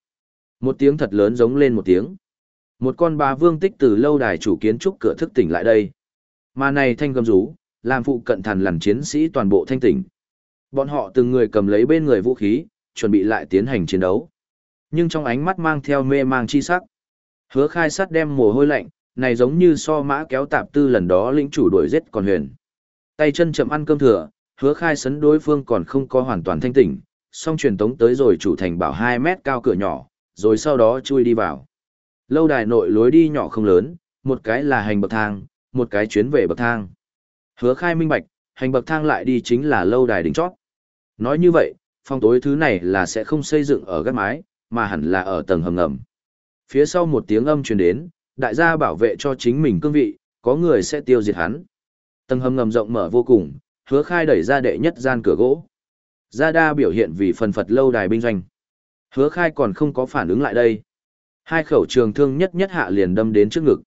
A: Một tiếng thật lớn giống lên một tiếng. Một con bà vương tích từ lâu đài chủ kiến trúc cửa thức tỉnh lại đây. Mà này thanh gầm rú, làm phụ cận thần lằn chiến sĩ toàn bộ thanh tỉnh. Bọn họ từng người cầm lấy bên người vũ khí, chuẩn bị lại tiến hành chiến đấu. Nhưng trong ánh mắt mang theo mê mang chi sắc. Hứa khai sát đem mồ hôi lạnh, này giống như so mã kéo tạp tư lần đó lĩnh chủ đuổi giết còn huyền. Tay chân chậm ăn cơm thừa, hứa khai sấn đối phương còn không có hoàn toàn thanh tỉnh, song truyền tống tới rồi chủ thành bảo 2 mét cao cửa nhỏ, rồi sau đó chui đi vào. Lâu đài nội lối đi nhỏ không lớn, một cái là hành bậc thang, một cái chuyến về bậc thang. Hứa khai minh bạch, hành bậc thang lại đi chính là lâu đài đỉnh chót. Nói như vậy, phong tối thứ này là sẽ không xây dựng ở gác mái, mà hẳn là ở tầng hầm ngầm. Phía sau một tiếng âm truyền đến, đại gia bảo vệ cho chính mình cương vị, có người sẽ tiêu diệt hắn. Tầng hầm ngầm rộng mở vô cùng, hứa khai đẩy ra đệ nhất gian cửa gỗ. Gia đa biểu hiện vì phần phật lâu đài binh doanh. Hứa khai còn không có phản ứng lại đây. Hai khẩu trường thương nhất nhất hạ liền đâm đến trước ngực.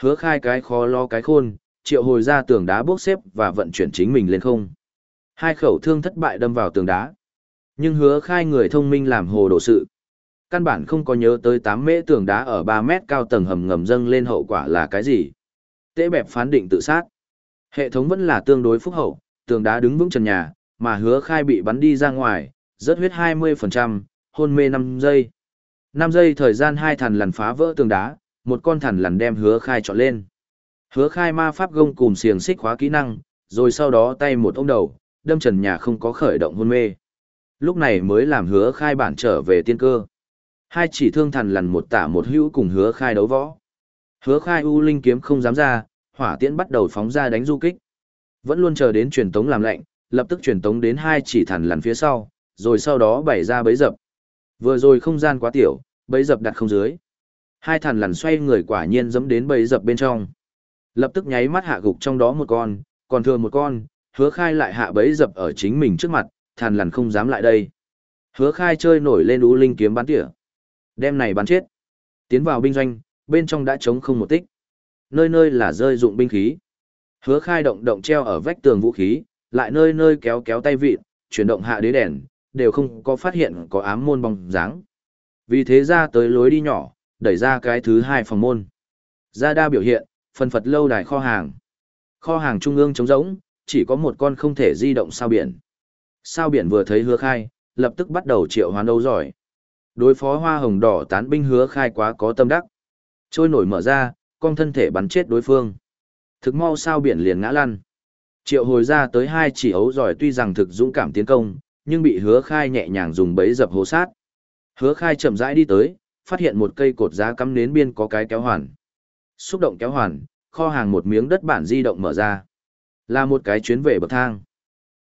A: Hứa khai cái khó lo cái khôn, triệu hồi ra tường đá bốc xếp và vận chuyển chính mình lên không. Hai khẩu thương thất bại đâm vào tường đá. Nhưng hứa khai người thông minh làm hồ đồ sự. Căn bản không có nhớ tới 8 mễ tường đá ở 3 mét cao tầng hầm ngầm dâng lên hậu quả là cái gì. Tế bẹp phán định tự sát. Hệ thống vẫn là tương đối phúc hậu, tường đá đứng vững trần nhà, mà hứa khai bị bắn đi ra ngoài, rớt huyết 20%, hôn mê 5 giây. 5 giây thời gian hai thằn lằn phá vỡ tường đá, một con thằn lằn đem hứa khai trọn lên. Hứa khai ma pháp gông cùng xiềng xích khóa kỹ năng, rồi sau đó tay một ông đầu, đâm trần nhà không có khởi động hôn mê. Lúc này mới làm hứa khai bản trở về tiên cơ. Hai chỉ thương thần lằn một tả một hữu cùng hứa khai đấu võ. Hứa khai u linh kiếm không dám ra, hỏa tiễn bắt đầu phóng ra đánh du kích. Vẫn luôn chờ đến truyền tống làm lệnh, lập tức truyền tống đến hai chỉ thần lằn phía sau, rồi sau đó bày ra bấy dập. Vừa rồi không gian quá tiểu, bấy dập đặt không dưới. Hai thần lằn xoay người quả nhiên dẫm đến bấy dập bên trong. Lập tức nháy mắt hạ gục trong đó một con, còn thừa một con, hứa khai lại hạ bấy dập ở chính mình trước mặt, thần lằn không dám lại đây. Hứa khai chơi nổi lên u linh kiếm bắn tỉa. Đem này bắn chết. Tiến vào binh doanh, bên trong đã trống không một tích. Nơi nơi là rơi dụng binh khí. Hứa khai động động treo ở vách tường vũ khí, lại nơi nơi kéo kéo tay vịt, chuyển động hạ đế đèn, đều không có phát hiện có ám môn bóng dáng. Vì thế ra tới lối đi nhỏ, đẩy ra cái thứ hai phòng môn. Ra đa biểu hiện, phần phật lâu đài kho hàng. Kho hàng trung ương trống rỗng, chỉ có một con không thể di động sao biển. Sao biển vừa thấy hứa khai, lập tức bắt đầu triệu hoán đấu giỏi. Đối phó hoa hồng đỏ tán binh hứa khai quá có tâm đắc. Trôi nổi mở ra, con thân thể bắn chết đối phương. Thực mau sao biển liền ngã lăn. Triệu hồi ra tới hai chỉ ấu giỏi tuy rằng thực dũng cảm tiến công, nhưng bị hứa khai nhẹ nhàng dùng bẫy dập hố sát. Hứa khai chậm rãi đi tới, phát hiện một cây cột giá cắm nến biên có cái kéo hoàn. Xúc động kéo hoàn, kho hàng một miếng đất bản di động mở ra. Là một cái chuyến về bậc thang.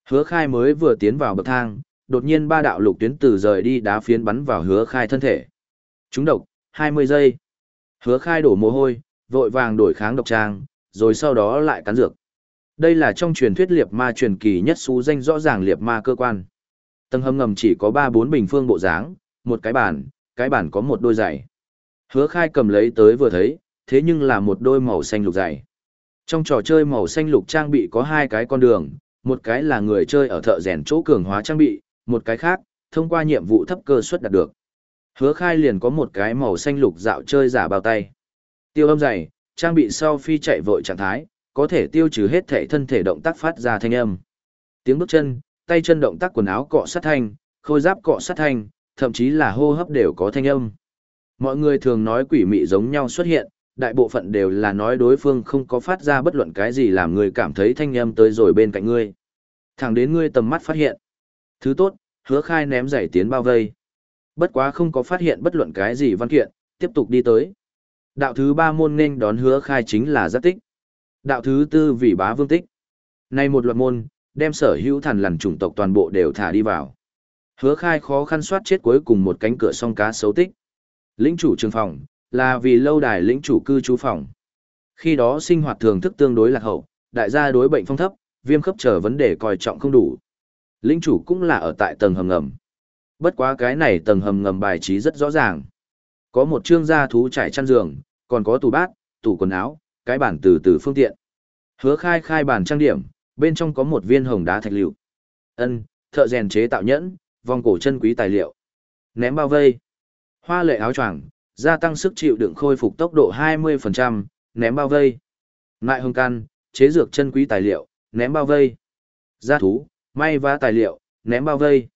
A: Hứa khai mới vừa tiến vào bậc thang, đột nhiên ba đạo lục tuyến từ rời đi đá phiến bắn vào hứa khai thân thể. Chúng độc, 20 giây. Hứa khai đổ mồ hôi, vội vàng đổi kháng độc trang, rồi sau đó lại cắn dược. Đây là trong truyền thuyết liệt ma truyền kỳ nhất xú danh rõ ràng liệt ma cơ quan. Tầng hầm ngầm chỉ có 3-4 bình phương bộ dáng, một cái bàn, cái bàn có một đôi giày. Hứa khai cầm lấy tới vừa thấy, thế nhưng là một đôi màu xanh lục giày. Trong trò chơi màu xanh lục trang bị có hai cái con đường, một cái là người chơi ở thợ rèn chỗ cường hóa trang bị, một cái khác, thông qua nhiệm vụ thấp cơ suất đạt được. Hứa khai liền có một cái màu xanh lục dạo chơi giả bao tay. Tiêu âm dày, trang bị sau phi chạy vội trạng thái, có thể tiêu trừ hết thể thân thể động tác phát ra thanh âm. Tiếng bước chân, tay chân động tác quần áo cọ sát thanh, khôi giáp cọ sát thanh, thậm chí là hô hấp đều có thanh âm. Mọi người thường nói quỷ mị giống nhau xuất hiện, đại bộ phận đều là nói đối phương không có phát ra bất luận cái gì làm người cảm thấy thanh âm tới rồi bên cạnh ngươi. Thẳng đến ngươi tầm mắt phát hiện. Thứ tốt, hứa khai ném giày tiến bao vây. Bất quá không có phát hiện bất luận cái gì văn kiện, tiếp tục đi tới. Đạo thứ ba môn nên đón hứa khai chính là giác tích. Đạo thứ tư vì bá vương tích. Nay một luật môn, đem sở hữu thần lằn chủng tộc toàn bộ đều thả đi vào. Hứa khai khó khăn soát chết cuối cùng một cánh cửa song cá xấu tích. Lĩnh chủ trường phòng, là vì lâu đài lĩnh chủ cư trú phòng. Khi đó sinh hoạt thường thức tương đối lạc hậu, đại gia đối bệnh phong thấp, viêm khớp trở vấn đề coi trọng không đủ. Lĩnh chủ cũng là ở tại tầng hầm ngầm. Bất quá cái này tầng hầm ngầm bài trí rất rõ ràng. Có một chương gia thú trải chăn giường, còn có tủ bát, tủ quần áo, cái bản từ từ phương tiện. Hứa khai khai bản trang điểm, bên trong có một viên hồng đá thạch liệu. Ân, thợ rèn chế tạo nhẫn, vòng cổ chân quý tài liệu. Ném bao vây. Hoa lệ áo choàng, gia tăng sức chịu đựng khôi phục tốc độ 20%, ném bao vây. Ngại hồng can, chế dược chân quý tài liệu, ném bao vây. Gia thú, may vá tài liệu, ném bao vây.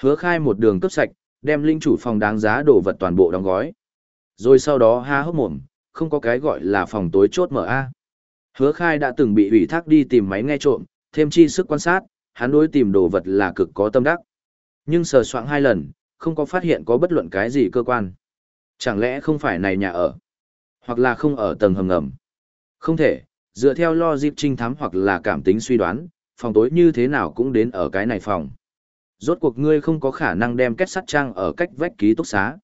A: Hứa khai một đường cấp sạch, đem linh chủ phòng đáng giá đồ vật toàn bộ đóng gói. Rồi sau đó ha hốc mồm, không có cái gọi là phòng tối chốt mở A. Hứa khai đã từng bị ủy thác đi tìm máy nghe trộm, thêm chi sức quan sát, hắn đối tìm đồ vật là cực có tâm đắc. Nhưng sờ soạn hai lần, không có phát hiện có bất luận cái gì cơ quan. Chẳng lẽ không phải này nhà ở? Hoặc là không ở tầng hầm ngầm? Không thể, dựa theo logic trinh thám hoặc là cảm tính suy đoán, phòng tối như thế nào cũng đến ở cái này phòng. Rốt cuộc ngươi không có khả năng đem kết sắt trang ở cách vách ký túc xá.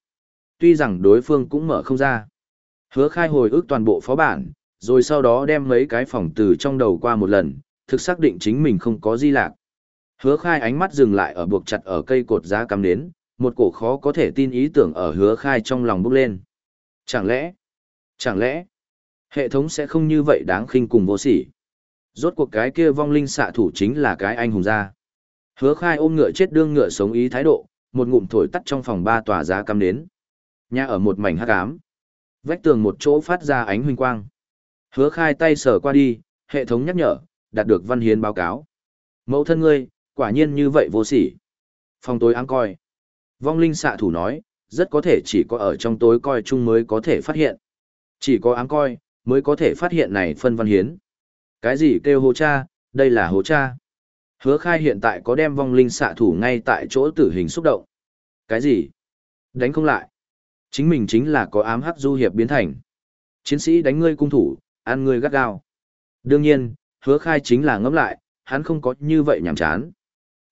A: Tuy rằng đối phương cũng mở không ra. Hứa khai hồi ức toàn bộ phó bản, rồi sau đó đem mấy cái phòng từ trong đầu qua một lần, thực xác định chính mình không có di lạc. Hứa khai ánh mắt dừng lại ở buộc chặt ở cây cột giá cắm đến, một cổ khó có thể tin ý tưởng ở hứa khai trong lòng bốc lên. Chẳng lẽ, chẳng lẽ, hệ thống sẽ không như vậy đáng khinh cùng vô sỉ. Rốt cuộc cái kia vong linh xạ thủ chính là cái anh hùng gia. Hứa khai ôm ngựa chết đương ngựa sống ý thái độ, một ngụm thổi tắt trong phòng ba tòa giá cắm đến. Nhà ở một mảnh hắc ám. Vách tường một chỗ phát ra ánh huynh quang. Hứa khai tay sờ qua đi, hệ thống nhắc nhở, đạt được văn hiến báo cáo. Mẫu thân ngươi, quả nhiên như vậy vô sỉ. Phòng tối áng coi. Vong linh xạ thủ nói, rất có thể chỉ có ở trong tối coi chung mới có thể phát hiện. Chỉ có áng coi, mới có thể phát hiện này phân văn hiến. Cái gì kêu hố cha, đây là hố cha. Hứa khai hiện tại có đem vong linh xạ thủ ngay tại chỗ tử hình xúc động. Cái gì? Đánh không lại. Chính mình chính là có ám hắc du hiệp biến thành. Chiến sĩ đánh ngươi cung thủ, ăn ngươi gắt gao. Đương nhiên, hứa khai chính là ngẫm lại, hắn không có như vậy nhảm chán.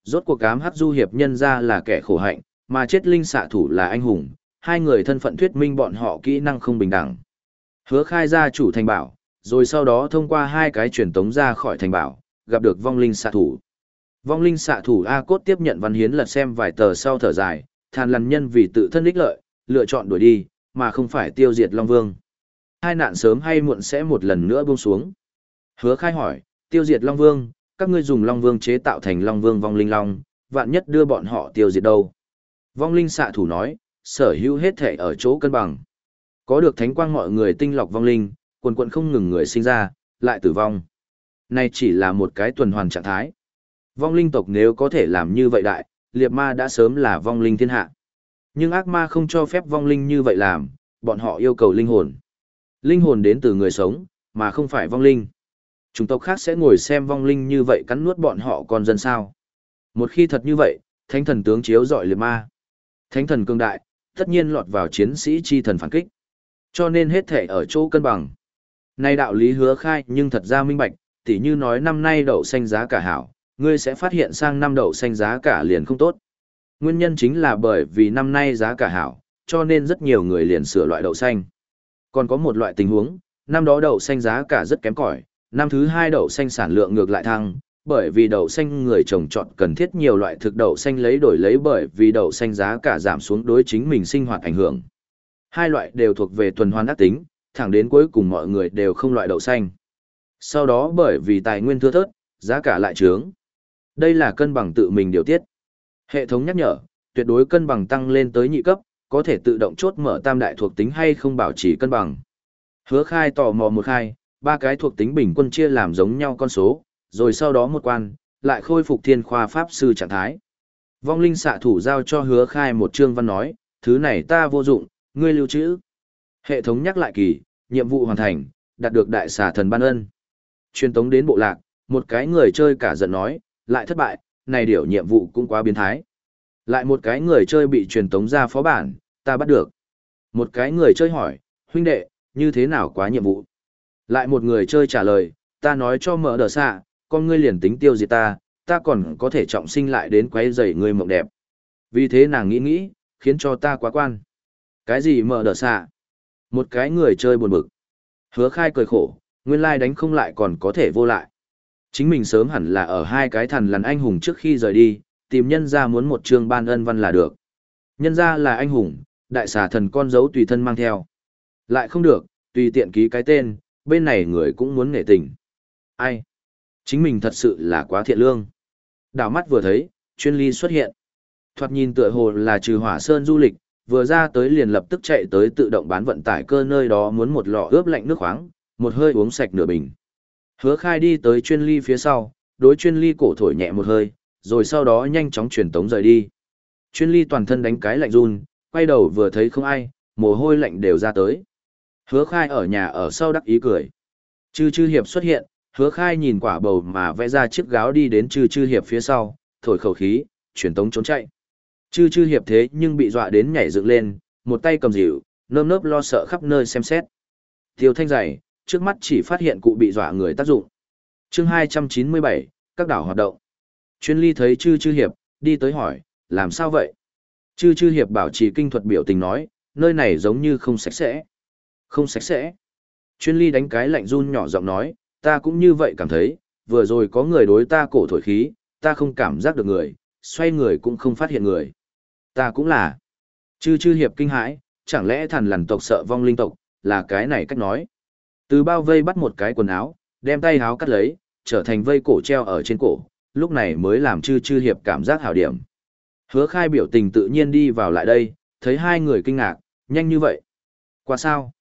A: Rốt cuộc ám hắc du hiệp nhân ra là kẻ khổ hạnh, mà chết linh xạ thủ là anh hùng, hai người thân phận thuyết minh bọn họ kỹ năng không bình đẳng. Hứa khai ra chủ thành bảo, rồi sau đó thông qua hai cái truyền tống ra khỏi thành bảo, gặp được vong linh xạ thủ. Vong linh xạ thủ A Cốt tiếp nhận văn hiến lật xem vài tờ sau thở dài, than lằn nhân vì tự thân ích lợi, lựa chọn đuổi đi, mà không phải tiêu diệt Long Vương. Hai nạn sớm hay muộn sẽ một lần nữa buông xuống. Hứa khai hỏi, tiêu diệt Long Vương, các ngươi dùng Long Vương chế tạo thành Long Vương vong linh long, vạn nhất đưa bọn họ tiêu diệt đâu. Vong linh xạ thủ nói, sở hữu hết thể ở chỗ cân bằng. Có được thánh quang mọi người tinh lọc vong linh, quần quần không ngừng người sinh ra, lại tử vong. Này chỉ là một cái tuần hoàn trạng thái. Vong linh tộc nếu có thể làm như vậy đại, liệt ma đã sớm là vong linh thiên hạ. Nhưng ác ma không cho phép vong linh như vậy làm, bọn họ yêu cầu linh hồn. Linh hồn đến từ người sống, mà không phải vong linh. Chúng tộc khác sẽ ngồi xem vong linh như vậy cắn nuốt bọn họ còn dân sao. Một khi thật như vậy, thánh thần tướng chiếu dọi liệt ma. Thánh thần cương đại, tất nhiên lọt vào chiến sĩ chi thần phản kích. Cho nên hết thể ở chỗ cân bằng. Nay đạo lý hứa khai nhưng thật ra minh bạch, tỉ như nói năm nay đậu xanh giá cả hảo, ngươi sẽ phát hiện sang năm đậu xanh giá cả liền không tốt. Nguyên nhân chính là bởi vì năm nay giá cả hảo, cho nên rất nhiều người liền sửa loại đậu xanh. Còn có một loại tình huống, năm đó đậu xanh giá cả rất kém cỏi, năm thứ hai đậu xanh sản lượng ngược lại thăng, bởi vì đậu xanh người trồng trọt cần thiết nhiều loại thực đậu xanh lấy đổi lấy bởi vì đậu xanh giá cả giảm xuống đối chính mình sinh hoạt ảnh hưởng. Hai loại đều thuộc về tuần hoàn ác tính, thẳng đến cuối cùng mọi người đều không loại đậu xanh. Sau đó bởi vì tài nguyên thưa thớt, giá cả lại trướng. Đây là cân bằng tự mình điều tiết. Hệ thống nhắc nhở, tuyệt đối cân bằng tăng lên tới nhị cấp, có thể tự động chốt mở tam đại thuộc tính hay không bảo trì cân bằng. Hứa khai tò mò một khai, ba cái thuộc tính bình quân chia làm giống nhau con số, rồi sau đó một quan, lại khôi phục thiên khoa pháp sư trạng thái. Vong linh xạ thủ giao cho hứa khai một chương văn nói, thứ này ta vô dụng, ngươi lưu trữ. Hệ thống nhắc lại kỳ, nhiệm vụ hoàn thành, đạt được đại xà thần ban ân. Truyền tống đến bộ lạc, một cái người chơi cả giận nói, lại thất bại, này điều nhiệm vụ cũng quá biến thái. Lại một cái người chơi bị truyền tống ra phó bản, ta bắt được. Một cái người chơi hỏi, huynh đệ, như thế nào quá nhiệm vụ? Lại một người chơi trả lời, ta nói cho mở đờ xạ, con ngươi liền tính tiêu diệt ta, ta còn có thể trọng sinh lại đến quấy rầy ngươi mộng đẹp. Vì thế nàng nghĩ nghĩ, khiến cho ta quá quan. Cái gì mở đờ xạ? Một cái người chơi buồn bực. Hứa khai cười khổ, nguyên lai đánh không lại còn có thể vô lại. Chính mình sớm hẳn là ở hai cái thần lằn anh hùng trước khi rời đi, tìm nhân ra muốn một chương ban ân văn là được. Nhân ra là anh hùng, đại xà thần con dấu tùy thân mang theo. Lại không được, tùy tiện ký cái tên, bên này người cũng muốn nể tình. Ai? Chính mình thật sự là quá thiện lương. Đảo mắt vừa thấy, chuyên ly xuất hiện. Thoạt nhìn tựa hồ là trừ hỏa sơn du lịch, vừa ra tới liền lập tức chạy tới tự động bán vận tải cơ nơi đó muốn một lọ ướp lạnh nước khoáng, một hơi uống sạch nửa bình. Hứa khai đi tới chuyên ly phía sau, đối chuyên ly cổ thổi nhẹ một hơi, rồi sau đó nhanh chóng truyền tống rời đi. Chuyên ly toàn thân đánh cái lạnh run, quay đầu vừa thấy không ai, mồ hôi lạnh đều ra tới. Hứa khai ở nhà ở sau đắc ý cười. Chư chư hiệp xuất hiện, hứa khai nhìn quả bầu mà vẽ ra chiếc gáo đi đến chư chư hiệp phía sau, thổi khẩu khí, truyền tống trốn chạy. Chư chư hiệp thế nhưng bị dọa đến nhảy dựng lên, một tay cầm dịu, nơm nớp lo sợ khắp nơi xem xét. Tiêu thanh dày, trước mắt chỉ phát hiện cụ bị dọa người tác dụng. chương 297, các đảo hoạt động. Chuyên ly thấy chư chư hiệp, đi tới hỏi, làm sao vậy? Chư chư hiệp bảo trì kinh thuật biểu tình nói, nơi này giống như không sạch sẽ. Không sạch sẽ. Chuyên ly đánh cái lạnh run nhỏ giọng nói, ta cũng như vậy cảm thấy, vừa rồi có người đối ta cổ thổi khí, ta không cảm giác được người, xoay người cũng không phát hiện người. Ta cũng là. Chư chư hiệp kinh hãi, chẳng lẽ thần lằn tộc sợ vong linh tộc, là cái này cách nói. Từ bao vây bắt một cái quần áo, đem tay áo cắt lấy, trở thành vây cổ treo ở trên cổ, lúc này mới làm chư chư hiệp cảm giác hảo điểm. Hứa khai biểu tình tự nhiên đi vào lại đây, thấy hai người kinh ngạc, nhanh như vậy. Qua sao?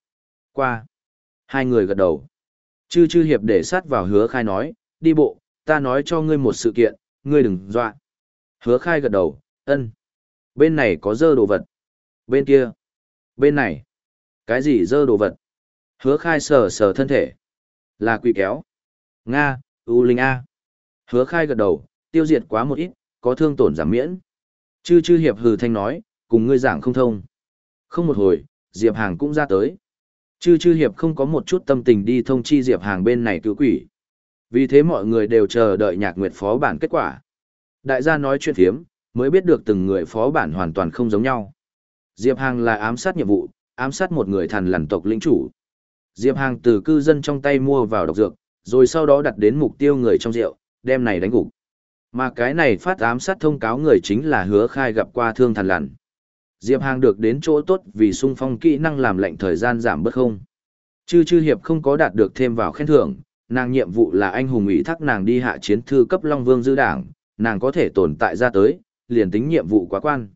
A: Qua. Hai người gật đầu. Chư chư hiệp để sát vào hứa khai nói, đi bộ, ta nói cho ngươi một sự kiện, ngươi đừng dọa. Hứa khai gật đầu, ân. Bên này có dơ đồ vật. Bên kia. Bên này. Cái gì dơ đồ vật? Hứa khai sờ sờ thân thể. Là quỷ kéo. Nga, U Linh A. Hứa khai gật đầu, tiêu diệt quá một ít, có thương tổn giảm miễn. Chư chư hiệp hừ thanh nói, cùng ngươi giảng không thông. Không một hồi, Diệp Hàng cũng ra tới. Chư chư hiệp không có một chút tâm tình đi thông chi Diệp Hàng bên này cứu quỷ. Vì thế mọi người đều chờ đợi nhạc nguyệt phó bản kết quả. Đại gia nói chuyện thiếm, mới biết được từng người phó bản hoàn toàn không giống nhau. Diệp Hàng là ám sát nhiệm vụ, ám sát một người thần lằn tộc lĩnh chủ. Diệp Hàng từ cư dân trong tay mua vào độc dược, rồi sau đó đặt đến mục tiêu người trong rượu, đem này đánh gục. Mà cái này phát ám sát thông cáo người chính là hứa khai gặp qua thương thần lằn. Diệp Hàng được đến chỗ tốt vì sung phong kỹ năng làm lệnh thời gian giảm bớt không. Chư chư hiệp không có đạt được thêm vào khen thưởng, nàng nhiệm vụ là anh hùng ủy thác nàng đi hạ chiến thư cấp Long Vương giữ đảng, nàng có thể tồn tại ra tới, liền tính nhiệm vụ quá quan.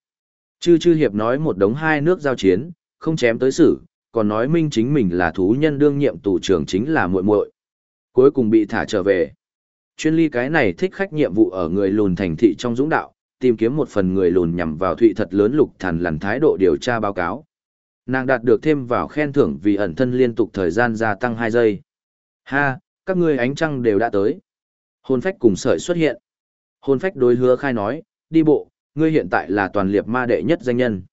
A: Chư chư hiệp nói một đống hai nước giao chiến, không chém tới xử, còn nói minh chính mình là thú nhân đương nhiệm tù trưởng chính là muội muội. Cuối cùng bị thả trở về. Chuyên ly cái này thích khách nhiệm vụ ở người lùn thành thị trong dũng đạo, tìm kiếm một phần người lùn nhằm vào thụy thật lớn lục thần lằn thái độ điều tra báo cáo. Nàng đạt được thêm vào khen thưởng vì ẩn thân liên tục thời gian gia tăng 2 giây. Ha, các ngươi ánh trăng đều đã tới. Hôn phách cùng sợi xuất hiện. Hôn phách đối hứa khai nói, đi bộ, ngươi hiện tại là toàn liệt ma đệ nhất danh nhân.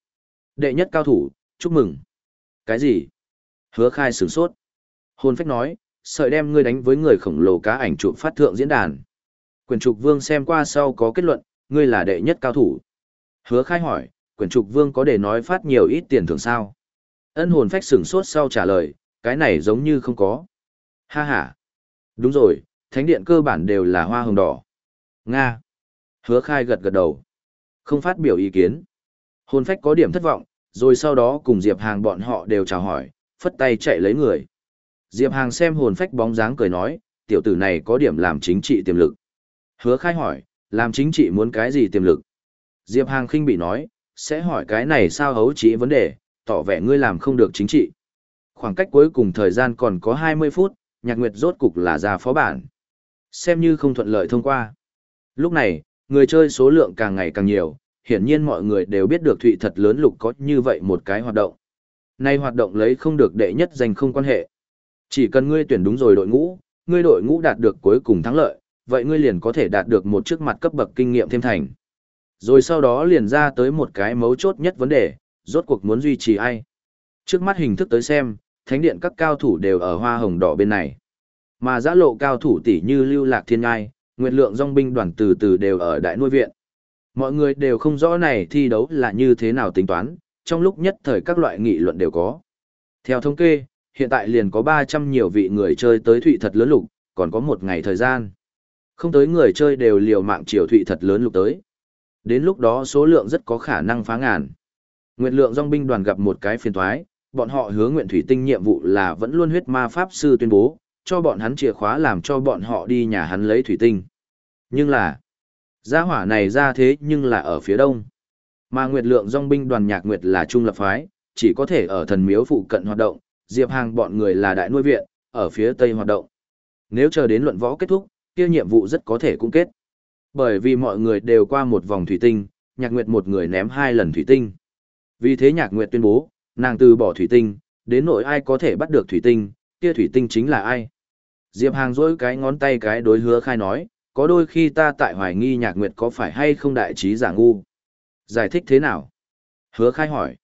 A: Đệ nhất cao thủ, chúc mừng. Cái gì? Hứa khai sửng sốt. Hôn phách nói, sợi đem ngươi đánh với người khổng lồ cá ảnh chụp phát thượng diễn đàn. Quyền trục vương xem qua sau có kết luận, ngươi là đệ nhất cao thủ. Hứa khai hỏi, quyền trục vương có để nói phát nhiều ít tiền thưởng sao? Ân hồn phách sửng sốt sau trả lời, cái này giống như không có. Ha ha. Đúng rồi, thánh điện cơ bản đều là hoa hồng đỏ. Nga. Hứa khai gật gật đầu. Không phát biểu ý kiến. Hồn phách có điểm thất vọng, rồi sau đó cùng Diệp Hàng bọn họ đều chào hỏi, phất tay chạy lấy người. Diệp Hàng xem hồn phách bóng dáng cười nói, tiểu tử này có điểm làm chính trị tiềm lực. Hứa khai hỏi, làm chính trị muốn cái gì tiềm lực? Diệp Hàng khinh bị nói, sẽ hỏi cái này sao hấu chỉ vấn đề, tỏ vẻ ngươi làm không được chính trị. Khoảng cách cuối cùng thời gian còn có 20 phút, nhạc nguyệt rốt cục là ra phó bản. Xem như không thuận lợi thông qua. Lúc này, người chơi số lượng càng ngày càng nhiều, hiển nhiên mọi người đều biết được Thụy thật lớn lục có như vậy một cái hoạt động. Nay hoạt động lấy không được đệ nhất danh không quan hệ. Chỉ cần ngươi tuyển đúng rồi đội ngũ, ngươi đội ngũ đạt được cuối cùng thắng lợi, vậy ngươi liền có thể đạt được một chiếc mặt cấp bậc kinh nghiệm thêm thành. Rồi sau đó liền ra tới một cái mấu chốt nhất vấn đề, rốt cuộc muốn duy trì ai. Trước mắt hình thức tới xem, thánh điện các cao thủ đều ở hoa hồng đỏ bên này. Mà giã lộ cao thủ tỷ như lưu lạc thiên ngai, nguyệt lượng dòng binh đoàn từ từ đều ở đại nuôi viện. Mọi người đều không rõ này thi đấu là như thế nào tính toán, trong lúc nhất thời các loại nghị luận đều có. Theo thống kê, hiện tại liền có 300 nhiều vị người chơi tới thụy thật lớn lục, còn có một ngày thời gian. Không tới người chơi đều liều mạng chiều thụy thật lớn lục tới. Đến lúc đó số lượng rất có khả năng phá ngàn. nguyện lượng dòng binh đoàn gặp một cái phiền thoái, bọn họ hứa nguyện thủy tinh nhiệm vụ là vẫn luôn huyết ma pháp sư tuyên bố, cho bọn hắn chìa khóa làm cho bọn họ đi nhà hắn lấy thủy tinh. Nhưng là, gia hỏa này ra thế nhưng là ở phía đông. Mà Nguyệt lượng dòng binh đoàn nhạc Nguyệt là trung lập phái, chỉ có thể ở thần miếu phụ cận hoạt động, Diệp Hàng bọn người là đại nuôi viện, ở phía tây hoạt động. Nếu chờ đến luận võ kết thúc, kia nhiệm vụ rất có thể cũng kết. Bởi vì mọi người đều qua một vòng thủy tinh, nhạc nguyệt một người ném hai lần thủy tinh. Vì thế nhạc nguyệt tuyên bố, nàng từ bỏ thủy tinh, đến nỗi ai có thể bắt được thủy tinh, kia thủy tinh chính là ai. Diệp Hàng dối cái ngón tay cái đối hứa khai nói, có đôi khi ta tại hoài nghi nhạc nguyệt có phải hay không đại trí giả ngu. Giải thích thế nào? Hứa khai hỏi.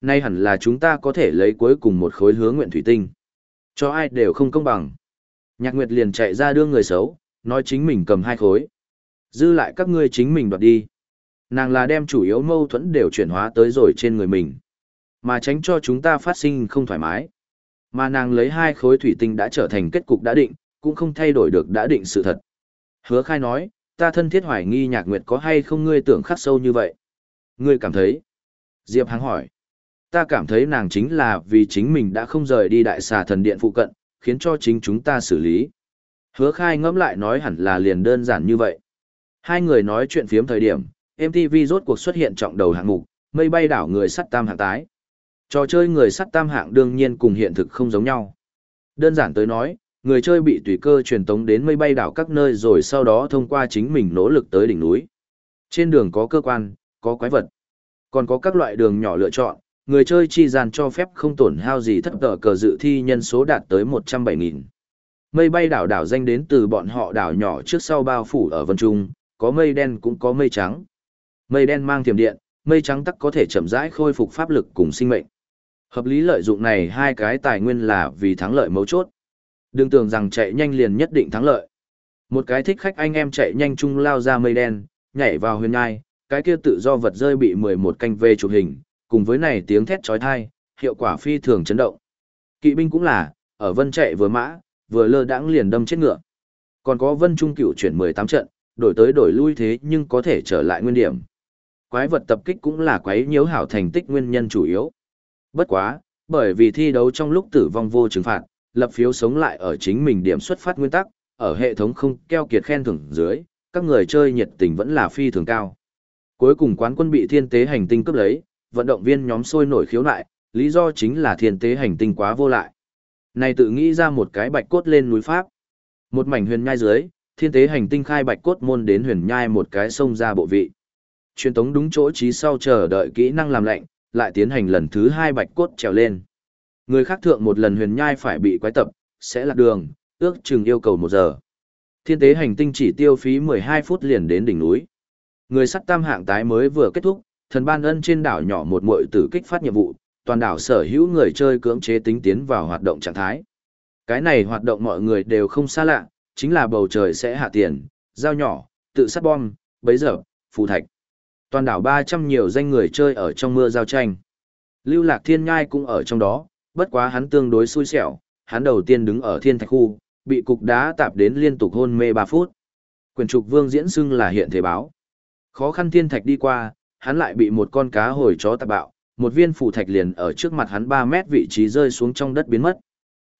A: Nay hẳn là chúng ta có thể lấy cuối cùng một khối hứa nguyện thủy tinh. Cho ai đều không công bằng. Nhạc nguyệt liền chạy ra đưa người xấu, nói chính mình cầm hai khối. Dư lại các ngươi chính mình đoạt đi. Nàng là đem chủ yếu mâu thuẫn đều chuyển hóa tới rồi trên người mình. Mà tránh cho chúng ta phát sinh không thoải mái. Mà nàng lấy hai khối thủy tinh đã trở thành kết cục đã định, cũng không thay đổi được đã định sự thật. Hứa khai nói, ta thân thiết hoài nghi nhạc nguyệt có hay không ngươi tưởng khắc sâu như vậy. Ngươi cảm thấy. Diệp Hằng hỏi. Ta cảm thấy nàng chính là vì chính mình đã không rời đi đại xà thần điện phụ cận, khiến cho chính chúng ta xử lý. Hứa khai ngẫm lại nói hẳn là liền đơn giản như vậy. Hai người nói chuyện phiếm thời điểm, MTV rốt cuộc xuất hiện trọng đầu hạng mục, mây bay đảo người sắt tam hạng tái. Trò chơi người sắt tam hạng đương nhiên cùng hiện thực không giống nhau. Đơn giản tới nói, người chơi bị tùy cơ truyền tống đến mây bay đảo các nơi rồi sau đó thông qua chính mình nỗ lực tới đỉnh núi. Trên đường có cơ quan, có quái vật, còn có các loại đường nhỏ lựa chọn, người chơi chi gian cho phép không tổn hao gì thất tờ cờ dự thi nhân số đạt tới 107.000. Mây bay đảo đảo danh đến từ bọn họ đảo nhỏ trước sau bao phủ ở vân trung, có mây đen cũng có mây trắng. Mây đen mang tiềm điện, mây trắng tắc có thể chậm rãi khôi phục pháp lực cùng sinh mệnh. Hợp lý lợi dụng này hai cái tài nguyên là vì thắng lợi mấu chốt. Đừng tưởng rằng chạy nhanh liền nhất định thắng lợi. Một cái thích khách anh em chạy nhanh chung lao ra mây đen, nhảy vào huyền ngai, cái kia tự do vật rơi bị 11 canh về chụp hình, cùng với này tiếng thét chói tai, hiệu quả phi thường chấn động. Kỵ binh cũng là, ở vân chạy vừa mã, vừa lơ đãng liền đâm chết ngựa. Còn có vân trung cựu chuyển 18 trận, đổi tới đổi lui thế nhưng có thể trở lại nguyên điểm. Quái vật tập kích cũng là quái nhiễu hảo thành tích nguyên nhân chủ yếu. Bất quá, bởi vì thi đấu trong lúc tử vong vô trừng phạt, lập phiếu sống lại ở chính mình điểm xuất phát nguyên tắc, ở hệ thống không keo kiệt khen thưởng dưới, các người chơi nhiệt tình vẫn là phi thường cao. Cuối cùng quán quân bị thiên tế hành tinh cướp lấy, vận động viên nhóm sôi nổi khiếu lại, lý do chính là thiên tế hành tinh quá vô lại. Này tự nghĩ ra một cái bạch cốt lên núi Pháp. Một mảnh huyền nhai dưới, thiên tế hành tinh khai bạch cốt môn đến huyền nhai một cái sông ra bộ vị. Truyền tống đúng chỗ trí sau chờ đợi kỹ năng làm lạnh, lại tiến hành lần thứ hai bạch cốt trèo lên. Người khác thượng một lần huyền nhai phải bị quái tập, sẽ lạc đường, ước chừng yêu cầu một giờ. Thiên tế hành tinh chỉ tiêu phí 12 phút liền đến đỉnh núi. Người sắt tam hạng tái mới vừa kết thúc, thần ban ân trên đảo nhỏ một muội tử kích phát nhiệm vụ, toàn đảo sở hữu người chơi cưỡng chế tính tiến vào hoạt động trạng thái. Cái này hoạt động mọi người đều không xa lạ, chính là bầu trời sẽ hạ tiền, dao nhỏ, tự sát bom, bấy giờ, phù thạch. Toàn đảo 300 nhiều danh người chơi ở trong mưa giao tranh. Lưu Lạc Thiên Nhai cũng ở trong đó, bất quá hắn tương đối xui xẻo, hắn đầu tiên đứng ở thiên thạch khu, bị cục đá tạp đến liên tục hôn mê 3 phút. Quyền trục vương diễn xưng là hiện thế báo. Khó khăn thiên thạch đi qua, hắn lại bị một con cá hồi chó tạp bạo, một viên phủ thạch liền ở trước mặt hắn 3 mét vị trí rơi xuống trong đất biến mất.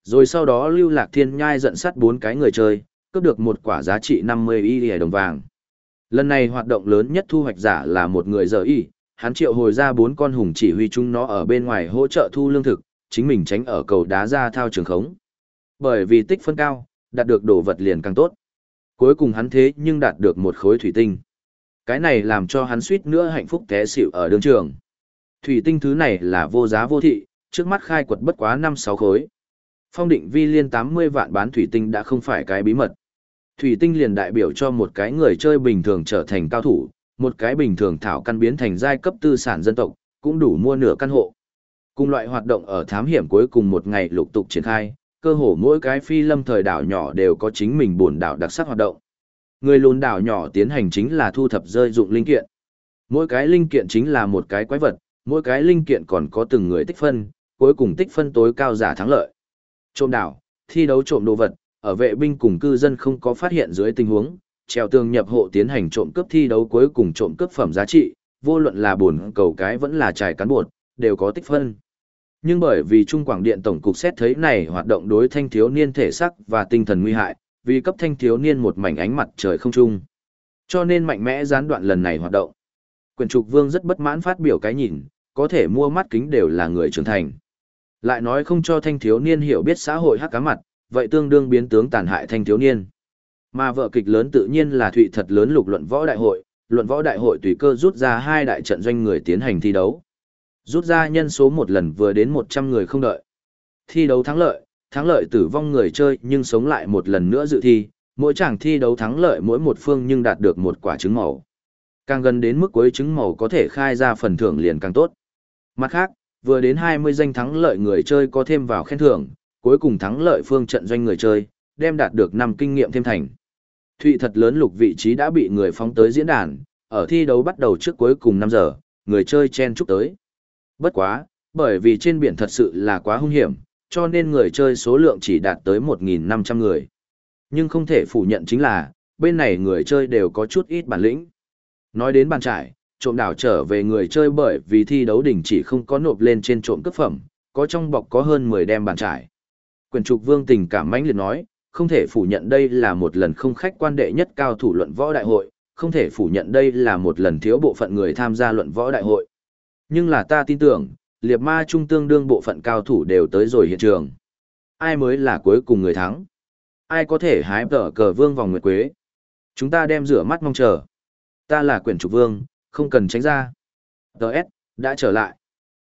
A: Rồi sau đó lưu lạc thiên nhai giận sắt bốn cái người chơi, cướp được một quả giá trị 50 y đồng vàng. Lần này hoạt động lớn nhất thu hoạch giả là một người giờ y, hắn triệu hồi ra bốn con hùng chỉ huy chúng nó ở bên ngoài hỗ trợ thu lương thực, chính mình tránh ở cầu đá ra thao trường khống. Bởi vì tích phân cao, đạt được đồ vật liền càng tốt. Cuối cùng hắn thế nhưng đạt được một khối thủy tinh. Cái này làm cho hắn suýt nữa hạnh phúc té xỉu ở đường trường. Thủy tinh thứ này là vô giá vô thị, trước mắt khai quật bất quá 5-6 khối. Phong định vi liên 80 vạn bán thủy tinh đã không phải cái bí mật. Thủy tinh liền đại biểu cho một cái người chơi bình thường trở thành cao thủ, một cái bình thường thảo căn biến thành giai cấp tư sản dân tộc, cũng đủ mua nửa căn hộ. Cùng loại hoạt động ở thám hiểm cuối cùng một ngày lục tục triển khai, cơ hồ mỗi cái phi lâm thời đảo nhỏ đều có chính mình buồn đảo đặc sắc hoạt động. Người lùn đảo nhỏ tiến hành chính là thu thập rơi dụng linh kiện. Mỗi cái linh kiện chính là một cái quái vật, mỗi cái linh kiện còn có từng người tích phân, cuối cùng tích phân tối cao giả thắng lợi. Trộm đảo, thi đấu trộm đồ vật, ở vệ binh cùng cư dân không có phát hiện dưới tình huống, treo tường nhập hộ tiến hành trộm cướp thi đấu cuối cùng trộm cướp phẩm giá trị, vô luận là buồn cầu cái vẫn là trải cán bột, đều có tích phân. Nhưng bởi vì Trung Quảng Điện Tổng cục xét thấy này hoạt động đối thanh thiếu niên thể sắc và tinh thần nguy hại, vì cấp thanh thiếu niên một mảnh ánh mặt trời không trung. Cho nên mạnh mẽ gián đoạn lần này hoạt động. Quyền trục vương rất bất mãn phát biểu cái nhìn, có thể mua mắt kính đều là người trưởng thành. Lại nói không cho thanh thiếu niên hiểu biết xã hội hắc cá mặt, vậy tương đương biến tướng tàn hại thanh thiếu niên. Mà vợ kịch lớn tự nhiên là thụy thật lớn lục luận võ đại hội, luận võ đại hội tùy cơ rút ra hai đại trận doanh người tiến hành thi đấu. Rút ra nhân số một lần vừa đến 100 người không đợi. Thi đấu thắng lợi, thắng lợi tử vong người chơi nhưng sống lại một lần nữa dự thi, mỗi chàng thi đấu thắng lợi mỗi một phương nhưng đạt được một quả trứng màu. Càng gần đến mức cuối trứng màu có thể khai ra phần thưởng liền càng tốt. Mặt khác, vừa đến 20 danh thắng lợi người chơi có thêm vào khen thưởng, cuối cùng thắng lợi phương trận doanh người chơi, đem đạt được 5 kinh nghiệm thêm thành. Thụy thật lớn lục vị trí đã bị người phóng tới diễn đàn, ở thi đấu bắt đầu trước cuối cùng 5 giờ, người chơi chen chúc tới. Bất quá, bởi vì trên biển thật sự là quá hung hiểm, cho nên người chơi số lượng chỉ đạt tới 1.500 người. Nhưng không thể phủ nhận chính là, bên này người chơi đều có chút ít bản lĩnh. Nói đến bàn trải, trộm đảo trở về người chơi bởi vì thi đấu đỉnh chỉ không có nộp lên trên trộm cấp phẩm, có trong bọc có hơn 10 đem bàn trải. Quyền trục vương tình cảm mãnh liệt nói, không thể phủ nhận đây là một lần không khách quan đệ nhất cao thủ luận võ đại hội, không thể phủ nhận đây là một lần thiếu bộ phận người tham gia luận võ đại hội. Nhưng là ta tin tưởng, liệt ma trung tương đương bộ phận cao thủ đều tới rồi hiện trường. Ai mới là cuối cùng người thắng? Ai có thể hái tở cờ vương vòng nguyệt quế? Chúng ta đem rửa mắt mong chờ. Ta là quyển trục vương, không cần tránh ra. Đợt, đã trở lại.